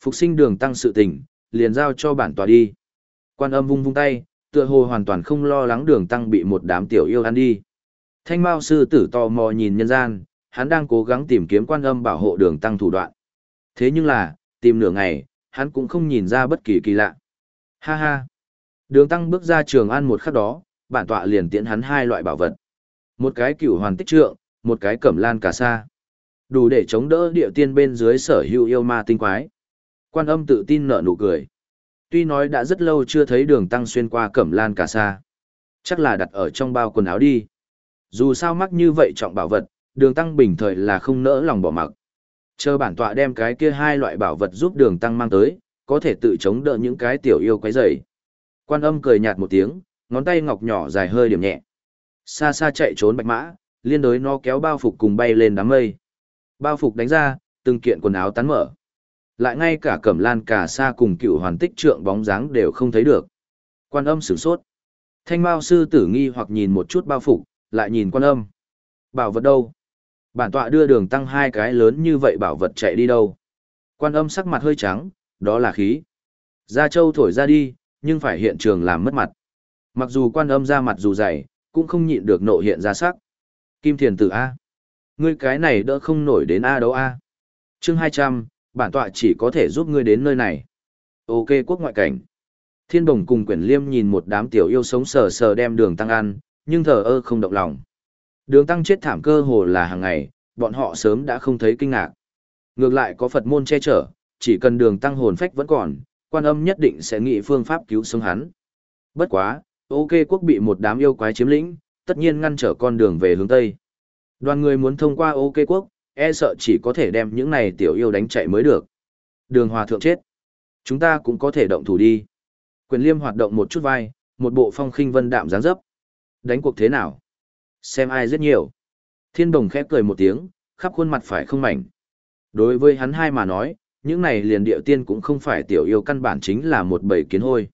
Speaker 1: Phục sinh đường tăng sự tình, liền giao cho bản tòa đi. Quan âm vung vung tay, tựa hồ hoàn toàn không lo lắng đường tăng bị một đám tiểu yêu ăn đi. Thanh Mao sư tử tò mò nhìn nhân gian, hắn đang cố gắng tìm kiếm quan âm bảo hộ đường tăng thủ đoạn. Thế nhưng là, tìm nửa ngày, hắn cũng không nhìn ra bất kỳ kỳ lạ. Ha ha! Đường tăng bước ra trường ăn một khắc đó, bản tọa liền tiễn hắn hai loại bảo vật. Một cái cửu hoàn tích trượng, một cái cẩm lan cà sa. Đủ để chống đỡ địa tiên bên dưới sở hữu yêu ma tinh quái. Quan âm tự tin nở nụ cười. Tuy nói đã rất lâu chưa thấy đường tăng xuyên qua cẩm lan cả sa. Chắc là đặt ở trong bao quần áo đi. Dù sao mắc như vậy trọng bảo vật, đường tăng bình thời là không nỡ lòng bỏ mặc. Chờ bản tọa đem cái kia hai loại bảo vật giúp đường tăng mang tới, có thể tự chống đỡ những cái tiểu yêu quái dày. Quan âm cười nhạt một tiếng, ngón tay ngọc nhỏ dài hơi điểm nhẹ. Xa xa chạy trốn bạch mã, liên đối nó kéo bao phục cùng bay lên đám mây. Bao phục đánh ra, từng kiện quần áo tán mở. Lại ngay cả cẩm lan cả xa cùng cựu hoàn tích trượng bóng dáng đều không thấy được. Quan âm sửng sốt. Thanh Mao sư tử nghi hoặc nhìn một chút bao phục, lại nhìn quan âm. Bảo vật đâu? Bản tọa đưa đường tăng hai cái lớn như vậy bảo vật chạy đi đâu? Quan âm sắc mặt hơi trắng, đó là khí. Gia Châu thổi ra đi, nhưng phải hiện trường làm mất mặt. Mặc dù quan âm ra mặt dù dày, cũng không nhịn được nộ hiện ra sắc. Kim thiền tử A. Ngươi cái này đỡ không nổi đến A đâu A. chương 200, bản tọa chỉ có thể giúp ngươi đến nơi này. Ok quốc ngoại cảnh. Thiên đồng cùng quyển liêm nhìn một đám tiểu yêu sống sờ sờ đem đường tăng ăn, nhưng thờ ơ không động lòng. Đường tăng chết thảm cơ hồ là hàng ngày, bọn họ sớm đã không thấy kinh ngạc. Ngược lại có Phật môn che chở, chỉ cần đường tăng hồn phách vẫn còn, quan âm nhất định sẽ nghĩ phương pháp cứu sống hắn. Bất quá, ok quốc bị một đám yêu quái chiếm lĩnh, tất nhiên ngăn trở con đường về hướng Tây. Đoàn người muốn thông qua ok quốc, e sợ chỉ có thể đem những này tiểu yêu đánh chạy mới được. Đường hòa thượng chết. Chúng ta cũng có thể động thủ đi. Quyền liêm hoạt động một chút vai, một bộ phong khinh vân đạm dáng dấp. Đánh cuộc thế nào? Xem ai rất nhiều. Thiên đồng khép cười một tiếng, khắp khuôn mặt phải không mảnh. Đối với hắn hai mà nói, những này liền điệu tiên cũng không phải tiểu yêu căn bản chính là một bầy kiến hôi.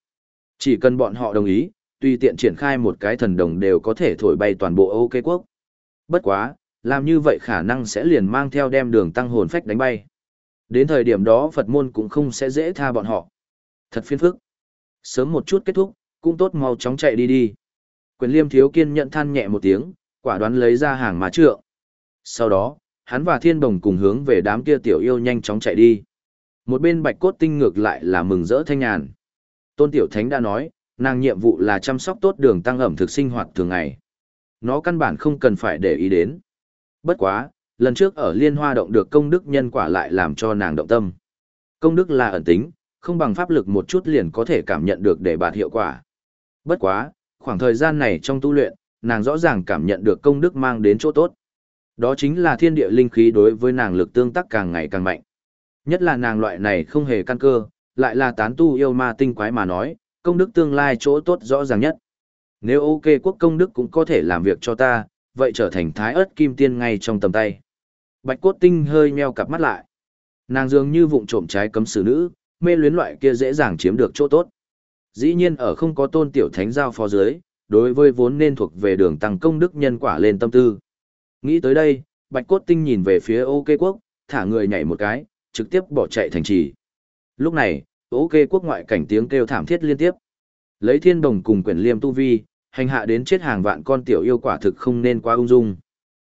Speaker 1: Chỉ cần bọn họ đồng ý, tùy tiện triển khai một cái thần đồng đều có thể thổi bay toàn bộ OK quốc. Bất quá, làm như vậy khả năng sẽ liền mang theo đem đường tăng hồn phách đánh bay. Đến thời điểm đó Phật môn cũng không sẽ dễ tha bọn họ. Thật phiền phức. Sớm một chút kết thúc, cũng tốt mau chóng chạy đi đi. Quyền liêm thiếu kiên nhận than nhẹ một tiếng, quả đoán lấy ra hàng má trượng. Sau đó, hắn và thiên đồng cùng hướng về đám kia tiểu yêu nhanh chóng chạy đi. Một bên bạch cốt tinh ngược lại là mừng rỡ thanh nhàn. Tôn Tiểu Thánh đã nói, nàng nhiệm vụ là chăm sóc tốt đường tăng ẩm thực sinh hoạt thường ngày. Nó căn bản không cần phải để ý đến. Bất quá, lần trước ở liên hoa động được công đức nhân quả lại làm cho nàng động tâm. Công đức là ẩn tính, không bằng pháp lực một chút liền có thể cảm nhận được để bạt hiệu quả. Bất quá, khoảng thời gian này trong tu luyện, nàng rõ ràng cảm nhận được công đức mang đến chỗ tốt. Đó chính là thiên địa linh khí đối với nàng lực tương tác càng ngày càng mạnh. Nhất là nàng loại này không hề căn cơ, lại là tán tu yêu ma tinh quái mà nói, công đức tương lai chỗ tốt rõ ràng nhất. Nếu ok quốc công đức cũng có thể làm việc cho ta, vậy trở thành thái ớt kim tiên ngay trong tầm tay. Bạch cốt tinh hơi meo cặp mắt lại. Nàng dường như vụng trộm trái cấm xử nữ, mê luyến loại kia dễ dàng chiếm được chỗ tốt. Dĩ nhiên ở không có tôn tiểu thánh giao phó dưới, đối với vốn nên thuộc về đường tăng công đức nhân quả lên tâm tư. Nghĩ tới đây, bạch cốt tinh nhìn về phía ok quốc, thả người nhảy một cái, trực tiếp bỏ chạy thành trì. Lúc này, ok quốc ngoại cảnh tiếng kêu thảm thiết liên tiếp. Lấy thiên đồng cùng quyển liêm tu vi, hành hạ đến chết hàng vạn con tiểu yêu quả thực không nên quá ung dung.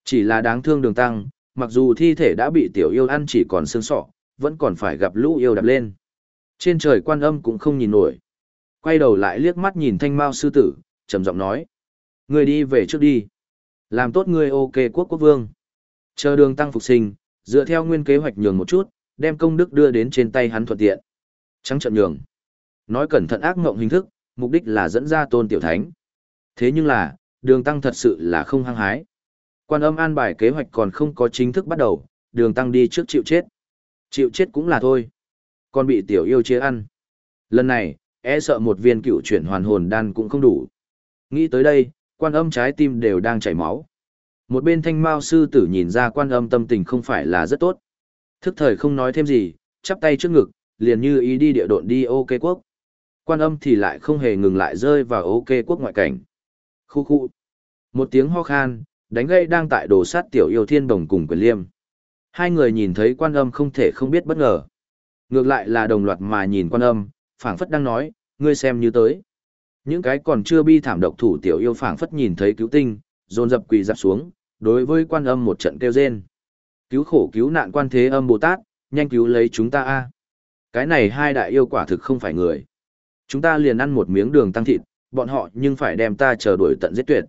Speaker 1: Chỉ là đáng thương đường tăng, mặc dù thi thể đã bị tiểu yêu ăn chỉ còn xương sọ, vẫn còn phải gặp lũ yêu đập lên. Trên trời quan âm cũng không nhìn nổi. Quay đầu lại liếc mắt nhìn thanh mao sư tử, trầm giọng nói. Người đi về trước đi. Làm tốt người ok quốc quốc vương. Chờ đường tăng phục sinh, dựa theo nguyên kế hoạch nhường một chút, đem công đức đưa đến trên tay hắn thuận tiện. Trắng trận nhường. Nói cẩn thận ác ngộng hình thức, mục đích là dẫn ra tôn tiểu thánh. Thế nhưng là, đường tăng thật sự là không hăng hái. Quan âm an bài kế hoạch còn không có chính thức bắt đầu, đường tăng đi trước chịu chết. Chịu chết cũng là thôi. Còn bị tiểu yêu chia ăn. Lần này, e sợ một viên cựu chuyển hoàn hồn đan cũng không đủ. Nghĩ tới đây, quan âm trái tim đều đang chảy máu. Một bên thanh mao sư tử nhìn ra quan âm tâm tình không phải là rất tốt. Thức thời không nói thêm gì, chắp tay trước ngực, liền như ý đi địa độn đi ok quốc. Quan âm thì lại không hề ngừng lại rơi vào ok quốc ngoại cảnh. Khu khu. Một tiếng ho khan, đánh gây đang tại đồ sát tiểu yêu thiên đồng cùng quyền liêm. Hai người nhìn thấy quan âm không thể không biết bất ngờ. Ngược lại là đồng loạt mà nhìn quan âm, phảng phất đang nói, ngươi xem như tới. Những cái còn chưa bi thảm độc thủ tiểu yêu phảng phất nhìn thấy cứu tinh, dồn dập quỳ dạp xuống, đối với quan âm một trận kêu rên. Cứu khổ cứu nạn quan thế âm Bồ Tát, nhanh cứu lấy chúng ta a. Cái này hai đại yêu quả thực không phải người. Chúng ta liền ăn một miếng đường tăng thịt, bọn họ nhưng phải đem ta chờ đuổi tận giết tuyệt.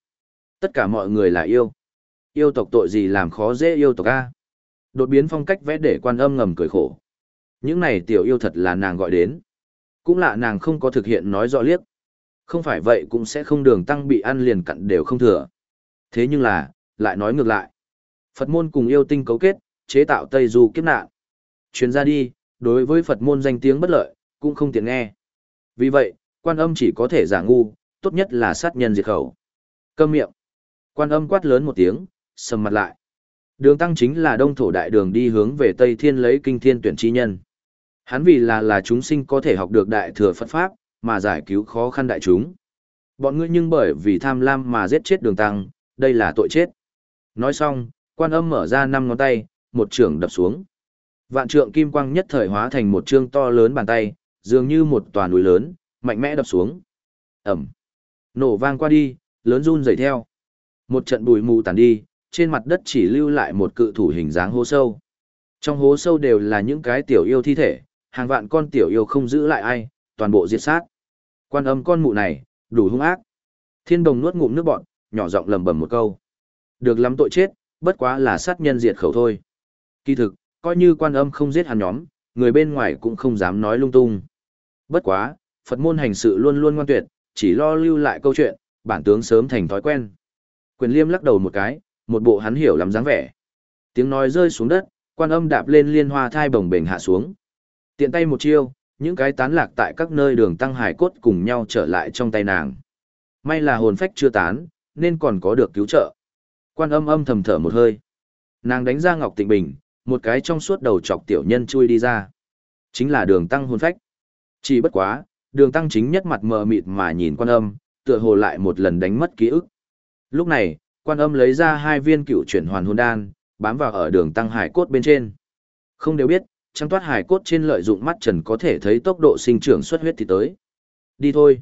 Speaker 1: Tất cả mọi người là yêu. Yêu tộc tội gì làm khó dễ yêu tộc A. Đột biến phong cách vẽ để quan âm ngầm cười khổ. Những này tiểu yêu thật là nàng gọi đến. Cũng lạ nàng không có thực hiện nói rõ liếc. Không phải vậy cũng sẽ không đường tăng bị ăn liền cặn đều không thừa. Thế nhưng là, lại nói ngược lại. Phật môn cùng yêu tinh cấu kết, chế tạo Tây Du kiếp nạn. Chuyến ra đi, đối với Phật môn danh tiếng bất lợi, cũng không tiện nghe. Vì vậy, quan âm chỉ có thể giả ngu, tốt nhất là sát nhân diệt khẩu. Câm miệng. Quan âm quát lớn một tiếng, sầm mặt lại. Đường tăng chính là đông thổ đại đường đi hướng về Tây Thiên lấy kinh thiên tuyển chi nhân. Hắn vì là là chúng sinh có thể học được đại thừa Phật Pháp, mà giải cứu khó khăn đại chúng. Bọn ngươi nhưng bởi vì tham lam mà giết chết đường tăng, đây là tội chết. Nói xong, quan âm mở ra năm ngón tay, một trường đập xuống. Vạn trượng kim quang nhất thời hóa thành một trương to lớn bàn tay, dường như một tòa núi lớn, mạnh mẽ đập xuống. Ẩm. Nổ vang qua đi, lớn run rẩy theo. Một trận bụi mù tàn đi, trên mặt đất chỉ lưu lại một cự thủ hình dáng hố sâu. Trong hố sâu đều là những cái tiểu yêu thi thể, hàng vạn con tiểu yêu không giữ lại ai, toàn bộ diệt sát. Quan âm con mụ này, đủ hung ác. Thiên đồng nuốt ngụm nước bọn, nhỏ giọng lầm bầm một câu. Được lắm tội chết, bất quá là sát nhân diệt khẩu thôi. Kỳ thực, coi như quan âm không giết hắn nhóm, người bên ngoài cũng không dám nói lung tung. Bất quá, Phật môn hành sự luôn luôn ngoan tuyệt, chỉ lo lưu lại câu chuyện, bản tướng sớm thành thói quen. Quyền liêm lắc đầu một cái, một bộ hắn hiểu lắm dáng vẻ. Tiếng nói rơi xuống đất, quan âm đạp lên liên hoa thai bồng bềnh hạ xuống. Tiện tay một chiêu, những cái tán lạc tại các nơi đường tăng hải cốt cùng nhau trở lại trong tay nàng. May là hồn phách chưa tán, nên còn có được cứu trợ. Quan âm âm thầm thở một hơi. Nàng đánh ra Ngọc Tịnh Bình, một cái trong suốt đầu chọc tiểu nhân chui đi ra. Chính là đường tăng hồn phách. Chỉ bất quá, đường tăng chính nhất mặt mờ mịt mà nhìn quan âm, tựa hồ lại một lần đánh mất ký ức. Lúc này, quan âm lấy ra hai viên cựu chuyển hoàn hồn đan, bám vào ở đường tăng hải cốt bên trên. Không đều biết, trăng toát hải cốt trên lợi dụng mắt trần có thể thấy tốc độ sinh trưởng xuất huyết thì tới. Đi thôi.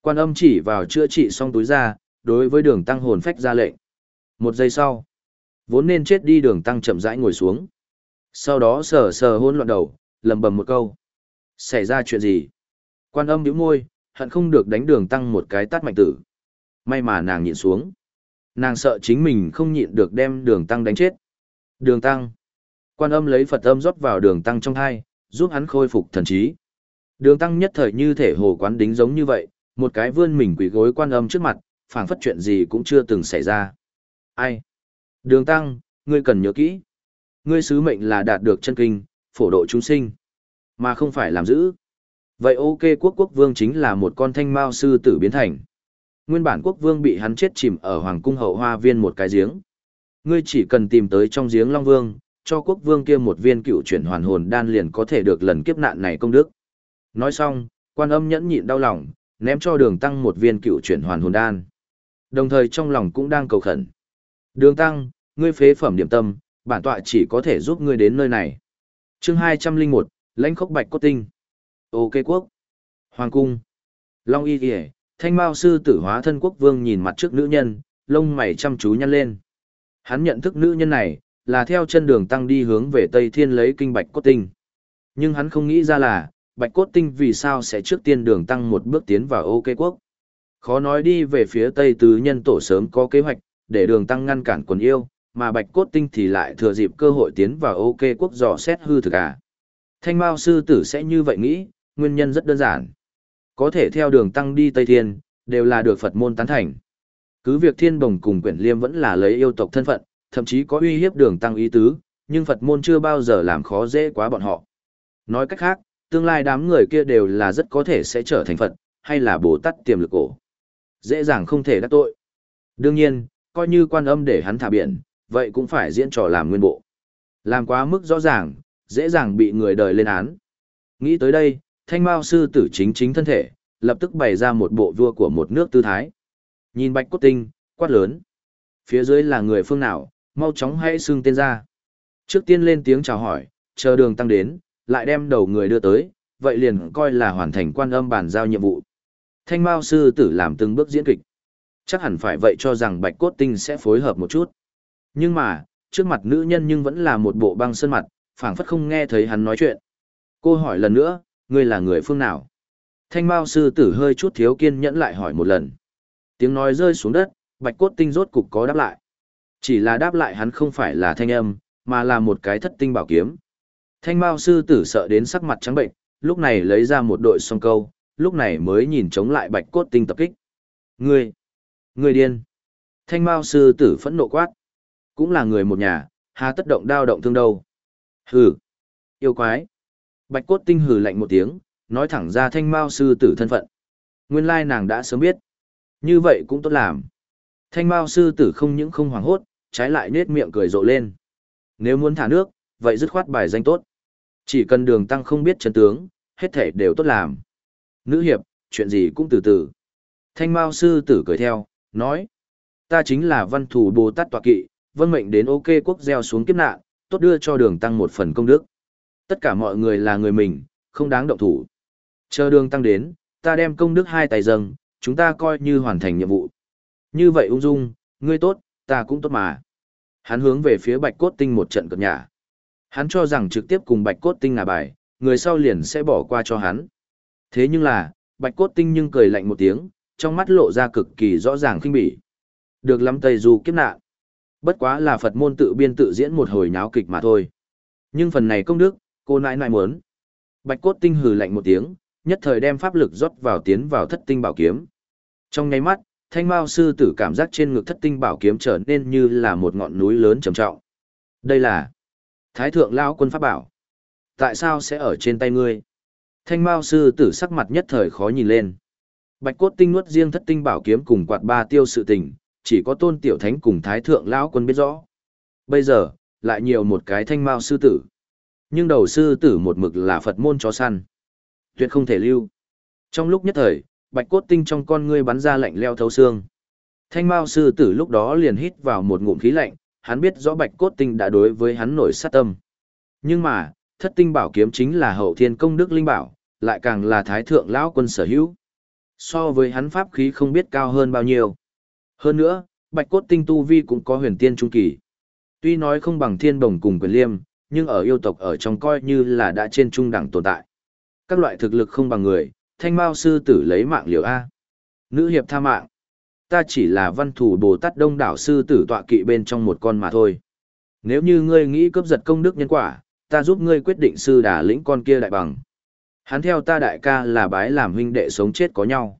Speaker 1: Quan âm chỉ vào chữa trị xong túi ra, đối với đường tăng hồn phách ra lệnh. Một giây sau, vốn nên chết đi đường tăng chậm rãi ngồi xuống. Sau đó sờ sờ hôn loạn đầu, lầm bầm một câu. Xảy ra chuyện gì? Quan âm nhíu môi, hận không được đánh đường tăng một cái tát mạnh tử. May mà nàng nhịn xuống. Nàng sợ chính mình không nhịn được đem đường tăng đánh chết. Đường tăng. Quan âm lấy Phật âm rót vào đường tăng trong thai, giúp hắn khôi phục thần trí. Đường tăng nhất thời như thể hồ quán đính giống như vậy, một cái vươn mình quỳ gối quan âm trước mặt, phảng phất chuyện gì cũng chưa từng xảy ra. Ai? Đường tăng, ngươi cần nhớ kỹ. Ngươi sứ mệnh là đạt được chân kinh, phổ độ chúng sinh, mà không phải làm giữ. Vậy ok quốc quốc vương chính là một con thanh mao sư tử biến thành. Nguyên bản quốc vương bị hắn chết chìm ở hoàng cung hậu hoa viên một cái giếng. Ngươi chỉ cần tìm tới trong giếng Long Vương, cho quốc vương kia một viên cựu chuyển hoàn hồn đan liền có thể được lần kiếp nạn này công đức. Nói xong, quan âm nhẫn nhịn đau lòng, ném cho đường tăng một viên cựu chuyển hoàn hồn đan. Đồng thời trong lòng cũng đang cầu khẩn. Đường tăng, ngươi phế phẩm điểm tâm, bản tọa chỉ có thể giúp ngươi đến nơi này. chương 201, lãnh khốc bạch cốt tinh. Ok quốc. Hoàng cung. Long y kìa, thanh mao sư tử hóa thân quốc vương nhìn mặt trước nữ nhân, lông mày chăm chú nhăn lên. Hắn nhận thức nữ nhân này, là theo chân đường tăng đi hướng về Tây Thiên lấy kinh bạch cốt tinh. Nhưng hắn không nghĩ ra là, bạch cốt tinh vì sao sẽ trước tiên đường tăng một bước tiến vào ok quốc. Khó nói đi về phía Tây Tứ Nhân Tổ sớm có kế hoạch, để đường tăng ngăn cản quần yêu, mà bạch cốt tinh thì lại thừa dịp cơ hội tiến vào ok quốc dò xét hư thực à. Thanh Mao sư tử sẽ như vậy nghĩ, nguyên nhân rất đơn giản. Có thể theo đường tăng đi Tây Thiên, đều là được Phật môn tán thành. Cứ việc Thiên Bồng cùng Quyển Liêm vẫn là lấy yêu tộc thân phận, thậm chí có uy hiếp đường tăng ý tứ, nhưng Phật môn chưa bao giờ làm khó dễ quá bọn họ. Nói cách khác, tương lai đám người kia đều là rất có thể sẽ trở thành Phật, hay là Bồ Tát tiềm lực cổ. Dễ dàng không thể đắc tội. Đương nhiên, coi như quan âm để hắn thả biển, vậy cũng phải diễn trò làm nguyên bộ. Làm quá mức rõ ràng, dễ dàng bị người đời lên án. Nghĩ tới đây, thanh mao sư tử chính chính thân thể, lập tức bày ra một bộ vua của một nước tư thái. Nhìn bạch cốt tinh, quát lớn. Phía dưới là người phương nào, mau chóng hãy xưng tên ra. Trước tiên lên tiếng chào hỏi, chờ đường tăng đến, lại đem đầu người đưa tới, vậy liền coi là hoàn thành quan âm bàn giao nhiệm vụ. Thanh Mao sư tử làm từng bước diễn kịch. Chắc hẳn phải vậy cho rằng Bạch Cốt Tinh sẽ phối hợp một chút. Nhưng mà, trước mặt nữ nhân nhưng vẫn là một bộ băng sơn mặt, phảng phất không nghe thấy hắn nói chuyện. Cô hỏi lần nữa, ngươi là người phương nào? Thanh Mao sư tử hơi chút thiếu kiên nhẫn lại hỏi một lần. Tiếng nói rơi xuống đất, Bạch Cốt Tinh rốt cục có đáp lại. Chỉ là đáp lại hắn không phải là thanh âm, mà là một cái thất tinh bảo kiếm. Thanh Mao sư tử sợ đến sắc mặt trắng bệnh, lúc này lấy ra một đội song câu, lúc này mới nhìn chống lại bạch cốt tinh tập kích. Ngươi! Ngươi điên! Thanh Mao sư tử phẫn nộ quát. Cũng là người một nhà, hà tất động đao động thương đâu. Hừ! Yêu quái! Bạch cốt tinh hừ lạnh một tiếng, nói thẳng ra thanh Mao sư tử thân phận. Nguyên lai nàng đã sớm biết. Như vậy cũng tốt làm. Thanh Mao sư tử không những không hoảng hốt, trái lại nết miệng cười rộ lên. Nếu muốn thả nước, vậy dứt khoát bài danh tốt. Chỉ cần đường tăng không biết chân tướng, hết thể đều tốt làm. Nữ hiệp, chuyện gì cũng từ từ. Thanh Mao sư tử cười theo, nói. Ta chính là văn thủ Bồ Tát tọa kỵ, vân mệnh đến ok quốc gieo xuống kiếp nạn, tốt đưa cho đường tăng một phần công đức. Tất cả mọi người là người mình, không đáng động thủ. Chờ đường tăng đến, ta đem công đức hai tài dâng, chúng ta coi như hoàn thành nhiệm vụ. Như vậy ung dung, ngươi tốt, ta cũng tốt mà. Hắn hướng về phía bạch cốt tinh một trận cập nhà. Hắn cho rằng trực tiếp cùng bạch cốt tinh ngả bài, người sau liền sẽ bỏ qua cho hắn. Thế nhưng là, bạch cốt tinh nhưng cười lạnh một tiếng, trong mắt lộ ra cực kỳ rõ ràng khinh bỉ. Được lắm tây du kiếp nạn. Bất quá là Phật môn tự biên tự diễn một hồi nháo kịch mà thôi. Nhưng phần này công đức, cô nãi nãi muốn. Bạch cốt tinh hừ lạnh một tiếng, nhất thời đem pháp lực rót vào tiến vào thất tinh bảo kiếm. Trong nháy mắt, thanh mao sư tử cảm giác trên ngực thất tinh bảo kiếm trở nên như là một ngọn núi lớn trầm trọng. Đây là Thái thượng lão quân pháp bảo. Tại sao sẽ ở trên tay ngươi? Thanh Mao sư tử sắc mặt nhất thời khó nhìn lên. Bạch cốt tinh nuốt riêng thất tinh bảo kiếm cùng quạt ba tiêu sự tình, chỉ có tôn tiểu thánh cùng thái thượng lão quân biết rõ. Bây giờ, lại nhiều một cái thanh mao sư tử. Nhưng đầu sư tử một mực là Phật môn chó săn. Tuyệt không thể lưu. Trong lúc nhất thời, bạch cốt tinh trong con ngươi bắn ra lạnh leo thấu xương. Thanh mao sư tử lúc đó liền hít vào một ngụm khí lạnh, hắn biết rõ bạch cốt tinh đã đối với hắn nổi sát tâm. Nhưng mà, thất tinh bảo kiếm chính là hậu thiên công đức linh bảo, lại càng là thái thượng lão quân sở hữu. So với hắn pháp khí không biết cao hơn bao nhiêu. Hơn nữa, bạch cốt tinh tu vi cũng có huyền tiên trung kỳ. Tuy nói không bằng thiên đồng cùng quyền liêm, nhưng ở yêu tộc ở trong coi như là đã trên trung đẳng tồn tại. Các loại thực lực không bằng người, thanh mao sư tử lấy mạng liều A. Nữ hiệp tha mạng. Ta chỉ là văn thủ Bồ Tát đông đảo sư tử tọa kỵ bên trong một con mà thôi. Nếu như ngươi nghĩ cướp giật công đức nhân quả, ta giúp ngươi quyết định sư đà lĩnh con kia đại bằng. Hắn theo ta đại ca là bái làm huynh đệ sống chết có nhau.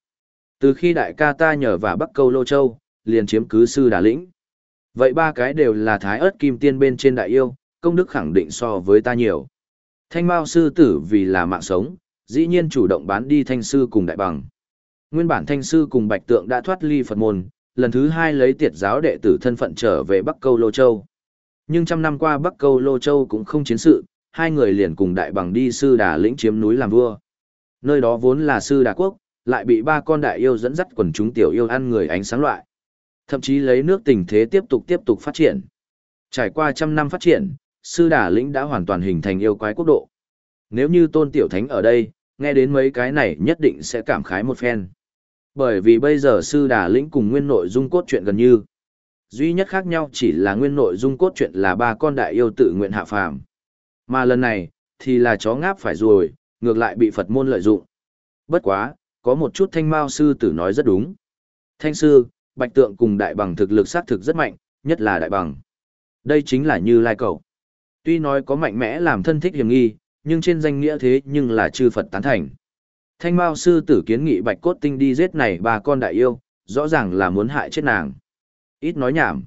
Speaker 1: Từ khi đại ca ta nhờ vào Bắc Câu Lô Châu, liền chiếm cứ sư đà lĩnh. Vậy ba cái đều là thái ớt kim tiên bên trên đại yêu, công đức khẳng định so với ta nhiều. Thanh Mao sư tử vì là mạng sống, dĩ nhiên chủ động bán đi thanh sư cùng đại bằng. Nguyên bản thanh sư cùng bạch tượng đã thoát ly Phật môn, lần thứ hai lấy tiệt giáo đệ tử thân phận trở về Bắc Câu Lô Châu. Nhưng trăm năm qua Bắc Câu Lô Châu cũng không chiến sự, hai người liền cùng đại bằng đi sư đà lĩnh chiếm núi làm vua. Nơi đó vốn là sư đà quốc, lại bị ba con đại yêu dẫn dắt quần chúng tiểu yêu ăn người ánh sáng loại. Thậm chí lấy nước tình thế tiếp tục tiếp tục phát triển. Trải qua trăm năm phát triển, sư đà lĩnh đã hoàn toàn hình thành yêu quái quốc độ. Nếu như tôn tiểu thánh ở đây, nghe đến mấy cái này nhất định sẽ cảm khái một phen. Bởi vì bây giờ sư đà lĩnh cùng nguyên nội dung cốt truyện gần như. Duy nhất khác nhau chỉ là nguyên nội dung cốt truyện là ba con đại yêu tự nguyện hạ phàm. Mà lần này, thì là chó ngáp phải rồi, ngược lại bị Phật môn lợi dụng. Bất quá, có một chút thanh mao sư tử nói rất đúng. Thanh sư, bạch tượng cùng đại bằng thực lực sát thực rất mạnh, nhất là đại bằng. Đây chính là như lai cầu. Tuy nói có mạnh mẽ làm thân thích hiểm nghi, nhưng trên danh nghĩa thế nhưng là chư Phật tán thành. Thanh Mao sư tử kiến nghị Bạch Cốt Tinh đi giết này bà con đại yêu, rõ ràng là muốn hại chết nàng. Ít nói nhảm.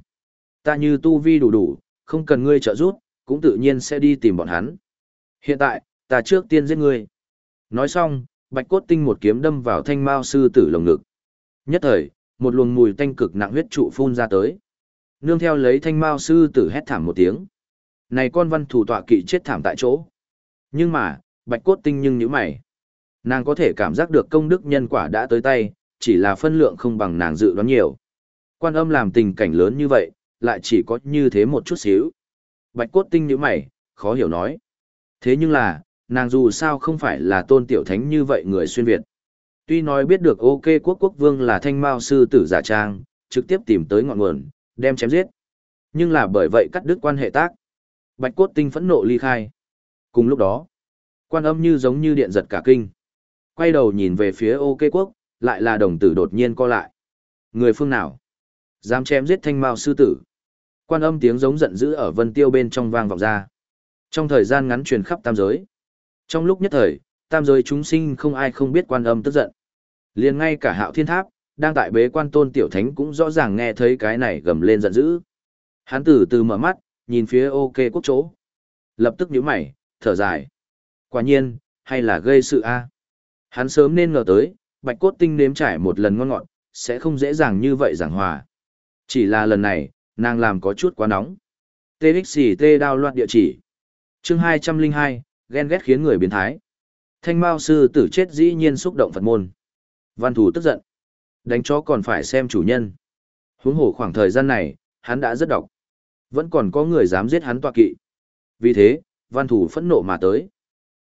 Speaker 1: Ta như tu vi đủ đủ, không cần ngươi trợ giúp, cũng tự nhiên sẽ đi tìm bọn hắn. Hiện tại, ta trước tiên giết ngươi. Nói xong, Bạch Cốt Tinh một kiếm đâm vào Thanh Mao sư tử lồng ngực. Nhất thời, một luồng mùi tanh cực nặng huyết trụ phun ra tới. Nương theo lấy Thanh Mao sư tử hét thảm một tiếng. Này con văn thủ tọa kỵ chết thảm tại chỗ. Nhưng mà, Bạch Cốt Tinh nhưng như mày. Nàng có thể cảm giác được công đức nhân quả đã tới tay, chỉ là phân lượng không bằng nàng dự đoán nhiều. Quan âm làm tình cảnh lớn như vậy, lại chỉ có như thế một chút xíu. Bạch cốt tinh như mày, khó hiểu nói. Thế nhưng là, nàng dù sao không phải là tôn tiểu thánh như vậy người xuyên Việt. Tuy nói biết được ok quốc quốc vương là thanh mao sư tử giả trang, trực tiếp tìm tới ngọn nguồn, đem chém giết. Nhưng là bởi vậy cắt đứt quan hệ tác. Bạch cốt tinh phẫn nộ ly khai. Cùng lúc đó, quan âm như giống như điện giật cả kinh quay đầu nhìn về phía ô kê quốc, lại là đồng tử đột nhiên co lại. Người phương nào? Dám chém giết thanh mao sư tử. Quan âm tiếng giống giận dữ ở vân tiêu bên trong vang vọng ra. Trong thời gian ngắn truyền khắp tam giới. Trong lúc nhất thời, tam giới chúng sinh không ai không biết quan âm tức giận. liền ngay cả hạo thiên tháp, đang tại bế quan tôn tiểu thánh cũng rõ ràng nghe thấy cái này gầm lên giận dữ. Hắn từ từ mở mắt, nhìn phía ok quốc chỗ. Lập tức nhíu mày, thở dài. Quả nhiên, hay là gây sự a Hắn sớm nên ngờ tới, bạch cốt tinh nếm trải một lần ngon ngọt, sẽ không dễ dàng như vậy giảng hòa. Chỉ là lần này, nàng làm có chút quá nóng. TXT đao loạn địa chỉ. chương 202, ghen ghét khiến người biến thái. Thanh Mao sư tử chết dĩ nhiên xúc động Phật môn. Văn thủ tức giận. Đánh chó còn phải xem chủ nhân. Huống hồ khoảng thời gian này, hắn đã rất độc. Vẫn còn có người dám giết hắn tọa kỵ. Vì thế, văn thủ phẫn nộ mà tới.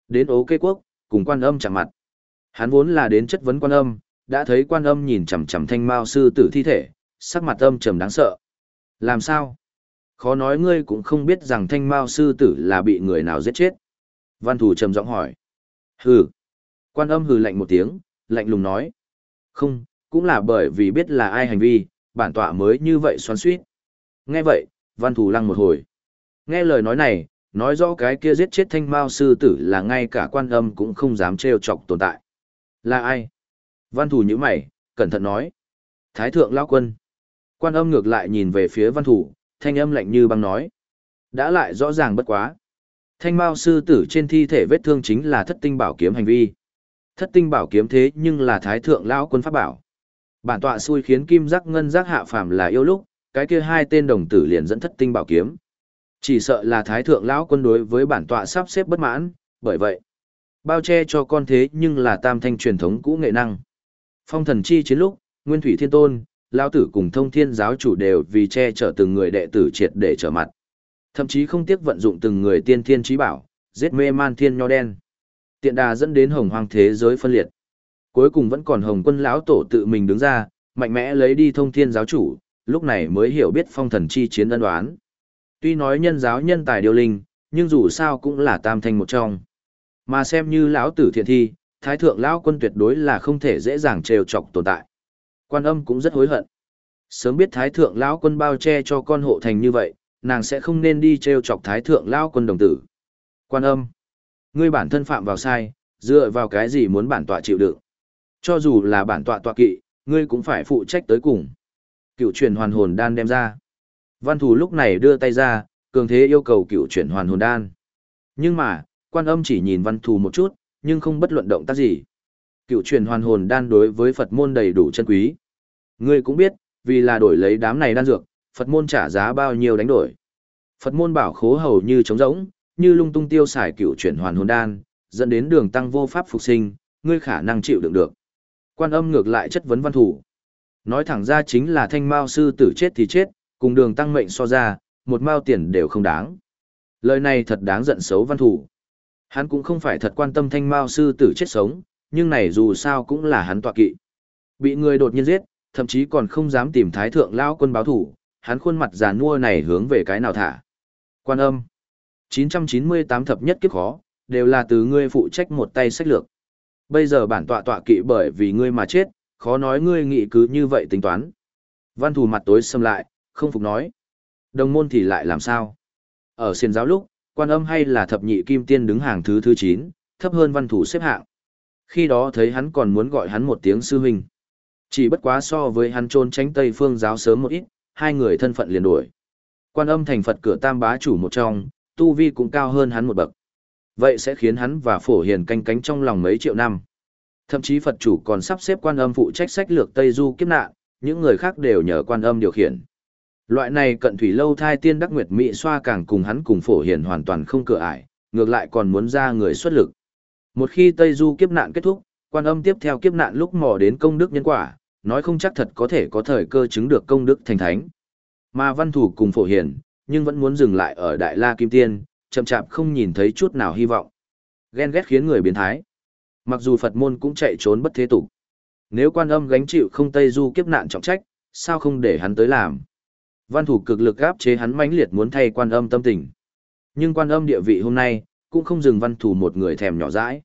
Speaker 1: Đến ố kê quốc, cùng quan âm chạm mặt. Hắn vốn là đến chất vấn quan âm, đã thấy quan âm nhìn chằm chằm thanh mao sư tử thi thể, sắc mặt âm trầm đáng sợ. Làm sao? Khó nói ngươi cũng không biết rằng thanh mao sư tử là bị người nào giết chết. Văn thủ trầm giọng hỏi. Hừ. Quan âm hừ lạnh một tiếng, lạnh lùng nói. Không, cũng là bởi vì biết là ai hành vi, bản tọa mới như vậy xoắn suýt. Nghe vậy, văn thủ lăng một hồi. Nghe lời nói này, nói rõ cái kia giết chết thanh mao sư tử là ngay cả quan âm cũng không dám trêu chọc tồn tại. Là ai? Văn thủ như mày, cẩn thận nói. Thái thượng lão quân. Quan âm ngược lại nhìn về phía văn thủ, thanh âm lạnh như băng nói. Đã lại rõ ràng bất quá. Thanh mao sư tử trên thi thể vết thương chính là thất tinh bảo kiếm hành vi. Thất tinh bảo kiếm thế nhưng là thái thượng lão quân pháp bảo. Bản tọa xui khiến kim giác ngân giác hạ phàm là yêu lúc, cái kia hai tên đồng tử liền dẫn thất tinh bảo kiếm. Chỉ sợ là thái thượng lão quân đối với bản tọa sắp xếp bất mãn, bởi vậy, bao che cho con thế nhưng là tam thanh truyền thống cũ nghệ năng. Phong thần chi chiến lúc, Nguyên Thủy Thiên Tôn, lão Tử cùng thông thiên giáo chủ đều vì che chở từng người đệ tử triệt để trở mặt. Thậm chí không tiếc vận dụng từng người tiên thiên trí bảo, giết mê man thiên nho đen. Tiện đà dẫn đến hồng hoang thế giới phân liệt. Cuối cùng vẫn còn Hồng Quân lão tổ tự mình đứng ra, mạnh mẽ lấy đi thông thiên giáo chủ, lúc này mới hiểu biết phong thần chi chiến ân đoán. Tuy nói nhân giáo nhân tài điều linh, nhưng dù sao cũng là tam thanh một trong. Mà xem như lão tử thiện thi, thái thượng lão quân tuyệt đối là không thể dễ dàng trêu chọc tồn tại. Quan âm cũng rất hối hận. Sớm biết thái thượng lão quân bao che cho con hộ thành như vậy, nàng sẽ không nên đi trêu chọc thái thượng lão quân đồng tử. Quan âm, ngươi bản thân phạm vào sai, dựa vào cái gì muốn bản tọa chịu đựng? Cho dù là bản tọa tọa kỵ, ngươi cũng phải phụ trách tới cùng. Cựu truyền hoàn hồn đan đem ra. Văn thủ lúc này đưa tay ra, cường thế yêu cầu cựu truyền hoàn hồn đan. Nhưng mà, quan âm chỉ nhìn văn thù một chút, nhưng không bất luận động tác gì. Cựu truyền hoàn hồn đan đối với Phật môn đầy đủ chân quý. Ngươi cũng biết, vì là đổi lấy đám này đan dược, Phật môn trả giá bao nhiêu đánh đổi. Phật môn bảo khố hầu như trống rỗng, như lung tung tiêu xài cựu truyền hoàn hồn đan, dẫn đến đường tăng vô pháp phục sinh, ngươi khả năng chịu đựng được. Quan âm ngược lại chất vấn văn thủ. Nói thẳng ra chính là thanh mao sư tử chết thì chết, cùng đường tăng mệnh so ra, một mao tiền đều không đáng. Lời này thật đáng giận xấu văn thủ. Hắn cũng không phải thật quan tâm thanh mao sư tử chết sống, nhưng này dù sao cũng là hắn tọa kỵ. Bị người đột nhiên giết, thậm chí còn không dám tìm thái thượng lao quân báo thủ, hắn khuôn mặt già nua này hướng về cái nào thả. Quan âm. 998 thập nhất kiếp khó, đều là từ ngươi phụ trách một tay sách lược. Bây giờ bản tọa tọa kỵ bởi vì ngươi mà chết, khó nói ngươi nghĩ cứ như vậy tính toán. Văn thù mặt tối xâm lại, không phục nói. Đồng môn thì lại làm sao? Ở xiên giáo lúc, quan âm hay là thập nhị kim tiên đứng hàng thứ thứ 9, thấp hơn văn thủ xếp hạng. Khi đó thấy hắn còn muốn gọi hắn một tiếng sư huynh. Chỉ bất quá so với hắn trôn tránh Tây phương giáo sớm một ít, hai người thân phận liền đổi. Quan âm thành Phật cửa tam bá chủ một trong, tu vi cũng cao hơn hắn một bậc. Vậy sẽ khiến hắn và phổ hiền canh cánh trong lòng mấy triệu năm. Thậm chí Phật chủ còn sắp xếp quan âm phụ trách sách lược Tây Du kiếp nạn, những người khác đều nhờ quan âm điều khiển. Loại này cận thủy lâu thai tiên đắc nguyệt mỹ xoa càng cùng hắn cùng phổ hiền hoàn toàn không cửa ải, ngược lại còn muốn ra người xuất lực. Một khi Tây Du kiếp nạn kết thúc, quan âm tiếp theo kiếp nạn lúc mò đến công đức nhân quả, nói không chắc thật có thể có thời cơ chứng được công đức thành thánh. Mà văn thủ cùng phổ hiền, nhưng vẫn muốn dừng lại ở Đại La Kim Tiên, chậm chạp không nhìn thấy chút nào hy vọng. Ghen ghét khiến người biến thái. Mặc dù Phật môn cũng chạy trốn bất thế tục. Nếu quan âm gánh chịu không Tây Du kiếp nạn trọng trách, sao không để hắn tới làm? Văn thủ cực lực gáp chế hắn mãnh liệt muốn thay quan âm tâm tình. Nhưng quan âm địa vị hôm nay, cũng không dừng văn thủ một người thèm nhỏ dãi.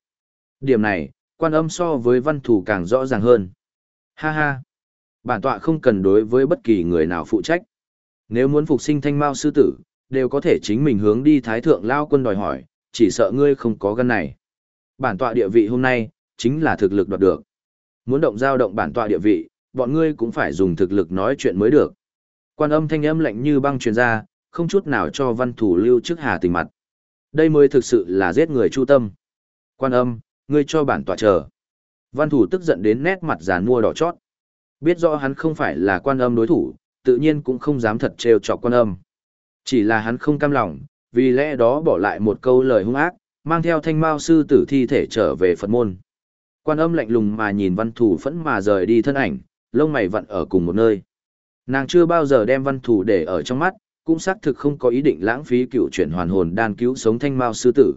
Speaker 1: Điểm này, quan âm so với văn thủ càng rõ ràng hơn. Ha ha! Bản tọa không cần đối với bất kỳ người nào phụ trách. Nếu muốn phục sinh thanh mao sư tử, đều có thể chính mình hướng đi thái thượng lao quân đòi hỏi, chỉ sợ ngươi không có gân này. Bản tọa địa vị hôm nay, chính là thực lực đoạt được. Muốn động giao động bản tọa địa vị, bọn ngươi cũng phải dùng thực lực nói chuyện mới được. Quan âm thanh âm lạnh như băng truyền ra, không chút nào cho văn thủ lưu trước hà tình mặt. Đây mới thực sự là giết người chu tâm. Quan âm, ngươi cho bản tọa chờ. Văn thủ tức giận đến nét mặt giàn mua đỏ chót. Biết rõ hắn không phải là quan âm đối thủ, tự nhiên cũng không dám thật trêu chọc quan âm. Chỉ là hắn không cam lòng, vì lẽ đó bỏ lại một câu lời hung ác, mang theo thanh mao sư tử thi thể trở về Phật môn. Quan âm lạnh lùng mà nhìn văn thủ phẫn mà rời đi thân ảnh, lông mày vặn ở cùng một nơi. Nàng chưa bao giờ đem văn thủ để ở trong mắt, cũng xác thực không có ý định lãng phí cựu chuyển hoàn hồn đan cứu sống thanh mao sư tử.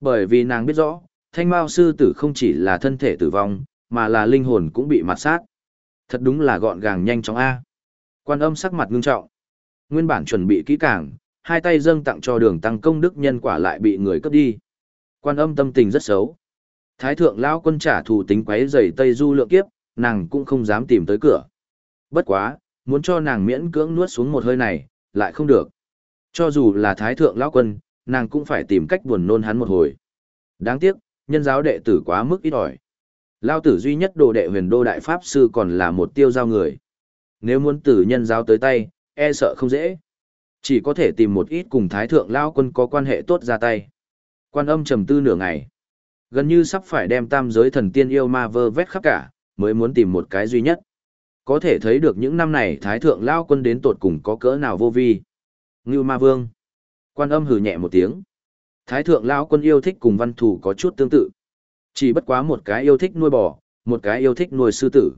Speaker 1: Bởi vì nàng biết rõ, thanh mao sư tử không chỉ là thân thể tử vong, mà là linh hồn cũng bị mặt sát. Thật đúng là gọn gàng nhanh chóng A. Quan âm sắc mặt ngưng trọng. Nguyên bản chuẩn bị kỹ càng, hai tay dâng tặng cho đường tăng công đức nhân quả lại bị người cướp đi. Quan âm tâm tình rất xấu. Thái thượng lão quân trả thù tính quấy rầy Tây Du lượng kiếp, nàng cũng không dám tìm tới cửa. Bất quá, muốn cho nàng miễn cưỡng nuốt xuống một hơi này, lại không được. Cho dù là thái thượng lão quân, nàng cũng phải tìm cách buồn nôn hắn một hồi. Đáng tiếc, nhân giáo đệ tử quá mức ít ỏi. Lao tử duy nhất đồ đệ huyền đô đại pháp sư còn là một tiêu giao người. Nếu muốn từ nhân giáo tới tay, e sợ không dễ. Chỉ có thể tìm một ít cùng thái thượng lao quân có quan hệ tốt ra tay. Quan âm trầm tư nửa ngày. Gần như sắp phải đem tam giới thần tiên yêu ma vơ vét khắp cả, mới muốn tìm một cái duy nhất. Có thể thấy được những năm này thái thượng lao quân đến tột cùng có cỡ nào vô vi. Ngưu ma vương. Quan âm hừ nhẹ một tiếng. Thái thượng lao quân yêu thích cùng văn thủ có chút tương tự. Chỉ bất quá một cái yêu thích nuôi bò, một cái yêu thích nuôi sư tử.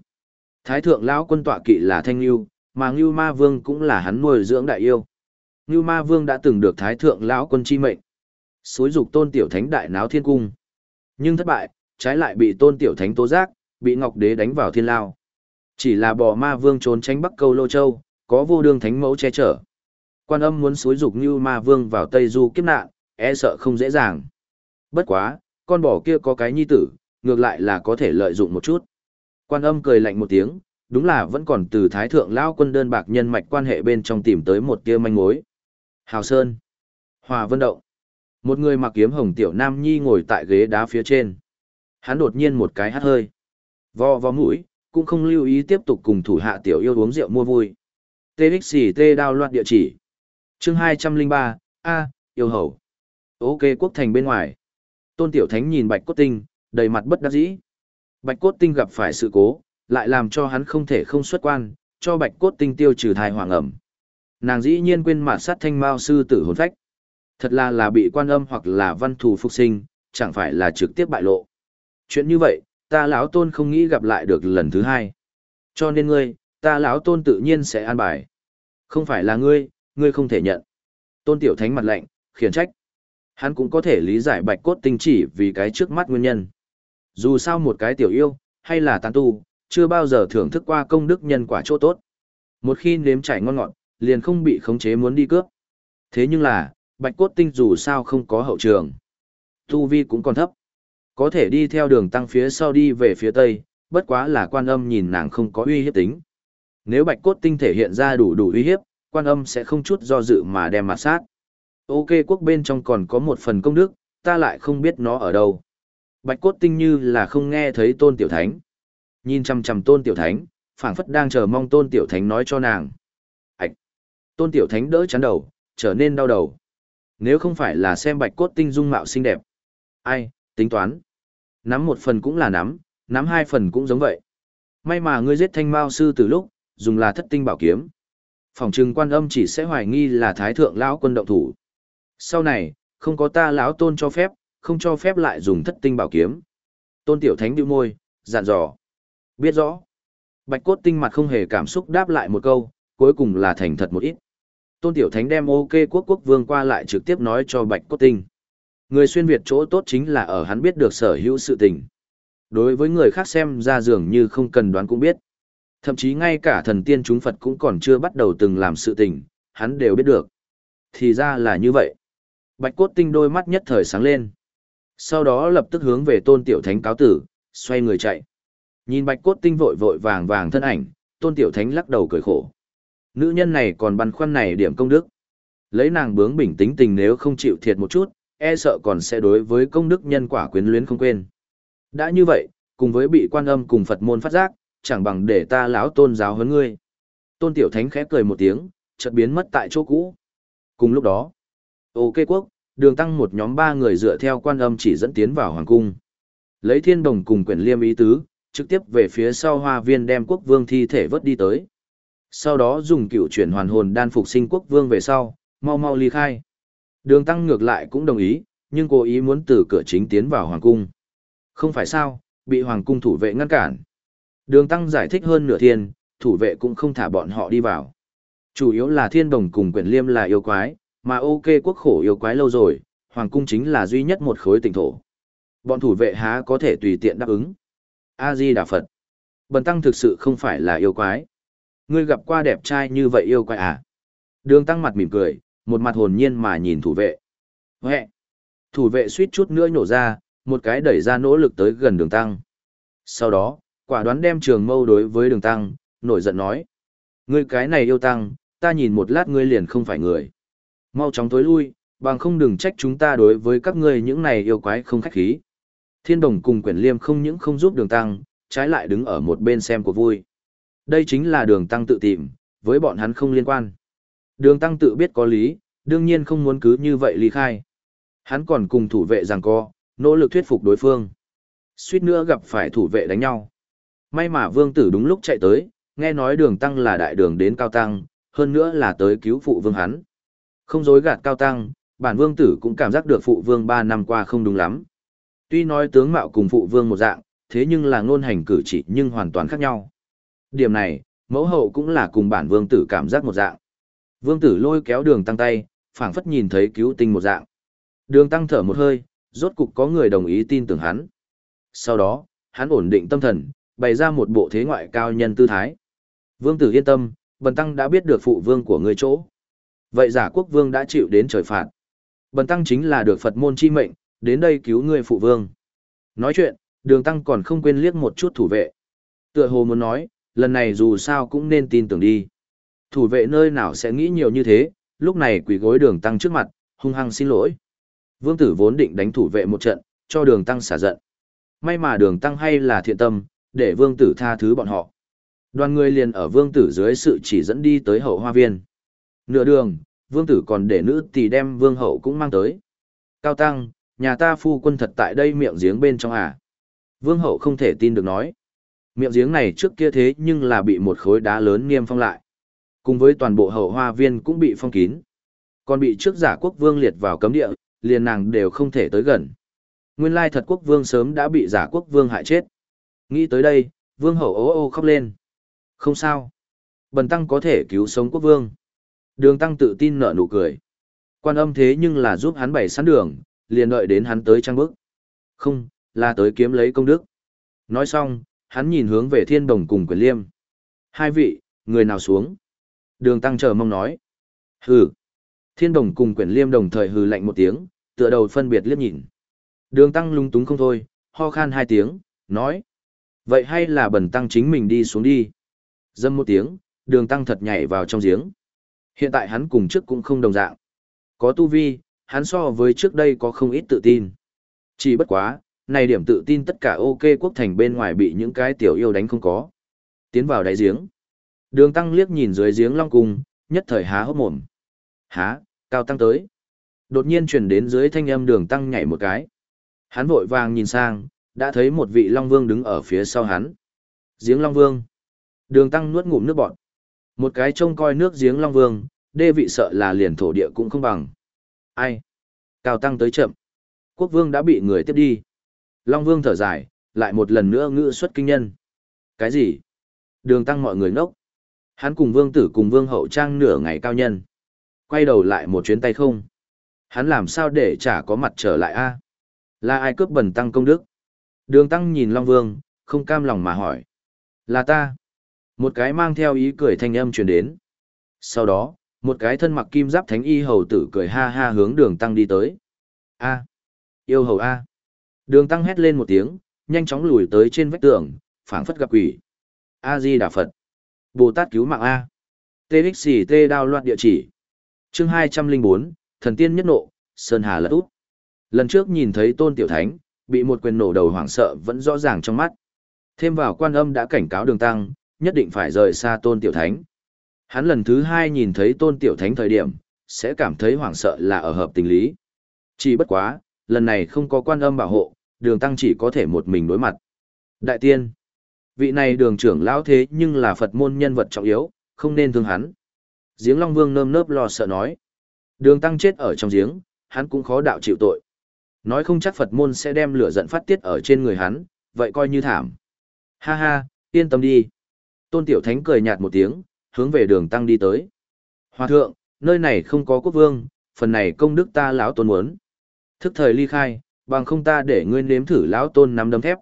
Speaker 1: Thái thượng lao quân tọa kỵ là thanh lưu, mà Ngưu Ma Vương cũng là hắn nuôi dưỡng đại yêu. Ngưu Ma Vương đã từng được Thái thượng lão quân chi mệnh, xúi dục Tôn Tiểu Thánh đại náo thiên cung. Nhưng thất bại, trái lại bị Tôn Tiểu Thánh tố giác, bị Ngọc Đế đánh vào thiên lao. Chỉ là bò ma vương trốn tránh Bắc Câu Lô Châu, có vô đương thánh mẫu che chở. Quan âm muốn xúi dục như ma vương vào Tây Du kiếp nạn, e sợ không dễ dàng. Bất quá, con bò kia có cái nhi tử, ngược lại là có thể lợi dụng một chút. Quan âm cười lạnh một tiếng, đúng là vẫn còn từ thái thượng lao quân đơn bạc nhân mạch quan hệ bên trong tìm tới một tia manh mối. Hào Sơn, Hòa Vân Động, một người mặc kiếm hồng tiểu nam nhi ngồi tại ghế đá phía trên. Hắn đột nhiên một cái hắt hơi, vo vo mũi, cũng không lưu ý tiếp tục cùng thủ hạ tiểu yêu uống rượu mua vui. TXT đao loạn địa chỉ. chương 203, A, yêu hầu. Ok quốc thành bên ngoài. Tôn Tiểu Thánh nhìn Bạch Cốt Tinh, đầy mặt bất đắc dĩ. Bạch Cốt Tinh gặp phải sự cố, lại làm cho hắn không thể không xuất quan, cho Bạch Cốt Tinh tiêu trừ thai hoàng ẩm. Nàng dĩ nhiên quên mạt sát thanh mao sư tử hồn phách. Thật là là bị quan âm hoặc là văn thù phục sinh, chẳng phải là trực tiếp bại lộ. Chuyện như vậy, ta lão tôn không nghĩ gặp lại được lần thứ hai. Cho nên ngươi, ta lão tôn tự nhiên sẽ an bài. Không phải là ngươi, ngươi không thể nhận. Tôn tiểu thánh mặt lạnh, khiển trách. Hắn cũng có thể lý giải bạch cốt tinh chỉ vì cái trước mắt nguyên nhân. Dù sao một cái tiểu yêu, hay là tán tu, chưa bao giờ thưởng thức qua công đức nhân quả chỗ tốt. Một khi nếm trải ngon ngọt, liền không bị khống chế muốn đi cướp. Thế nhưng là, bạch cốt tinh dù sao không có hậu trường. Tu vi cũng còn thấp. Có thể đi theo đường tăng phía sau đi về phía tây, bất quá là quan âm nhìn nàng không có uy hiếp tính. Nếu bạch cốt tinh thể hiện ra đủ đủ uy hiếp, quan âm sẽ không chút do dự mà đem mặt sát. Ok quốc bên trong còn có một phần công đức, ta lại không biết nó ở đâu. Bạch cốt tinh như là không nghe thấy tôn tiểu thánh. Nhìn chằm chằm tôn tiểu thánh, phảng phất đang chờ mong tôn tiểu thánh nói cho nàng. Ảch! Tôn tiểu thánh đỡ chán đầu, trở nên đau đầu. Nếu không phải là xem bạch cốt tinh dung mạo xinh đẹp. Ai, tính toán. Nắm một phần cũng là nắm, nắm hai phần cũng giống vậy. May mà ngươi giết thanh mao sư từ lúc, dùng là thất tinh bảo kiếm. Phòng trừng quan âm chỉ sẽ hoài nghi là thái thượng lão quân động thủ. Sau này, không có ta lão tôn cho phép, không cho phép lại dùng thất tinh bảo kiếm. Tôn tiểu thánh bĩu môi, dặn dò. Biết rõ. Bạch cốt tinh mặt không hề cảm xúc đáp lại một câu, cuối cùng là thành thật một ít. Tôn tiểu thánh đem ok quốc quốc vương qua lại trực tiếp nói cho bạch cốt tinh. Người xuyên Việt chỗ tốt chính là ở hắn biết được sở hữu sự tình. Đối với người khác xem ra dường như không cần đoán cũng biết. Thậm chí ngay cả thần tiên chúng Phật cũng còn chưa bắt đầu từng làm sự tình, hắn đều biết được. Thì ra là như vậy. Bạch cốt tinh đôi mắt nhất thời sáng lên. Sau đó lập tức hướng về tôn tiểu thánh cáo tử, xoay người chạy. Nhìn bạch cốt tinh vội vội vàng vàng thân ảnh, tôn tiểu thánh lắc đầu cười khổ. Nữ nhân này còn băn khoăn này điểm công đức. Lấy nàng bướng bình tính tình nếu không chịu thiệt một chút, e sợ còn sẽ đối với công đức nhân quả quyến luyến không quên. Đã như vậy, cùng với bị quan âm cùng Phật môn phát giác, chẳng bằng để ta lão tôn giáo hơn ngươi. Tôn tiểu thánh khẽ cười một tiếng, chợt biến mất tại chỗ cũ. Cùng lúc đó, ô kê quốc, đường tăng một nhóm ba người dựa theo quan âm chỉ dẫn tiến vào hoàng cung. Lấy thiên đồng cùng quyển liêm ý tứ, trực tiếp về phía sau hoa viên đem quốc vương thi thể vớt đi tới. Sau đó dùng cựu chuyển hoàn hồn đan phục sinh quốc vương về sau, mau mau ly khai. Đường tăng ngược lại cũng đồng ý, nhưng cố ý muốn từ cửa chính tiến vào hoàng cung. Không phải sao, bị hoàng cung thủ vệ ngăn cản. Đường tăng giải thích hơn nửa thiên, thủ vệ cũng không thả bọn họ đi vào. Chủ yếu là thiên đồng cùng quyển liêm là yêu quái, mà ok quốc khổ yêu quái lâu rồi, hoàng cung chính là duy nhất một khối tỉnh thổ. Bọn thủ vệ há có thể tùy tiện đáp ứng. A-di Đà Phật. Bần tăng thực sự không phải là yêu quái. Ngươi gặp qua đẹp trai như vậy yêu quái à? Đường tăng mặt mỉm cười, một mặt hồn nhiên mà nhìn thủ vệ. Huệ! Thủ vệ suýt chút nữa nhổ ra, một cái đẩy ra nỗ lực tới gần đường tăng. Sau đó, quả đoán đem trường mâu đối với đường tăng, nổi giận nói. Ngươi cái này yêu tăng, ta nhìn một lát ngươi liền không phải người. Mau chóng tối lui, bằng không đừng trách chúng ta đối với các ngươi những này yêu quái không khách khí. Thiên đồng cùng quyển liêm không những không giúp đường tăng, trái lại đứng ở một bên xem của vui. Đây chính là đường tăng tự tìm, với bọn hắn không liên quan. Đường tăng tự biết có lý, đương nhiên không muốn cứ như vậy ly khai. Hắn còn cùng thủ vệ rằng co, nỗ lực thuyết phục đối phương. Suýt nữa gặp phải thủ vệ đánh nhau. May mà vương tử đúng lúc chạy tới, nghe nói đường tăng là đại đường đến cao tăng, hơn nữa là tới cứu phụ vương hắn. Không dối gạt cao tăng, bản vương tử cũng cảm giác được phụ vương ba năm qua không đúng lắm. Tuy nói tướng mạo cùng phụ vương một dạng, thế nhưng là ngôn hành cử chỉ nhưng hoàn toàn khác nhau. Điểm này, mẫu hậu cũng là cùng bản vương tử cảm giác một dạng. Vương tử lôi kéo đường tăng tay, phảng phất nhìn thấy cứu tinh một dạng. Đường tăng thở một hơi, rốt cục có người đồng ý tin tưởng hắn. Sau đó, hắn ổn định tâm thần, bày ra một bộ thế ngoại cao nhân tư thái. Vương tử yên tâm, bần tăng đã biết được phụ vương của người chỗ. Vậy giả quốc vương đã chịu đến trời phạt. Bần tăng chính là được Phật môn chi mệnh, đến đây cứu người phụ vương. Nói chuyện, đường tăng còn không quên liếc một chút thủ vệ. Tựa hồ muốn nói, lần này dù sao cũng nên tin tưởng đi. Thủ vệ nơi nào sẽ nghĩ nhiều như thế, lúc này quỷ gối đường tăng trước mặt, hung hăng xin lỗi. Vương tử vốn định đánh thủ vệ một trận, cho đường tăng xả giận. May mà đường tăng hay là thiện tâm, để vương tử tha thứ bọn họ. Đoàn người liền ở vương tử dưới sự chỉ dẫn đi tới hậu hoa viên. Nửa đường, vương tử còn để nữ tỷ đem vương hậu cũng mang tới. Cao tăng, nhà ta phu quân thật tại đây miệng giếng bên trong à. Vương hậu không thể tin được nói. Miệng giếng này trước kia thế nhưng là bị một khối đá lớn niêm phong lại. Cùng với toàn bộ hậu hoa viên cũng bị phong kín. Còn bị trước giả quốc vương liệt vào cấm địa, liền nàng đều không thể tới gần. Nguyên lai thật quốc vương sớm đã bị giả quốc vương hại chết. Nghĩ tới đây, vương hậu ố ô khóc lên. Không sao. Bần tăng có thể cứu sống quốc vương. Đường tăng tự tin nở nụ cười. Quan âm thế nhưng là giúp hắn bày sẵn đường, liền đợi đến hắn tới trang bức. Không, là tới kiếm lấy công đức. Nói xong, hắn nhìn hướng về thiên đồng cùng quyền liêm. Hai vị, người nào xuống? Đường tăng chờ mong nói. Hừ. Thiên đồng cùng quyển liêm đồng thời hừ lạnh một tiếng, tựa đầu phân biệt liếc nhìn. Đường tăng lung túng không thôi, ho khan hai tiếng, nói. Vậy hay là bần tăng chính mình đi xuống đi. Dâm một tiếng, đường tăng thật nhảy vào trong giếng. Hiện tại hắn cùng trước cũng không đồng dạng. Có tu vi, hắn so với trước đây có không ít tự tin. Chỉ bất quá, này điểm tự tin tất cả ok quốc thành bên ngoài bị những cái tiểu yêu đánh không có. Tiến vào đáy giếng. Đường tăng liếc nhìn dưới giếng long cung, nhất thời há hốc mồm. Há, cao tăng tới. Đột nhiên truyền đến dưới thanh âm đường tăng nhảy một cái. Hắn vội vàng nhìn sang, đã thấy một vị long vương đứng ở phía sau hắn. Giếng long vương. Đường tăng nuốt ngụm nước bọt. Một cái trông coi nước giếng long vương, đê vị sợ là liền thổ địa cũng không bằng. Ai? Cao tăng tới chậm. Quốc vương đã bị người tiếp đi. Long vương thở dài, lại một lần nữa ngữ xuất kinh nhân. Cái gì? Đường tăng mọi người ngốc. Hắn cùng vương tử cùng vương hậu trang nửa ngày cao nhân. Quay đầu lại một chuyến tay không. Hắn làm sao để chả có mặt trở lại a? Là ai cướp bẩn tăng công đức? Đường tăng nhìn Long Vương, không cam lòng mà hỏi. Là ta. Một cái mang theo ý cười thanh âm truyền đến. Sau đó, một cái thân mặc kim giáp thánh y hầu tử cười ha ha hướng đường tăng đi tới. A. Yêu hầu A. Đường tăng hét lên một tiếng, nhanh chóng lùi tới trên vách tường, phảng phất gặp quỷ. A-di Đà Phật. Bồ Tát cứu mạng A. TXT đao loạt địa chỉ. chương 204, Thần Tiên Nhất Nộ, Sơn Hà Lật Út. Lần trước nhìn thấy Tôn Tiểu Thánh, bị một quyền nổ đầu hoảng sợ vẫn rõ ràng trong mắt. Thêm vào quan âm đã cảnh cáo đường tăng, nhất định phải rời xa Tôn Tiểu Thánh. Hắn lần thứ hai nhìn thấy Tôn Tiểu Thánh thời điểm, sẽ cảm thấy hoảng sợ là ở hợp tình lý. Chỉ bất quá, lần này không có quan âm bảo hộ, đường tăng chỉ có thể một mình đối mặt. Đại tiên, vị này đường trưởng lão thế nhưng là Phật môn nhân vật trọng yếu, không nên thương hắn. Giếng Long Vương nơm nớp lo sợ nói. Đường tăng chết ở trong giếng, hắn cũng khó đạo chịu tội. Nói không chắc Phật môn sẽ đem lửa giận phát tiết ở trên người hắn, vậy coi như thảm. Ha ha, yên tâm đi. Tôn Tiểu Thánh cười nhạt một tiếng, hướng về đường tăng đi tới. Hòa thượng, nơi này không có quốc vương, phần này công đức ta lão tôn muốn. Thức thời ly khai, bằng không ta để ngươi nếm thử lão tôn nắm đấm thép.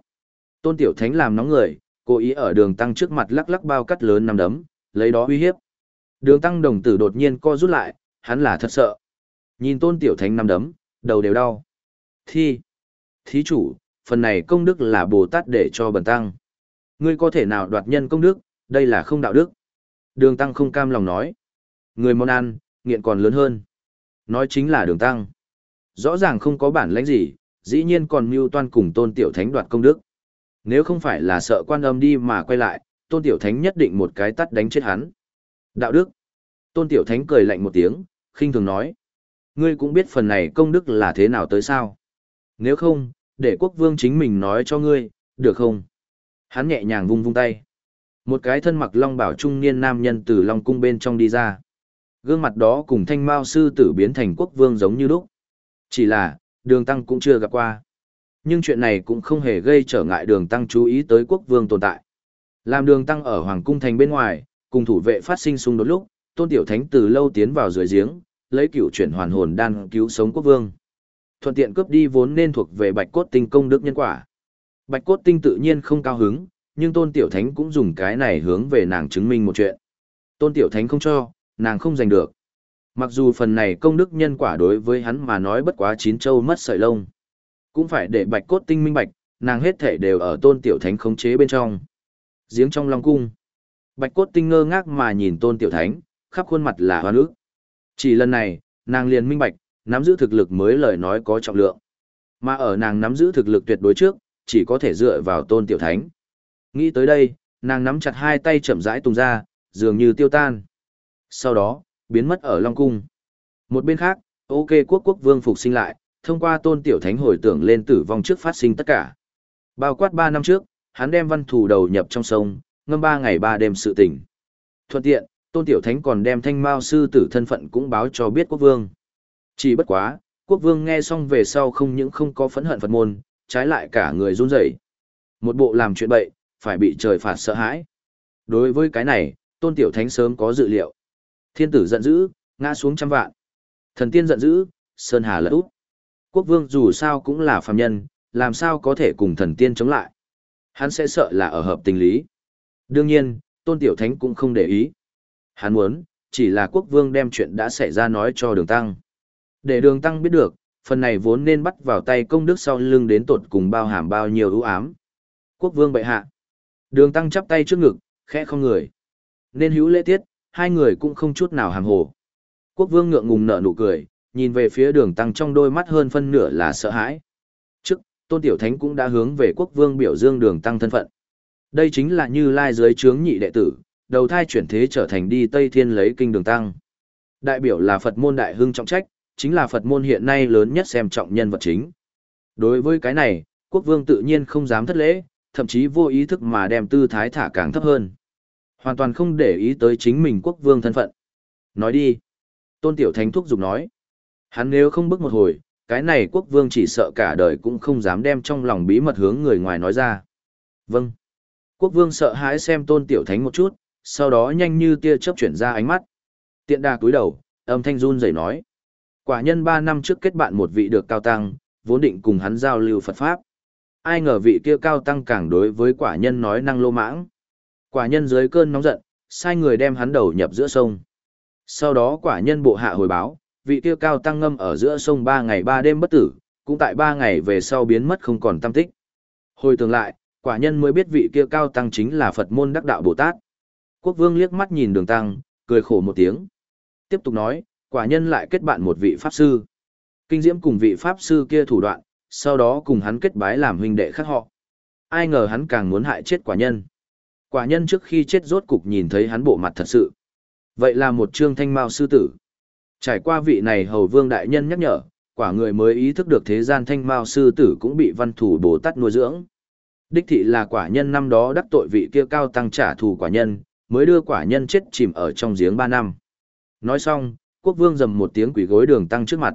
Speaker 1: Tôn Tiểu Thánh làm nóng người, cố ý ở đường tăng trước mặt lắc lắc bao cắt lớn nắm đấm, lấy đó uy hiếp. Đường tăng đồng tử đột nhiên co rút lại, hắn là thật sợ. Nhìn Tôn Tiểu Thánh nắm đấm, đầu đều đau. Thi, thí chủ, phần này công đức là Bồ Tát để cho bần tăng. Ngươi có thể nào đoạt nhân công đức, đây là không đạo đức. Đường tăng không cam lòng nói. Người món ăn, nghiện còn lớn hơn. Nói chính là đường tăng. Rõ ràng không có bản lãnh gì, dĩ nhiên còn mưu toan cùng tôn tiểu thánh đoạt công đức. Nếu không phải là sợ quan âm đi mà quay lại, tôn tiểu thánh nhất định một cái tắt đánh chết hắn. Đạo đức. Tôn tiểu thánh cười lạnh một tiếng, khinh thường nói. Ngươi cũng biết phần này công đức là thế nào tới sao. Nếu không, để quốc vương chính mình nói cho ngươi, được không? Hắn nhẹ nhàng vung vung tay. Một cái thân mặc long bảo trung niên nam nhân từ long cung bên trong đi ra. Gương mặt đó cùng thanh mao sư tử biến thành quốc vương giống như lúc. Chỉ là, đường tăng cũng chưa gặp qua. Nhưng chuyện này cũng không hề gây trở ngại đường tăng chú ý tới quốc vương tồn tại. Làm đường tăng ở hoàng cung thành bên ngoài, cùng thủ vệ phát sinh xung đột lúc, tôn tiểu thánh từ lâu tiến vào dưới giếng, lấy cựu chuyển hoàn hồn đan cứu sống quốc vương. Thuận tiện cướp đi vốn nên thuộc về bạch cốt tinh công đức nhân quả. Bạch cốt tinh tự nhiên không cao hứng, nhưng Tôn Tiểu Thánh cũng dùng cái này hướng về nàng chứng minh một chuyện. Tôn Tiểu Thánh không cho, nàng không giành được. Mặc dù phần này công đức nhân quả đối với hắn mà nói bất quá chín châu mất sợi lông. Cũng phải để bạch cốt tinh minh bạch, nàng hết thể đều ở Tôn Tiểu Thánh khống chế bên trong. Giếng trong Long Cung. Bạch cốt tinh ngơ ngác mà nhìn Tôn Tiểu Thánh, khắp khuôn mặt là hoa nước. Chỉ lần này, nàng liền minh bạch, nắm giữ thực lực mới lời nói có trọng lượng. Mà ở nàng nắm giữ thực lực tuyệt đối trước, chỉ có thể dựa vào tôn tiểu thánh. Nghĩ tới đây, nàng nắm chặt hai tay chậm rãi tung ra, dường như tiêu tan. Sau đó, biến mất ở Long Cung. Một bên khác, ok quốc quốc vương phục sinh lại, thông qua tôn tiểu thánh hồi tưởng lên tử vong trước phát sinh tất cả. Bao quát ba năm trước, hắn đem văn thù đầu nhập trong sông, ngâm ba ngày ba đêm sự tỉnh. Thuận tiện, tôn tiểu thánh còn đem thanh mao sư tử thân phận cũng báo cho biết quốc vương. Chỉ bất quá, quốc vương nghe xong về sau không những không có phẫn hận Phật môn, trái lại cả người run rẩy. Một bộ làm chuyện bậy, phải bị trời phạt sợ hãi. Đối với cái này, tôn tiểu thánh sớm có dự liệu. Thiên tử giận dữ, ngã xuống trăm vạn. Thần tiên giận dữ, sơn hà lật úp. Quốc vương dù sao cũng là phàm nhân, làm sao có thể cùng thần tiên chống lại. Hắn sẽ sợ là ở hợp tình lý. Đương nhiên, tôn tiểu thánh cũng không để ý. Hắn muốn, chỉ là quốc vương đem chuyện đã xảy ra nói cho đường tăng. Để đường tăng biết được, phần này vốn nên bắt vào tay công đức sau lưng đến tột cùng bao hàm bao nhiêu ưu ám. Quốc vương bệ hạ. Đường tăng chắp tay trước ngực, khẽ không người. Nên hữu lễ tiết, hai người cũng không chút nào hàng hồ. Quốc vương ngượng ngùng nở nụ cười, nhìn về phía đường tăng trong đôi mắt hơn phân nửa là sợ hãi. Trước, tôn tiểu thánh cũng đã hướng về quốc vương biểu dương đường tăng thân phận. Đây chính là như lai dưới trướng nhị đệ tử, đầu thai chuyển thế trở thành đi Tây Thiên lấy kinh đường tăng. Đại biểu là Phật môn đại hưng trọng trách, chính là Phật môn hiện nay lớn nhất xem trọng nhân vật chính. Đối với cái này, quốc vương tự nhiên không dám thất lễ, thậm chí vô ý thức mà đem tư thái thả càng thấp hơn. Hoàn toàn không để ý tới chính mình quốc vương thân phận. Nói đi. Tôn Tiểu Thánh thúc giục nói. Hắn nếu không bước một hồi, cái này quốc vương chỉ sợ cả đời cũng không dám đem trong lòng bí mật hướng người ngoài nói ra. Vâng. Quốc vương sợ hãi xem Tôn Tiểu Thánh một chút, sau đó nhanh như tia chớp chuyển ra ánh mắt. Tiện đà cúi đầu, âm thanh run rẩy nói. Quả nhân ba năm trước kết bạn một vị được cao tăng, vốn định cùng hắn giao lưu Phật Pháp. Ai ngờ vị kia cao tăng càng đối với quả nhân nói năng lô mãng. Quả nhân dưới cơn nóng giận, sai người đem hắn đầu nhập giữa sông. Sau đó quả nhân bộ hạ hồi báo, vị kia cao tăng ngâm ở giữa sông ba ngày ba đêm bất tử, cũng tại ba ngày về sau biến mất không còn tâm tích. Hồi tưởng lại, quả nhân mới biết vị kia cao tăng chính là Phật môn đắc đạo Bồ Tát. Quốc vương liếc mắt nhìn đường tăng, cười khổ một tiếng. Tiếp tục nói, quả nhân lại kết bạn một vị pháp sư. Kinh diễm cùng vị pháp sư kia thủ đoạn, sau đó cùng hắn kết bái làm huynh đệ khác họ. Ai ngờ hắn càng muốn hại chết quả nhân. Quả nhân trước khi chết rốt cục nhìn thấy hắn bộ mặt thật sự. Vậy là một trương thanh mao sư tử. Trải qua vị này hầu vương đại nhân nhắc nhở, quả người mới ý thức được thế gian thanh mao sư tử cũng bị văn thủ bồ tát nuôi dưỡng. Đích thị là quả nhân năm đó đắc tội vị kia cao tăng trả thù quả nhân, mới đưa quả nhân chết chìm ở trong giếng ba năm. Nói xong, quốc vương dầm một tiếng quỷ gối đường tăng trước mặt.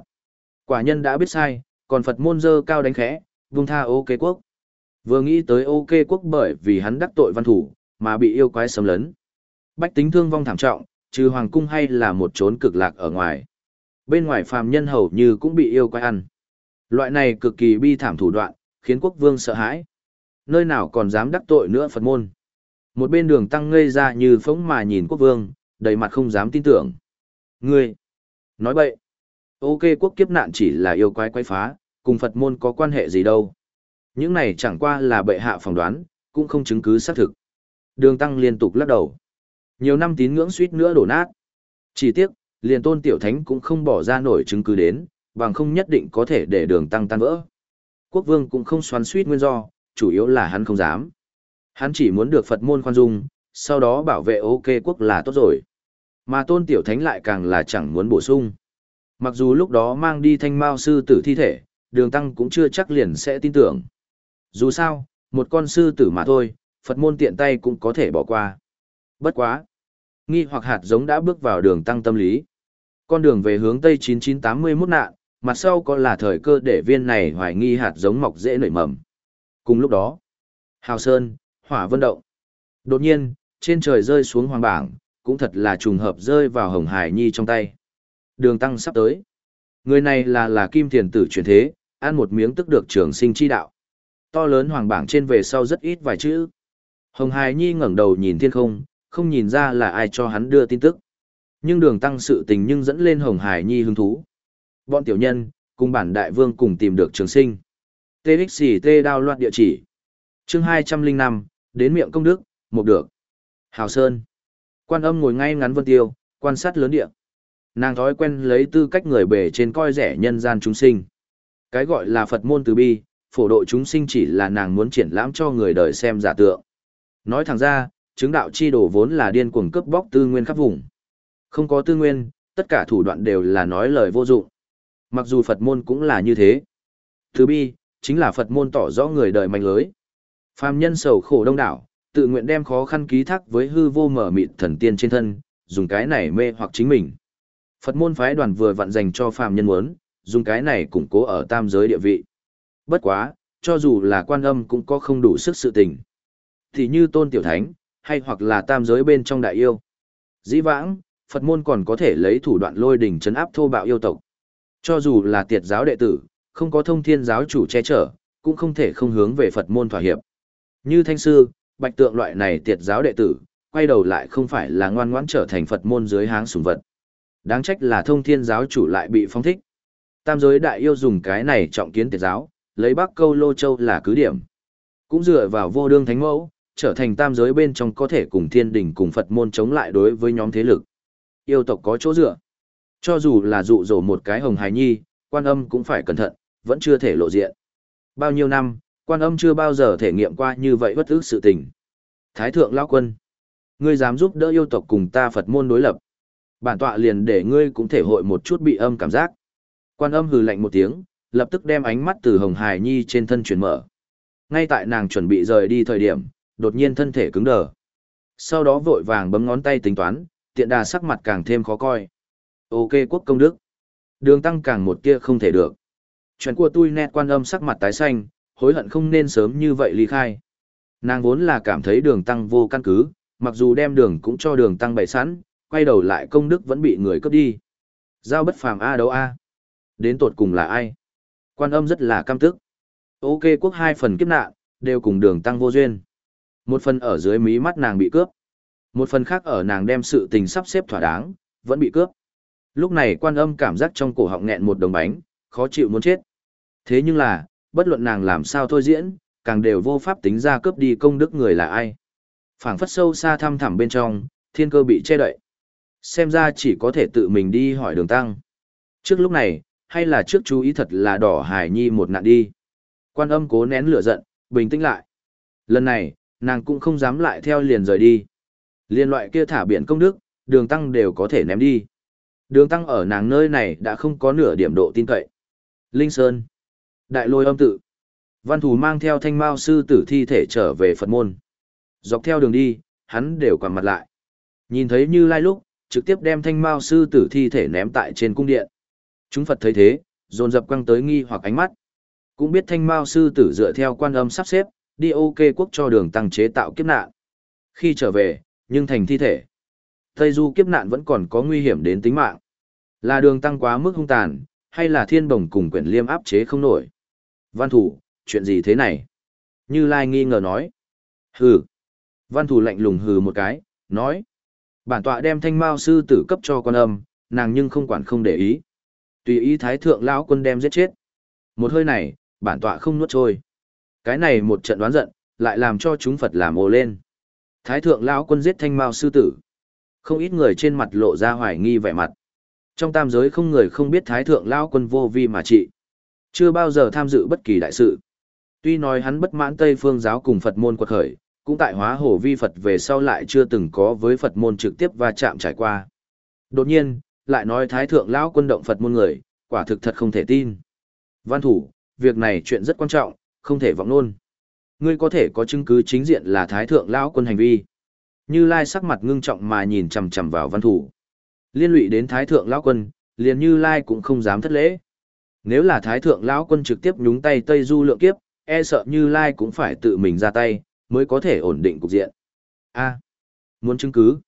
Speaker 1: Quả nhân đã biết sai, còn Phật môn dơ cao đánh khẽ, vung tha ok quốc. Vừa nghĩ tới ok quốc bởi vì hắn đắc tội văn thủ, mà bị yêu quái xâm lấn. Bách tính thương vong thảm trọng, trừ hoàng cung hay là một chốn cực lạc ở ngoài. Bên ngoài phàm nhân hầu như cũng bị yêu quái ăn. Loại này cực kỳ bi thảm thủ đoạn, khiến quốc vương sợ hãi. Nơi nào còn dám đắc tội nữa Phật môn. Một bên đường tăng ngây ra như phóng mà nhìn quốc vương, đầy mặt không dám tin tưởng. Ngươi! Nói bậy! Ok quốc kiếp nạn chỉ là yêu quái quái phá, cùng Phật môn có quan hệ gì đâu. Những này chẳng qua là bệ hạ phỏng đoán, cũng không chứng cứ xác thực. Đường tăng liên tục lắc đầu. Nhiều năm tín ngưỡng suýt nữa đổ nát. Chỉ tiếc, liền tôn tiểu thánh cũng không bỏ ra nổi chứng cứ đến, bằng không nhất định có thể để đường tăng tan vỡ. Quốc vương cũng không xoắn suýt nguyên do, chủ yếu là hắn không dám. Hắn chỉ muốn được Phật môn khoan dung, sau đó bảo vệ ok quốc là tốt rồi. Mà tôn tiểu thánh lại càng là chẳng muốn bổ sung. Mặc dù lúc đó mang đi thanh mao sư tử thi thể, đường tăng cũng chưa chắc liền sẽ tin tưởng. Dù sao, một con sư tử mà thôi, Phật môn tiện tay cũng có thể bỏ qua. Bất quá. Nghi hoặc hạt giống đã bước vào đường tăng tâm lý. Con đường về hướng Tây 9981 nạn, mặt sau có là thời cơ để viên này hoài nghi hạt giống mọc dễ nảy mầm. Cùng lúc đó, Hào Sơn, Hỏa Vân Động. Đột nhiên, trên trời rơi xuống hoàng bảng, cũng thật là trùng hợp rơi vào Hồng Hải Nhi trong tay. Đường Tăng sắp tới. Người này là là kim thiền tử truyền thế, ăn một miếng tức được trường sinh chi đạo. To lớn hoàng bảng trên về sau rất ít vài chữ. Hồng Hải Nhi ngẩng đầu nhìn thiên không, không nhìn ra là ai cho hắn đưa tin tức. Nhưng đường tăng sự tình nhưng dẫn lên Hồng Hải Nhi hứng thú. Bọn tiểu nhân, cùng bản đại vương cùng tìm được trường sinh. TXT đao loạt địa chỉ. chương 205, đến miệng công đức, một được. Hào Sơn. Quan âm ngồi ngay ngắn vân tiêu, quan sát lớn địa. Nàng thói quen lấy tư cách người bề trên coi rẻ nhân gian chúng sinh. Cái gọi là Phật môn từ bi, phổ độ chúng sinh chỉ là nàng muốn triển lãm cho người đời xem giả tượng. Nói thẳng ra, chứng đạo chi đồ vốn là điên cuồng cướp bóc tư nguyên khắp vùng. Không có tư nguyên, tất cả thủ đoạn đều là nói lời vô dụng. Mặc dù Phật môn cũng là như thế. Thứ bi, chính là Phật môn tỏ rõ người đời mạnh lưới. Phàm nhân sầu khổ đông đảo, tự nguyện đem khó khăn ký thác với hư vô mở mịt thần tiên trên thân, dùng cái này mê hoặc chính mình. Phật môn phái đoàn vừa vặn dành cho phàm nhân muốn, dùng cái này củng cố ở tam giới địa vị. Bất quá, cho dù là quan âm cũng có không đủ sức sự tình. Thì như tôn tiểu thánh, hay hoặc là tam giới bên trong đại yêu. Dĩ vãng, Phật môn còn có thể lấy thủ đoạn lôi đỉnh chấn áp thô bạo yêu tộc. Cho dù là tiệt giáo đệ tử, không có thông thiên giáo chủ che chở, cũng không thể không hướng về Phật môn thỏa hiệp. Như thanh sư, bạch tượng loại này tiệt giáo đệ tử, quay đầu lại không phải là ngoan ngoãn trở thành Phật môn dưới háng sùng vật. Đáng trách là thông thiên giáo chủ lại bị phong thích. Tam giới đại yêu dùng cái này trọng kiến tiệt giáo, lấy Bắc Câu Lô Châu là cứ điểm. Cũng dựa vào vô đương thánh mẫu, trở thành tam giới bên trong có thể cùng thiên đình cùng Phật môn chống lại đối với nhóm thế lực. Yêu tộc có chỗ dựa. Cho dù là dụ dỗ một cái hồng hài nhi, quan âm cũng phải cẩn thận, vẫn chưa thể lộ diện. Bao nhiêu năm, quan âm chưa bao giờ thể nghiệm qua như vậy bất ức sự tình. Thái thượng lão quân, ngươi dám giúp đỡ yêu tộc cùng ta Phật môn đối lập. Bản tọa liền để ngươi cũng thể hội một chút bị âm cảm giác. Quan âm hừ lạnh một tiếng, lập tức đem ánh mắt từ Hồng Hải Nhi trên thân chuyển mở. Ngay tại nàng chuẩn bị rời đi thời điểm, đột nhiên thân thể cứng đờ. Sau đó vội vàng bấm ngón tay tính toán, tiện đà sắc mặt càng thêm khó coi. Ok quốc công đức. Đường tăng càng một kia không thể được. Chuyện của tôi nét quan âm sắc mặt tái xanh, hối hận không nên sớm như vậy ly khai. Nàng vốn là cảm thấy đường tăng vô căn cứ, mặc dù đem đường cũng cho đường tăng bày sẵn, quay đầu lại công đức vẫn bị người cướp đi. Giao bất phàm A đấu A. Đến tột cùng là ai? Quan âm rất là cam tức. Ok quốc hai phần kiếp nạn, đều cùng đường tăng vô duyên. Một phần ở dưới mí mắt nàng bị cướp. Một phần khác ở nàng đem sự tình sắp xếp thỏa đáng, vẫn bị cướp. Lúc này quan âm cảm giác trong cổ họng nghẹn một đồng bánh, khó chịu muốn chết. Thế nhưng là, bất luận nàng làm sao thôi diễn, càng đều vô pháp tính ra cướp đi công đức người là ai. phảng phất sâu xa thăm thẳm bên trong, thiên cơ bị che đậy. Xem ra chỉ có thể tự mình đi hỏi đường tăng. Trước lúc này, hay là trước chú ý thật là đỏ hải nhi một nạn đi. Quan âm cố nén lửa giận, bình tĩnh lại. Lần này, nàng cũng không dám lại theo liền rời đi. Liên loại kia thả biển công đức, đường tăng đều có thể ném đi. Đường tăng ở nàng nơi này đã không có nửa điểm độ tin cậy. Linh Sơn. Đại lôi âm tự. Văn thù mang theo thanh mao sư tử thi thể trở về Phật môn. Dọc theo đường đi, hắn đều quằn mặt lại. Nhìn thấy như lai lúc, trực tiếp đem thanh mao sư tử thi thể ném tại trên cung điện. Chúng Phật thấy thế, dồn dập quăng tới nghi hoặc ánh mắt. Cũng biết thanh mao sư tử dựa theo quan âm sắp xếp, đi ok quốc cho đường tăng chế tạo kiếp nạn. Khi trở về, nhưng thành thi thể. Tây du kiếp nạn vẫn còn có nguy hiểm đến tính mạng. Là đường tăng quá mức hung tàn, hay là thiên bồng cùng quyển liêm áp chế không nổi. Văn thủ, chuyện gì thế này? Như Lai nghi ngờ nói. Hừ. Văn thủ lạnh lùng hừ một cái, nói. Bản tọa đem thanh mao sư tử cấp cho con âm, nàng nhưng không quản không để ý. Tùy ý thái thượng lão quân đem giết chết. Một hơi này, bản tọa không nuốt trôi. Cái này một trận đoán giận, lại làm cho chúng Phật làm ồ lên. Thái thượng lão quân giết thanh mao sư tử. Không ít người trên mặt lộ ra hoài nghi vẻ mặt. Trong tam giới không người không biết thái thượng lão quân vô vi mà trị. Chưa bao giờ tham dự bất kỳ đại sự. Tuy nói hắn bất mãn Tây phương giáo cùng Phật môn quật khởi, cũng tại hóa hổ vi Phật về sau lại chưa từng có với Phật môn trực tiếp va chạm trải qua. Đột nhiên, lại nói thái thượng lão quân động Phật môn người, quả thực thật không thể tin. Văn thủ, việc này chuyện rất quan trọng, không thể vọng luôn. Ngươi có thể có chứng cứ chính diện là thái thượng lão quân hành vi. Như Lai sắc mặt ngưng trọng mà nhìn chằm chằm vào văn thủ. Liên lụy đến thái thượng lão quân, liền Như Lai cũng không dám thất lễ. Nếu là thái thượng lão quân trực tiếp nhúng tay Tây Du lượng kiếp, e sợ Như Lai cũng phải tự mình ra tay, mới có thể ổn định cục diện. A, muốn chứng cứ?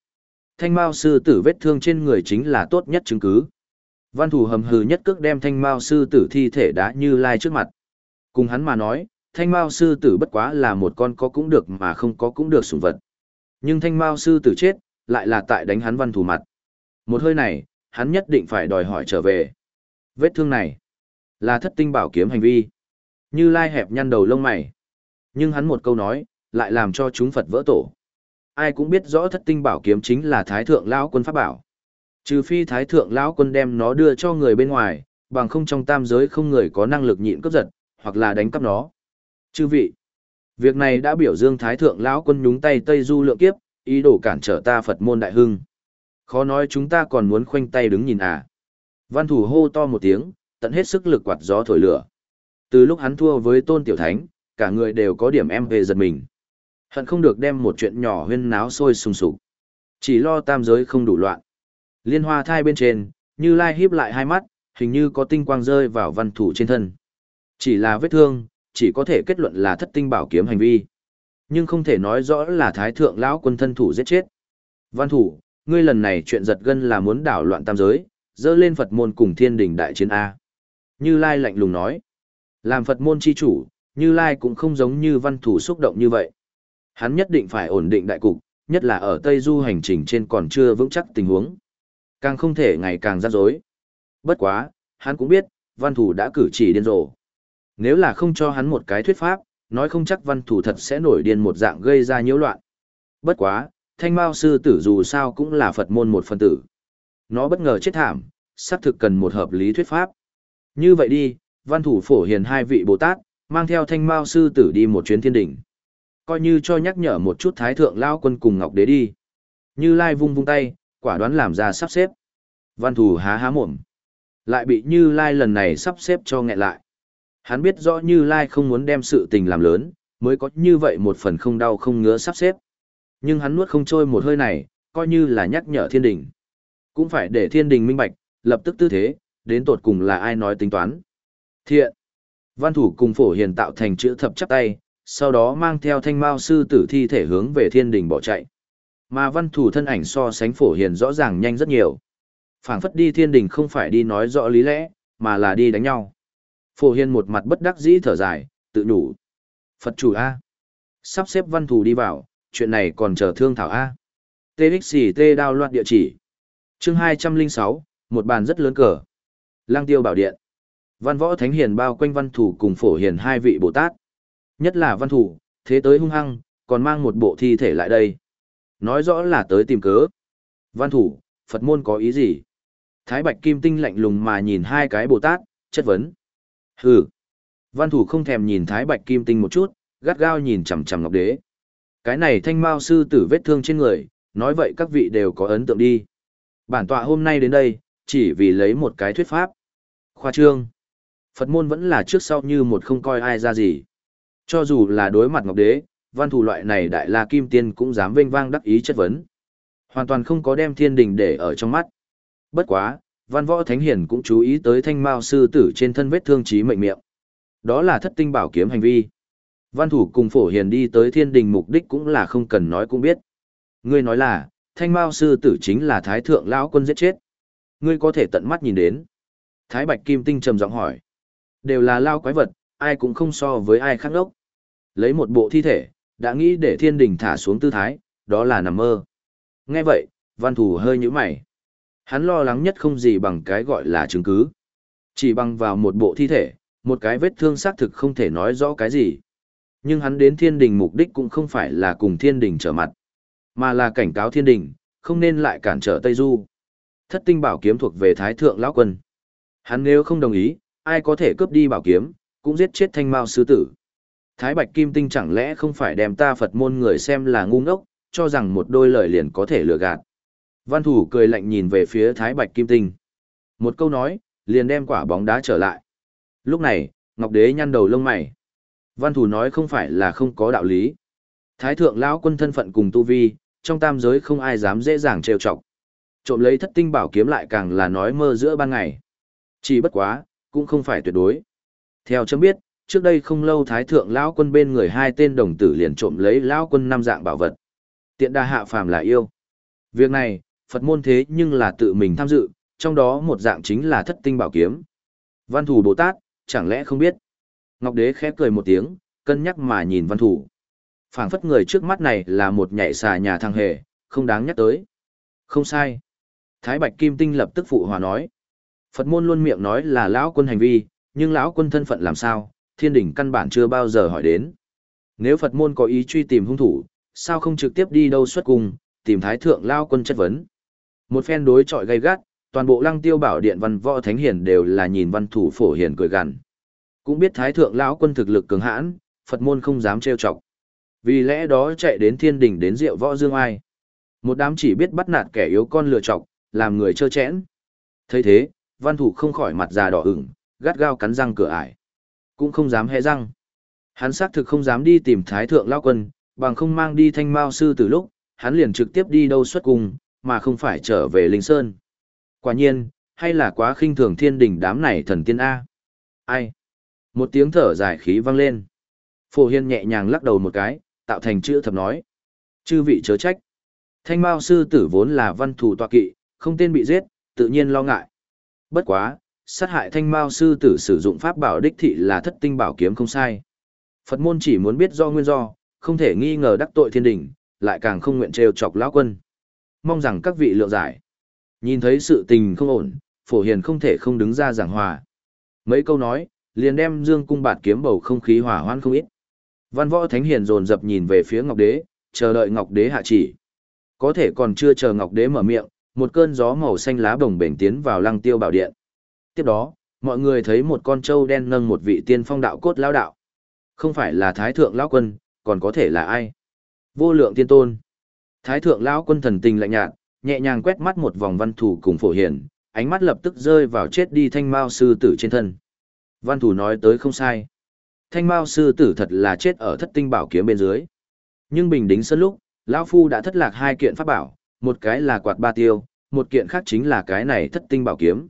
Speaker 1: Thanh Mao sư tử vết thương trên người chính là tốt nhất chứng cứ. Văn thủ hầm hừ nhất cước đem Thanh Mao sư tử thi thể đá Như Lai trước mặt. Cùng hắn mà nói, thanh mao sư tử bất quá là một con có cũng được mà không có cũng được sủng vật. Nhưng thanh mao sư tử chết, lại là tại đánh hắn văn thủ mặt. Một hơi này, hắn nhất định phải đòi hỏi trở về. Vết thương này, là thất tinh bảo kiếm hành vi. Như Lai hẹp nhăn đầu lông mày. Nhưng hắn một câu nói, lại làm cho chúng Phật vỡ tổ. Ai cũng biết rõ thất tinh bảo kiếm chính là Thái Thượng Lão Quân Pháp Bảo. Trừ phi Thái Thượng Lão Quân đem nó đưa cho người bên ngoài, bằng không trong tam giới không người có năng lực nhịn cướp giật, hoặc là đánh cắp nó. Chư vị, việc này đã biểu dương Thái Thượng Lão Quân nhúng tay Tây Du lượng kiếp, ý đồ cản trở ta Phật môn đại hưng. Khó nói chúng ta còn muốn khoanh tay đứng nhìn à. Văn thủ hô to một tiếng, tận hết sức lực quạt gió thổi lửa. Từ lúc hắn thua với Tôn Tiểu Thánh, cả người đều có điểm em về giật mình. Hận không được đem một chuyện nhỏ huyên náo sôi sùng sục. Chỉ lo tam giới không đủ loạn. Liên hoa thai bên trên, như lai híp lại hai mắt, hình như có tinh quang rơi vào văn thủ trên thân. Chỉ là vết thương, chỉ có thể kết luận là thất tinh bảo kiếm hành vi. Nhưng không thể nói rõ là thái thượng lão quân thân thủ giết chết. Văn thủ, ngươi lần này chuyện giật gân là muốn đảo loạn tam giới, dơ lên Phật môn cùng thiên đình đại chiến A. Như Lai lạnh lùng nói. Làm Phật môn chi chủ, Như Lai cũng không giống như văn thủ xúc động như vậy. Hắn nhất định phải ổn định đại cục, nhất là ở Tây Du hành trình trên còn chưa vững chắc tình huống. Càng không thể ngày càng rắc rối. Bất quá, hắn cũng biết, văn thủ đã cử chỉ điên rồ. Nếu là không cho hắn một cái thuyết pháp, nói không chắc văn thủ thật sẽ nổi điên một dạng gây ra nhiễu loạn. Bất quá, thanh mao sư tử dù sao cũng là Phật môn một phân tử. Nó bất ngờ chết thảm, xác thực cần một hợp lý thuyết pháp. Như vậy đi, văn thủ phổ hiền hai vị Bồ Tát, mang theo thanh mao sư tử đi một chuyến thiên đỉnh. Coi như cho nhắc nhở một chút thái thượng lao quân cùng ngọc đế đi. Như Lai vung vung tay, quả đoán làm ra sắp xếp. Văn thủ há há mồm. Lại bị Như Lai lần này sắp xếp cho nghẹn lại. Hắn biết rõ Như Lai không muốn đem sự tình làm lớn, mới có như vậy một phần không đau không ngứa sắp xếp. Nhưng hắn nuốt không trôi một hơi này, coi như là nhắc nhở thiên đình. Cũng phải để thiên đình minh bạch, lập tức tư thế, đến tột cùng là ai nói tính toán. Thiện. Văn thủ cùng phổ hiền tạo thành chữ thập chắp tay, sau đó mang theo thanh mao sư tử thi thể hướng về thiên đình bỏ chạy. Mà văn thủ thân ảnh so sánh phổ hiền rõ ràng nhanh rất nhiều. phảng phất đi thiên đình không phải đi nói rõ lý lẽ, mà là đi đánh nhau. Phổ hiền một mặt bất đắc dĩ thở dài, tự nhủ. Phật chủ A. Sắp xếp văn thủ đi vào, chuyện này còn chờ thương thảo A. TXT đao loạt địa chỉ. chương 206, một bàn rất lớn cờ. Lang tiêu bảo điện. Văn võ thánh hiền bao quanh văn thủ cùng phổ hiền hai vị Bồ Tát. Nhất là văn thủ, thế tới hung hăng, còn mang một bộ thi thể lại đây. Nói rõ là tới tìm cớ. Văn thủ, Phật môn có ý gì? Thái Bạch Kim Tinh lạnh lùng mà nhìn hai cái Bồ Tát, chất vấn. Hừ. Văn thủ không thèm nhìn Thái Bạch Kim Tinh một chút, gắt gao nhìn chằm chằm Ngọc Đế. Cái này thanh mao sư tử vết thương trên người, nói vậy các vị đều có ấn tượng đi. Bản tọa hôm nay đến đây, chỉ vì lấy một cái thuyết pháp. Khoa trương. Phật môn vẫn là trước sau như một không coi ai ra gì. Cho dù là đối mặt Ngọc Đế, văn thủ loại này đại la kim tiên cũng dám vênh vang đắc ý chất vấn. Hoàn toàn không có đem thiên đình để ở trong mắt. Bất quá, văn võ thánh hiền cũng chú ý tới thanh mao sư tử trên thân vết thương trí mệnh miệng. Đó là thất tinh bảo kiếm hành vi. Văn thủ cùng phổ hiền đi tới thiên đình mục đích cũng là không cần nói cũng biết. Ngươi nói là, thanh mao sư tử chính là thái thượng lão quân giết chết. Ngươi có thể tận mắt nhìn đến. Thái bạch kim tinh trầm giọng hỏi. Đều là lao quái vật, ai cũng không so với ai khác ngốc Lấy một bộ thi thể, đã nghĩ để thiên đình thả xuống tư thái, đó là nằm mơ. Nghe vậy, văn thủ hơi nhũ mày. Hắn lo lắng nhất không gì bằng cái gọi là chứng cứ. Chỉ bằng vào một bộ thi thể, một cái vết thương xác thực không thể nói rõ cái gì. Nhưng hắn đến thiên đình mục đích cũng không phải là cùng thiên đình trở mặt, mà là cảnh cáo thiên đình, không nên lại cản trở Tây Du. Thất tinh bảo kiếm thuộc về Thái Thượng Lão Quân. Hắn nếu không đồng ý, ai có thể cướp đi bảo kiếm, cũng giết chết thanh mao sư tử. Thái Bạch Kim Tinh chẳng lẽ không phải đem ta Phật môn người xem là ngu ngốc, cho rằng một đôi lời liền có thể lừa gạt. Văn thủ cười lạnh nhìn về phía Thái Bạch Kim Tinh. Một câu nói, liền đem quả bóng đá trở lại. Lúc này, Ngọc Đế nhăn đầu lông mày. Văn thủ nói không phải là không có đạo lý. Thái thượng lão quân thân phận cùng tu vi, trong tam giới không ai dám dễ dàng trêu chọc. Trộm lấy thất tinh bảo kiếm lại càng là nói mơ giữa ban ngày. Chỉ bất quá, cũng không phải tuyệt đối. Theo chấm biết, trước đây không lâu thái thượng lão quân bên người hai tên đồng tử liền trộm lấy lão quân năm dạng bảo vật. Tiện đa hạ phàm là yêu. Việc này, Phật môn thế nhưng là tự mình tham dự, trong đó một dạng chính là thất tinh bảo kiếm. Văn thủ Bồ Tát, chẳng lẽ không biết? Ngọc Đế khẽ cười một tiếng, cân nhắc mà nhìn văn thủ. phảng phất người trước mắt này là một nhảy xà nhà thằng hề, không đáng nhắc tới. Không sai. Thái Bạch Kim Tinh lập tức phụ hòa nói. Phật môn luôn miệng nói là lão quân hành vi, nhưng lão quân thân phận làm sao, thiên đỉnh căn bản chưa bao giờ hỏi đến. Nếu Phật môn có ý truy tìm hung thủ, sao không trực tiếp đi đâu xuất cùng, tìm thái thượng lao quân chất vấn. Một phen đối chọi gay gắt, toàn bộ lăng tiêu bảo điện văn võ thánh hiền đều là nhìn văn thủ phổ hiền cười gằn. Cũng biết thái thượng lão quân thực lực cường hãn, Phật môn không dám trêu chọc. Vì lẽ đó chạy đến thiên đình đến rượu võ dương ai. Một đám chỉ biết bắt nạt kẻ yếu con lừa chọc, làm người trơ chẽn. thấy thế, văn thủ không khỏi mặt già đỏ ửng, gắt gao cắn răng cửa ải. Cũng không dám hé răng. Hắn xác thực không dám đi tìm thái thượng lão quân, bằng không mang đi thanh mao sư từ lúc, hắn liền trực tiếp đi đâu xuất cùng, mà không phải trở về Linh Sơn. Quả nhiên, hay là quá khinh thường thiên đình đám này thần tiên A. Ai? Một tiếng thở dài khí vang lên. Phổ Hiên nhẹ nhàng lắc đầu một cái, tạo thành chữ thập nói. Chư vị chớ trách. Thanh Mao sư tử vốn là văn thủ tọa kỵ, không tên bị giết, tự nhiên lo ngại. Bất quá, sát hại Thanh Mao sư tử sử dụng pháp bảo đích thị là thất tinh bảo kiếm không sai. Phật môn chỉ muốn biết do nguyên do, không thể nghi ngờ đắc tội thiên đình, lại càng không nguyện trêu chọc lão quân. Mong rằng các vị lượng giải. Nhìn thấy sự tình không ổn, phổ hiền không thể không đứng ra giảng hòa. Mấy câu nói, liền đem dương cung bạt kiếm bầu không khí hỏa hoan không ít. Văn võ thánh hiền dồn dập nhìn về phía Ngọc Đế, chờ đợi Ngọc Đế hạ chỉ. Có thể còn chưa chờ Ngọc Đế mở miệng, một cơn gió màu xanh lá bồng bềnh tiến vào lăng tiêu bảo điện. Tiếp đó, mọi người thấy một con trâu đen nâng một vị tiên phong đạo cốt lão đạo. Không phải là Thái Thượng Lão Quân, còn có thể là ai? Vô lượng tiên tôn. Thái Thượng Lão Quân thần tình lạnh nhạt, nhẹ nhàng quét mắt một vòng văn thủ cùng phổ hiền, ánh mắt lập tức rơi vào chết đi thanh mao sư tử trên thân. Văn thủ nói tới không sai. Thanh mao sư tử thật là chết ở thất tinh bảo kiếm bên dưới. Nhưng bình đính sân lúc, lão Phu đã thất lạc hai kiện pháp bảo, một cái là quạt ba tiêu, một kiện khác chính là cái này thất tinh bảo kiếm.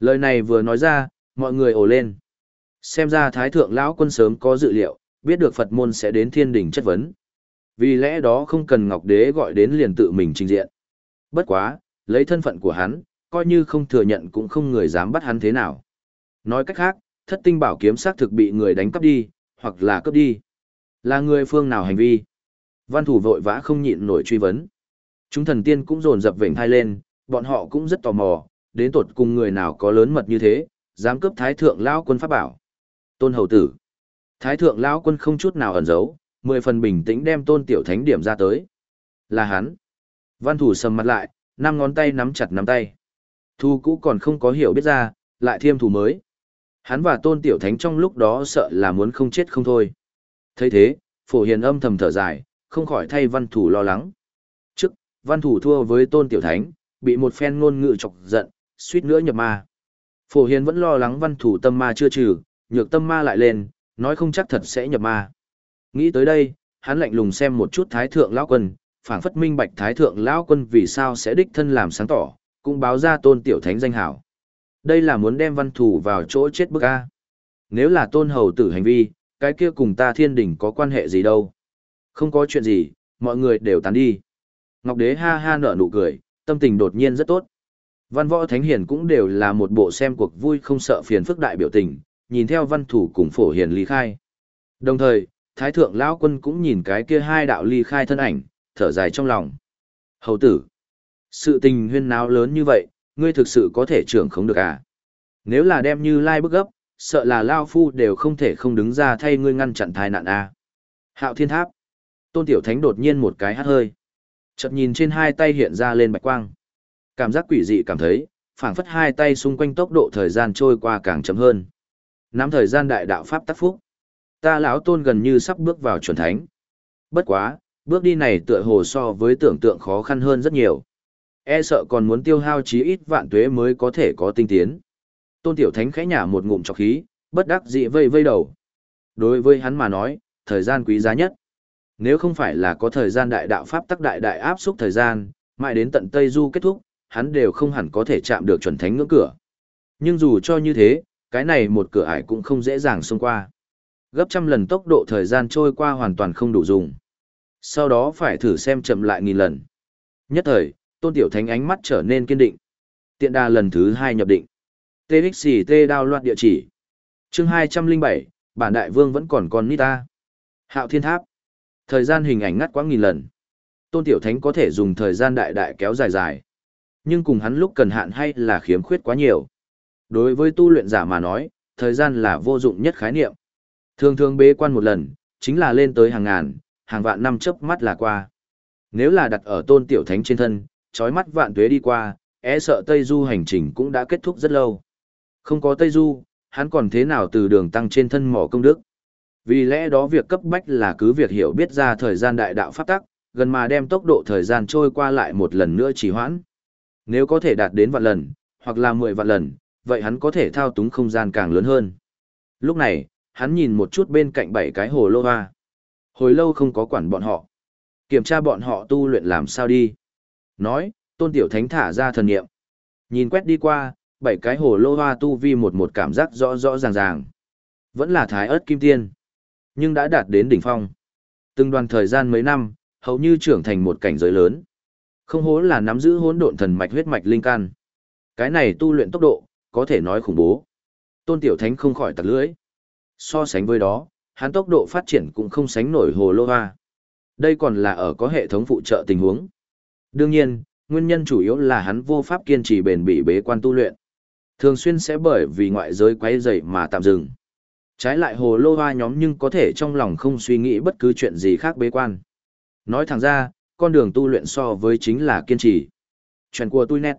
Speaker 1: Lời này vừa nói ra, mọi người ồ lên. Xem ra Thái Thượng Lão quân sớm có dự liệu, biết được Phật môn sẽ đến thiên đỉnh chất vấn. Vì lẽ đó không cần Ngọc Đế gọi đến liền tự mình trình diện. Bất quá, lấy thân phận của hắn, coi như không thừa nhận cũng không người dám bắt hắn thế nào. Nói cách khác, thất tinh bảo kiếm xác thực bị người đánh cắp đi, hoặc là cướp đi. Là người phương nào hành vi? Văn thủ vội vã không nhịn nổi truy vấn. Chúng thần tiên cũng dồn dập vểnh thai lên, bọn họ cũng rất tò mò, đến tột cùng người nào có lớn mật như thế, dám cướp thái thượng lão quân pháp bảo. Tôn hầu tử. Thái thượng lão quân không chút nào ẩn giấu, mười phần bình tĩnh đem tôn tiểu thánh điểm ra tới. Là hắn. Văn thủ sầm mặt lại, năm ngón tay nắm chặt nắm tay. Thu cũ còn không có hiểu biết ra, lại thiêm thủ mới. Hắn và tôn tiểu thánh trong lúc đó sợ là muốn không chết không thôi. thấy thế, phổ hiền âm thầm thở dài, không khỏi thay văn thủ lo lắng. Trước, văn thủ thua với tôn tiểu thánh, bị một phen ngôn ngữ chọc giận, suýt nữa nhập ma. Phổ hiền vẫn lo lắng văn thủ tâm ma chưa trừ, nhược tâm ma lại lên, nói không chắc thật sẽ nhập ma. Nghĩ tới đây, hắn lạnh lùng xem một chút thái thượng lão quân, phảng phất minh bạch thái thượng lão quân vì sao sẽ đích thân làm sáng tỏ, cũng báo ra tôn tiểu thánh danh hảo. Đây là muốn đem văn thủ vào chỗ chết bức a. Nếu là tôn hầu tử hành vi, cái kia cùng ta thiên đình có quan hệ gì đâu. Không có chuyện gì, mọi người đều tán đi. Ngọc đế ha ha nở nụ cười, tâm tình đột nhiên rất tốt. Văn võ thánh hiền cũng đều là một bộ xem cuộc vui không sợ phiền phức đại biểu tình, nhìn theo văn thủ cùng phổ hiền ly khai. Đồng thời, thái thượng lão quân cũng nhìn cái kia hai đạo ly khai thân ảnh, thở dài trong lòng. Hầu tử, sự tình huyên náo lớn như vậy, ngươi thực sự có thể trưởng không được à? Nếu là đem như lai bức gấp, sợ là Lao Phu đều không thể không đứng ra thay ngươi ngăn chặn thai nạn à? Hạo thiên tháp. Tôn Tiểu Thánh đột nhiên một cái hát hơi. Chợt nhìn trên hai tay hiện ra lên bạch quang. Cảm giác quỷ dị cảm thấy, phảng phất hai tay xung quanh tốc độ thời gian trôi qua càng chậm hơn. Nắm thời gian đại đạo pháp tác phúc. Ta lão tôn gần như sắp bước vào chuẩn thánh. Bất quá, bước đi này tựa hồ so với tưởng tượng khó khăn hơn rất nhiều. E sợ còn muốn tiêu hao chí ít vạn tuế mới có thể có tinh tiến. Tôn tiểu thánh khẽ nhả một ngụm trọc khí, bất đắc dị vây vây đầu. Đối với hắn mà nói, thời gian quý giá nhất. Nếu không phải là có thời gian đại đạo pháp tắc đại đại áp xúc thời gian, mãi đến tận Tây Du kết thúc, hắn đều không hẳn có thể chạm được chuẩn thánh ngưỡng cửa. Nhưng dù cho như thế, cái này một cửa ải cũng không dễ dàng xông qua. Gấp trăm lần tốc độ thời gian trôi qua hoàn toàn không đủ dùng. Sau đó phải thử xem chậm lại nghìn lần. Nhất thời, tôn tiểu thánh ánh mắt trở nên kiên định. Tiện đà lần thứ hai nhập định. TXT đao loạt địa chỉ. chương 207, bản đại vương vẫn còn con nít ta. Hạo thiên tháp. Thời gian hình ảnh ngắt quãng nghìn lần. Tôn Tiểu Thánh có thể dùng thời gian đại đại kéo dài dài. Nhưng cùng hắn lúc cần hạn hay là khiếm khuyết quá nhiều. Đối với tu luyện giả mà nói, thời gian là vô dụng nhất khái niệm. Thường thường bế quan một lần, chính là lên tới hàng ngàn, hàng vạn năm chớp mắt là qua. Nếu là đặt ở tôn tiểu thánh trên thân, trói mắt vạn tuế đi qua, e sợ Tây Du hành trình cũng đã kết thúc rất lâu. Không có Tây Du, hắn còn thế nào từ đường tăng trên thân mỏ công đức. Vì lẽ đó việc cấp bách là cứ việc hiểu biết ra thời gian đại đạo pháp tắc, gần mà đem tốc độ thời gian trôi qua lại một lần nữa trì hoãn. Nếu có thể đạt đến vạn lần, hoặc là mười vạn lần, vậy hắn có thể thao túng không gian càng lớn hơn. Lúc này, hắn nhìn một chút bên cạnh bảy cái hồ lô hoa. Hồi lâu không có quản bọn họ. Kiểm tra bọn họ tu luyện làm sao đi. Nói, tôn tiểu thánh thả ra thần nghiệm. Nhìn quét đi qua, bảy cái hồ lô hoa tu vi một một cảm giác rõ rõ ràng ràng. Vẫn là thái ớt kim tiên. Nhưng đã đạt đến đỉnh phong. Từng đoàn thời gian mấy năm, hầu như trưởng thành một cảnh giới lớn. Không hố là nắm giữ hỗn độn thần mạch huyết mạch linh can. Cái này tu luyện tốc độ, có thể nói khủng bố. Tôn Tiểu Thánh không khỏi tặc lưỡi. So sánh với đó, hắn tốc độ phát triển cũng không sánh nổi hồ lô hoa. Đây còn là ở có hệ thống phụ trợ tình huống. Đương nhiên, nguyên nhân chủ yếu là hắn vô pháp kiên trì bền bỉ bế quan tu luyện. Thường xuyên sẽ bởi vì ngoại giới quấy rầy mà tạm dừng. Trái lại hồ lô hoa nhóm nhưng có thể trong lòng không suy nghĩ bất cứ chuyện gì khác bế quan. Nói thẳng ra, con đường tu luyện so với chính là kiên trì. Chuyện của tôi nét.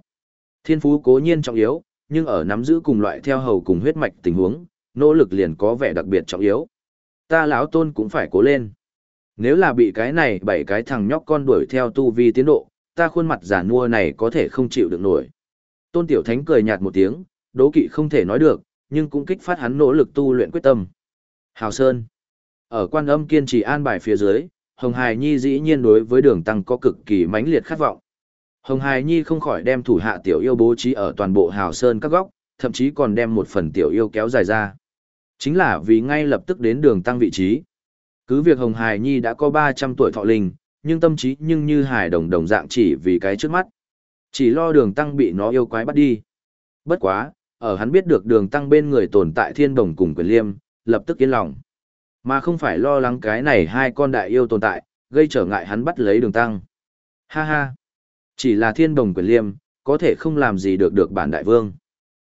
Speaker 1: Thiên phú cố nhiên trọng yếu, nhưng ở nắm giữ cùng loại theo hầu cùng huyết mạch tình huống, nỗ lực liền có vẻ đặc biệt trọng yếu. Ta lão tôn cũng phải cố lên. Nếu là bị cái này bảy cái thằng nhóc con đuổi theo tu vi tiến độ, ta khuôn mặt giả nua này có thể không chịu được nổi. Tôn Tiểu Thánh cười nhạt một tiếng, đố kỵ không thể nói được, nhưng cũng kích phát hắn nỗ lực tu luyện quyết tâm. Hào Sơn. Ở quan âm kiên trì an bài phía dưới, Hồng Hải Nhi dĩ nhiên đối với đường tăng có cực kỳ mãnh liệt khát vọng. Hồng Hải Nhi không khỏi đem thủ hạ tiểu yêu bố trí ở toàn bộ Hào Sơn các góc, thậm chí còn đem một phần tiểu yêu kéo dài ra. Chính là vì ngay lập tức đến đường tăng vị trí. Cứ việc Hồng Hải Nhi đã có 300 tuổi thọ linh, nhưng tâm trí nhưng như hải đồng đồng dạng chỉ vì cái trước mắt. Chỉ lo đường tăng bị nó yêu quái bắt đi. Bất quá, ở hắn biết được đường tăng bên người tồn tại thiên đồng cùng quyền liêm, lập tức yên lòng. Mà không phải lo lắng cái này hai con đại yêu tồn tại, gây trở ngại hắn bắt lấy đường tăng. Ha ha! Chỉ là thiên đồng quyền liêm, có thể không làm gì được được bản đại vương.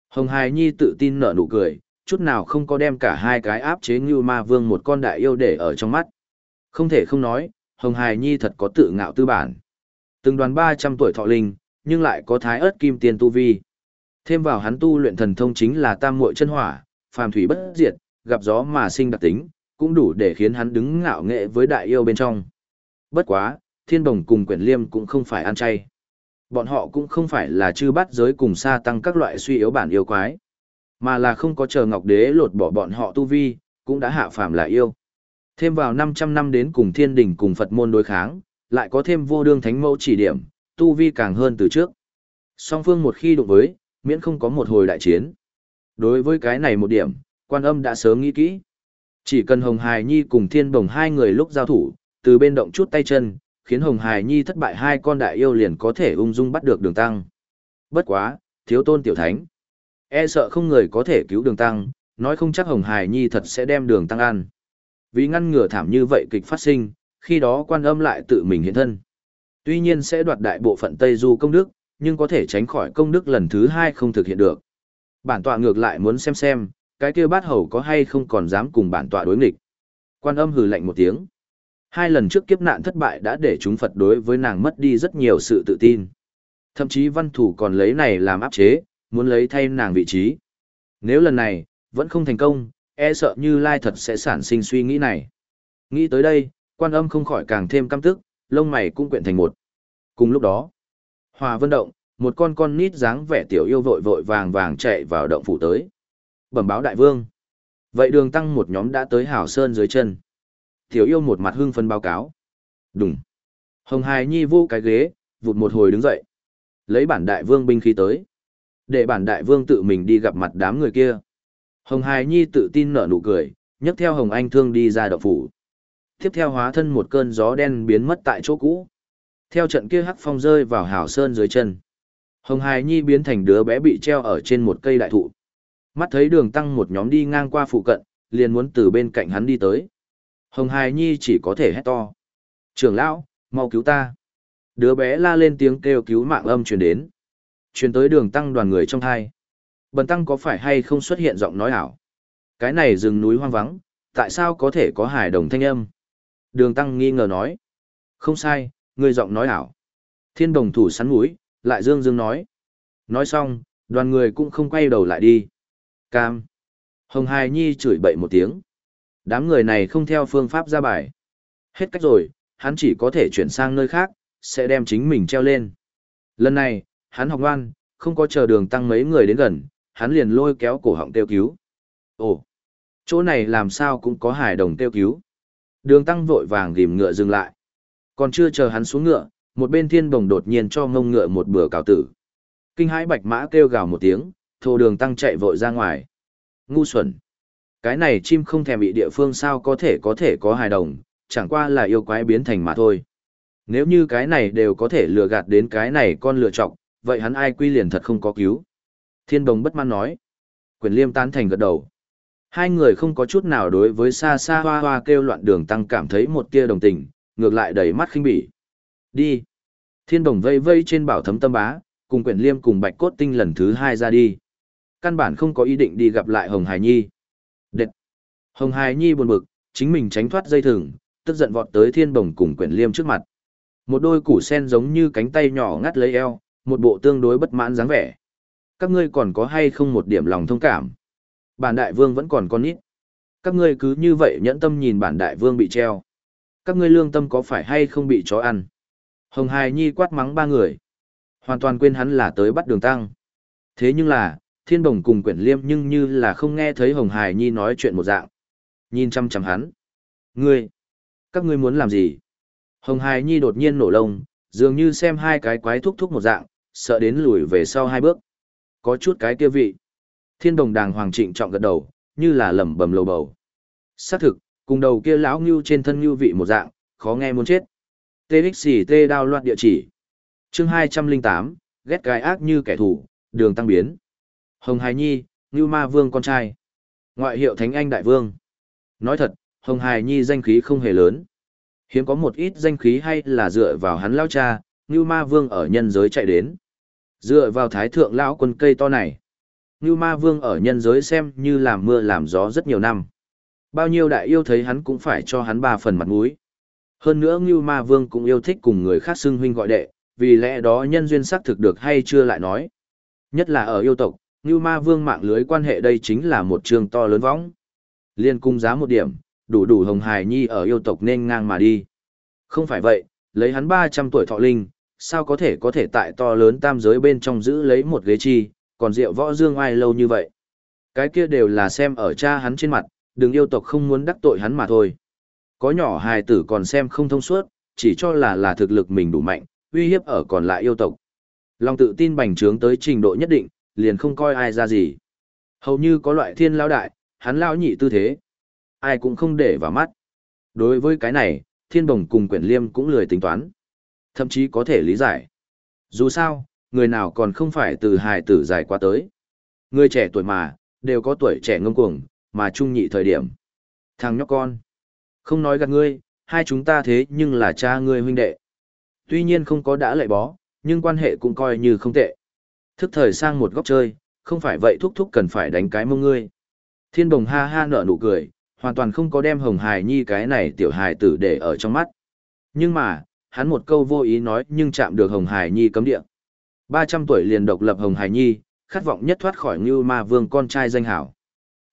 Speaker 1: Hồng Hải Nhi tự tin nở nụ cười, chút nào không có đem cả hai cái áp chế như ma vương một con đại yêu để ở trong mắt. Không thể không nói, Hồng Hải Nhi thật có tự ngạo tư bản. Từng đoàn 300 tuổi thọ linh, nhưng lại có thái ớt kim tiền tu vi. Thêm vào hắn tu luyện thần thông chính là tam muội chân hỏa, phàm thủy bất diệt, gặp gió mà sinh đặc tính, cũng đủ để khiến hắn đứng ngạo nghệ với đại yêu bên trong. Bất quá, thiên đồng cùng quyển liêm cũng không phải ăn chay. Bọn họ cũng không phải là chư bắt giới cùng sa tăng các loại suy yếu bản yêu quái, mà là không có chờ ngọc đế lột bỏ bọn họ tu vi, cũng đã hạ phàm là yêu. Thêm vào 500 năm đến cùng thiên đình cùng Phật môn đối kháng, lại có thêm vô đương thánh mẫu chỉ điểm, tu vi càng hơn từ trước. Song phương một khi đụng với, miễn không có một hồi đại chiến. Đối với cái này một điểm, quan âm đã sớm nghĩ kỹ. Chỉ cần Hồng Hải Nhi cùng Thiên Đồng hai người lúc giao thủ, từ bên động chút tay chân, khiến Hồng Hải Nhi thất bại hai con đại yêu liền có thể ung dung bắt được đường tăng. Bất quá, thiếu tôn tiểu thánh. E sợ không người có thể cứu đường tăng, nói không chắc Hồng Hải Nhi thật sẽ đem đường tăng ăn. Vì ngăn ngừa thảm như vậy kịch phát sinh, khi đó quan âm lại tự mình hiện thân. Tuy nhiên sẽ đoạt đại bộ phận Tây Du công đức, nhưng có thể tránh khỏi công đức lần thứ hai không thực hiện được. Bản tọa ngược lại muốn xem xem, cái kia bát hầu có hay không còn dám cùng bản tọa đối nghịch. Quan âm hừ lạnh một tiếng. Hai lần trước kiếp nạn thất bại đã để chúng Phật đối với nàng mất đi rất nhiều sự tự tin. Thậm chí văn thủ còn lấy này làm áp chế, muốn lấy thay nàng vị trí. Nếu lần này, vẫn không thành công, e sợ như Lai thật sẽ sản sinh suy nghĩ này. Nghĩ tới đây, quan âm không khỏi càng thêm căm tức, lông mày cũng quyện thành một. Cùng lúc đó, hòa vân động, một con con nít dáng vẻ tiểu yêu vội vội vàng vàng chạy vào động phủ tới. Bẩm báo đại vương. Vậy đường tăng một nhóm đã tới hảo sơn dưới chân. Tiểu yêu một mặt hưng phân báo cáo. Đúng. Hồng Hải Nhi vô cái ghế, vụt một hồi đứng dậy. Lấy bản đại vương binh khí tới. Để bản đại vương tự mình đi gặp mặt đám người kia. Hồng Hải Nhi tự tin nở nụ cười, nhấc theo Hồng Anh Thương đi ra động phủ. Tiếp theo hóa thân một cơn gió đen biến mất tại chỗ cũ. Theo trận kia hắc phong rơi vào hảo sơn dưới chân. Hồng Hải Nhi biến thành đứa bé bị treo ở trên một cây đại thụ. Mắt thấy đường tăng một nhóm đi ngang qua phụ cận, liền muốn từ bên cạnh hắn đi tới. Hồng Hải Nhi chỉ có thể hét to. Trưởng lão, mau cứu ta. Đứa bé la lên tiếng kêu cứu mạng âm truyền đến. Truyền tới đường tăng đoàn người trong thai. Bần tăng có phải hay không xuất hiện giọng nói ảo? Cái này rừng núi hoang vắng, tại sao có thể có hải đồng thanh âm? Đường tăng nghi ngờ nói. Không sai, người giọng nói ảo. Thiên đồng thủ sắn mũi, lại dương dương nói. Nói xong, đoàn người cũng không quay đầu lại đi. Cam. Hồng Hải Nhi chửi bậy một tiếng. Đám người này không theo phương pháp ra bài. Hết cách rồi, hắn chỉ có thể chuyển sang nơi khác, sẽ đem chính mình treo lên. Lần này, hắn học ngoan, không có chờ đường tăng mấy người đến gần, hắn liền lôi kéo cổ họng kêu cứu. Ồ, chỗ này làm sao cũng có hải đồng kêu cứu. Đường tăng vội vàng ghim ngựa dừng lại. Còn chưa chờ hắn xuống ngựa, một bên thiên bồng đột nhiên cho ngông ngựa một bữa cào tử. Kinh hãi bạch mã kêu gào một tiếng, thô đường tăng chạy vội ra ngoài. Ngu xuẩn. Cái này chim không thèm bị địa phương sao có thể có thể có hài đồng, chẳng qua là yêu quái biến thành mà thôi. Nếu như cái này đều có thể lừa gạt đến cái này con lừa chọc, vậy hắn ai quy liền thật không có cứu. Thiên đồng bất mãn nói. Quyền liêm tán thành gật đầu. Hai người không có chút nào đối với xa xa hoa hoa kêu loạn đường tăng cảm thấy một tia đồng tình, ngược lại đầy mắt khinh bỉ. Đi. Thiên đồng vây vây trên bảo thấm tâm bá, cùng quyển liêm cùng bạch cốt tinh lần thứ hai ra đi. Căn bản không có ý định đi gặp lại Hồng Hải Nhi. Đệt. Hồng Hải Nhi buồn bực, chính mình tránh thoát dây thừng, tức giận vọt tới thiên đồng cùng quyển liêm trước mặt. Một đôi củ sen giống như cánh tay nhỏ ngắt lấy eo, một bộ tương đối bất mãn dáng vẻ. Các ngươi còn có hay không một điểm lòng thông cảm? Bản đại vương vẫn còn con nít. Các ngươi cứ như vậy nhẫn tâm nhìn bản đại vương bị treo. Các ngươi lương tâm có phải hay không bị chó ăn? Hồng Hải Nhi quát mắng ba người. Hoàn toàn quên hắn là tới bắt đường tăng. Thế nhưng là, thiên đồng cùng quyển liêm nhưng như là không nghe thấy Hồng Hải Nhi nói chuyện một dạng. Nhìn chăm chăm hắn. Ngươi! Các ngươi muốn làm gì? Hồng Hải Nhi đột nhiên nổ lông, dường như xem hai cái quái thúc thúc một dạng, sợ đến lùi về sau hai bước. Có chút cái kia vị. Thiên đồng đàng hoàng trịnh trọng gật đầu, như là lẩm bẩm lầu bầu. Xác thực, cùng đầu kia lão ngưu trên thân ngưu vị một dạng, khó nghe muốn chết. TXT đao loạn địa chỉ. chương 208, ghét gai ác như kẻ thù, đường tăng biến. Hồng Hải Nhi, Ngưu Ma Vương con trai. Ngoại hiệu Thánh Anh Đại Vương. Nói thật, Hồng Hải Nhi danh khí không hề lớn. Hiếm có một ít danh khí hay là dựa vào hắn lao cha, Ngưu Ma Vương ở nhân giới chạy đến. Dựa vào thái thượng lão quân cây to này. Ngưu Ma Vương ở nhân giới xem như làm mưa làm gió rất nhiều năm. Bao nhiêu đại yêu thấy hắn cũng phải cho hắn ba phần mặt mũi. Hơn nữa Ngưu Ma Vương cũng yêu thích cùng người khác xưng huynh gọi đệ, vì lẽ đó nhân duyên xác thực được hay chưa lại nói. Nhất là ở yêu tộc, Ngưu Ma Vương mạng lưới quan hệ đây chính là một trường to lớn võng. Liên cung giá một điểm, đủ đủ hồng hài nhi ở yêu tộc nên ngang mà đi. Không phải vậy, lấy hắn 300 tuổi thọ linh, sao có thể có thể tại to lớn tam giới bên trong giữ lấy một ghế chi, còn rượu võ dương ai lâu như vậy. Cái kia đều là xem ở cha hắn trên mặt, đừng yêu tộc không muốn đắc tội hắn mà thôi. Có nhỏ hài tử còn xem không thông suốt, chỉ cho là là thực lực mình đủ mạnh, uy hiếp ở còn lại yêu tộc. Lòng tự tin bành trướng tới trình độ nhất định, liền không coi ai ra gì. Hầu như có loại thiên lao đại, hắn lao nhị tư thế. Ai cũng không để vào mắt. Đối với cái này, thiên bồng cùng quyển liêm cũng lười tính toán. Thậm chí có thể lý giải. Dù sao, người nào còn không phải từ hài tử dài qua tới. Người trẻ tuổi mà, đều có tuổi trẻ ngông cuồng, mà trung nhị thời điểm. Thằng nhóc con. Không nói gạt ngươi, hai chúng ta thế nhưng là cha ngươi huynh đệ. Tuy nhiên không có đã lệ bó, nhưng quan hệ cũng coi như không tệ. Thức thời sang một góc chơi, không phải vậy thúc thúc cần phải đánh cái mông ngươi. Thiên đồng ha ha nở nụ cười, hoàn toàn không có đem hồng hài nhi cái này tiểu hài tử để ở trong mắt. Nhưng mà, hắn một câu vô ý nói nhưng chạm được hồng hải nhi cấm địa. 300 tuổi liền độc lập hồng hải nhi, khát vọng nhất thoát khỏi như ma vương con trai danh hảo.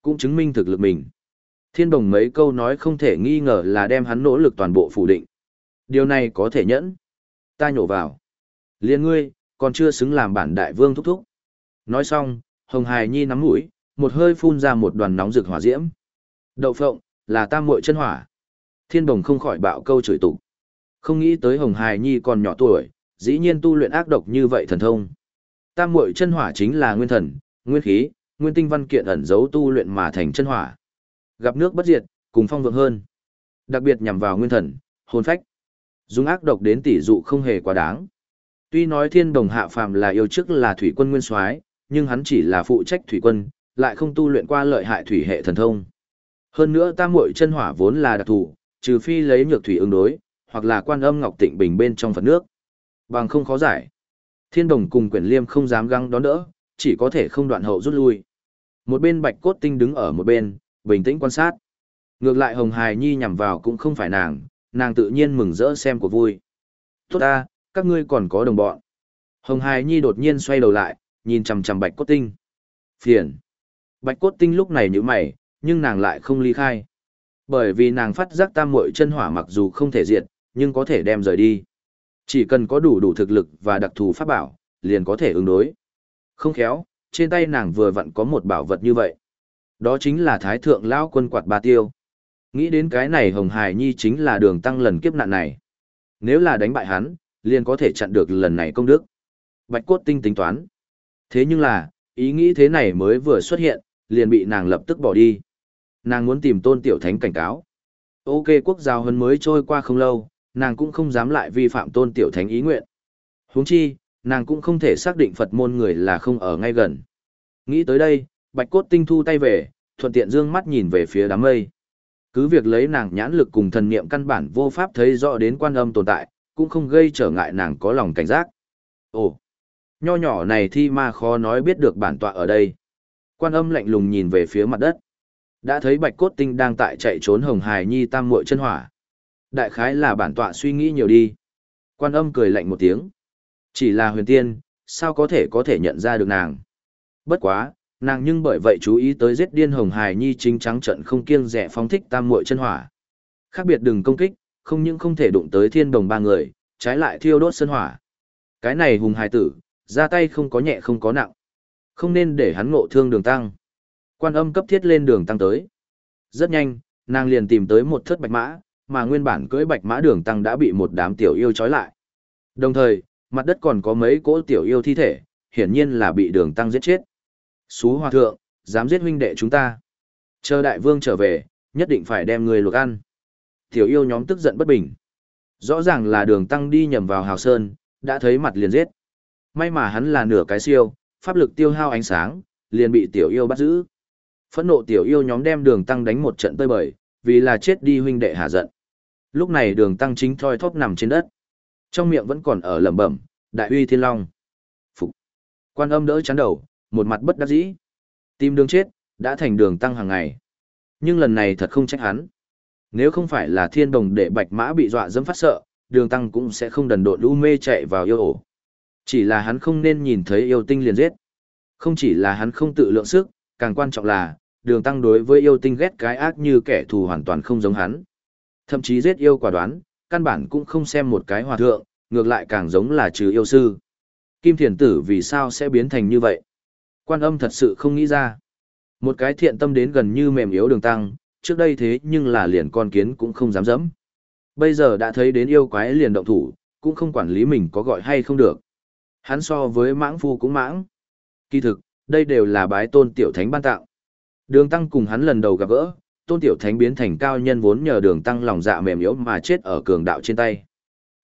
Speaker 1: Cũng chứng minh thực lực mình. Thiên đồng mấy câu nói không thể nghi ngờ là đem hắn nỗ lực toàn bộ phủ định. Điều này có thể nhẫn. Ta nhổ vào. Liên ngươi, còn chưa xứng làm bản đại vương thúc thúc. Nói xong, Hồng Hải Nhi nắm mũi, một hơi phun ra một đoàn nóng rực hỏa diễm. Đậu phộng, là tam muội chân hỏa. Thiên đồng không khỏi bạo câu chửi tục. Không nghĩ tới Hồng Hải Nhi còn nhỏ tuổi, dĩ nhiên tu luyện ác độc như vậy thần thông. Tam muội chân hỏa chính là nguyên thần, nguyên khí, nguyên tinh văn kiện ẩn giấu tu luyện mà thành chân hỏa. Gặp nước bất diệt, cùng phong vượng hơn. Đặc biệt nhằm vào nguyên thần, hồn phách. Dùng ác độc đến tỷ dụ không hề quá đáng. Tuy nói thiên đồng hạ phàm là yêu chức là thủy quân nguyên soái, nhưng hắn chỉ là phụ trách thủy quân, lại không tu luyện qua lợi hại thủy hệ thần thông. Hơn nữa tam muội chân hỏa vốn là đặc thù, Trừ phi lấy nhược thủy ứng đối, hoặc là quan âm ngọc tịnh bình bên trong phật nước. Bằng không khó giải. Thiên đồng cùng quyển liêm không dám găng đón đỡ, chỉ có thể không đoạn hậu rút lui. Một bên bạch cốt tinh đứng ở một bên, bình tĩnh quan sát. Ngược lại Hồng Hài Nhi nhằm vào cũng không phải nàng, nàng tự nhiên mừng rỡ xem của vui. Tốt ta, các ngươi còn có đồng bọn. Hồng Hài Nhi đột nhiên xoay đầu lại, nhìn chằm chằm bạch cốt tinh. Phiền. Bạch cốt tinh lúc này nhíu mày, nhưng nàng lại không ly khai. Bởi vì nàng phát giác tam muội chân hỏa mặc dù không thể diệt, nhưng có thể đem rời đi. Chỉ cần có đủ đủ thực lực và đặc thù pháp bảo, liền có thể ứng đối. Không khéo, trên tay nàng vừa vặn có một bảo vật như vậy. Đó chính là Thái Thượng Lão quân quạt ba tiêu. Nghĩ đến cái này Hồng Hải Nhi chính là đường tăng lần kiếp nạn này. Nếu là đánh bại hắn, liền có thể chặn được lần này công đức. Bạch cốt tinh tính toán. Thế nhưng là, ý nghĩ thế này mới vừa xuất hiện, liền bị nàng lập tức bỏ đi. Nàng muốn tìm tôn tiểu thánh cảnh cáo. Ok quốc giao hơn mới trôi qua không lâu, nàng cũng không dám lại vi phạm tôn tiểu thánh ý nguyện. huống chi, nàng cũng không thể xác định Phật môn người là không ở ngay gần. Nghĩ tới đây, bạch cốt tinh thu tay về, thuận tiện dương mắt nhìn về phía đám mây. Cứ việc lấy nàng nhãn lực cùng thần niệm căn bản vô pháp thấy rõ đến quan âm tồn tại, cũng không gây trở ngại nàng có lòng cảnh giác. Ồ, nho nhỏ này thi ma khó nói biết được bản tọa ở đây. Quan âm lạnh lùng nhìn về phía mặt đất. Đã thấy bạch cốt tinh đang tại chạy trốn hồng hài nhi tam muội chân hỏa. Đại khái là bản tọa suy nghĩ nhiều đi. Quan âm cười lạnh một tiếng. Chỉ là huyền tiên, sao có thể có thể nhận ra được nàng. Bất quá, nàng nhưng bởi vậy chú ý tới giết điên hồng hài nhi chính trắng trận không kiêng rẻ phóng thích tam muội chân hỏa. Khác biệt đừng công kích, không những không thể đụng tới thiên đồng ba người, trái lại thiêu đốt sân hỏa. Cái này hùng hài tử, ra tay không có nhẹ không có nặng. Không nên để hắn ngộ thương đường tăng. Quan âm cấp thiết lên đường tăng tới. Rất nhanh, nàng liền tìm tới một thất bạch mã, mà nguyên bản cưỡi bạch mã đường tăng đã bị một đám tiểu yêu trói lại. Đồng thời, mặt đất còn có mấy cỗ tiểu yêu thi thể, hiển nhiên là bị đường tăng giết chết. Xú hòa thượng, dám giết huynh đệ chúng ta. Chờ đại vương trở về, nhất định phải đem người luộc ăn. Tiểu yêu nhóm tức giận bất bình. Rõ ràng là đường tăng đi nhầm vào hào sơn, đã thấy mặt liền giết. May mà hắn là nửa cái siêu, pháp lực tiêu hao ánh sáng, liền bị tiểu yêu bắt giữ. Phẫn nộ tiểu yêu nhóm đem đường tăng đánh một trận tơi bời, vì là chết đi huynh đệ hạ giận. Lúc này đường tăng chính thoi thóp nằm trên đất. Trong miệng vẫn còn ở lẩm bẩm, đại uy thiên long. Phục. Quan âm đỡ chán đầu, một mặt bất đắc dĩ. Tim đường chết, đã thành đường tăng hàng ngày. Nhưng lần này thật không trách hắn. Nếu không phải là thiên đồng để bạch mã bị dọa dẫm phát sợ, đường tăng cũng sẽ không đần độn u mê chạy vào yêu ổ. Chỉ là hắn không nên nhìn thấy yêu tinh liền giết. Không chỉ là hắn không tự lượng sức, càng quan trọng là, đường tăng đối với yêu tinh ghét cái ác như kẻ thù hoàn toàn không giống hắn. Thậm chí giết yêu quả đoán, căn bản cũng không xem một cái hòa thượng, ngược lại càng giống là trừ yêu sư. Kim thiền tử vì sao sẽ biến thành như vậy? Quan âm thật sự không nghĩ ra. Một cái thiện tâm đến gần như mềm yếu đường tăng, trước đây thế nhưng là liền con kiến cũng không dám dẫm. Bây giờ đã thấy đến yêu quái liền động thủ, cũng không quản lý mình có gọi hay không được. Hắn so với mãng phu cũng mãng. Kỳ thực, đây đều là bái tôn tiểu thánh ban tạo. Đường tăng cùng hắn lần đầu gặp gỡ, tôn tiểu thánh biến thành cao nhân vốn nhờ đường tăng lòng dạ mềm yếu mà chết ở cường đạo trên tay.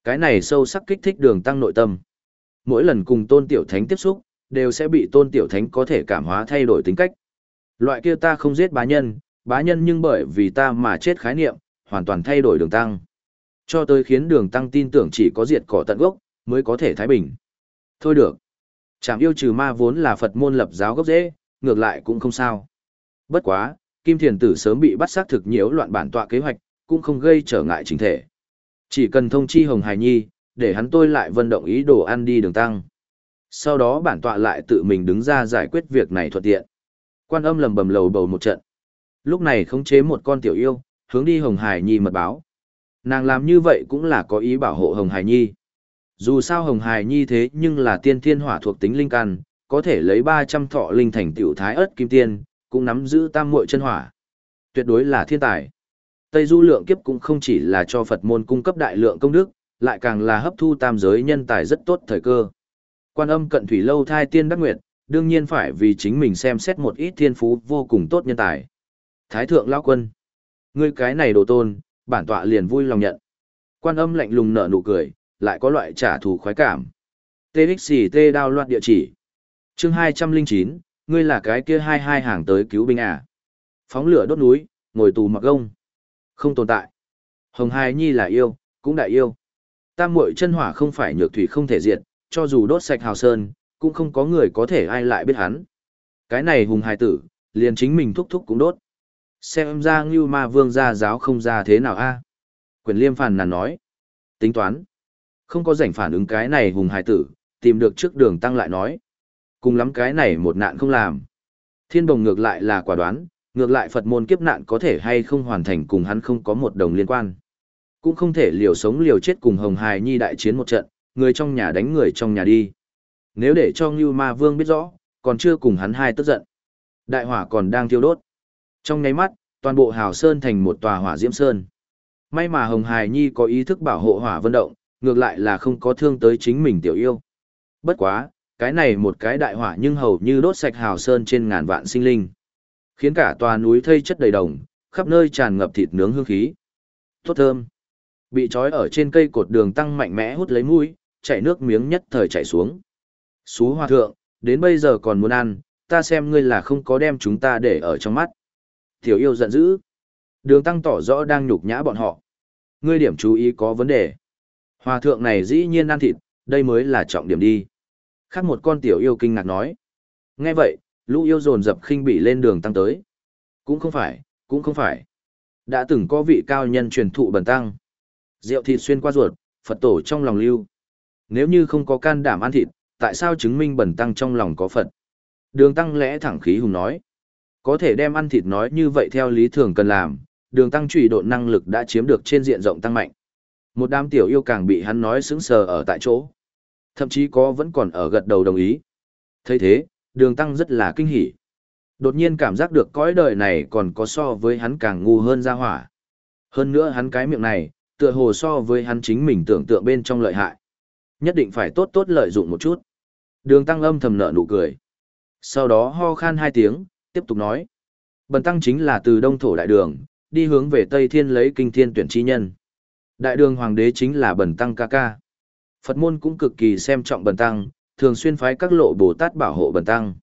Speaker 1: Cái này sâu sắc kích thích đường tăng nội tâm. Mỗi lần cùng tôn tiểu thánh tiếp xúc, đều sẽ bị tôn tiểu thánh có thể cảm hóa thay đổi tính cách. Loại kia ta không giết bá nhân, bá nhân nhưng bởi vì ta mà chết khái niệm, hoàn toàn thay đổi đường tăng. Cho tới khiến đường tăng tin tưởng chỉ có diệt cỏ tận gốc, mới có thể thái bình. Thôi được. Chảm yêu trừ ma vốn là Phật môn lập giáo gốc dễ, ngược lại cũng không sao. Bất quá, Kim Thiền Tử sớm bị bắt xác thực nhiễu loạn bản tọa kế hoạch, cũng không gây trở ngại chính thể. Chỉ cần thông chi Hồng Hải Nhi, để hắn tôi lại vận động ý đồ ăn đi đường tăng. Sau đó bản tọa lại tự mình đứng ra giải quyết việc này thuận tiện. Quan âm lầm bầm lầu bầu một trận. Lúc này khống chế một con tiểu yêu, hướng đi Hồng Hải Nhi mật báo. Nàng làm như vậy cũng là có ý bảo hộ Hồng Hải Nhi. Dù sao Hồng Hải Nhi thế nhưng là tiên thiên hỏa thuộc tính linh căn, có thể lấy 300 thọ linh thành tiểu thái ớt kim tiên, cũng nắm giữ tam muội chân hỏa. Tuyệt đối là thiên tài. Tây du lượng kiếp cũng không chỉ là cho Phật môn cung cấp đại lượng công đức, lại càng là hấp thu tam giới nhân tài rất tốt thời cơ. Quan âm cận thủy lâu thai tiên đắc nguyệt, đương nhiên phải vì chính mình xem xét một ít thiên phú vô cùng tốt nhân tài. Thái thượng lão quân. Ngươi cái này đồ tôn, bản tọa liền vui lòng nhận. Quan âm lạnh lùng nở nụ cười, lại có loại trả thù khoái cảm. TXT đao loạn địa chỉ. chương 209, ngươi là cái kia hai hai hàng tới cứu binh à. Phóng lửa đốt núi, ngồi tù mặc gông. Không tồn tại. Hồng Hai Nhi là yêu, cũng đại yêu. Tam muội chân hỏa không phải nhược thủy không thể diệt, cho dù đốt sạch hào sơn, cũng không có người có thể ai lại biết hắn. Cái này hùng hài tử, liền chính mình thúc thúc cũng đốt. Xem ra Ngưu Ma Vương gia giáo không ra thế nào a? Quyền Liêm phàn nàn nói. Tính toán. Không có rảnh phản ứng cái này hùng hài tử, tìm được trước đường tăng lại nói. Cùng lắm cái này một nạn không làm. Thiên đồng ngược lại là quả đoán, ngược lại Phật môn kiếp nạn có thể hay không hoàn thành cùng hắn không có một đồng liên quan. Cũng không thể liều sống liều chết cùng Hồng Hài Nhi đại chiến một trận, người trong nhà đánh người trong nhà đi. Nếu để cho Ngưu Ma Vương biết rõ, còn chưa cùng hắn hai tức giận. Đại hỏa còn đang thiêu đốt. Trong nháy mắt, toàn bộ hào sơn thành một tòa hỏa diễm sơn. May mà Hồng Hài Nhi có ý thức bảo hộ hỏa vận động, ngược lại là không có thương tới chính mình tiểu yêu. Bất quá, cái này một cái đại hỏa nhưng hầu như đốt sạch hào sơn trên ngàn vạn sinh linh. Khiến cả tòa núi thây chất đầy đồng, khắp nơi tràn ngập thịt nướng hương khí. Tốt thơm. Bị trói ở trên cây cột đường tăng mạnh mẽ hút lấy mũi, chảy nước miếng nhất thời chảy xuống. Xú hòa thượng, đến bây giờ còn muốn ăn, ta xem ngươi là không có đem chúng ta để ở trong mắt. Tiểu yêu giận dữ. Đường tăng tỏ rõ đang nhục nhã bọn họ. Ngươi điểm chú ý có vấn đề. Hòa thượng này dĩ nhiên ăn thịt, đây mới là trọng điểm đi. Khác một con tiểu yêu kinh ngạc nói. Nghe vậy, lũ yêu dồn dập khinh bị lên đường tăng tới. Cũng không phải, cũng không phải. Đã từng có vị cao nhân truyền thụ bần tăng. Rượu thịt xuyên qua ruột, Phật tổ trong lòng lưu. Nếu như không có can đảm ăn thịt, tại sao chứng minh bần tăng trong lòng có Phật? Đường tăng lẽ thẳng khí hùng nói. Có thể đem ăn thịt nói như vậy theo lý thường cần làm, đường tăng trùy độ năng lực đã chiếm được trên diện rộng tăng mạnh. Một đám tiểu yêu càng bị hắn nói sững sờ ở tại chỗ. Thậm chí có vẫn còn ở gật đầu đồng ý. thấy thế, đường tăng rất là kinh hỉ. Đột nhiên cảm giác được cõi đời này còn có so với hắn càng ngu hơn ra hỏa. Hơn nữa hắn cái miệng này, tựa hồ so với hắn chính mình tưởng tượng bên trong lợi hại. Nhất định phải tốt tốt lợi dụng một chút. Đường tăng âm thầm nợ nụ cười. Sau đó ho khan hai tiếng, tiếp tục nói. Bần tăng chính là từ đông thổ đại đường, đi hướng về Tây Thiên lấy kinh thiên tuyển chi nhân. Đại đường hoàng đế chính là bần tăng ca ca. Phật môn cũng cực kỳ xem trọng bần tăng, thường xuyên phái các lộ Bồ Tát bảo hộ bần tăng.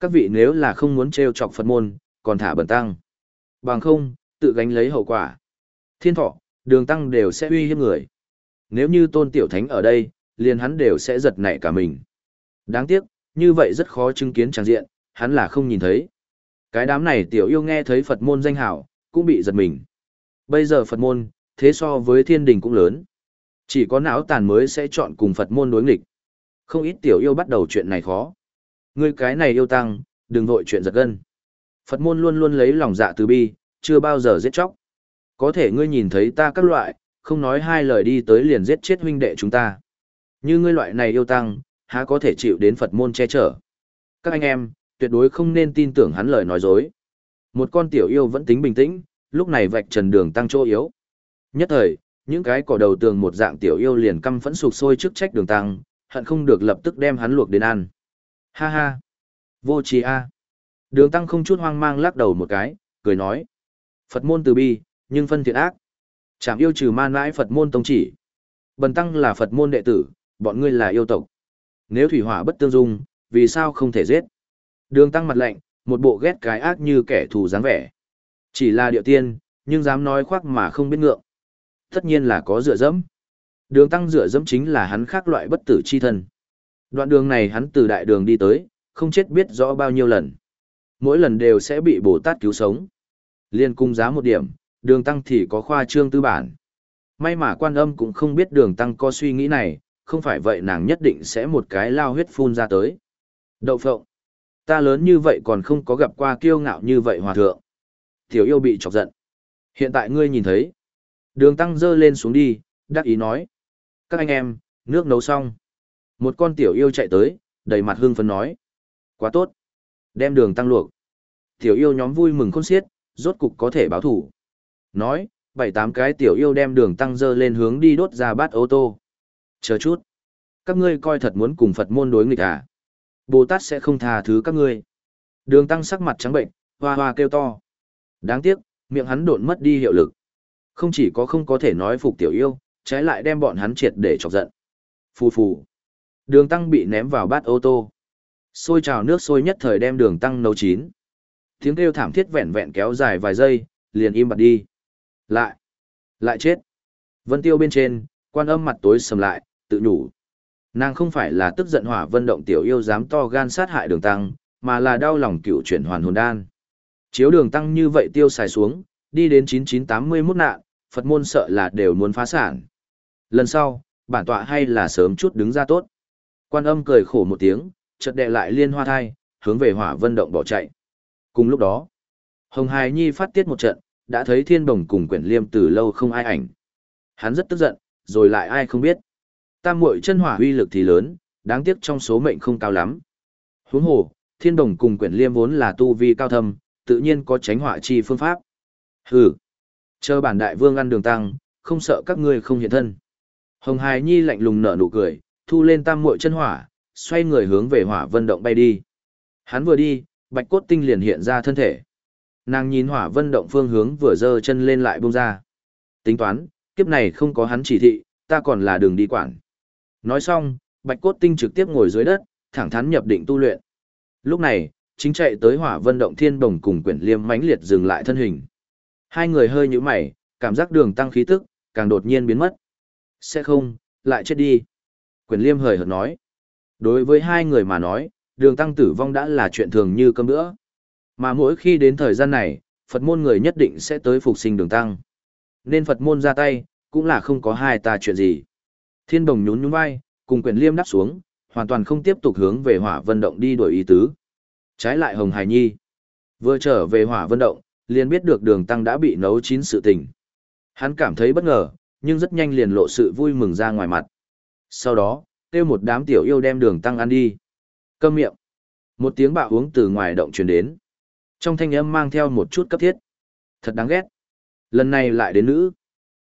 Speaker 1: Các vị nếu là không muốn trêu chọc Phật môn, còn thả bần tăng. Bằng không, tự gánh lấy hậu quả. Thiên thọ, đường tăng đều sẽ uy hiếp người. Nếu như tôn tiểu thánh ở đây, liền hắn đều sẽ giật nảy cả mình. Đáng tiếc, như vậy rất khó chứng kiến tràng diện, hắn là không nhìn thấy. Cái đám này tiểu yêu nghe thấy Phật môn danh hảo, cũng bị giật mình. Bây giờ Phật môn, thế so với thiên đình cũng lớn. Chỉ có não tàn mới sẽ chọn cùng Phật môn đối nghịch. Không ít tiểu yêu bắt đầu chuyện này khó. Ngươi cái này yêu tăng, đừng vội chuyện giật gân. Phật môn luôn luôn lấy lòng dạ từ bi, chưa bao giờ giết chóc. Có thể ngươi nhìn thấy ta các loại, không nói hai lời đi tới liền giết chết huynh đệ chúng ta. Như ngươi loại này yêu tăng, há có thể chịu đến Phật môn che chở. Các anh em, tuyệt đối không nên tin tưởng hắn lời nói dối. Một con tiểu yêu vẫn tính bình tĩnh, lúc này vạch trần đường tăng chỗ yếu. Nhất thời, những cái cỏ đầu tường một dạng tiểu yêu liền căm phẫn sụp sôi trước trách đường tăng, hận không được lập tức đem hắn luộc đến ăn. Ha ha! Vô trí a! Đường tăng không chút hoang mang lắc đầu một cái, cười nói. Phật môn từ bi, nhưng phân thiện ác. Chảm yêu trừ man mãi Phật môn tông chỉ. Bần tăng là Phật môn đệ tử, bọn ngươi là yêu tộc. Nếu thủy hỏa bất tương dung, vì sao không thể giết? Đường tăng mặt lạnh, một bộ ghét cái ác như kẻ thù dáng vẻ. Chỉ là điệu tiên, nhưng dám nói khoác mà không biết ngượng. Tất nhiên là có dựa dẫm. Đường tăng dựa dẫm chính là hắn khác loại bất tử chi thân. Đoạn đường này hắn từ đại đường đi tới, không chết biết rõ bao nhiêu lần. Mỗi lần đều sẽ bị Bồ Tát cứu sống. Liên cung giá một điểm, đường tăng thì có khoa trương tư bản. May mà quan âm cũng không biết đường tăng có suy nghĩ này, không phải vậy nàng nhất định sẽ một cái lao huyết phun ra tới. Đậu phộng, ta lớn như vậy còn không có gặp qua kiêu ngạo như vậy hòa thượng. Tiểu yêu bị chọc giận. Hiện tại ngươi nhìn thấy. Đường tăng dơ lên xuống đi, đắc ý nói. Các anh em, nước nấu xong. Một con tiểu yêu chạy tới, đầy mặt hương phấn nói. Quá tốt. Đem đường tăng luộc. Tiểu yêu nhóm vui mừng khôn xiết, rốt cục có thể báo thủ. Nói, bảy tám cái tiểu yêu đem đường tăng dơ lên hướng đi đốt ra bát ô tô. Chờ chút. Các ngươi coi thật muốn cùng Phật môn đối nghịch à? Bồ Tát sẽ không tha thứ các ngươi. Đường tăng sắc mặt trắng bệnh, hoa hoa kêu to. Đáng tiếc, miệng hắn đột mất đi hiệu lực. Không chỉ có không có thể nói phục tiểu yêu, trái lại đem bọn hắn triệt để chọc giận. Phù phù. Đường tăng bị ném vào bát ô tô. Sôi trào nước sôi nhất thời đem đường tăng nấu chín. Tiếng kêu thảm thiết vẹn vẹn kéo dài vài giây, liền im bặt đi. Lại. Lại chết. Vân tiêu bên trên, quan âm mặt tối sầm lại, tự nhủ. Nàng không phải là tức giận hỏa vân động tiểu yêu dám to gan sát hại đường tăng, mà là đau lòng cựu chuyển hoàn hồn đan. Chiếu đường tăng như vậy tiêu xài xuống, đi đến 9981 nạn, Phật môn sợ là đều muốn phá sản. Lần sau, bản tọa hay là sớm chút đứng ra tốt. Quan âm cười khổ một tiếng, chợt đệ lại liên hoa thai, hướng về hỏa vân động bỏ chạy. Cùng lúc đó, Hồng Hải Nhi phát tiết một trận, đã thấy thiên đồng cùng quyển liêm từ lâu không ai ảnh. Hắn rất tức giận, rồi lại ai không biết. Tam muội chân hỏa uy lực thì lớn, đáng tiếc trong số mệnh không cao lắm. Huống hồ, thiên đồng cùng quyển liêm vốn là tu vi cao thâm, tự nhiên có tránh hỏa chi phương pháp. Hừ, chờ bản đại vương ăn đường tăng, không sợ các ngươi không hiện thân. Hồng Hải Nhi lạnh lùng nở nụ cười, thu lên tam muội chân hỏa, xoay người hướng về hỏa vân động bay đi. Hắn vừa đi, bạch cốt tinh liền hiện ra thân thể. Nàng nhìn hỏa vân động phương hướng vừa dơ chân lên lại bông ra. Tính toán, kiếp này không có hắn chỉ thị, ta còn là đường đi quản. Nói xong, bạch cốt tinh trực tiếp ngồi dưới đất, thẳng thắn nhập định tu luyện. Lúc này, chính chạy tới hỏa vân động thiên đồng cùng quyển liêm mãnh liệt dừng lại thân hình. Hai người hơi nhíu mày, cảm giác đường tăng khí tức, càng đột nhiên biến mất. Sẽ không, lại chết đi. Quyền liêm hời hợt nói. Đối với hai người mà nói, đường tăng tử vong đã là chuyện thường như cơm bữa. Mà mỗi khi đến thời gian này, Phật môn người nhất định sẽ tới phục sinh đường tăng. Nên Phật môn ra tay, cũng là không có hai ta chuyện gì. Thiên đồng nhún nhún vai, cùng Quyền liêm đáp xuống, hoàn toàn không tiếp tục hướng về hỏa vân động đi đuổi ý tứ. Trái lại Hồng Hải Nhi. Vừa trở về hỏa vân động, liền biết được đường tăng đã bị nấu chín sự tình. Hắn cảm thấy bất ngờ, nhưng rất nhanh liền lộ sự vui mừng ra ngoài mặt. Sau đó, kêu một đám tiểu yêu đem đường tăng ăn đi. Câm miệng. Một tiếng bạo uống từ ngoài động truyền đến. Trong thanh âm mang theo một chút cấp thiết. Thật đáng ghét. Lần này lại đến nữ.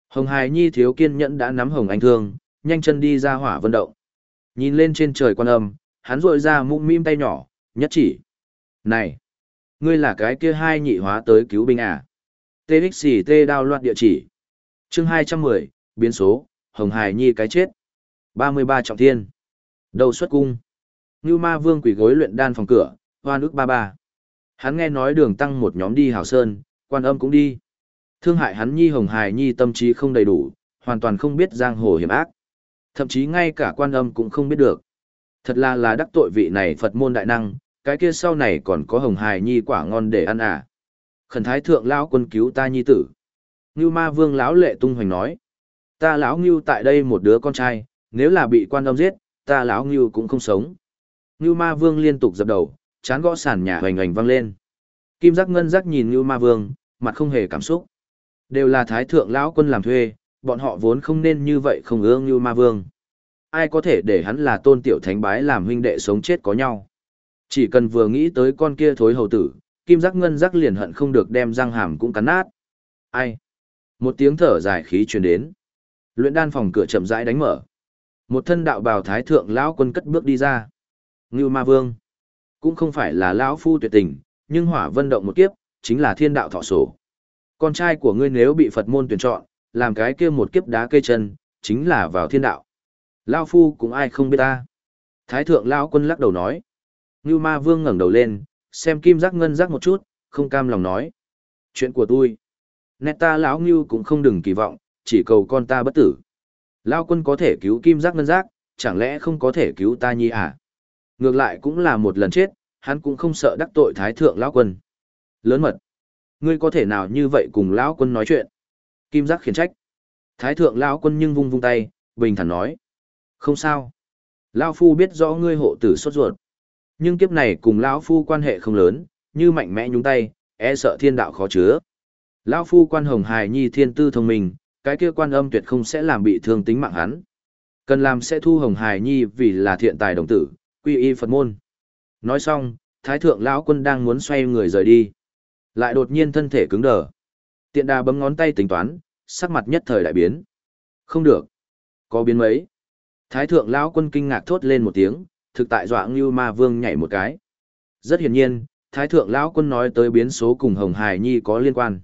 Speaker 1: Hồng Hải Nhi thiếu kiên nhẫn đã nắm Hồng Anh Thương, nhanh chân đi ra hỏa vân động. Nhìn lên trên trời quan âm, hắn rội ra mũm mim tay nhỏ, nhất chỉ. Này! Ngươi là cái kia hai nhị hóa tới cứu binh à? TXT đao loạt địa chỉ. chương 210, biến số, Hồng Hải Nhi cái chết. 33 trọng thiên. Đầu xuất cung. Như ma vương quỷ gối luyện đan phòng cửa, hoa nước ba ba. Hắn nghe nói đường tăng một nhóm đi hảo sơn, quan âm cũng đi. Thương hại hắn nhi hồng hài nhi tâm trí không đầy đủ, hoàn toàn không biết giang hồ hiểm ác. Thậm chí ngay cả quan âm cũng không biết được. Thật là là đắc tội vị này Phật môn đại năng, cái kia sau này còn có hồng hài nhi quả ngon để ăn à. Khẩn thái thượng lão quân cứu ta nhi tử. Ngưu ma vương lão lệ tung hoành nói. Ta lão ngưu tại đây một đứa con trai, nếu là bị quan âm giết, ta lão ngưu cũng không sống. Ngưu ma vương liên tục dập đầu, chán gõ sàn nhà hoành hoành vang lên. Kim giác ngân giác nhìn Ngưu ma vương, mặt không hề cảm xúc. Đều là thái thượng lão quân làm thuê, bọn họ vốn không nên như vậy không ương Ngưu ma vương. Ai có thể để hắn là tôn tiểu thánh bái làm huynh đệ sống chết có nhau. Chỉ cần vừa nghĩ tới con kia thối hầu tử, kim giác ngân giác liền hận không được đem răng hàm cũng cắn nát. Ai? Một tiếng thở dài khí truyền đến. Luyện đan phòng cửa chậm rãi đánh mở. Một thân đạo bào thái thượng lão quân cất bước đi ra. Ngưu ma vương. Cũng không phải là lão phu tuyệt tình, nhưng hỏa vân động một kiếp, chính là thiên đạo thọ sổ. Con trai của ngươi nếu bị Phật môn tuyển chọn, làm cái kia một kiếp đá cây chân, chính là vào thiên đạo. Lão phu cũng ai không biết ta. Thái thượng lão quân lắc đầu nói. Ngưu ma vương ngẩng đầu lên, xem kim giác ngân giác một chút, không cam lòng nói. Chuyện của tôi. Nét ta lão Ngưu cũng không đừng kỳ vọng, chỉ cầu con ta bất tử. Lão quân có thể cứu kim giác ngân giác, chẳng lẽ không có thể cứu ta nhi à? Ngược lại cũng là một lần chết, hắn cũng không sợ đắc tội thái thượng lão quân. Lớn mật. Ngươi có thể nào như vậy cùng lão quân nói chuyện? Kim giác khiển trách. Thái thượng lão quân nhưng vung vung tay, bình thản nói. Không sao. Lão phu biết rõ ngươi hộ tử sốt ruột. Nhưng kiếp này cùng lão phu quan hệ không lớn, như mạnh mẽ nhúng tay, e sợ thiên đạo khó chứa. Lão phu quan hồng hài nhi thiên tư thông minh, cái kia quan âm tuyệt không sẽ làm bị thương tính mạng hắn. Cần làm sẽ thu hồng hài nhi vì là thiện tài đồng tử, quy y Phật môn. Nói xong, Thái thượng lão quân đang muốn xoay người rời đi. Lại đột nhiên thân thể cứng đờ. Tiện đà bấm ngón tay tính toán, sắc mặt nhất thời đại biến. Không được. Có biến mấy. Thái thượng lão quân kinh ngạc thốt lên một tiếng, thực tại dọa Ngưu Ma Vương nhảy một cái. Rất hiển nhiên, Thái thượng lão quân nói tới biến số cùng Hồng Hải Nhi có liên quan.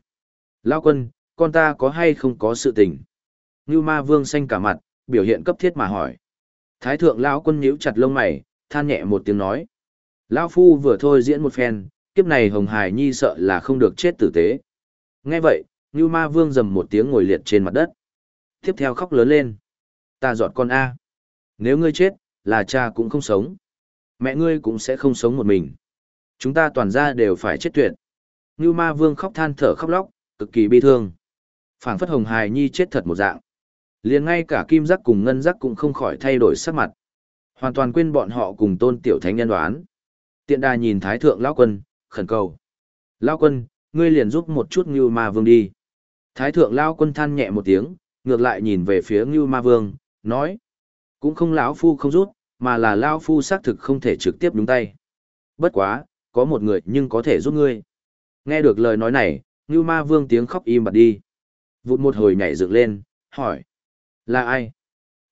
Speaker 1: Lão quân, con ta có hay không có sự tình? Ngưu Ma Vương xanh cả mặt, biểu hiện cấp thiết mà hỏi. Thái thượng lão quân nhíu chặt lông mày, than nhẹ một tiếng nói. Lão phu vừa thôi diễn một phen, kiếp này Hồng Hải Nhi sợ là không được chết tử tế. Nghe vậy, Ngưu ma vương dầm một tiếng ngồi liệt trên mặt đất. Tiếp theo khóc lớn lên. Ta dọn con A. Nếu ngươi chết, là cha cũng không sống. Mẹ ngươi cũng sẽ không sống một mình. Chúng ta toàn ra đều phải chết tuyệt. Ngưu ma vương khóc than thở khóc lóc, cực kỳ bi thương. phảng phất hồng hài nhi chết thật một dạng. liền ngay cả kim giác cùng ngân giác cũng không khỏi thay đổi sắc mặt. Hoàn toàn quên bọn họ cùng tôn tiểu thánh nhân đoán. Tiện đà nhìn thái thượng lão quân, khẩn cầu. Lão quân, ngươi liền giúp một chút Ngưu ma vương đi. Thái thượng lão quân than nhẹ một tiếng, ngược lại nhìn về phía Ngưu ma vương, nói. Cũng không lão phu không rút, mà là lão phu xác thực không thể trực tiếp nhúng tay. Bất quá, có một người nhưng có thể giúp ngươi. Nghe được lời nói này, Ngưu Ma Vương tiếng khóc im bặt đi. Vụt một hồi nhảy dựng lên, hỏi. Là ai?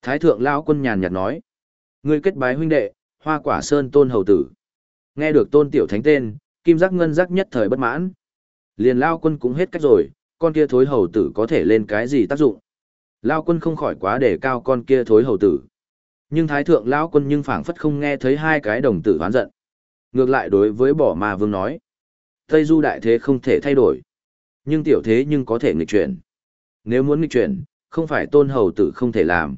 Speaker 1: Thái thượng lão quân nhàn nhạt nói. Ngươi kết bái huynh đệ, hoa quả sơn tôn hầu tử. Nghe được tôn tiểu thánh tên, kim giác ngân giác nhất thời bất mãn. Liền lao quân cũng hết cách rồi, con kia thối hầu tử có thể lên cái gì tác dụng. Lao quân không khỏi quá để cao con kia thối hầu tử. Nhưng thái thượng lão quân nhưng phảng phất không nghe thấy hai cái đồng tử hoán giận. Ngược lại đối với bỏ ma vương nói. Tây du đại thế không thể thay đổi. Nhưng tiểu thế nhưng có thể nghịch chuyển. Nếu muốn nghịch chuyển, không phải tôn hầu tử không thể làm.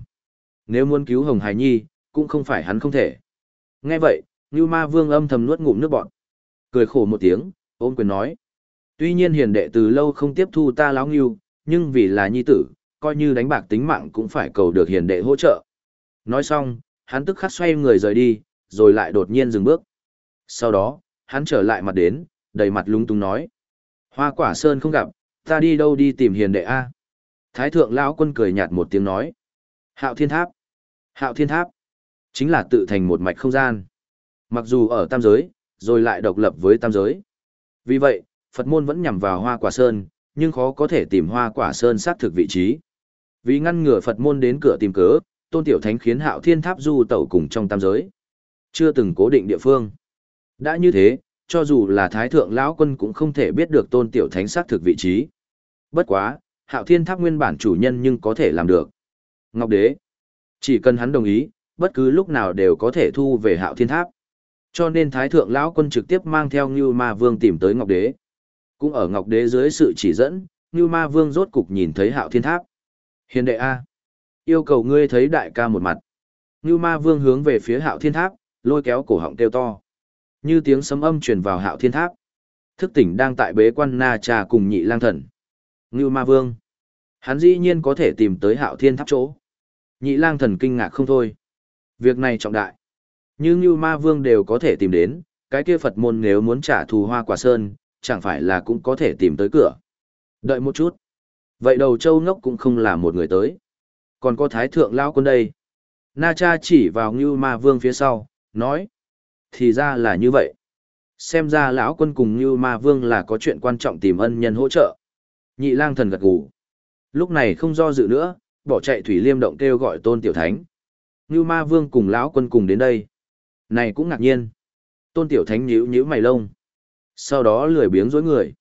Speaker 1: Nếu muốn cứu Hồng Hải Nhi, cũng không phải hắn không thể. Nghe vậy, Như Ma Vương âm thầm nuốt ngụm nước bọt. Cười khổ một tiếng, ôm quyền nói. Tuy nhiên hiền đệ từ lâu không tiếp thu ta lão nghiêu, nhưng vì là nhi tử, coi như đánh bạc tính mạng cũng phải cầu được hiền đệ hỗ trợ. Nói xong, hắn tức khắc xoay người rời đi, rồi lại đột nhiên dừng bước. Sau đó, hắn trở lại mặt đến, đầy mặt lúng túng nói. Hoa quả sơn không gặp, ta đi đâu đi tìm hiền đệ A. Thái thượng lão quân cười nhạt một tiếng nói. Hạo thiên tháp. Hạo thiên tháp. Chính là tự thành một mạch không gian. Mặc dù ở tam giới, rồi lại độc lập với tam giới. Vì vậy, Phật môn vẫn nhằm vào hoa quả sơn, nhưng khó có thể tìm hoa quả sơn xác thực vị trí. Vì ngăn ngừa Phật môn đến cửa tìm cớ, tôn tiểu thánh khiến hạo thiên tháp du tẩu cùng trong tam giới. Chưa từng cố định địa phương. Đã như thế, cho dù là thái thượng lão quân cũng không thể biết được tôn tiểu thánh xác thực vị trí. Bất quá, hạo thiên tháp nguyên bản chủ nhân nhưng có thể làm được. Ngọc đế, chỉ cần hắn đồng ý, bất cứ lúc nào đều có thể thu về hạo thiên tháp. Cho nên thái thượng lão quân trực tiếp mang theo Ngưu Ma Vương tìm tới Ngọc đế. Cũng ở Ngọc đế dưới sự chỉ dẫn, Ngưu Ma Vương rốt cục nhìn thấy hạo thiên tháp. Hiền đệ A. Yêu cầu ngươi thấy đại ca một mặt. Ngưu Ma Vương hướng về phía hạo thiên tháp, lôi kéo cổ họng kêu to. Như tiếng sấm âm truyền vào hạo thiên tháp. Thức tỉnh đang tại bế quan Na Trà cùng nhị lang thần. Ngưu Ma Vương. Hắn dĩ nhiên có thể tìm tới hạo thiên tháp chỗ. Nhị lang thần kinh ngạc không thôi. Việc này trọng đại. Như Ngưu Ma Vương đều có thể tìm đến, cái kia Phật môn nếu muốn trả thù hoa quả sơn, chẳng phải là cũng có thể tìm tới cửa. Đợi một chút. Vậy đầu châu ngốc cũng không là một người tới. Còn có thái thượng lao quân đây. Na cha chỉ vào Ngưu Ma Vương phía sau, nói. Thì ra là như vậy. Xem ra lão quân cùng Ngưu Ma Vương là có chuyện quan trọng tìm ân nhân hỗ trợ. Nhị lang thần gật gù. Lúc này không do dự nữa, bỏ chạy Thủy Liêm động kêu gọi Tôn Tiểu Thánh. Ngưu Ma Vương cùng lão quân cùng đến đây. Này cũng ngạc nhiên. Tôn Tiểu Thánh nhíu nhíu mày lông. Sau đó lười biếng dối người.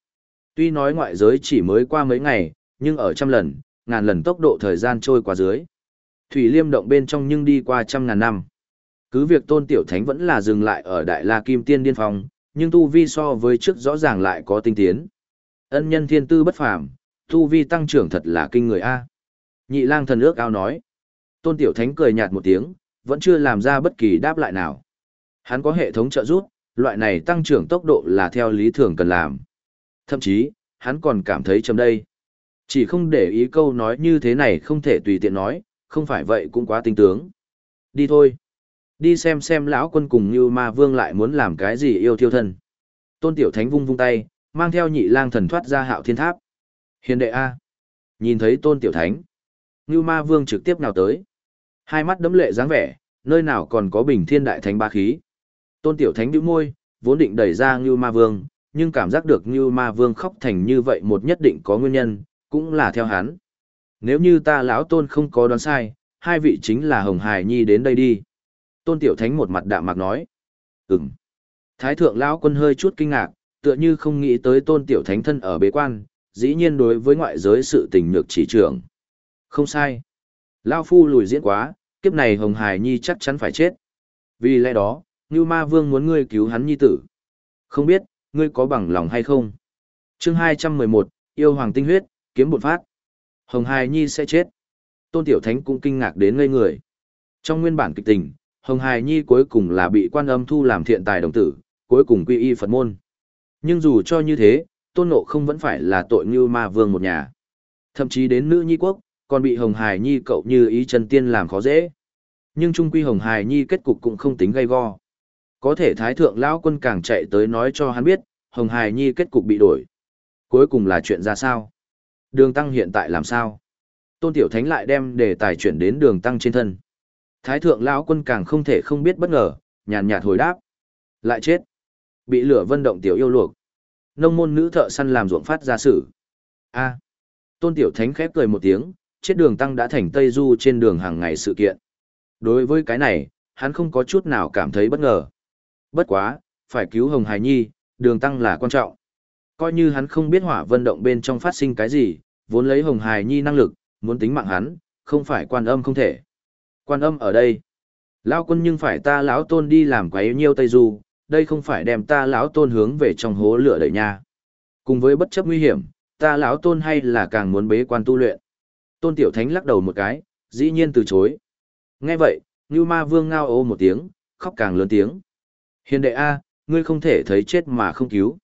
Speaker 1: Tuy nói ngoại giới chỉ mới qua mấy ngày, nhưng ở trăm lần, ngàn lần tốc độ thời gian trôi qua dưới. Thủy Liêm động bên trong nhưng đi qua trăm ngàn năm. Cứ việc tôn tiểu thánh vẫn là dừng lại ở Đại La Kim Tiên Điên Phong, nhưng tu vi so với trước rõ ràng lại có tinh tiến. Ân nhân thiên tư bất phàm, tu vi tăng trưởng thật là kinh người a. Nhị lang thần ước ao nói. Tôn tiểu thánh cười nhạt một tiếng, vẫn chưa làm ra bất kỳ đáp lại nào. Hắn có hệ thống trợ giúp, loại này tăng trưởng tốc độ là theo lý thường cần làm. Thậm chí, hắn còn cảm thấy chấm đây. Chỉ không để ý câu nói như thế này không thể tùy tiện nói, không phải vậy cũng quá tinh tướng. Đi thôi. Đi xem xem lão quân cùng như ma vương lại muốn làm cái gì yêu thiêu thân. Tôn tiểu thánh vung vung tay, mang theo nhị lang thần thoát ra hạo thiên tháp. Hiền đệ A. Nhìn thấy tôn tiểu thánh. Như ma vương trực tiếp nào tới. Hai mắt đấm lệ dáng vẻ, nơi nào còn có bình thiên đại thánh ba khí. Tôn tiểu thánh bĩu môi, vốn định đẩy ra Như ma vương, nhưng cảm giác được Như ma vương khóc thành như vậy một nhất định có nguyên nhân, cũng là theo hắn. Nếu như ta lão tôn không có đoán sai, hai vị chính là Hồng Hải Nhi đến đây đi. Tôn Tiểu Thánh một mặt đạm mạc nói. Ừm. Thái thượng lão quân hơi chút kinh ngạc, tựa như không nghĩ tới Tôn Tiểu Thánh thân ở bế quan, dĩ nhiên đối với ngoại giới sự tình nhược chỉ trưởng. Không sai. Lão phu lùi diễn quá, kiếp này Hồng Hải Nhi chắc chắn phải chết. Vì lẽ đó, Như Ma Vương muốn ngươi cứu hắn nhi tử. Không biết, ngươi có bằng lòng hay không? Chương 211, Yêu Hoàng Tinh Huyết, kiếm bột phát. Hồng Hải Nhi sẽ chết. Tôn Tiểu Thánh cũng kinh ngạc đến ngây người. Trong nguyên bản kịch tình, Hồng Hải Nhi cuối cùng là bị quan âm thu làm thiện tài đồng tử, cuối cùng quy y Phật môn. Nhưng dù cho như thế, Tôn Nộ không vẫn phải là tội như ma vương một nhà. Thậm chí đến nữ nhi quốc, còn bị Hồng Hải Nhi cậu như ý chân tiên làm khó dễ. Nhưng trung quy Hồng Hải Nhi kết cục cũng không tính gay go. Có thể Thái Thượng Lão Quân càng chạy tới nói cho hắn biết, Hồng Hải Nhi kết cục bị đổi. Cuối cùng là chuyện ra sao? Đường Tăng hiện tại làm sao? Tôn Tiểu Thánh lại đem đề tài chuyển đến đường Tăng trên thân. Thái Thượng Lão Quân càng không thể không biết bất ngờ, nhàn nhạt hồi đáp. Lại chết. Bị lửa vân động tiểu yêu luộc. Nông môn nữ thợ săn làm ruộng phát ra sử. A. Tôn Tiểu Thánh khép cười một tiếng, chết đường Tăng đã thành Tây Du trên đường hàng ngày sự kiện. Đối với cái này, hắn không có chút nào cảm thấy bất ngờ. Bất quá, phải cứu Hồng Hải Nhi, đường Tăng là quan trọng. Coi như hắn không biết hỏa vân động bên trong phát sinh cái gì, vốn lấy Hồng Hải Nhi năng lực, muốn tính mạng hắn, không phải quan âm không thể. Quan âm ở đây. Lão quân nhưng phải ta lão tôn đi làm quấy nhiêu Tây Du, đây không phải đem ta lão tôn hướng về trong hố lửa đẩy nha. Cùng với bất chấp nguy hiểm, ta lão tôn hay là càng muốn bế quan tu luyện. Tôn Tiểu Thánh lắc đầu một cái, dĩ nhiên từ chối. Nghe vậy, Như Ma Vương ngao ô một tiếng, khóc càng lớn tiếng. Hiền đệ A, ngươi không thể thấy chết mà không cứu.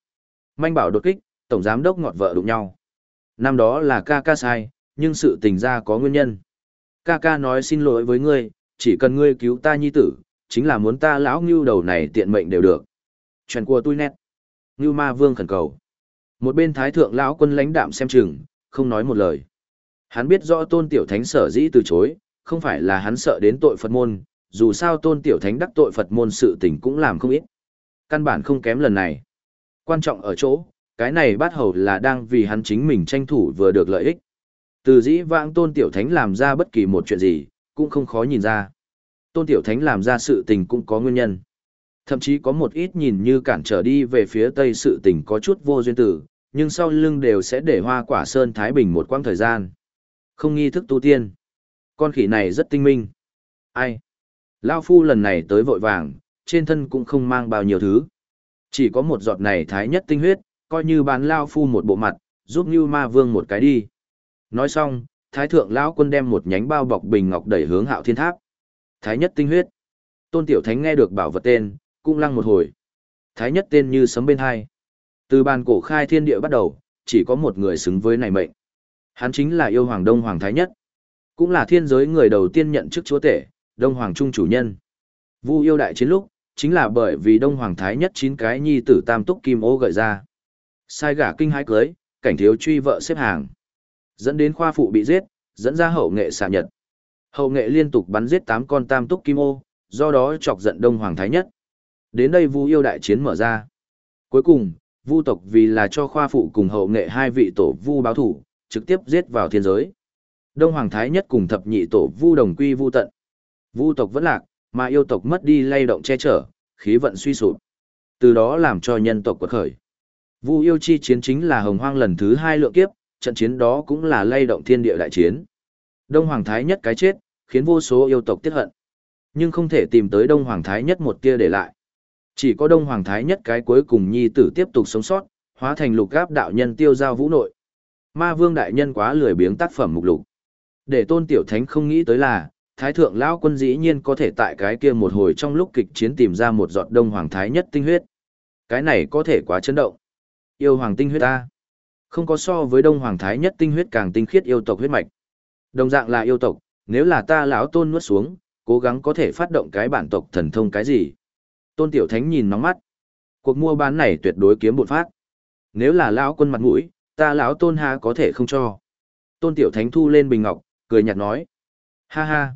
Speaker 1: Manh bảo đột kích, tổng giám đốc ngọt vợ đụng nhau. Năm đó là ca ca sai, nhưng sự tình ra có nguyên nhân. Ca ca nói xin lỗi với ngươi, chỉ cần ngươi cứu ta nhi tử, chính là muốn ta lão ngưu đầu này tiện mệnh đều được. Chuyện của tôi nét. Ngưu ma vương khẩn cầu. Một bên thái thượng lão quân lãnh đạm xem chừng, không nói một lời. Hắn biết rõ tôn tiểu thánh sở dĩ từ chối, không phải là hắn sợ đến tội Phật môn, dù sao tôn tiểu thánh đắc tội Phật môn sự tình cũng làm không ít. Căn bản không kém lần này. Quan trọng ở chỗ, cái này bắt hầu là đang vì hắn chính mình tranh thủ vừa được lợi ích. Từ dĩ vãng tôn tiểu thánh làm ra bất kỳ một chuyện gì, cũng không khó nhìn ra. Tôn tiểu thánh làm ra sự tình cũng có nguyên nhân. Thậm chí có một ít nhìn như cản trở đi về phía tây sự tình có chút vô duyên tử, nhưng sau lưng đều sẽ để hoa quả sơn Thái Bình một quãng thời gian. Không nghi thức tu tiên. Con khỉ này rất tinh minh. Ai? Lao phu lần này tới vội vàng, trên thân cũng không mang bao nhiêu thứ. Chỉ có một giọt này thái nhất tinh huyết, coi như bán Lao phu một bộ mặt, giúp như ma vương một cái đi. Nói xong, thái thượng lão quân đem một nhánh bao bọc bình ngọc đẩy hướng hạo thiên tháp. Thái nhất tinh huyết. Tôn tiểu thánh nghe được bảo vật tên, cũng lăng một hồi. Thái nhất tên như sấm bên hai. Từ bàn cổ khai thiên địa bắt đầu, chỉ có một người xứng với này mệnh. Hắn chính là yêu hoàng đông hoàng thái nhất. Cũng là thiên giới người đầu tiên nhận chức chúa tể, đông hoàng trung chủ nhân. Vu yêu đại chiến lúc, chính là bởi vì đông hoàng thái nhất chín cái nhi tử tam túc kim ô gợi ra. Sai gả kinh hãi cưới, cảnh thiếu truy vợ xếp hàng. Dẫn đến khoa phụ bị giết, dẫn ra hậu nghệ xạ nhật. Hậu nghệ liên tục bắn giết tám con tam túc kim ô, do đó chọc giận đông hoàng thái nhất. Đến đây vu yêu đại chiến mở ra. Cuối cùng, vu tộc vì là cho khoa phụ cùng hậu nghệ hai vị tổ vu báo thủ, trực tiếp giết vào thiên giới. Đông Hoàng Thái Nhất cùng thập nhị tổ vu đồng quy vu tận. Vu tộc vẫn lạc, mà yêu tộc mất đi lay động che chở, khí vận suy sụp. Từ đó làm cho nhân tộc quật khởi. Vu yêu chi chiến chính là hồng hoang lần thứ hai lượng kiếp, trận chiến đó cũng là lay động thiên địa đại chiến. Đông Hoàng Thái Nhất cái chết, khiến vô số yêu tộc tiết hận. Nhưng không thể tìm tới Đông Hoàng Thái Nhất một tia để lại. Chỉ có Đông Hoàng Thái Nhất cái cuối cùng nhi tử tiếp tục sống sót, hóa thành lục gáp đạo nhân tiêu giao vũ nội. Ma Vương Đại Nhân quá lười biếng tác phẩm mục lục. Để tôn tiểu thánh không nghĩ tới là, Thái Thượng Lão Quân dĩ nhiên có thể tại cái kia một hồi trong lúc kịch chiến tìm ra một giọt đông hoàng thái nhất tinh huyết. Cái này có thể quá chấn động. Yêu hoàng tinh huyết ta. Không có so với đông hoàng thái nhất tinh huyết càng tinh khiết yêu tộc huyết mạch. Đồng dạng là yêu tộc, nếu là ta lão tôn nuốt xuống, cố gắng có thể phát động cái bản tộc thần thông cái gì. Tôn tiểu thánh nhìn nóng mắt. Cuộc mua bán này tuyệt đối kiếm bột phát. Nếu là lão quân mặt mũi, ta lão tôn ha có thể không cho. Tôn tiểu thánh thu lên bình ngọc, cười nhạt nói. Ha ha.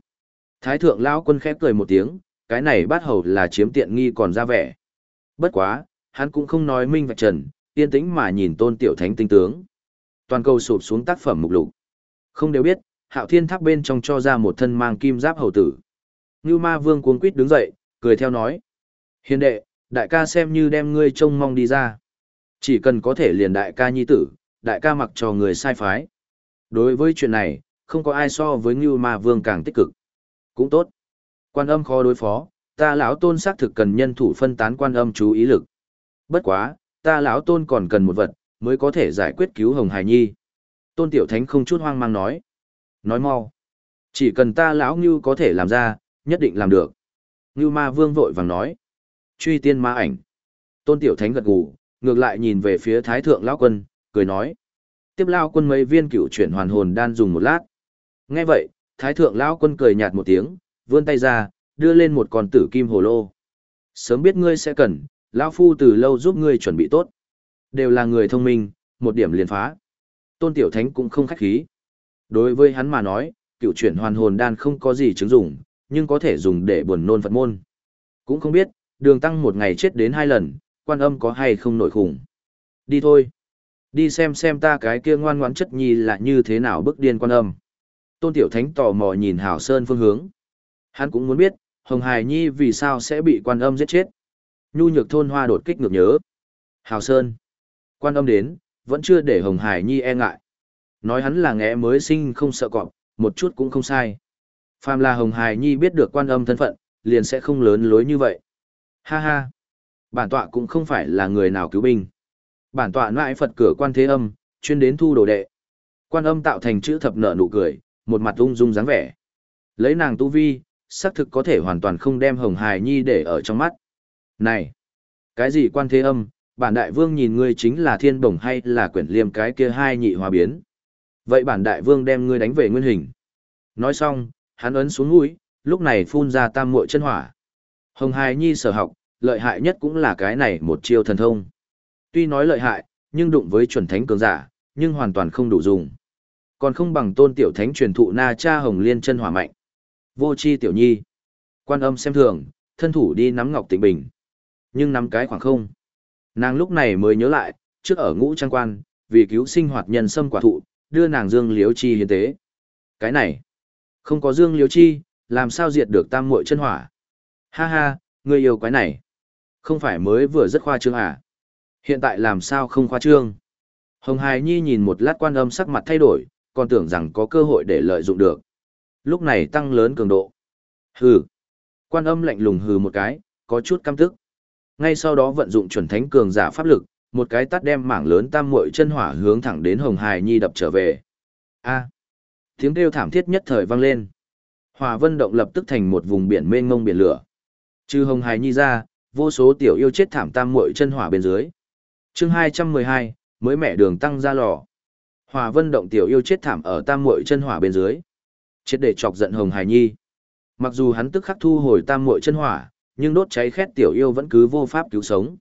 Speaker 1: Thái thượng lão quân khép cười một tiếng, cái này bắt hầu là chiếm tiện nghi còn ra vẻ. Bất quá, hắn cũng không nói minh vạch trần, yên tĩnh mà nhìn tôn tiểu thánh tinh tướng. Toàn cầu sụp xuống tác phẩm mục lục. Không đều biết, hạo thiên tháp bên trong cho ra một thân mang kim giáp hầu tử. Như ma vương cuống quýt đứng dậy, cười theo nói. Hiền đệ, đại ca xem như đem ngươi trông mong đi ra. Chỉ cần có thể liền đại ca nhi tử, đại ca mặc cho người sai phái. Đối với chuyện này, không có ai so với Ngưu Ma Vương càng tích cực. Cũng tốt. Quan âm khó đối phó, ta lão tôn xác thực cần nhân thủ phân tán quan âm chú ý lực. Bất quá, ta lão tôn còn cần một vật, mới có thể giải quyết cứu Hồng Hải Nhi. Tôn Tiểu Thánh không chút hoang mang nói. Nói mau. Chỉ cần ta lão Ngưu có thể làm ra, nhất định làm được. Ngưu ma vương vội vàng nói. Truy tiên ma ảnh. Tôn Tiểu Thánh gật gù, ngược lại nhìn về phía Thái Thượng Lão Quân, cười nói. Tiếp Lão Quân mấy viên cựu chuyển hoàn hồn đan dùng một lát. Nghe vậy, Thái Thượng Lão Quân cười nhạt một tiếng, vươn tay ra, đưa lên một con tử kim hồ lô. Sớm biết ngươi sẽ cần, Lão Phu từ lâu giúp ngươi chuẩn bị tốt. Đều là người thông minh, một điểm liền phá. Tôn Tiểu Thánh cũng không khách khí. Đối với hắn mà nói, cựu chuyển hoàn hồn đan không có gì chứng dụng, nhưng có thể dùng để buồn nôn Phật môn. Cũng không biết, đường tăng một ngày chết đến hai lần, quan âm có hay không nổi khủng. Đi thôi. Đi xem xem ta cái kia ngoan ngoãn chất nhi là như thế nào bức điên quan âm. Tôn Tiểu Thánh tò mò nhìn Hảo Sơn phương hướng. Hắn cũng muốn biết, Hồng Hải Nhi vì sao sẽ bị quan âm giết chết. Nhu nhược thôn hoa đột kích ngược nhớ. Hảo Sơn. Quan âm đến, vẫn chưa để Hồng Hải Nhi e ngại. Nói hắn là nghẽ mới sinh không sợ cọp, một chút cũng không sai. Phàm là Hồng Hải Nhi biết được quan âm thân phận, liền sẽ không lớn lối như vậy. Ha ha. Bản tọa cũng không phải là người nào cứu binh. Bản tọa nại Phật cửa quan thế âm, chuyên đến thu đồ đệ. Quan âm tạo thành chữ thập nợ nụ cười, một mặt ung dung dáng vẻ. Lấy nàng tu vi, xác thực có thể hoàn toàn không đem Hồng Hải Nhi để ở trong mắt. Này! Cái gì quan thế âm, bản đại vương nhìn ngươi chính là thiên bổng hay là quyển liêm cái kia hai nhị hòa biến. Vậy bản đại vương đem ngươi đánh về nguyên hình. Nói xong, hắn ấn xuống mũi, lúc này phun ra tam muội chân hỏa. Hồng Hải Nhi sở học, lợi hại nhất cũng là cái này một chiêu thần thông. Tuy nói lợi hại, nhưng đụng với chuẩn thánh cường giả, nhưng hoàn toàn không đủ dùng. Còn không bằng tôn tiểu thánh truyền thụ na cha hồng liên chân hỏa mạnh. Vô chi tiểu nhi. Quan âm xem thường, thân thủ đi nắm ngọc tịnh bình. Nhưng nắm cái khoảng không. Nàng lúc này mới nhớ lại, trước ở ngũ trang quan, vì cứu sinh hoạt nhân sâm quả thụ, đưa nàng dương liếu chi hiến tế. Cái này, không có dương liếu chi, làm sao diệt được tam muội chân hỏa. Ha ha, người yêu quái này. Không phải mới vừa rất khoa trương à? Hiện tại làm sao không khoa trương? Hồng Hải Nhi nhìn một lát quan âm sắc mặt thay đổi, còn tưởng rằng có cơ hội để lợi dụng được. Lúc này tăng lớn cường độ. Hừ. Quan âm lạnh lùng hừ một cái, có chút căm tức. Ngay sau đó vận dụng chuẩn thánh cường giả pháp lực, một cái tắt đem mảng lớn tam muội chân hỏa hướng thẳng đến Hồng Hải Nhi đập trở về. A. Tiếng kêu thảm thiết nhất thời vang lên. Hỏa Vân động lập tức thành một vùng biển mênh mông biển lửa. Trừ Hồng Hải Nhi ra, vô số tiểu yêu chết thảm tam muội chân hỏa bên dưới. Chương 212, mới mẹ đường tăng ra lò. Hòa Vân động tiểu yêu chết thảm ở tam muội chân hỏa bên dưới. Chết để chọc giận Hồng Hải Nhi. Mặc dù hắn tức khắc thu hồi tam muội chân hỏa, nhưng đốt cháy khét tiểu yêu vẫn cứ vô pháp cứu sống.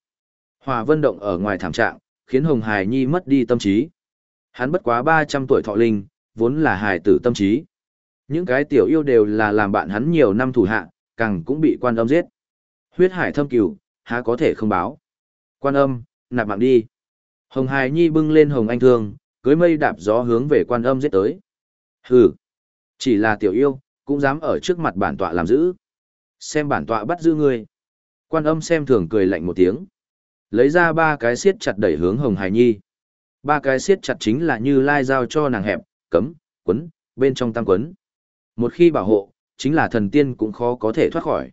Speaker 1: Hòa Vân động ở ngoài thảm trạng, khiến Hồng Hải Nhi mất đi tâm trí. Hắn bất quá 300 tuổi thọ linh, vốn là hài tử tâm trí. Những cái tiểu yêu đều là làm bạn hắn nhiều năm thủ hạ, càng cũng bị quan âm giết. Huyết hải thâm cửu, há có thể không báo. Quan âm, nạp mạng đi. Hồng Hải Nhi bưng lên Hồng Anh Thương, cưới mây đạp gió hướng về quan âm giết tới. Hừ, chỉ là tiểu yêu, cũng dám ở trước mặt bản tọa làm giữ. Xem bản tọa bắt giữ ngươi. Quan âm xem thường cười lạnh một tiếng. Lấy ra ba cái siết chặt đẩy hướng Hồng Hải Nhi. Ba cái siết chặt chính là như lai giao cho nàng hẹp, cấm, quấn, bên trong tăng quấn. Một khi bảo hộ, chính là thần tiên cũng khó có thể thoát khỏi.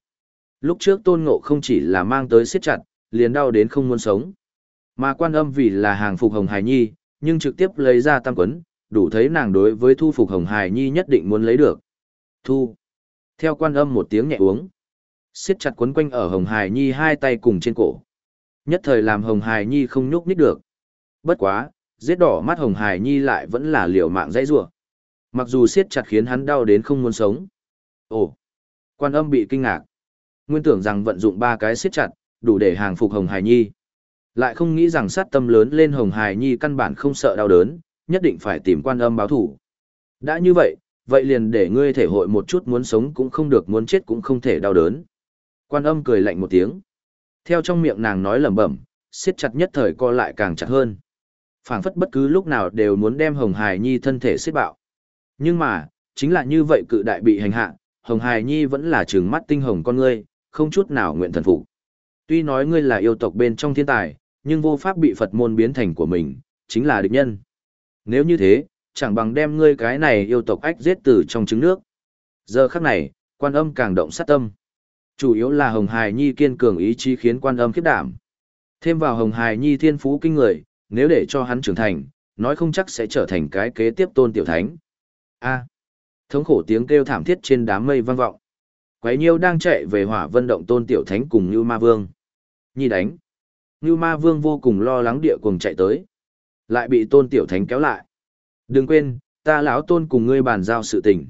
Speaker 1: Lúc trước tôn ngộ không chỉ là mang tới siết chặt, liền đau đến không muốn sống. Mà quan âm vì là hàng phục Hồng Hải Nhi, nhưng trực tiếp lấy ra tam quấn, đủ thấy nàng đối với thu phục Hồng Hải Nhi nhất định muốn lấy được. Thu. Theo quan âm một tiếng nhẹ uống. siết chặt quấn quanh ở Hồng Hải Nhi hai tay cùng trên cổ. Nhất thời làm Hồng Hải Nhi không nhúc nhích được. Bất quá, giết đỏ mắt Hồng Hải Nhi lại vẫn là liều mạng dãy rủa. Mặc dù siết chặt khiến hắn đau đến không muốn sống. Ồ, quan âm bị kinh ngạc. Nguyên tưởng rằng vận dụng ba cái siết chặt, đủ để hàng phục Hồng Hải Nhi. Lại không nghĩ rằng sát tâm lớn lên Hồng Hải Nhi căn bản không sợ đau đớn, nhất định phải tìm quan âm báo thủ. Đã như vậy, vậy liền để ngươi thể hội một chút muốn sống cũng không được muốn chết cũng không thể đau đớn. Quan âm cười lạnh một tiếng. Theo trong miệng nàng nói lẩm bẩm, siết chặt nhất thời co lại càng chặt hơn. phảng phất bất cứ lúc nào đều muốn đem Hồng Hải Nhi thân thể siết bạo. Nhưng mà, chính là như vậy cự đại bị hành hạ, Hồng Hải Nhi vẫn là trừng mắt tinh hồng con ngươi, không chút nào nguyện thần phục. Tuy nói ngươi là yêu tộc bên trong thiên tài, nhưng vô pháp bị Phật môn biến thành của mình, chính là địch nhân. Nếu như thế, chẳng bằng đem ngươi cái này yêu tộc ách giết từ trong trứng nước. Giờ khắc này, quan âm càng động sát tâm. Chủ yếu là Hồng Hải Nhi kiên cường ý chí khiến quan âm khiếp đảm. Thêm vào Hồng Hải Nhi thiên phú kinh người, nếu để cho hắn trưởng thành, nói không chắc sẽ trở thành cái kế tiếp tôn tiểu thánh. A. À, thống khổ tiếng kêu thảm thiết trên đám mây vang vọng. Quái nhiêu đang chạy về hỏa vân động tôn tiểu thánh cùng Như Ma Vương. Nhi đánh. Ngưu Ma Vương vô cùng lo lắng địa cuồng chạy tới. Lại bị tôn tiểu thánh kéo lại. Đừng quên, ta lão tôn cùng ngươi bàn giao sự tình.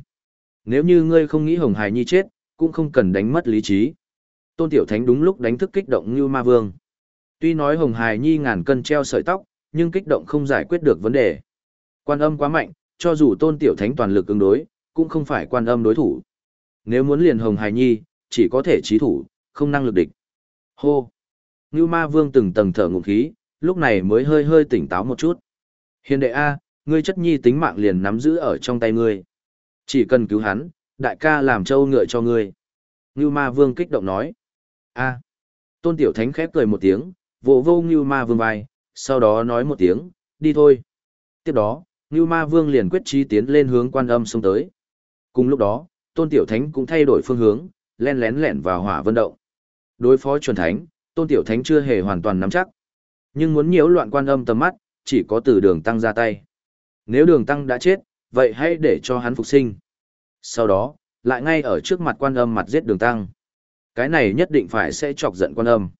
Speaker 1: Nếu như ngươi không nghĩ Hồng Hải Nhi chết, cũng không cần đánh mất lý trí. Tôn Tiểu Thánh đúng lúc đánh thức kích động Ngưu ma vương. Tuy nói Hồng Hải Nhi ngàn cân treo sợi tóc, nhưng kích động không giải quyết được vấn đề. Quan âm quá mạnh, cho dù Tôn Tiểu Thánh toàn lực ứng đối, cũng không phải quan âm đối thủ. Nếu muốn liền Hồng Hải Nhi, chỉ có thể trí thủ, không năng lực địch. Hô! Ngưu ma vương từng tầng thở ngụm khí, lúc này mới hơi hơi tỉnh táo một chút. Hiền đệ A, ngươi chất nhi tính mạng liền nắm giữ ở trong tay ngươi. Chỉ cần cứu hắn, đại ca làm trâu ngựa cho ngươi. Ngưu ma vương kích động nói. a Tôn tiểu thánh khép cười một tiếng, vỗ vô Ngưu ma vương vai, sau đó nói một tiếng, đi thôi. Tiếp đó, Ngưu ma vương liền quyết chí tiến lên hướng quan âm xông tới. Cùng lúc đó, tôn tiểu thánh cũng thay đổi phương hướng, len lén lẻn vào hỏa vân động. Đối phó chuẩn thánh, tôn tiểu thánh chưa hề hoàn toàn nắm chắc. Nhưng muốn nhiễu loạn quan âm tầm mắt, chỉ có từ đường tăng ra tay. Nếu đường tăng đã chết, vậy hãy để cho hắn phục sinh. Sau đó, lại ngay ở trước mặt quan âm mặt giết đường tăng. Cái này nhất định phải sẽ chọc giận quan âm.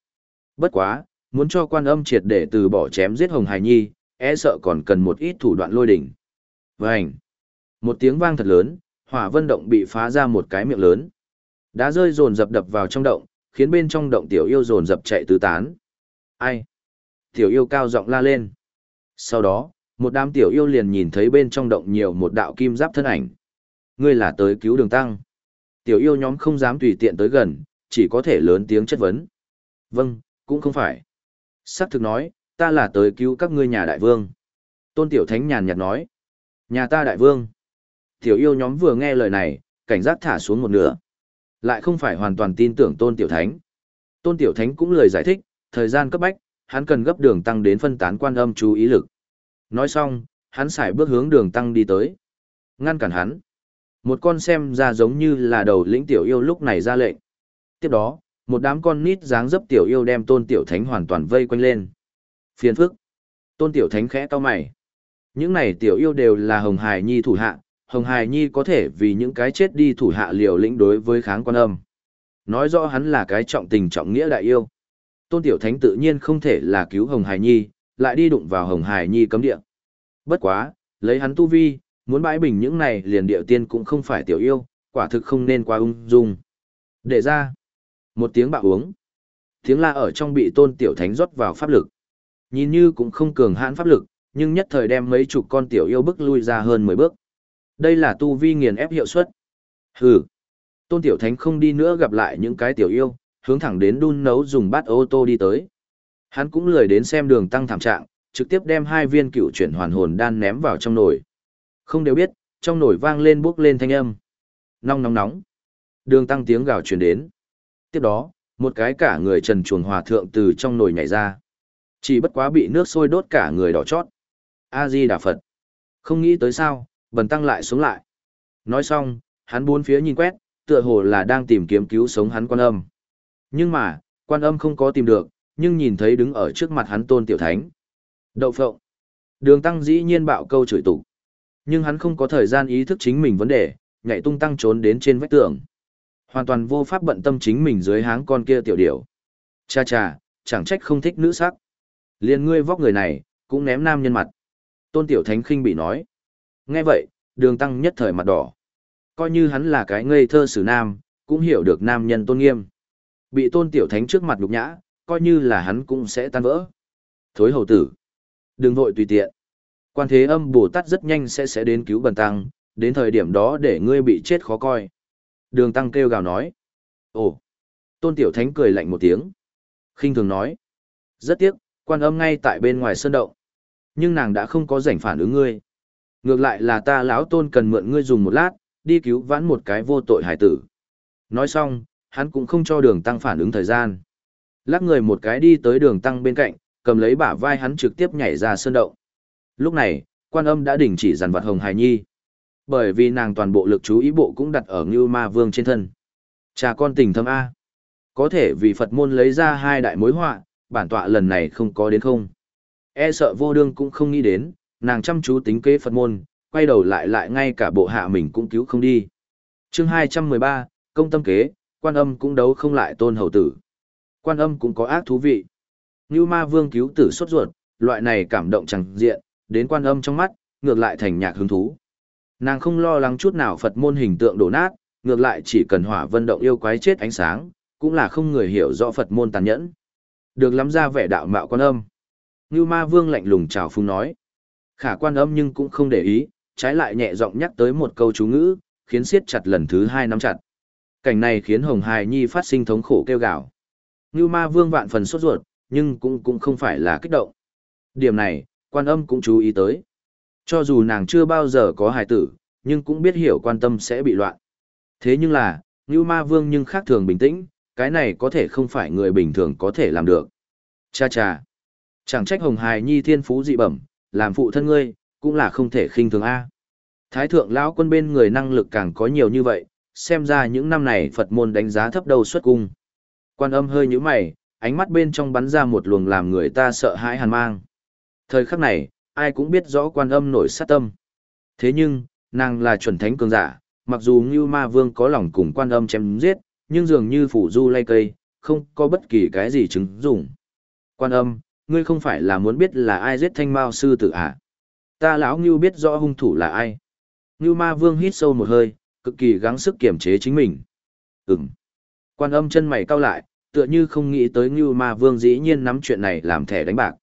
Speaker 1: Bất quá, muốn cho quan âm triệt để từ bỏ chém giết Hồng Hải Nhi, e sợ còn cần một ít thủ đoạn lôi đỉnh. Vânh! Một tiếng vang thật lớn, hỏa vân động bị phá ra một cái miệng lớn. Đá rơi rồn dập đập vào trong động, khiến bên trong động tiểu yêu rồn dập chạy tứ tán. Ai? Tiểu yêu cao giọng la lên. Sau đó, một đám tiểu yêu liền nhìn thấy bên trong động nhiều một đạo kim giáp thân ảnh. Ngươi là tới cứu đường tăng. Tiểu yêu nhóm không dám tùy tiện tới gần, chỉ có thể lớn tiếng chất vấn. Vâng, cũng không phải. Sắc thực nói, ta là tới cứu các ngươi nhà đại vương. Tôn tiểu thánh nhàn nhạt nói. Nhà ta đại vương. Tiểu yêu nhóm vừa nghe lời này, cảnh giác thả xuống một nửa. Lại không phải hoàn toàn tin tưởng tôn tiểu thánh. Tôn tiểu thánh cũng lời giải thích, thời gian cấp bách, hắn cần gấp đường tăng đến phân tán quan âm chú ý lực. Nói xong, hắn xài bước hướng đường tăng đi tới. Ngăn cản hắn. Một con xem ra giống như là đầu lĩnh tiểu yêu lúc này ra lệnh. Tiếp đó, một đám con nít dáng dấp tiểu yêu đem tôn tiểu thánh hoàn toàn vây quanh lên. Phiền phức. Tôn tiểu thánh khẽ to mày. Những này tiểu yêu đều là Hồng Hải Nhi thủ hạ, Hồng Hải Nhi có thể vì những cái chết đi thủ hạ liều lĩnh đối với kháng quan âm. Nói rõ hắn là cái trọng tình trọng nghĩa đại yêu. Tôn Tiểu Thánh tự nhiên không thể là cứu Hồng Hải Nhi, lại đi đụng vào Hồng Hải Nhi cấm địa. Bất quá, lấy hắn tu vi, muốn bãi bình những này liền điệu tiên cũng không phải tiểu yêu, quả thực không nên quá ung dung. Để ra, một tiếng bạo uống. Tiếng la ở trong bị tôn tiểu thánh rót vào pháp lực. Nhìn như cũng không cường hãn pháp lực, nhưng nhất thời đem mấy chục con tiểu yêu bức lui ra hơn 10 bước. Đây là tu vi nghiền ép hiệu suất. Hừ. Tôn tiểu thánh không đi nữa gặp lại những cái tiểu yêu, hướng thẳng đến đun nấu dùng bát ô tô đi tới. Hắn cũng lười đến xem đường tăng thảm trạng, trực tiếp đem hai viên cựu chuyển hoàn hồn đan ném vào trong nồi. Không đều biết, trong nồi vang lên bốc lên thanh âm. Nóng nóng nóng. Đường tăng tiếng gào truyền đến. Tiếp đó, một cái cả người trần chuồng hòa thượng từ trong nồi nhảy ra. Chỉ bất quá bị nước sôi đốt cả người đỏ chót. A-di Đà Phật. Không nghĩ tới sao, bần tăng lại xuống lại. Nói xong, hắn bốn phía nhìn quét, tựa hồ là đang tìm kiếm cứu sống hắn quan âm. Nhưng mà, quan âm không có tìm được, nhưng nhìn thấy đứng ở trước mặt hắn tôn tiểu thánh. Đậu phộng. Đường tăng dĩ nhiên bạo câu chửi tục. Nhưng hắn không có thời gian ý thức chính mình vấn đề, nhảy tung tăng trốn đến trên vách tường. Hoàn toàn vô pháp bận tâm chính mình dưới háng con kia tiểu điểu. Cha cha, chẳng trách không thích nữ sắc. Liên ngươi vóc người này, cũng ném nam nhân mặt. Tôn tiểu thánh khinh bị nói. Nghe vậy, đường tăng nhất thời mặt đỏ. Coi như hắn là cái ngây thơ sử nam, cũng hiểu được nam nhân tôn nghiêm. Bị tôn tiểu thánh trước mặt nhục nhã, coi như là hắn cũng sẽ tan vỡ. Thối hầu tử. Đừng vội tùy tiện. Quan thế âm Bồ Tát rất nhanh sẽ sẽ đến cứu bần tăng, đến thời điểm đó để ngươi bị chết khó coi. Đường tăng kêu gào nói. Ồ! Tôn Tiểu Thánh cười lạnh một tiếng. khinh thường nói. Rất tiếc, quan âm ngay tại bên ngoài sơn động. Nhưng nàng đã không có rảnh phản ứng ngươi. Ngược lại là ta lão tôn cần mượn ngươi dùng một lát, đi cứu vãn một cái vô tội hải tử. Nói xong, hắn cũng không cho đường tăng phản ứng thời gian. Lắc người một cái đi tới đường tăng bên cạnh, cầm lấy bả vai hắn trực tiếp nhảy ra sơn động. Lúc này, quan âm đã đình chỉ dàn vật Hồng Hải Nhi. Bởi vì nàng toàn bộ lực chú ý bộ cũng đặt ở Ngưu Ma Vương trên thân. Cha con tình thâm A. Có thể vì Phật môn lấy ra hai đại mối họa, bản tọa lần này không có đến không. E sợ vô đương cũng không nghĩ đến, nàng chăm chú tính kế Phật môn, quay đầu lại lại ngay cả bộ hạ mình cũng cứu không đi. chương 213, công tâm kế, quan âm cũng đấu không lại tôn hầu tử. Quan âm cũng có ác thú vị. Như ma vương cứu tử xuất ruột, loại này cảm động chẳng diện, đến quan âm trong mắt, ngược lại thành nhạc hứng thú. Nàng không lo lắng chút nào Phật môn hình tượng đổ nát, ngược lại chỉ cần hỏa vân động yêu quái chết ánh sáng, cũng là không người hiểu rõ Phật môn tàn nhẫn. Được lắm ra vẻ đạo mạo quan âm. Như ma vương lạnh lùng chào phung nói. Khả quan âm nhưng cũng không để ý, trái lại nhẹ giọng nhắc tới một câu chú ngữ, khiến siết chặt lần thứ hai nắm chặt. Cảnh này khiến Hồng Hài Nhi phát sinh thống khổ kêu gào. Như ma vương vạn phần sốt ruột, nhưng cũng cũng không phải là kích động. Điểm này, quan âm cũng chú ý tới. Cho dù nàng chưa bao giờ có hài tử, nhưng cũng biết hiểu quan tâm sẽ bị loạn. Thế nhưng là, Như Ma Vương nhưng khác thường bình tĩnh, cái này có thể không phải người bình thường có thể làm được. Cha cha. Chẳng trách Hồng Hài Nhi thiên phú dị bẩm, làm phụ thân ngươi, cũng là không thể khinh thường A. Thái thượng lão quân bên người năng lực càng có nhiều như vậy, xem ra những năm này Phật môn đánh giá thấp đầu xuất cung. Quan âm hơi như mày, ánh mắt bên trong bắn ra một luồng làm người ta sợ hãi hàn mang. Thời khắc này, ai cũng biết rõ quan âm nổi sát tâm. Thế nhưng, nàng là chuẩn thánh cường giả, mặc dù Ngưu Ma Vương có lòng cùng quan âm chém giết, nhưng dường như phủ du lay cây, không có bất kỳ cái gì chứng dụng. Quan âm, ngươi không phải là muốn biết là ai giết thanh mao sư tử à? Ta lão Ngưu biết rõ hung thủ là ai. Ngưu Ma Vương hít sâu một hơi, cực kỳ gắng sức kiềm chế chính mình. Ừm. Quan âm chân mày cau lại, tựa như không nghĩ tới Ngưu Ma Vương dĩ nhiên nắm chuyện này làm thẻ đánh bạc.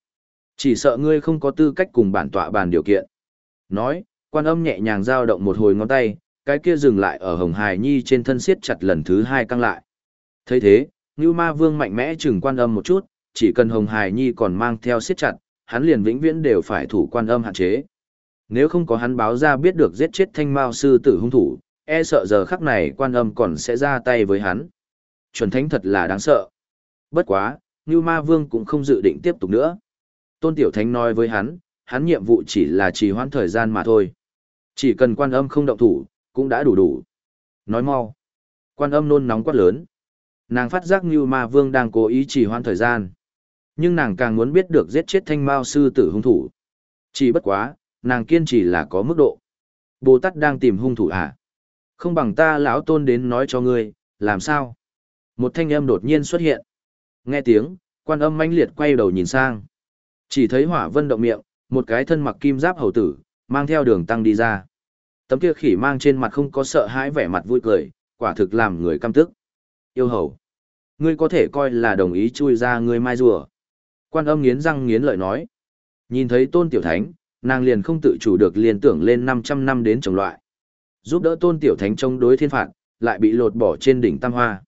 Speaker 1: Chỉ sợ ngươi không có tư cách cùng bản tọa bàn điều kiện. Nói, quan âm nhẹ nhàng giao động một hồi ngón tay, cái kia dừng lại ở Hồng Hải Nhi trên thân siết chặt lần thứ hai căng lại. thấy thế, Ngưu Ma Vương mạnh mẽ chừng quan âm một chút, chỉ cần Hồng Hải Nhi còn mang theo siết chặt, hắn liền vĩnh viễn đều phải thủ quan âm hạn chế. Nếu không có hắn báo ra biết được giết chết thanh mao sư tử hung thủ, e sợ giờ khắc này quan âm còn sẽ ra tay với hắn. Chuẩn thánh thật là đáng sợ. Bất quá, Ngưu Ma Vương cũng không dự định tiếp tục nữa. Tôn Tiểu Thánh nói với hắn, hắn nhiệm vụ chỉ là trì hoãn thời gian mà thôi. Chỉ cần quan âm không động thủ, cũng đã đủ đủ. Nói mau. Quan âm nôn nóng quát lớn. Nàng phát giác như ma vương đang cố ý trì hoãn thời gian. Nhưng nàng càng muốn biết được giết chết thanh mao sư tử hung thủ. Chỉ bất quá, nàng kiên trì là có mức độ. Bồ Tát đang tìm hung thủ à? Không bằng ta lão tôn đến nói cho ngươi, làm sao? Một thanh âm đột nhiên xuất hiện. Nghe tiếng, quan âm mãnh liệt quay đầu nhìn sang. Chỉ thấy hỏa vân động miệng, một cái thân mặc kim giáp hầu tử, mang theo đường tăng đi ra. Tấm kia khỉ mang trên mặt không có sợ hãi vẻ mặt vui cười, quả thực làm người căm tức. Yêu hầu, ngươi có thể coi là đồng ý chui ra ngươi mai rùa. Quan âm nghiến răng nghiến lợi nói. Nhìn thấy tôn tiểu thánh, nàng liền không tự chủ được liền tưởng lên 500 năm đến trồng loại. Giúp đỡ tôn tiểu thánh chống đối thiên phạt, lại bị lột bỏ trên đỉnh tam hoa.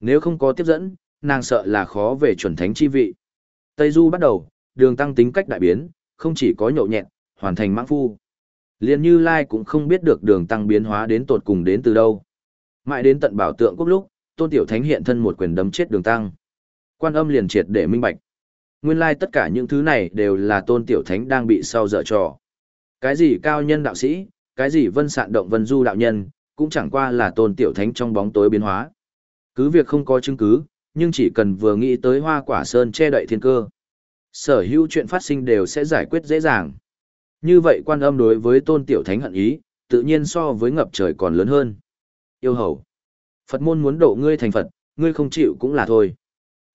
Speaker 1: Nếu không có tiếp dẫn, nàng sợ là khó về chuẩn thánh chi vị. Tây Du bắt đầu, đường tăng tính cách đại biến, không chỉ có nhậu nhẹn, hoàn thành mãng phu. Liên như Lai cũng không biết được đường tăng biến hóa đến tột cùng đến từ đâu. Mãi đến tận bảo tượng quốc lúc, tôn tiểu thánh hiện thân một quyền đấm chết đường tăng. Quan âm liền triệt để minh bạch. Nguyên lai tất cả những thứ này đều là tôn tiểu thánh đang bị sau dở trò. Cái gì cao nhân đạo sĩ, cái gì vân sạn động vân du đạo nhân, cũng chẳng qua là tôn tiểu thánh trong bóng tối biến hóa. Cứ việc không có chứng cứ, nhưng chỉ cần vừa nghĩ tới hoa quả sơn che đậy thiên cơ. Sở hữu chuyện phát sinh đều sẽ giải quyết dễ dàng. Như vậy quan âm đối với tôn tiểu thánh hận ý, tự nhiên so với ngập trời còn lớn hơn. Yêu hầu. Phật môn muốn độ ngươi thành Phật, ngươi không chịu cũng là thôi.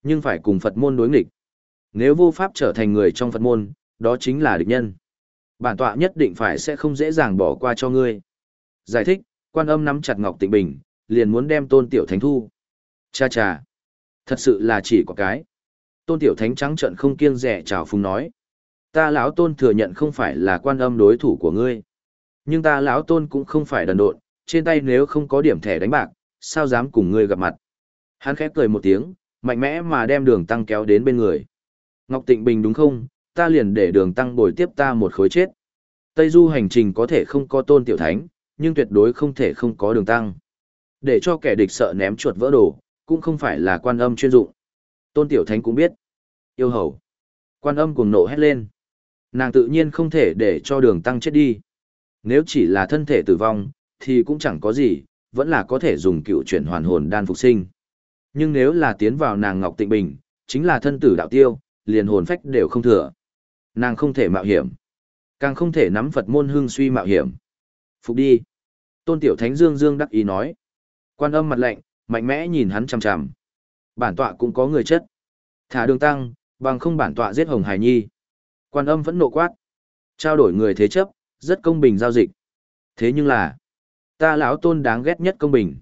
Speaker 1: Nhưng phải cùng Phật môn đối nghịch. Nếu vô pháp trở thành người trong Phật môn, đó chính là địch nhân. Bản tọa nhất định phải sẽ không dễ dàng bỏ qua cho ngươi. Giải thích, quan âm nắm chặt Ngọc Tịnh Bình, liền muốn đem tôn tiểu thánh thu. Cha cha. Thật sự là chỉ có cái tôn tiểu thánh trắng trận không kiêng rẻ chào phung nói ta lão tôn thừa nhận không phải là quan âm đối thủ của ngươi nhưng ta lão tôn cũng không phải đần độn trên tay nếu không có điểm thẻ đánh bạc sao dám cùng ngươi gặp mặt hắn khép cười một tiếng mạnh mẽ mà đem đường tăng kéo đến bên người ngọc tịnh bình đúng không ta liền để đường tăng bồi tiếp ta một khối chết tây du hành trình có thể không có tôn tiểu thánh nhưng tuyệt đối không thể không có đường tăng để cho kẻ địch sợ ném chuột vỡ đồ cũng không phải là quan âm chuyên dụng Tôn Tiểu Thánh cũng biết. Yêu hầu. Quan âm cùng nộ hét lên. Nàng tự nhiên không thể để cho đường tăng chết đi. Nếu chỉ là thân thể tử vong, thì cũng chẳng có gì, vẫn là có thể dùng cựu chuyển hoàn hồn đan phục sinh. Nhưng nếu là tiến vào nàng Ngọc Tịnh Bình, chính là thân tử đạo tiêu, liền hồn phách đều không thừa. Nàng không thể mạo hiểm. Càng không thể nắm Phật môn hương suy mạo hiểm. Phục đi. Tôn Tiểu Thánh Dương Dương đắc ý nói. Quan âm mặt lạnh, mạnh mẽ nhìn hắn chằm chằm. Bản tọa cũng có người chất. Thả đường tăng, bằng không bản tọa giết Hồng Hải Nhi. Quan âm vẫn nộ quát. Trao đổi người thế chấp, rất công bình giao dịch. Thế nhưng là, ta lão tôn đáng ghét nhất công bình.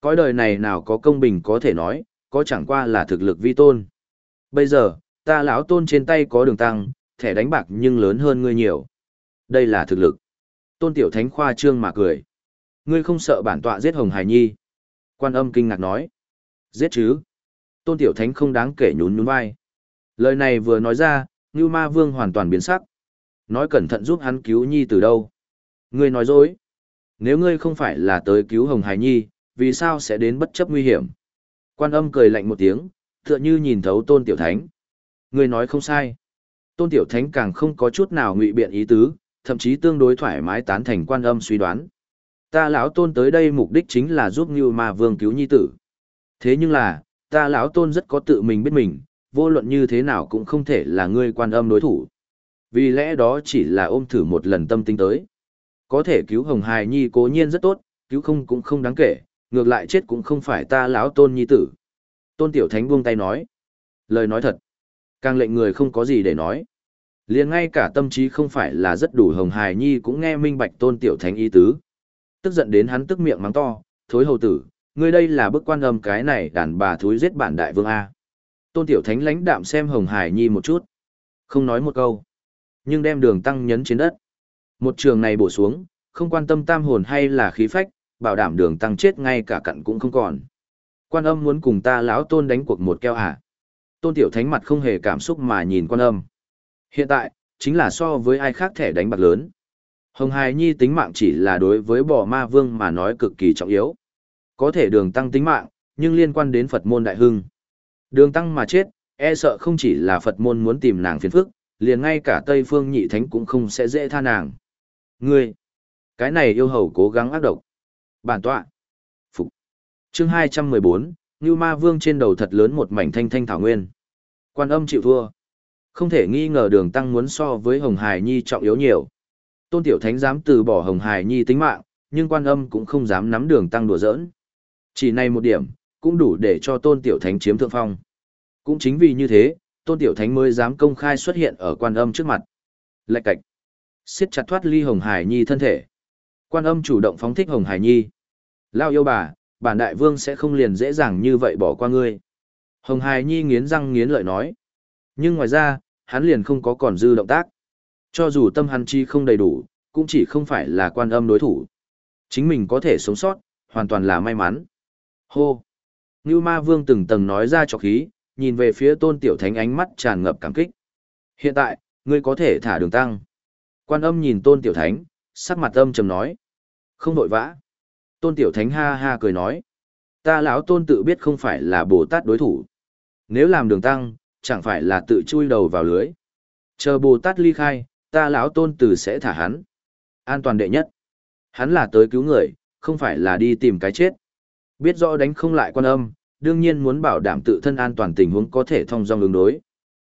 Speaker 1: Cõi đời này nào có công bình có thể nói, có chẳng qua là thực lực vi tôn. Bây giờ, ta lão tôn trên tay có đường tăng, thẻ đánh bạc nhưng lớn hơn ngươi nhiều. Đây là thực lực. Tôn tiểu thánh khoa trương mà cười. Ngươi không sợ bản tọa giết Hồng Hải Nhi. Quan âm kinh ngạc nói. Giết chứ. Tôn tiểu thánh không đáng kể nhún nhún vai. Lời này vừa nói ra, Ngưu Ma Vương hoàn toàn biến sắc. Nói cẩn thận giúp hắn cứu Nhi từ đâu. Ngươi nói dối. Nếu ngươi không phải là tới cứu Hồng Hải Nhi, vì sao sẽ đến bất chấp nguy hiểm? Quan âm cười lạnh một tiếng, tựa như nhìn thấu tôn tiểu thánh. Ngươi nói không sai. Tôn tiểu thánh càng không có chút nào ngụy biện ý tứ, thậm chí tương đối thoải mái tán thành quan âm suy đoán. Ta lão tôn tới đây mục đích chính là giúp Như Ma Vương cứu nhi tử. Thế nhưng là, ta lão tôn rất có tự mình biết mình, vô luận như thế nào cũng không thể là ngươi quan âm đối thủ. Vì lẽ đó chỉ là ôm thử một lần tâm tính tới. Có thể cứu Hồng Hài Nhi cố nhiên rất tốt, cứu không cũng không đáng kể, ngược lại chết cũng không phải ta lão tôn nhi tử. Tôn Tiểu Thánh buông tay nói. Lời nói thật. Càng lệnh người không có gì để nói. liền ngay cả tâm trí không phải là rất đủ Hồng Hài Nhi cũng nghe minh bạch Tôn Tiểu Thánh ý tứ. Tức giận đến hắn tức miệng mắng to, thối hầu tử, ngươi đây là bức quan âm cái này đàn bà thối giết bản đại vương A. Tôn Tiểu Thánh lãnh đạm xem Hồng Hải Nhi một chút. Không nói một câu. Nhưng đem đường tăng nhấn trên đất. Một trường này bổ xuống, không quan tâm tam hồn hay là khí phách, bảo đảm đường tăng chết ngay cả cặn cũng không còn. Quan âm muốn cùng ta lão tôn đánh cuộc một keo à. Tôn Tiểu Thánh mặt không hề cảm xúc mà nhìn quan âm. Hiện tại, chính là so với ai khác thẻ đánh bạc lớn. Hồng Hải Nhi tính mạng chỉ là đối với bò ma vương mà nói cực kỳ trọng yếu. Có thể đường tăng tính mạng, nhưng liên quan đến Phật môn đại hưng. Đường tăng mà chết, e sợ không chỉ là Phật môn muốn tìm nàng phiền phức, liền ngay cả Tây Phương Nhị Thánh cũng không sẽ dễ tha nàng. Ngươi, cái này yêu hầu cố gắng ác độc. Bản tọa. Phục. Chương 214, Ngưu Ma Vương trên đầu thật lớn một mảnh thanh thanh thảo nguyên. Quan âm chịu thua. Không thể nghi ngờ đường tăng muốn so với Hồng Hải Nhi trọng yếu nhiều. Tôn Tiểu Thánh dám từ bỏ Hồng Hải Nhi tính mạng, nhưng quan âm cũng không dám nắm đường tăng đùa giỡn. Chỉ này một điểm, cũng đủ để cho Tôn Tiểu Thánh chiếm thượng phong. Cũng chính vì như thế, Tôn Tiểu Thánh mới dám công khai xuất hiện ở quan âm trước mặt. Lạch cạch. siết chặt thoát ly Hồng Hải Nhi thân thể. Quan âm chủ động phóng thích Hồng Hải Nhi. Lao yêu bà, bản đại vương sẽ không liền dễ dàng như vậy bỏ qua ngươi. Hồng Hải Nhi nghiến răng nghiến lợi nói. Nhưng ngoài ra, hắn liền không có còn dư động tác. Cho dù tâm hắn chi không đầy đủ, cũng chỉ không phải là quan âm đối thủ. Chính mình có thể sống sót, hoàn toàn là may mắn. Hô! Ngưu ma vương từng tầng nói ra cho khí, nhìn về phía tôn tiểu thánh ánh mắt tràn ngập cảm kích. Hiện tại, ngươi có thể thả đường tăng. Quan âm nhìn tôn tiểu thánh, sắc mặt âm trầm nói. Không vội vã. Tôn tiểu thánh ha ha cười nói. Ta lão tôn tự biết không phải là Bồ Tát đối thủ. Nếu làm đường tăng, chẳng phải là tự chui đầu vào lưới. Chờ Bồ Tát ly khai, ta lão tôn tử sẽ thả hắn. An toàn đệ nhất. Hắn là tới cứu người, không phải là đi tìm cái chết. Biết rõ đánh không lại quan âm, đương nhiên muốn bảo đảm tự thân an toàn tình huống có thể thông dong ứng đối.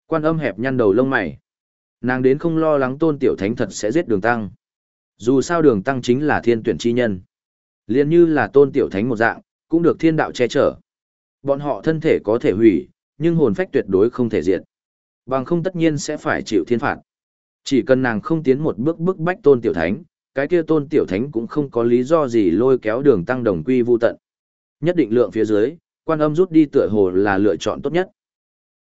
Speaker 1: Quan âm hẹp nhăn đầu lông mày. Nàng đến không lo lắng tôn tiểu thánh thật sẽ giết đường tăng. Dù sao đường tăng chính là thiên tuyển chi nhân liền như là tôn tiểu thánh một dạng, cũng được thiên đạo che chở. Bọn họ thân thể có thể hủy, nhưng hồn phách tuyệt đối không thể diệt. Bằng không tất nhiên sẽ phải chịu thiên phạt. Chỉ cần nàng không tiến một bước bức bách tôn tiểu thánh, cái kia tôn tiểu thánh cũng không có lý do gì lôi kéo đường tăng đồng quy vu tận. Nhất định lượng phía dưới, quan âm rút đi tựa hồ là lựa chọn tốt nhất.